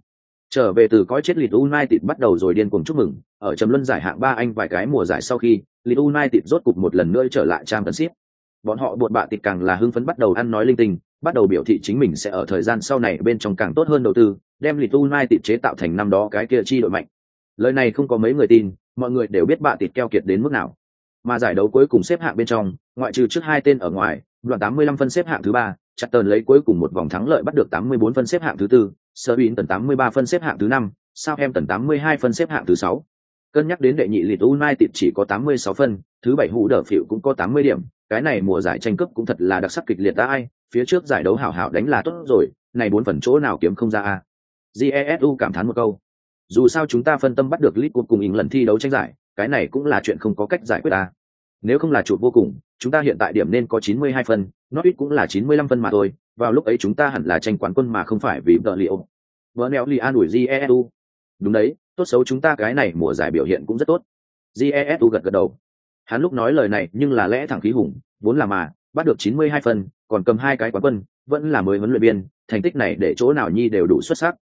Trở về từ cõi chết Leeds United bắt đầu rồi điên cuồng chúc mừng, ở trầm luân giải hạng ba Anh vài cái mùa giải sau khi, Leeds United rốt cục một lần nữa trở lại Championship. Bọn họ buộc bạ tịt càng là hưng phấn bắt đầu ăn nói linh tinh, bắt đầu biểu thị chính mình sẽ ở thời gian sau này bên trong càng tốt hơn đầu tư, đem Leeds United chế tạo thành năm đó cái kia chi đội mạnh. Lời này không có mấy người tin, mọi người đều biết bạ tịt keo kiệt đến mức nào. Mà giải đấu cuối cùng xếp hạng bên trong, ngoại trừ trước hai tên ở ngoài, đoạn 85 phân xếp hạng thứ ba, chặt tờn lấy cuối cùng một vòng thắng lợi bắt được 84 phân xếp hạng thứ tư, Sơ Bín tần 83 phân xếp hạng thứ năm, sao em tần 82 phân xếp hạng thứ sáu. Cân nhắc đến đệ nhị Leeds United chỉ có 86 phân, thứ bảy hủ đỡ phiệu cũng có 80 điểm, cái này mùa giải tranh cướp cũng thật là đặc sắc kịch liệt ta ai, phía trước giải đấu hảo hảo đánh là tốt rồi, này bốn phần chỗ nào kiếm không ra a. Jesu cảm thán một câu. Dù sao chúng ta phân tâm bắt được Leeds cùng lần thi đấu tranh giải, cái này cũng là chuyện không có cách giải quyết ta. Nếu không là chuột vô cùng, chúng ta hiện tại điểm nên có 92 phân, Norwich cũng là 95 phân mà thôi, vào lúc ấy chúng ta hẳn là tranh quán quân mà không phải vì vợ liệu. Vợ neo li an ủi Jesu. Đúng đấy, tốt xấu chúng ta cái này mùa giải biểu hiện cũng rất tốt. Jesu gật gật đầu. Hắn lúc nói lời này nhưng là lẽ thẳng khí hùng, vốn là mà, bắt được 92 phần còn cầm hai cái quán quân, vẫn là mới huấn luyện viên, thành tích này để chỗ nào nhi đều đủ xuất sắc.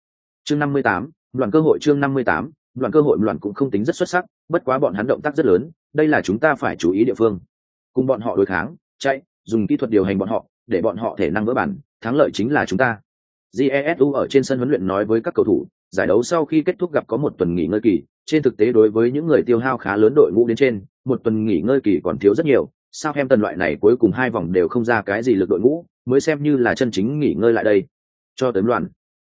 Chương 58, đoàn cơ hội chương 58, đoàn cơ hội đoàn cũng không tính rất xuất sắc, bất quá bọn hắn động tác rất lớn, đây là chúng ta phải chú ý địa phương. Cùng bọn họ đối kháng, chạy, dùng kỹ thuật điều hành bọn họ, để bọn họ thể năng vỡ bản, thắng lợi chính là chúng ta. Jesu ở trên sân huấn luyện nói với các cầu thủ, giải đấu sau khi kết thúc gặp có một tuần nghỉ ngơi kỳ, trên thực tế đối với những người tiêu hao khá lớn đội ngũ đến trên, một tuần nghỉ ngơi kỳ còn thiếu rất nhiều, sao em tần loại này cuối cùng hai vòng đều không ra cái gì lực đội ngũ, mới xem như là chân chính nghỉ ngơi lại đây. Cho tới loạn.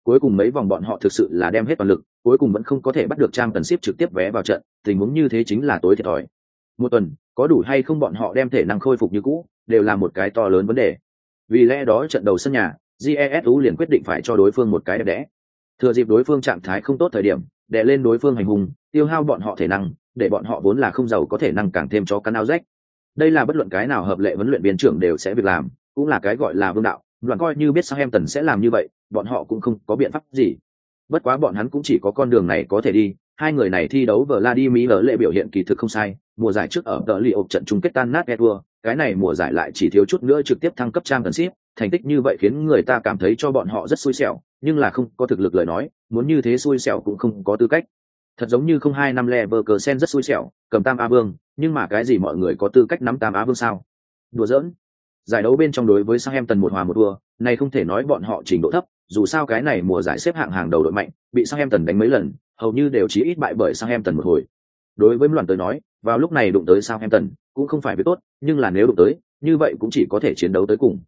Cuối cùng mấy vòng bọn họ thực sự là đem hết toàn lực, cuối cùng vẫn không có thể bắt được trang tần ship trực tiếp vé vào trận, tình huống như thế chính là tối thiệt thòi. Một tuần, có đủ hay không bọn họ đem thể năng khôi phục như cũ, đều là một cái to lớn vấn đề. Vì lẽ đó trận đầu sân nhà, jesu liền quyết định phải cho đối phương một cái đẹp đẽ. Thừa dịp đối phương trạng thái không tốt thời điểm đè lên đối phương hành hùng, tiêu hao bọn họ thể năng để bọn họ vốn là không giàu có thể năng càng thêm cho cắn áo rách. Đây là bất luận cái nào hợp lệ huấn luyện viên trưởng đều sẽ việc làm cũng là cái gọi là vương đạo đoàn coi như biết sao em tần sẽ làm như vậy bọn họ cũng không có biện pháp gì. Bất quá bọn hắn cũng chỉ có con đường này có thể đi hai người này thi đấu vladimir lệ biểu hiện kỳ thực không sai mùa giải trước ở tờ lì ộp trận chung kết tan nát Edward, cái này mùa giải lại chỉ thiếu chút nữa trực tiếp thăng cấp trang cần ship thành tích như vậy khiến người ta cảm thấy cho bọn họ rất xui xẻo nhưng là không có thực lực lời nói muốn như thế xui xẻo cũng không có tư cách. Thật giống như không hai năm lẻ vờ cờ sen rất xui xẻo cầm tam a vương nhưng mà cái gì mọi người có tư cách nắm tam á vương sao? Đùa giỡn. Giải đấu bên trong đối với sang em tần một hòa một đua này không thể nói bọn họ trình độ thấp dù sao cái này mùa giải xếp hạng hàng đầu đội mạnh bị sang em tần đánh mấy lần hầu như đều chỉ ít bại bởi sang em tần một hồi. Đối với đoàn tới nói, vào lúc này đụng tới Southampton em tần cũng không phải việc tốt, nhưng là nếu đụng tới, như vậy cũng chỉ có thể chiến đấu tới cùng.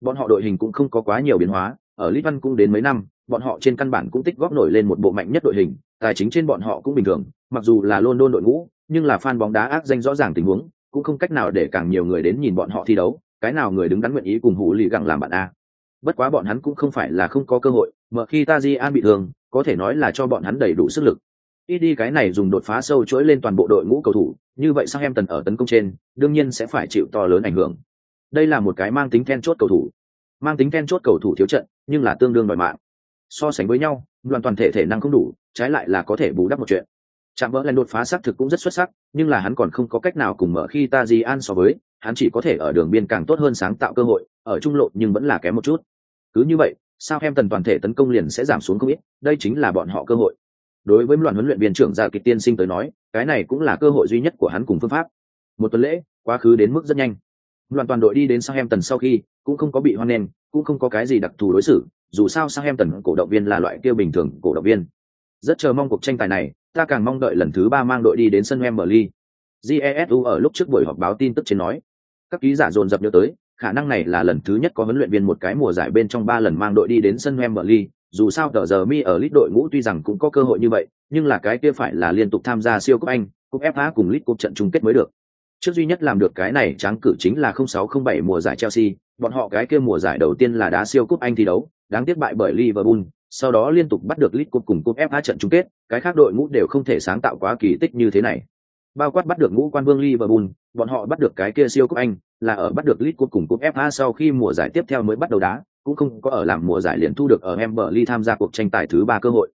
Bọn họ đội hình cũng không có quá nhiều biến hóa, ở Litvan cũng đến mấy năm, bọn họ trên căn bản cũng tích góp nổi lên một bộ mạnh nhất đội hình, tài chính trên bọn họ cũng bình thường, mặc dù là london đội ngũ, nhưng là fan bóng đá ác danh rõ ràng tình huống, cũng không cách nào để càng nhiều người đến nhìn bọn họ thi đấu, cái nào người đứng đắn nguyện ý cùng hủ lì gặng làm bạn a. Bất quá bọn hắn cũng không phải là không có cơ hội mở khi taji an bị thương có thể nói là cho bọn hắn đầy đủ sức lực. Ít đi cái này dùng đột phá sâu chuỗi lên toàn bộ đội ngũ cầu thủ, như vậy sang em tần ở tấn công trên, đương nhiên sẽ phải chịu to lớn ảnh hưởng. Đây là một cái mang tính then chốt cầu thủ, mang tính then chốt cầu thủ thiếu trận, nhưng là tương đương đòi mạng. So sánh với nhau đoàn toàn thể thể năng không đủ, trái lại là có thể bù đắp một chuyện. Chạm vỡ lên đột phá xác thực cũng rất xuất sắc, nhưng là hắn còn không có cách nào cùng mở khi ta di an so với, hắn chỉ có thể ở đường biên càng tốt hơn sáng tạo cơ hội, ở trung lộ nhưng vẫn là kém một chút. Cứ như vậy sao em tần toàn thể tấn công liền sẽ giảm xuống không ít đây chính là bọn họ cơ hội đối với loạn huấn luyện viên trưởng gia kịch tiên sinh tới nói cái này cũng là cơ hội duy nhất của hắn cùng phương pháp một tuần lễ quá khứ đến mức rất nhanh loạn toàn đội đi đến Southampton sau khi cũng không có bị hoan nghênh, cũng không có cái gì đặc thù đối xử, dù sao Southampton cổ động viên là loại kia bình thường cổ động viên. Rất chờ mong cuộc tranh tài này, ta càng mong đợi lần thứ ba mang đội đi đến sân Wembley. Jesu ở lúc trước buổi họp báo tin tức trên nói, các ký giả dồn dập nhớ tới, khả năng này là lần thứ nhất có huấn luyện viên một cái mùa giải bên trong ba lần mang đội đi đến sân Wembley, dù sao tờ giờ mi ở lít đội ngũ tuy rằng cũng có cơ hội như vậy, nhưng là cái kia phải là liên tục tham gia siêu cúp Anh, cúp FA cùng lít cúp trận chung kết mới được. Trước duy nhất làm được cái này tráng cử chính là 0607 mùa giải Chelsea, bọn họ cái kia mùa giải đầu tiên là đá siêu cúp Anh thi đấu, đáng tiếc bại bởi Liverpool, sau đó liên tục bắt được lít Cup cùng cúp FA trận chung kết, cái khác đội ngũ đều không thể sáng tạo quá kỳ tích như thế này. Bao quát bắt được ngũ quan vương Liverpool, bọn họ bắt được cái kia siêu cúp Anh, là ở bắt được League cuối cùng cúp FA sau khi mùa giải tiếp theo mới bắt đầu đá, cũng không có ở làm mùa giải liền thu được ở Emberley tham gia cuộc tranh tài thứ ba cơ hội.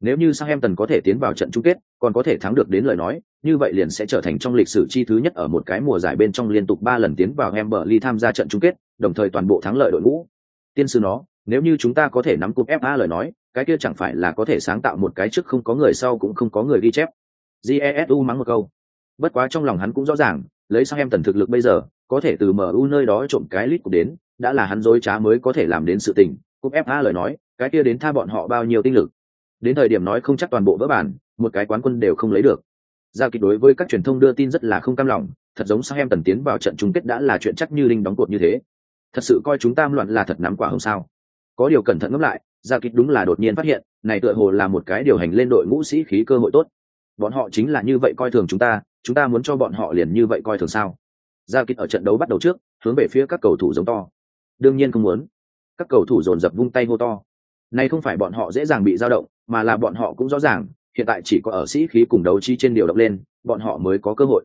Nếu như Southampton có thể tiến vào trận chung kết, còn có thể thắng được đến lời nói, như vậy liền sẽ trở thành trong lịch sử chi thứ nhất ở một cái mùa giải bên trong liên tục ba lần tiến vào Emberley tham gia trận chung kết, đồng thời toàn bộ thắng lợi đội ngũ. Tiên sư nó, nếu như chúng ta có thể nắm cúp FA lời nói, cái kia chẳng phải là có thể sáng tạo một cái trước không có người sau cũng không có người ghi chép. Jesu mắng một câu. Bất quá trong lòng hắn cũng rõ ràng, lấy sang em tần thực lực bây giờ, có thể từ MU nơi đó trộm cái lít cũng đến, đã là hắn dối trá mới có thể làm đến sự tình. Cúp FA lời nói, cái kia đến tha bọn họ bao nhiêu tinh lực. Đến thời điểm nói không chắc toàn bộ vỡ bản một cái quán quân đều không lấy được. Gia kịch đối với các truyền thông đưa tin rất là không cam lòng thật giống sang em tần tiến vào trận chung kết đã là chuyện chắc như linh đóng cột như thế. Thật sự coi chúng ta loạn là thật nắm quả không sao. Có điều cẩn thận ngẫm lại gia kịch đúng là đột nhiên phát hiện này tựa hồ là một cái điều hành lên đội ngũ sĩ khí cơ hội tốt. Bọn họ chính là như vậy coi thường chúng ta chúng ta muốn cho bọn họ liền như vậy coi thường sao? Gia kịch ở trận đấu bắt đầu trước, hướng về phía các cầu thủ giống to. Đương nhiên không muốn. Các cầu thủ dồn dập vung tay hô to. Nay không phải bọn họ dễ dàng bị dao động, mà là bọn họ cũng rõ ràng, hiện tại chỉ có ở sĩ khí cùng đấu trí trên điều động lên, bọn họ mới có cơ hội.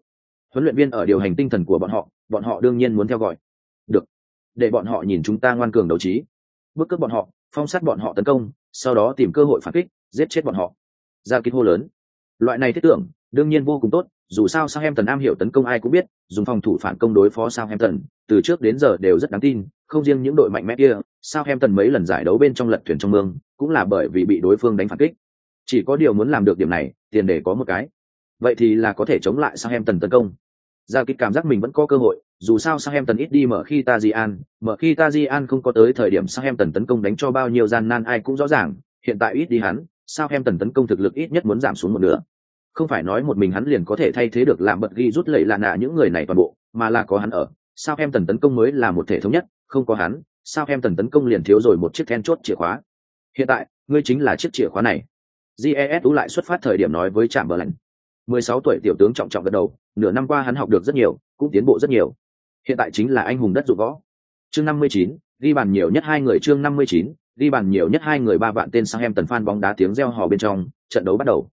Huấn luyện viên ở điều hành tinh thần của bọn họ bọn họ đương nhiên muốn theo gọi. Được. Để bọn họ nhìn chúng ta ngoan cường đấu trí. Bước cướp bọn họ, phong sát bọn họ tấn công, sau đó tìm cơ hội phản kích, giết chết bọn họ. Ra kích hô lớn. Loại này thiết tưởng đương nhiên vô cùng tốt dù sao sao em tần am hiểu tấn công ai cũng biết dùng phòng thủ phản công đối phó sao em tần từ trước đến giờ đều rất đáng tin không riêng những đội mạnh mẽ kia sao em tần mấy lần giải đấu bên trong lật thuyền trong mương cũng là bởi vì bị đối phương đánh phản kích. Chỉ có điều muốn làm được điểm này tiền để có một cái. Vậy thì là có thể chống lại sao em tần tấn công. Ra kích cảm giác mình vẫn có cơ hội dù sao sao em tần ít đi mở khi Ta Ji An, mở khi Ta Ji An không có tới thời điểm sao em tần tấn công đánh cho bao nhiêu gian nan ai cũng rõ ràng hiện tại ít đi hắn sao em tần tấn công thực lực ít nhất muốn giảm xuống một nửa không phải nói một mình hắn liền có thể thay thế được làm bật ghi rút lẩy lạ nạ những người này toàn bộ, mà là có hắn ở, sao em tần tấn công mới là một thể thống nhất, không có hắn, sao em tần tấn công liền thiếu rồi một chiếc then chốt chìa khóa. Hiện tại, ngươi chính là chiếc chìa khóa này. Jesu lại xuất phát thời điểm nói với trạm bờ lạnh. Mười sáu tuổi tiểu tướng trọng trọng gật đầu, nửa năm qua hắn học được rất nhiều, cũng tiến bộ rất nhiều. Hiện tại chính là anh hùng đất dụng võ. Chương năm mươi chín, ghi bàn nhiều nhất hai người chương năm mươi chín, ghi bàn nhiều nhất hai người ba vạn tên sang em tần phan bóng đá tiếng reo hò bên trong, trận đấu bắt đầu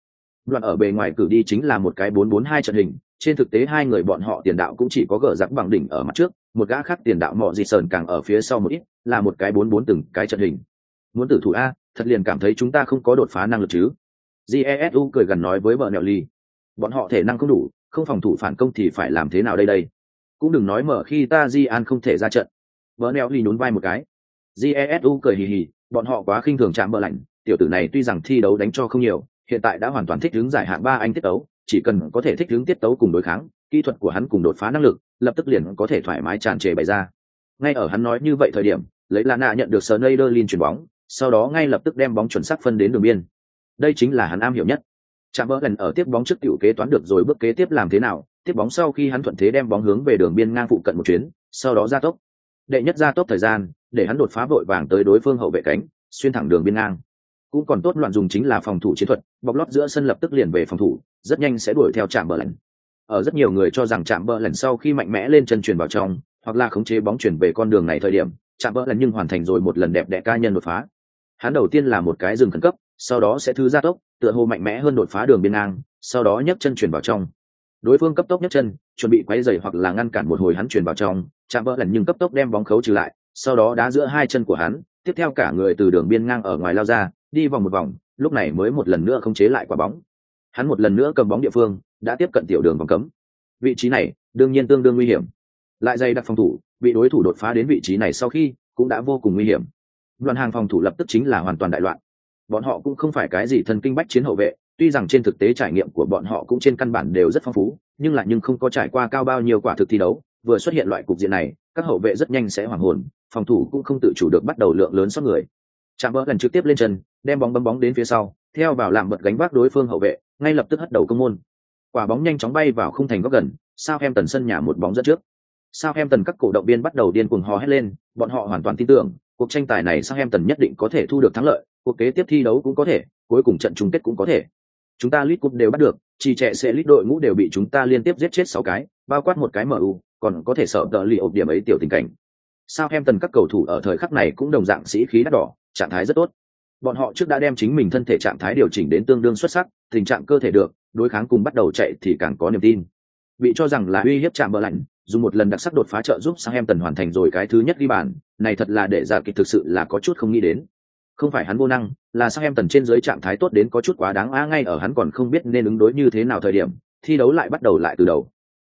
đoạn ở bề ngoài cử đi chính là một cái bốn bốn hai trận hình, trên thực tế hai người bọn họ tiền đạo cũng chỉ có gỡ giặc bằng đỉnh ở mặt trước, một gã khác tiền đạo mọ dị sờn càng ở phía sau một ít, là một cái bốn bốn từng cái trận hình. Muốn tử thủ a, thật liền cảm thấy chúng ta không có đột phá năng lực chứ. Jesu cười gần nói với vợ nẹo ly. Bọn họ thể năng không đủ, không phòng thủ phản công thì phải làm thế nào đây đây? Cũng đừng nói mở khi ta di an không thể ra trận. Vợ nẹo ly nhún vai một cái. Jesu cười hì hì, bọn họ quá khinh thường chạm bờ lạnh, tiểu tử này tuy rằng thi đấu đánh cho không nhiều hiện tại đã hoàn toàn thích ứng giải hạng ba anh tiết tấu, chỉ cần có thể thích ứng tiết tấu cùng đối kháng, kỹ thuật của hắn cùng đột phá năng lực, lập tức liền có thể thoải mái tràn trề bày ra. Ngay ở hắn nói như vậy thời điểm, lấy lana nhận được sờ nây đơ lin chuyền bóng, sau đó ngay lập tức đem bóng chuẩn xác phân đến đường biên. Đây chính là hắn am hiểu nhất. Chạm vỡ lần ở tiếp bóng trước tiểu kế toán được rồi, bước kế tiếp làm thế nào? Tiếp bóng sau khi hắn thuận thế đem bóng hướng về đường biên ngang phụ cận một chuyến, sau đó ra tốc. Đệ nhất ra tốc thời gian, để hắn đột phá vội vàng tới đối phương hậu vệ cánh, xuyên thẳng đường biên ngang cũng còn tốt loạn dùng chính là phòng thủ chiến thuật, bọc lót giữa sân lập tức liền về phòng thủ, rất nhanh sẽ đuổi theo trạm bờ lạnh ở rất nhiều người cho rằng trạm bờ lần sau khi mạnh mẽ lên chân truyền vào trong, hoặc là khống chế bóng chuyển về con đường này thời điểm chạm bờ lần nhưng hoàn thành rồi một lần đẹp đẽ ca nhân đột phá. Hắn đầu tiên là một cái dừng khẩn cấp, sau đó sẽ thứ gia tốc, tựa hồ mạnh mẽ hơn đột phá đường biên ngang, sau đó nhấc chân chuyển vào trong. Đối phương cấp tốc nhấc chân, chuẩn bị quay dày hoặc là ngăn cản một hồi hắn chuyển vào trong chạm bờ lần nhưng cấp tốc đem bóng khấu trừ lại, sau đó đá giữa hai chân của hắn, tiếp theo cả người từ đường biên ngang ở ngoài lao ra đi vòng một vòng, lúc này mới một lần nữa không chế lại quả bóng. Hắn một lần nữa cầm bóng địa phương, đã tiếp cận tiểu đường vòng cấm. Vị trí này, đương nhiên tương đương nguy hiểm. Lại dày đặc phòng thủ bị đối thủ đột phá đến vị trí này sau khi, cũng đã vô cùng nguy hiểm. Đoàn hàng phòng thủ lập tức chính là hoàn toàn đại loạn. Bọn họ cũng không phải cái gì thần kinh bách chiến hậu vệ, tuy rằng trên thực tế trải nghiệm của bọn họ cũng trên căn bản đều rất phong phú, nhưng lại nhưng không có trải qua cao bao nhiêu quả thực thi đấu, vừa xuất hiện loại cục diện này, các hậu vệ rất nhanh sẽ hoảng hồn, phòng thủ cũng không tự chủ được bắt đầu lượng lớn sót người. Chạm vỡ lần trực tiếp lên chân đem bóng bấm bóng đến phía sau, theo vào làm bật gánh vác đối phương hậu vệ, ngay lập tức hất đầu công môn. Quả bóng nhanh chóng bay vào khung thành góc gần sao em tần sân nhà một bóng dẫn trước. Sao em tần các cổ động viên bắt đầu điên cuồng hò hét lên, bọn họ hoàn toàn tin tưởng, cuộc tranh tài này sao em tần nhất định có thể thu được thắng lợi, cuộc kế tiếp thi đấu cũng có thể, cuối cùng trận chung kết cũng có thể. Chúng ta lít cúp đều bắt được chỉ trẻ sẽ lít đội ngũ đều bị chúng ta liên tiếp giết chết sáu cái, bao quát một cái mu còn có thể sợ đỡ lì ộp điểm ấy tiểu tình cảnh. Sao em tần các cầu thủ ở thời khắc này cũng đồng dạng sĩ khí đắt đỏ, trạng thái rất tốt bọn họ trước đã đem chính mình thân thể trạng thái điều chỉnh đến tương đương xuất sắc, tình trạng cơ thể được, đối kháng cùng bắt đầu chạy thì càng có niềm tin. Bị cho rằng là uy hiếp chạm bờ lạnh, dùng một lần đặc sắc đột phá trợ giúp sang em tần hoàn thành rồi cái thứ nhất ghi bàn, này thật là để giả kịch thực sự là có chút không nghĩ đến. Không phải hắn vô năng, là sang em tần trên dưới trạng thái tốt đến có chút quá đáng a ngay ở hắn còn không biết nên ứng đối như thế nào thời điểm, thi đấu lại bắt đầu lại từ đầu.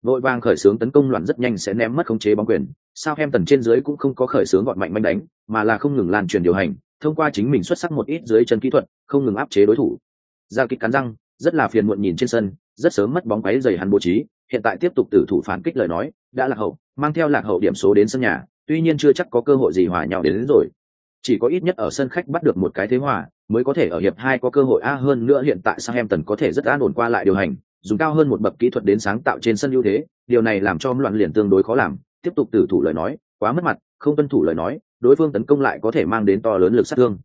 Vội vàng khởi xướng tấn công loạn rất nhanh sẽ ném mất khống chế bóng quyền sao em tần trên dưới cũng không có khởi xướng gọn mạnh manh đánh, mà là không ngừng lan truyền điều hành thông qua chính mình xuất sắc một ít dưới chân kỹ thuật không ngừng áp chế đối thủ. Ra kịch cắn răng rất là phiền muộn nhìn trên sân rất sớm mất bóng quáy dày hắn bố trí hiện tại tiếp tục tử thủ phản kích lời nói đã lạc hậu mang theo lạc hậu điểm số đến sân nhà tuy nhiên chưa chắc có cơ hội gì hòa nhau đến, đến rồi. Chỉ có ít nhất ở sân khách bắt được một cái thế hòa mới có thể ở hiệp hai có cơ hội a hơn nữa hiện tại sang em tần có thể rất an ổn qua lại điều hành dùng cao hơn một bậc kỹ thuật đến sáng tạo trên sân ưu thế điều này làm cho loạn liền tương đối khó làm tiếp tục tử thủ lời nói quá mất mặt không tuân thủ lời nói đối phương tấn công lại có thể mang đến to lớn lực sát thương.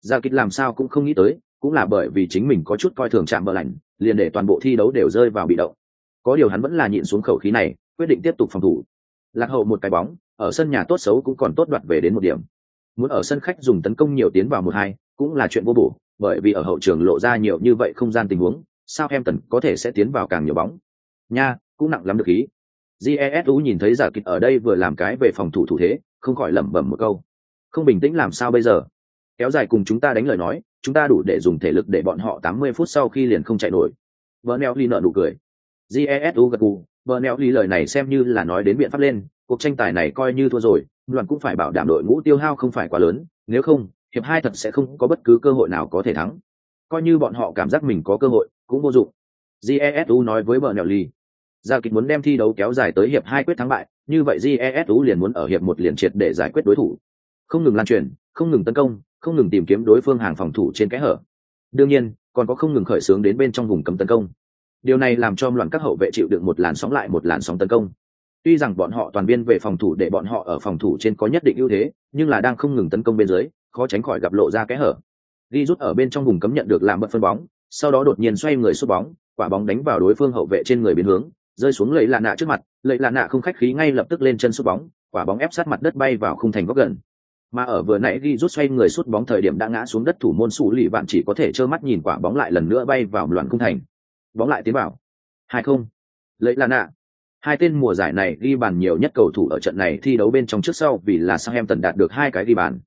Gia kịch làm sao cũng không nghĩ tới, cũng là bởi vì chính mình có chút coi thường chạm bờ lạnh liền để toàn bộ thi đấu đều rơi vào bị động. Có điều hắn vẫn là nhịn xuống khẩu khí này, quyết định tiếp tục phòng thủ. Lạc hậu một cái bóng, ở sân nhà tốt xấu cũng còn tốt đoạt về đến một điểm. Muốn ở sân khách dùng tấn công nhiều tiến vào một hai, cũng là chuyện vô bổ, bởi vì ở hậu trường lộ ra nhiều như vậy không gian tình huống, sao em tần có thể sẽ tiến vào càng nhiều bóng? Nha, cũng nặng lắm được ý jesu nhìn thấy giả kịch ở đây vừa làm cái về phòng thủ thủ thế, không khỏi lẩm bẩm một câu. Không bình tĩnh làm sao bây giờ? Kéo dài cùng chúng ta đánh lời nói, chúng ta đủ để dùng thể lực để bọn họ tám mươi phút sau khi liền không chạy nổi. Vợ neo ly nợ nụ cười. Jesu gật gù. Vợ neo ly lời này xem như là nói đến biện pháp lên, cuộc tranh tài này coi như thua rồi đoàn cũng phải bảo đảm đội ngũ tiêu hao không phải quá lớn, nếu không, hiệp hai thật sẽ không có bất cứ cơ hội nào có thể thắng. Coi như bọn họ cảm giác mình có cơ hội, cũng vô dụng. Jesu nói với vợ neo ly. Gia kịch muốn đem thi đấu kéo dài tới hiệp hai quyết thắng bại, như vậy GESU liền muốn ở hiệp một liền triệt để giải quyết đối thủ. Không ngừng lan truyền, không ngừng tấn công, không ngừng tìm kiếm đối phương hàng phòng thủ trên cái hở. đương nhiên còn có không ngừng khởi xướng đến bên trong vùng cấm tấn công điều này làm cho loạn các hậu vệ chịu được một làn sóng lại một làn sóng tấn công tuy rằng bọn họ toàn viên về phòng thủ để bọn họ ở phòng thủ trên có nhất định ưu thế nhưng là đang không ngừng tấn công bên dưới khó tránh khỏi gặp lộ ra kẽ hở ghi rút ở bên trong vùng cấm nhận được làm bật phân bóng sau đó đột nhiên xoay người sút bóng quả bóng đánh vào đối phương hậu vệ trên người biến hướng rơi xuống lầy lạ nạ trước mặt, lầy lạ nạ không khách khí ngay lập tức lên chân sút bóng, quả bóng ép sát mặt đất bay vào khung thành góc gần. Mà ở vừa nãy ghi rút xoay người sút bóng thời điểm đã ngã xuống đất thủ môn sủ lì bạn chỉ có thể trơ mắt nhìn quả bóng lại lần nữa bay vào loạn khung thành. Bóng lại tiến vào. Hai không. Lấy là nạ. Hai tên mùa giải này ghi bàn nhiều nhất cầu thủ ở trận này thi đấu bên trong trước sau vì là sang em tần đạt được hai cái ghi bàn.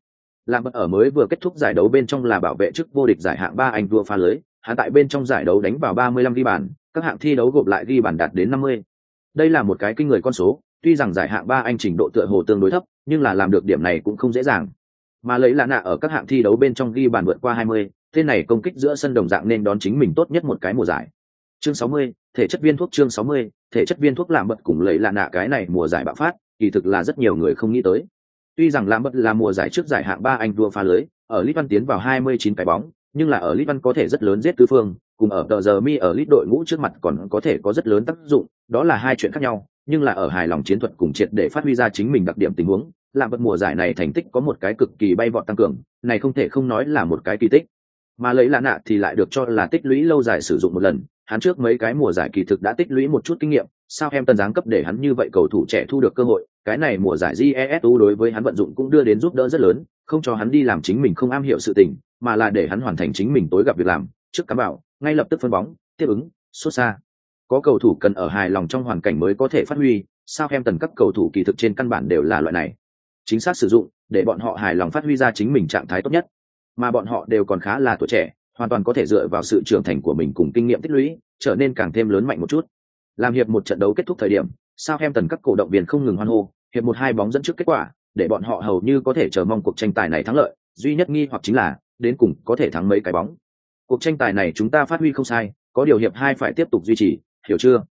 Làm ở mới vừa kết thúc giải đấu bên trong là bảo vệ chức vô địch giải hạng ba anh đua pha lưới hạ tại bên trong giải đấu đánh vào 35 ghi bàn các hạng thi đấu gộp lại ghi bàn đạt đến 50. đây là một cái kinh người con số tuy rằng giải hạng ba anh trình độ tựa hồ tương đối thấp nhưng là làm được điểm này cũng không dễ dàng. Mà lấy lạ nạ ở các hạng thi đấu bên trong ghi bàn vượt qua 20, tên này công kích giữa sân đồng dạng nên đón chính mình tốt nhất một cái mùa giải. Chương 60, thể chất viên thuốc chương 60, thể chất viên thuốc làm bật cùng lấy lạ nạ cái này mùa giải bạo phát kỳ thực là rất nhiều người không nghĩ tới. Tuy rằng làm bật là mùa giải trước giải hạng ba anh đua pha lưới ở Lít văn tiến vào 29 cái bóng nhưng là ở lit văn có thể rất lớn giết tứ phương, cùng ở tờ giờ mi ở lit đội ngũ trước mặt còn có thể có rất lớn tác dụng, đó là hai chuyện khác nhau, nhưng là ở hài lòng chiến thuật cùng triệt để phát huy ra chính mình đặc điểm tình huống làm vật mùa giải này thành tích có một cái cực kỳ bay vọt tăng cường, này không thể không nói là một cái kỳ tích. Mà lấy lạ nạ thì lại được cho là tích lũy lâu dài sử dụng một lần, hắn trước mấy cái mùa giải kỳ thực đã tích lũy một chút kinh nghiệm, sao em tân giáng cấp để hắn như vậy cầu thủ trẻ thu được cơ hội, cái này mùa giải jesu đối với hắn vận dụng cũng đưa đến giúp đỡ rất lớn, không cho hắn đi làm chính mình không am hiểu sự tình mà là để hắn hoàn thành chính mình tối gặp việc làm, trước cắm bảo, ngay lập tức phân bóng, tiếp ứng, xuất xa. Có cầu thủ cần ở hài lòng trong hoàn cảnh mới có thể phát huy, sao em tần các cầu thủ kỳ thực trên căn bản đều là loại này. Chính xác sử dụng, để bọn họ hài lòng phát huy ra chính mình trạng thái tốt nhất. Mà bọn họ đều còn khá là tuổi trẻ, hoàn toàn có thể dựa vào sự trưởng thành của mình cùng kinh nghiệm tích lũy, trở nên càng thêm lớn mạnh một chút. Làm hiệp một trận đấu kết thúc thời điểm, sao em tần các cổ động viên không ngừng hoan hô, hiệp một hai bóng dẫn trước kết quả, để bọn họ hầu như có thể chờ mong cuộc tranh tài này thắng lợi. Duy nhất nghi hoặc chính là đến cùng có thể thắng mấy cái bóng. Cuộc tranh tài này chúng ta phát huy không sai, có điều hiệp hai phải tiếp tục duy trì, hiểu chưa?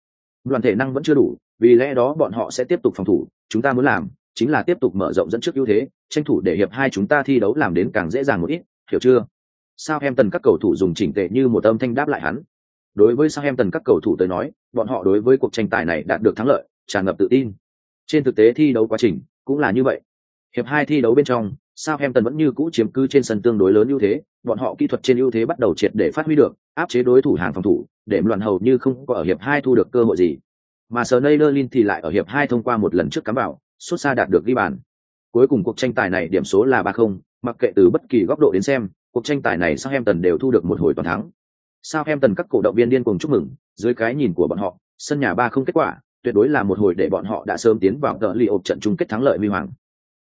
Đoàn thể năng vẫn chưa đủ, vì lẽ đó bọn họ sẽ tiếp tục phòng thủ, chúng ta muốn làm chính là tiếp tục mở rộng dẫn trước ưu thế, tranh thủ để hiệp hai chúng ta thi đấu làm đến càng dễ dàng một ít, hiểu chưa? Sao em tần các cầu thủ dùng chỉnh tệ như một âm thanh đáp lại hắn. Đối với sao em tần các cầu thủ tới nói, bọn họ đối với cuộc tranh tài này đạt được thắng lợi, tràn ngập tự tin. Trên thực tế thi đấu quá trình cũng là như vậy. Hiệp hai thi đấu bên trong sao em vẫn như cũ chiếm cứ trên sân tương đối lớn ưu thế bọn họ kỹ thuật trên ưu thế bắt đầu triệt để phát huy được áp chế đối thủ hàng phòng thủ để loạn hầu như không có ở hiệp hai thu được cơ hội gì. Mà sờ thì lại ở hiệp hai thông qua một lần trước cắm vào, xuất xa đạt được ghi bàn. Cuối cùng cuộc tranh tài này điểm số là ba không mặc kệ từ bất kỳ góc độ đến xem cuộc tranh tài này Southampton đều thu được một hồi toàn thắng. Southampton các cổ động viên điên cuồng chúc mừng dưới cái nhìn của bọn họ sân nhà ba không kết quả tuyệt đối là một hồi để bọn họ đã sớm tiến vào tờ lì ộp trận chung kết thắng lợi huy hoàng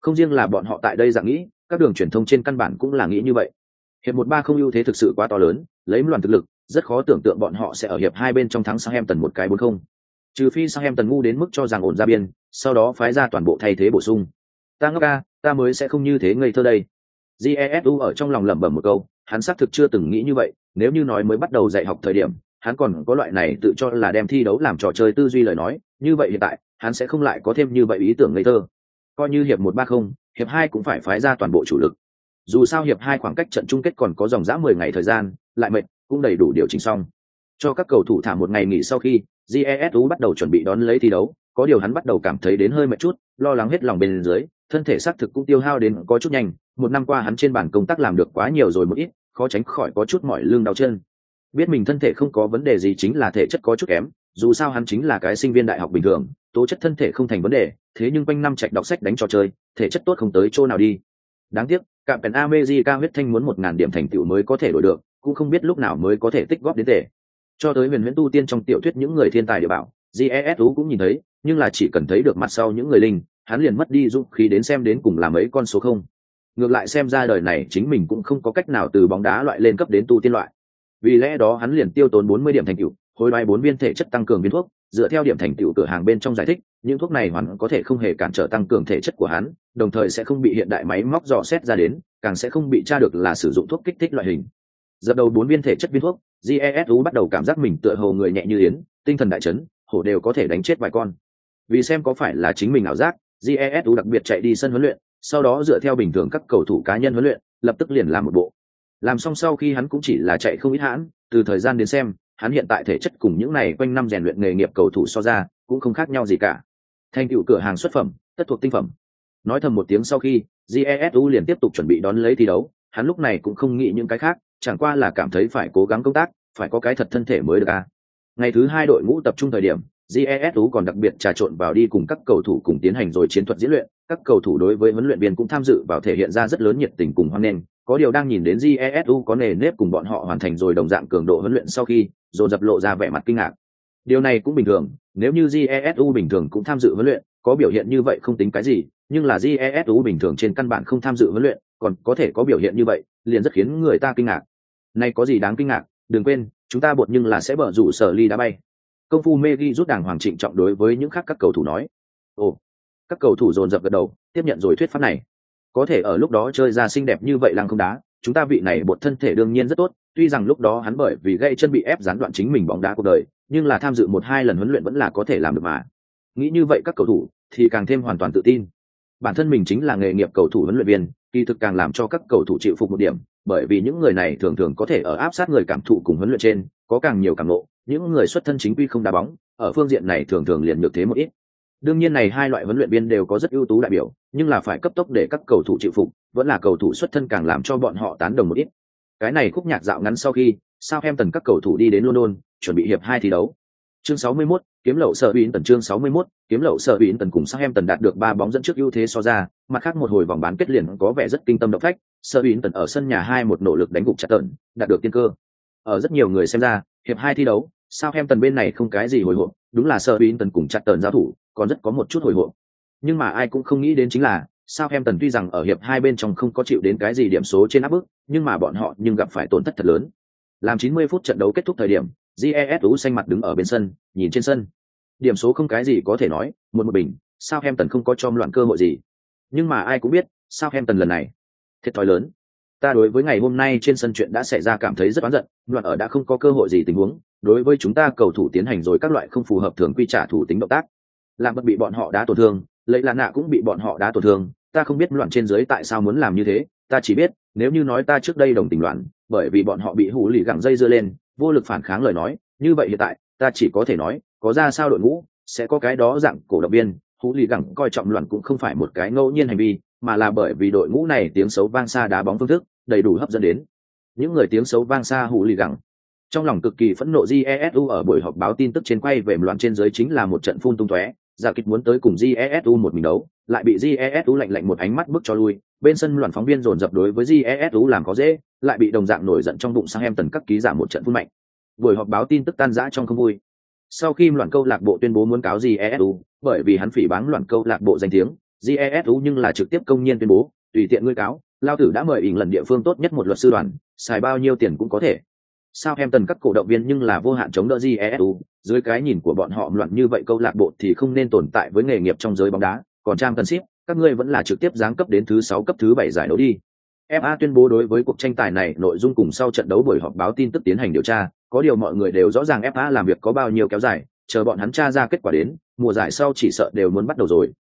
không riêng là bọn họ tại đây dạng nghĩ, các đường truyền thông trên căn bản cũng là nghĩ như vậy. Hiệp một ba không ưu thế thực sự quá to lớn, lấy loạn thực lực, rất khó tưởng tượng bọn họ sẽ ở hiệp hai bên trong thắng Southampton một cái bốn không. Trừ phi Southampton ngu đến mức cho rằng ổn ra biên, sau đó phái ra toàn bộ thay thế bổ sung. Ta ngốc ca, ta mới sẽ không như thế ngây thơ đây. Jesu ở trong lòng lẩm bẩm một câu, hắn xác thực chưa từng nghĩ như vậy, nếu như nói mới bắt đầu dạy học thời điểm, hắn còn có loại này tự cho là đem thi đấu làm trò chơi tư duy lời nói, như vậy hiện tại, hắn sẽ không lại có thêm như vậy ý tưởng ngây thơ coi như hiệp một ba không, hiệp hai cũng phải phái ra toàn bộ chủ lực. Dù sao hiệp hai khoảng cách trận chung kết còn có dòng dã mười ngày thời gian, lại mệt, cũng đầy đủ điều chỉnh xong. Cho các cầu thủ thả một ngày nghỉ sau khi jesu bắt đầu chuẩn bị đón lấy thi đấu, có điều hắn bắt đầu cảm thấy đến hơi mệt chút, lo lắng hết lòng bên dưới, thân thể xác thực cũng tiêu hao đến có chút nhanh, một năm qua hắn trên bản công tác làm được quá nhiều rồi một ít, khó tránh khỏi có chút mỏi lưng đau chân. Biết mình thân thể không có vấn đề gì chính là thể chất có chút kém, dù sao hắn chính là cái sinh viên đại học bình thường tố chất thân thể không thành vấn đề, thế nhưng quanh năm chạy đọc sách đánh trò chơi, thể chất tốt không tới chỗ nào đi. Đáng tiếc, cạm pèn amejica huyết thanh muốn một ngàn điểm thành tựu mới có thể đổi được, cũng không biết lúc nào mới có thể tích góp đến tể cho tới huyền huyễn tu tiên trong tiểu thuyết những người thiên tài địa bảo jesu cũng nhìn thấy, nhưng là chỉ cần thấy được mặt sau những người linh, hắn liền mất đi dũng khí đến xem đến cùng làm ấy con số không. Ngược lại xem ra đời này chính mình cũng không có cách nào từ bóng đá loại lên cấp đến tu tiên loại. Vì lẽ đó hắn liền tiêu tốn bốn mươi điểm thành tựu hồi đoái bốn viên thể chất tăng cường viên thuốc, dựa theo điểm thành tựu cửa hàng bên trong giải thích, những thuốc này hoàn có thể không hề cản trở tăng cường thể chất của hắn, đồng thời sẽ không bị hiện đại máy móc dò xét ra đến, càng sẽ không bị tra được là sử dụng thuốc kích thích loại hình. Dập đầu bốn viên thể chất viên thuốc jesu bắt đầu cảm giác mình tựa hồ người nhẹ như yến, tinh thần đại chấn, hổ đều có thể đánh chết vài con. Vì xem có phải là chính mình ảo giác jesu đặc biệt chạy đi sân huấn luyện, sau đó dựa theo bình thường các cầu thủ cá nhân huấn luyện, lập tức liền làm một bộ. Làm xong sau khi hắn cũng chỉ là chạy không ít hãn, từ thời gian đến xem hắn hiện tại thể chất cùng những này quanh năm rèn luyện nghề nghiệp cầu thủ so ra, cũng không khác nhau gì cả. Thành tựu cửa hàng xuất phẩm, tất thuộc tinh phẩm. Nói thầm một tiếng sau khi jesu liền tiếp tục chuẩn bị đón lấy thi đấu. Hắn lúc này cũng không nghĩ những cái khác, chẳng qua là cảm thấy phải cố gắng công tác, phải có cái thật thân thể mới được à. ngày thứ hai đội ngũ tập trung thời điểm jesu còn đặc biệt trà trộn vào đi cùng các cầu thủ cùng tiến hành rồi chiến thuật diễn luyện. Các cầu thủ đối với huấn luyện viên cũng tham dự vào thể hiện ra rất lớn nhiệt tình cùng hoan nghênh. Có điều đang nhìn đến jesu có nề nếp cùng bọn họ hoàn thành rồi đồng dạng cường độ huấn luyện sau khi, dồn dập lộ ra vẻ mặt kinh ngạc. Điều này cũng bình thường, nếu như jesu bình thường cũng tham dự huấn luyện, có biểu hiện như vậy không tính cái gì, nhưng là jesu bình thường trên căn bản không tham dự huấn luyện, còn có thể có biểu hiện như vậy, liền rất khiến người ta kinh ngạc. Nay có gì đáng kinh ngạc? Đừng quên, chúng ta bột nhưng là sẽ bở rủ sở ly đá bay công phu mê ghi rút đàng hoàng trịnh trọng đối với những khác các cầu thủ nói. Ồ, các cầu thủ dồn dập gật đầu, tiếp nhận rồi thuyết pháp này. Có thể ở lúc đó chơi ra xinh đẹp như vậy lăng không đá, chúng ta vị này bột thân thể đương nhiên rất tốt, tuy rằng lúc đó hắn bởi vì gây chân bị ép gián đoạn chính mình bóng đá cuộc đời, nhưng là tham dự một hai lần huấn luyện vẫn là có thể làm được mà. Nghĩ như vậy các cầu thủ thì càng thêm hoàn toàn tự tin. Bản thân mình chính là nghề nghiệp cầu thủ huấn luyện viên, kỳ thực càng làm cho các cầu thủ chịu phục một điểm, bởi vì những người này thường thường có thể ở áp sát người cảm thụ cùng huấn luyện trên, có càng nhiều cảm nộ những người xuất thân chính quy không đá bóng ở phương diện này thường thường liền nhược thế một ít. Đương nhiên này hai loại huấn luyện viên đều có rất ưu tú đại biểu nhưng là phải cấp tốc để các cầu thủ chịu phục vẫn là cầu thủ xuất thân càng làm cho bọn họ tán đồng một ít. Cái này khúc nhạc dạo ngắn sau khi sao em tần các cầu thủ đi đến london chuẩn bị hiệp hai thi đấu. Chương 61, kiếm lậu sở bị tần chương 61, kiếm lậu sở bị tần cùng sang em tần đạt được ba bóng dẫn trước ưu thế so ra mặt khác một hồi vòng bán kết liền có vẻ rất kinh tâm động phách sở bị tần ở sân nhà hai một nỗ lực đánh gục chặt tận, đạt được tiên cơ. Ở rất nhiều người xem ra hiệp hai thi đấu sao em tần bên này không cái gì hồi hộp, đúng là sợ bị tần cùng chặt tần giao thủ, còn rất có một chút hồi hộp. Nhưng mà ai cũng không nghĩ đến chính là, sao em tần tuy rằng ở hiệp hai bên trong không có chịu đến cái gì điểm số trên áp bức, nhưng mà bọn họ nhưng gặp phải tổn thất thật lớn. Làm 90 phút trận đấu kết thúc thời điểm jesu xanh mặt đứng ở bên sân, nhìn trên sân. Điểm số không cái gì có thể nói, một một bình, sao em tần không có chom loạn cơ hội gì. Nhưng mà ai cũng biết, sao em tần lần này, thiệt thòi lớn. Ta đối với ngày hôm nay trên sân chuyện đã xảy ra cảm thấy rất oán giận, loạn ở đã không có cơ hội gì tình huống đối với chúng ta cầu thủ tiến hành rồi các loại không phù hợp thường quy trả thủ tính động tác. Làm bất bị bọn họ đã tổn thương lấy là nạ cũng bị bọn họ đã tổn thương. Ta không biết loạn trên dưới tại sao muốn làm như thế, ta chỉ biết, nếu như nói ta trước đây đồng tình loạn, bởi vì bọn họ bị hủ lì gẳng dây dưa lên, vô lực phản kháng lời nói, như vậy hiện tại, ta chỉ có thể nói, có ra sao đội ngũ, sẽ có cái đó dạng cổ động viên, hủ lì gẳng coi trọng loạn cũng không phải một cái ngẫu nhiên hành vi, mà là bởi vì đội ngũ này tiếng xấu vang xa đá bóng phương thức, đầy đủ hấp dẫn đến. Những người tiếng xấu vang xa hủ lì gẳng trong lòng cực kỳ phẫn nộ jesu ở buổi họp báo tin tức trên quay về loạn trên dưới chính là một trận phun tung tóe, giả kịch muốn tới cùng jesu một mình đấu, lại bị jesu lạnh lạnh một ánh mắt bước cho lui. Bên sân loạn phóng viên dồn dập đối với jesu làm có dễ, lại bị đồng dạng nổi giận trong bụng sang em tần các ký giả một trận phun mạnh. Buổi họp báo tin tức tan rã trong không vui. Sau khi loạn câu lạc bộ tuyên bố muốn cáo jesu bởi vì hắn phỉ báng loạn câu lạc bộ danh tiếng jesu nhưng là trực tiếp công nhiên tuyên bố, tùy tiện ngươi cáo, lao tử đã mời ỉn lần địa phương tốt nhất một luật sư đoàn, xài bao nhiêu tiền cũng có thể sao em tần các cổ động viên nhưng là vô hạn chống đỡ jesu dưới cái nhìn của bọn họ loạn như vậy câu lạc bộ thì không nên tồn tại với nghề nghiệp trong giới bóng đá. Còn trang cần ship các ngươi vẫn là trực tiếp giáng cấp đến thứ sáu cấp thứ bảy giải đấu đi. FA tuyên bố đối với cuộc tranh tài này nội dung cùng sau trận đấu buổi họp báo tin tức tiến hành điều tra, có điều mọi người đều rõ ràng FA làm việc có bao nhiêu kéo dài, chờ bọn hắn tra ra kết quả đến, mùa giải sau chỉ sợ đều muốn bắt đầu rồi.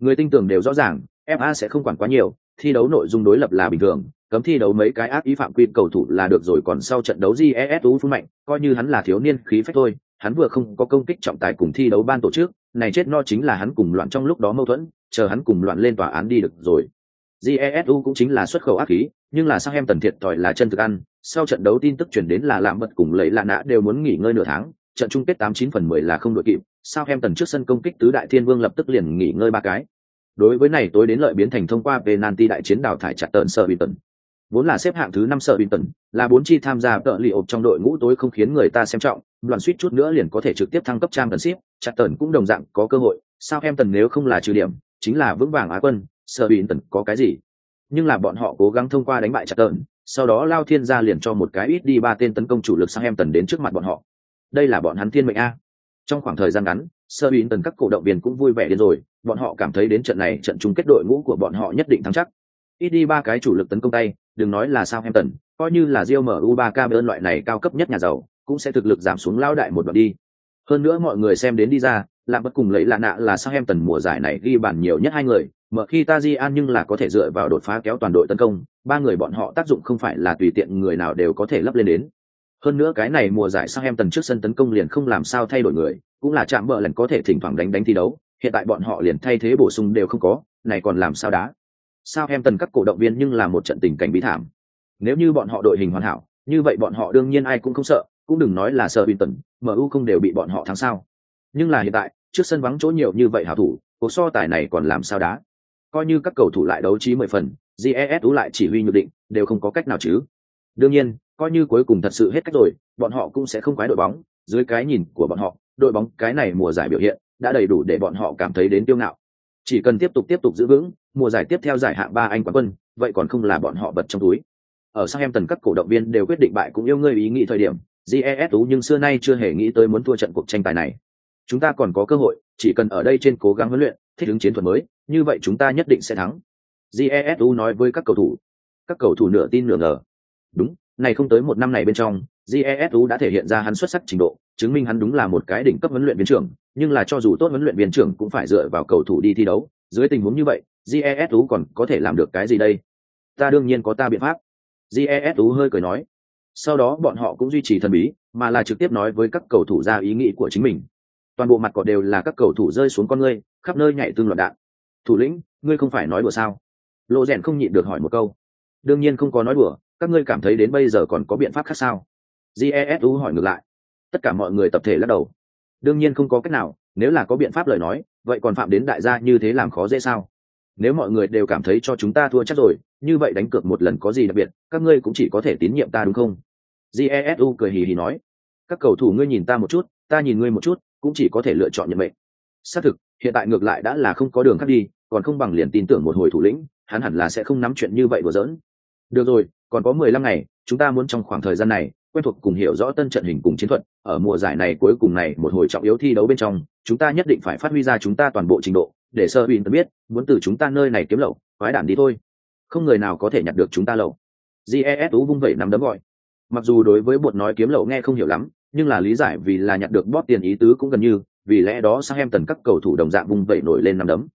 Người tin tưởng đều rõ ràng, FA sẽ không quản quá nhiều, thi đấu nội dung đối lập là bình thường, cấm thi đấu mấy cái ác ý phạm quy cầu thủ là được rồi còn sau trận đấu GESU phun mạnh, coi như hắn là thiếu niên khí phách thôi, hắn vừa không có công kích trọng tài cùng thi đấu ban tổ chức, này chết no chính là hắn cùng loạn trong lúc đó mâu thuẫn, chờ hắn cùng loạn lên tòa án đi được rồi. GESU cũng chính là xuất khẩu ác khí, nhưng là sao em tần thiệt thòi là chân thực ăn, sau trận đấu tin tức chuyển đến là lạm bật cùng lấy lạ nã đều muốn nghỉ ngơi nửa tháng, trận chung kết tám chín phần mười là không đội kịp, sao em tần trước sân công kích tứ đại thiên vương lập tức liền nghỉ ngơi ba cái. Đối với này tối đến lợi biến thành thông qua penalty đại chiến đào thải chặt tợn sợ bị tần vốn là xếp hạng thứ năm sợ tần là bốn chi tham gia tợ lì ộp trong đội ngũ tối không khiến người ta xem trọng, đoàn suýt chút nữa liền có thể trực tiếp thăng cấp trang tần ship, chặt tần cũng đồng dạng có cơ hội, sao em tần nếu không là trừ điểm, chính là vững vàng á quân, sợ tần có cái gì? Nhưng là bọn họ cố gắng thông qua đánh bại chặt tần, sau đó Lao Thiên gia liền cho một cái ít đi ba tên tấn công chủ lực sang em tần đến trước mặt bọn họ. Đây là bọn hắn thiên mệnh a. Trong khoảng thời gian ngắn, sơ ý tần các cổ động viên cũng vui vẻ đến rồi, bọn họ cảm thấy đến trận này trận chung kết đội ngũ của bọn họ nhất định thắng chắc. Ít đi ba cái chủ lực tấn công tay, đừng nói là sao Southampton, coi như là Real MU 3K bên loại này cao cấp nhất nhà giàu, cũng sẽ thực lực giảm xuống lao đại một đoạn đi. Hơn nữa mọi người xem đến đi ra, làm bất cùng lấy lạ nạ là sao Southampton mùa giải này ghi bàn nhiều nhất hai người, mở khi Tajian nhưng là có thể dựa vào đột phá kéo toàn đội tấn công, ba người bọn họ tác dụng không phải là tùy tiện người nào đều có thể lấp lên đến. Hơn nữa cái này mùa giải Southampton trước sân tấn công liền không làm sao thay đổi người, cũng là chạm bờ lần có thể thỉnh thoảng đánh đánh thi đấu, hiện tại bọn họ liền thay thế bổ sung đều không có, này còn làm sao đá. Sao em tần các cổ động viên nhưng là một trận tình cảnh bí thảm. Nếu như bọn họ đội hình hoàn hảo, như vậy bọn họ đương nhiên ai cũng không sợ, cũng đừng nói là sợ Winton, MU không đều bị bọn họ thắng sao. Nhưng là hiện tại, trước sân vắng chỗ nhiều như vậy hảo thủ, cuộc so tài này còn làm sao đá coi như các cầu thủ lại đấu trí mười phần jes lại chỉ huy nhược định đều không có cách nào chứ đương nhiên coi như cuối cùng thật sự hết cách rồi bọn họ cũng sẽ không quái đội bóng dưới cái nhìn của bọn họ đội bóng cái này mùa giải biểu hiện đã đầy đủ để bọn họ cảm thấy đến tiêu ngạo chỉ cần tiếp tục tiếp tục giữ vững mùa giải tiếp theo giải hạng ba anh quán quân, vậy còn không là bọn họ bật trong túi. Ở sang em tần các cổ động viên đều quyết định bại cũng yêu ngươi ý nghĩ thời điểm jes nhưng xưa nay chưa hề nghĩ tới muốn thua trận cuộc tranh tài này. Chúng ta còn có cơ hội, chỉ cần ở đây trên cố gắng huấn luyện, thích ứng chiến thuật mới, như vậy chúng ta nhất định sẽ thắng. Jesu nói với các cầu thủ. Các cầu thủ nửa tin nửa ngờ. Đúng, này không tới một năm này bên trong jesu đã thể hiện ra hắn xuất sắc trình độ, chứng minh hắn đúng là một cái đỉnh cấp huấn luyện viên trưởng, nhưng là cho dù tốt huấn luyện viên trưởng cũng phải dựa vào cầu thủ đi thi đấu. Dưới tình huống như vậy jesu còn có thể làm được cái gì đây? Ta đương nhiên có ta biện pháp. Jesu hơi cười nói. Sau đó bọn họ cũng duy trì thần bí, mà là trực tiếp nói với các cầu thủ ra ý nghĩ của chính mình. Toàn bộ mặt cỏ đều là các cầu thủ rơi xuống con ngươi, khắp nơi nhảy tương loạn đạn. Thủ lĩnh, ngươi không phải nói đùa sao? Lộ rèn không nhịn được hỏi một câu. Đương nhiên không có nói đùa, các ngươi cảm thấy đến bây giờ còn có biện pháp khác sao? Jesu hỏi ngược lại. Tất cả mọi người tập thể lắc đầu. Đương nhiên không có cách nào, nếu là có biện pháp lời nói, vậy còn phạm đến đại gia như thế làm khó dễ sao? Nếu mọi người đều cảm thấy cho chúng ta thua chắc rồi, như vậy đánh cược một lần có gì đặc biệt, các ngươi cũng chỉ có thể tín nhiệm ta đúng không? Jesu cười hì hì nói. Các cầu thủ ngươi nhìn ta một chút, ta nhìn ngươi một chút, cũng chỉ có thể lựa chọn nhận mệnh. Xác thực, hiện tại ngược lại đã là không có đường khác đi, còn không bằng liền tin tưởng một hồi thủ lĩnh, hắn hẳn là sẽ không nắm chuyện như vậy đùa giỡn. Được rồi, còn có mười lăm ngày, chúng ta muốn trong khoảng thời gian này, quen thuộc cùng hiểu rõ tân trận hình cùng chiến thuật, ở mùa giải này cuối cùng này, một hồi trọng yếu thi đấu bên trong, chúng ta nhất định phải phát huy ra chúng ta toàn bộ trình độ để sơ bin biết, muốn từ chúng ta nơi này kiếm lậu, quái đản đi thôi. Không người nào có thể nhặt được chúng ta lậu. Jes tú vung vẩy nắm đấm gọi. Mặc dù đối với bột nói kiếm lậu nghe không hiểu lắm, nhưng là lý giải vì là nhặt được bóp tiền ý tứ cũng gần như, vì lẽ đó sang em tần các cầu thủ đồng dạng vung vẩy nổi lên nắm đấm.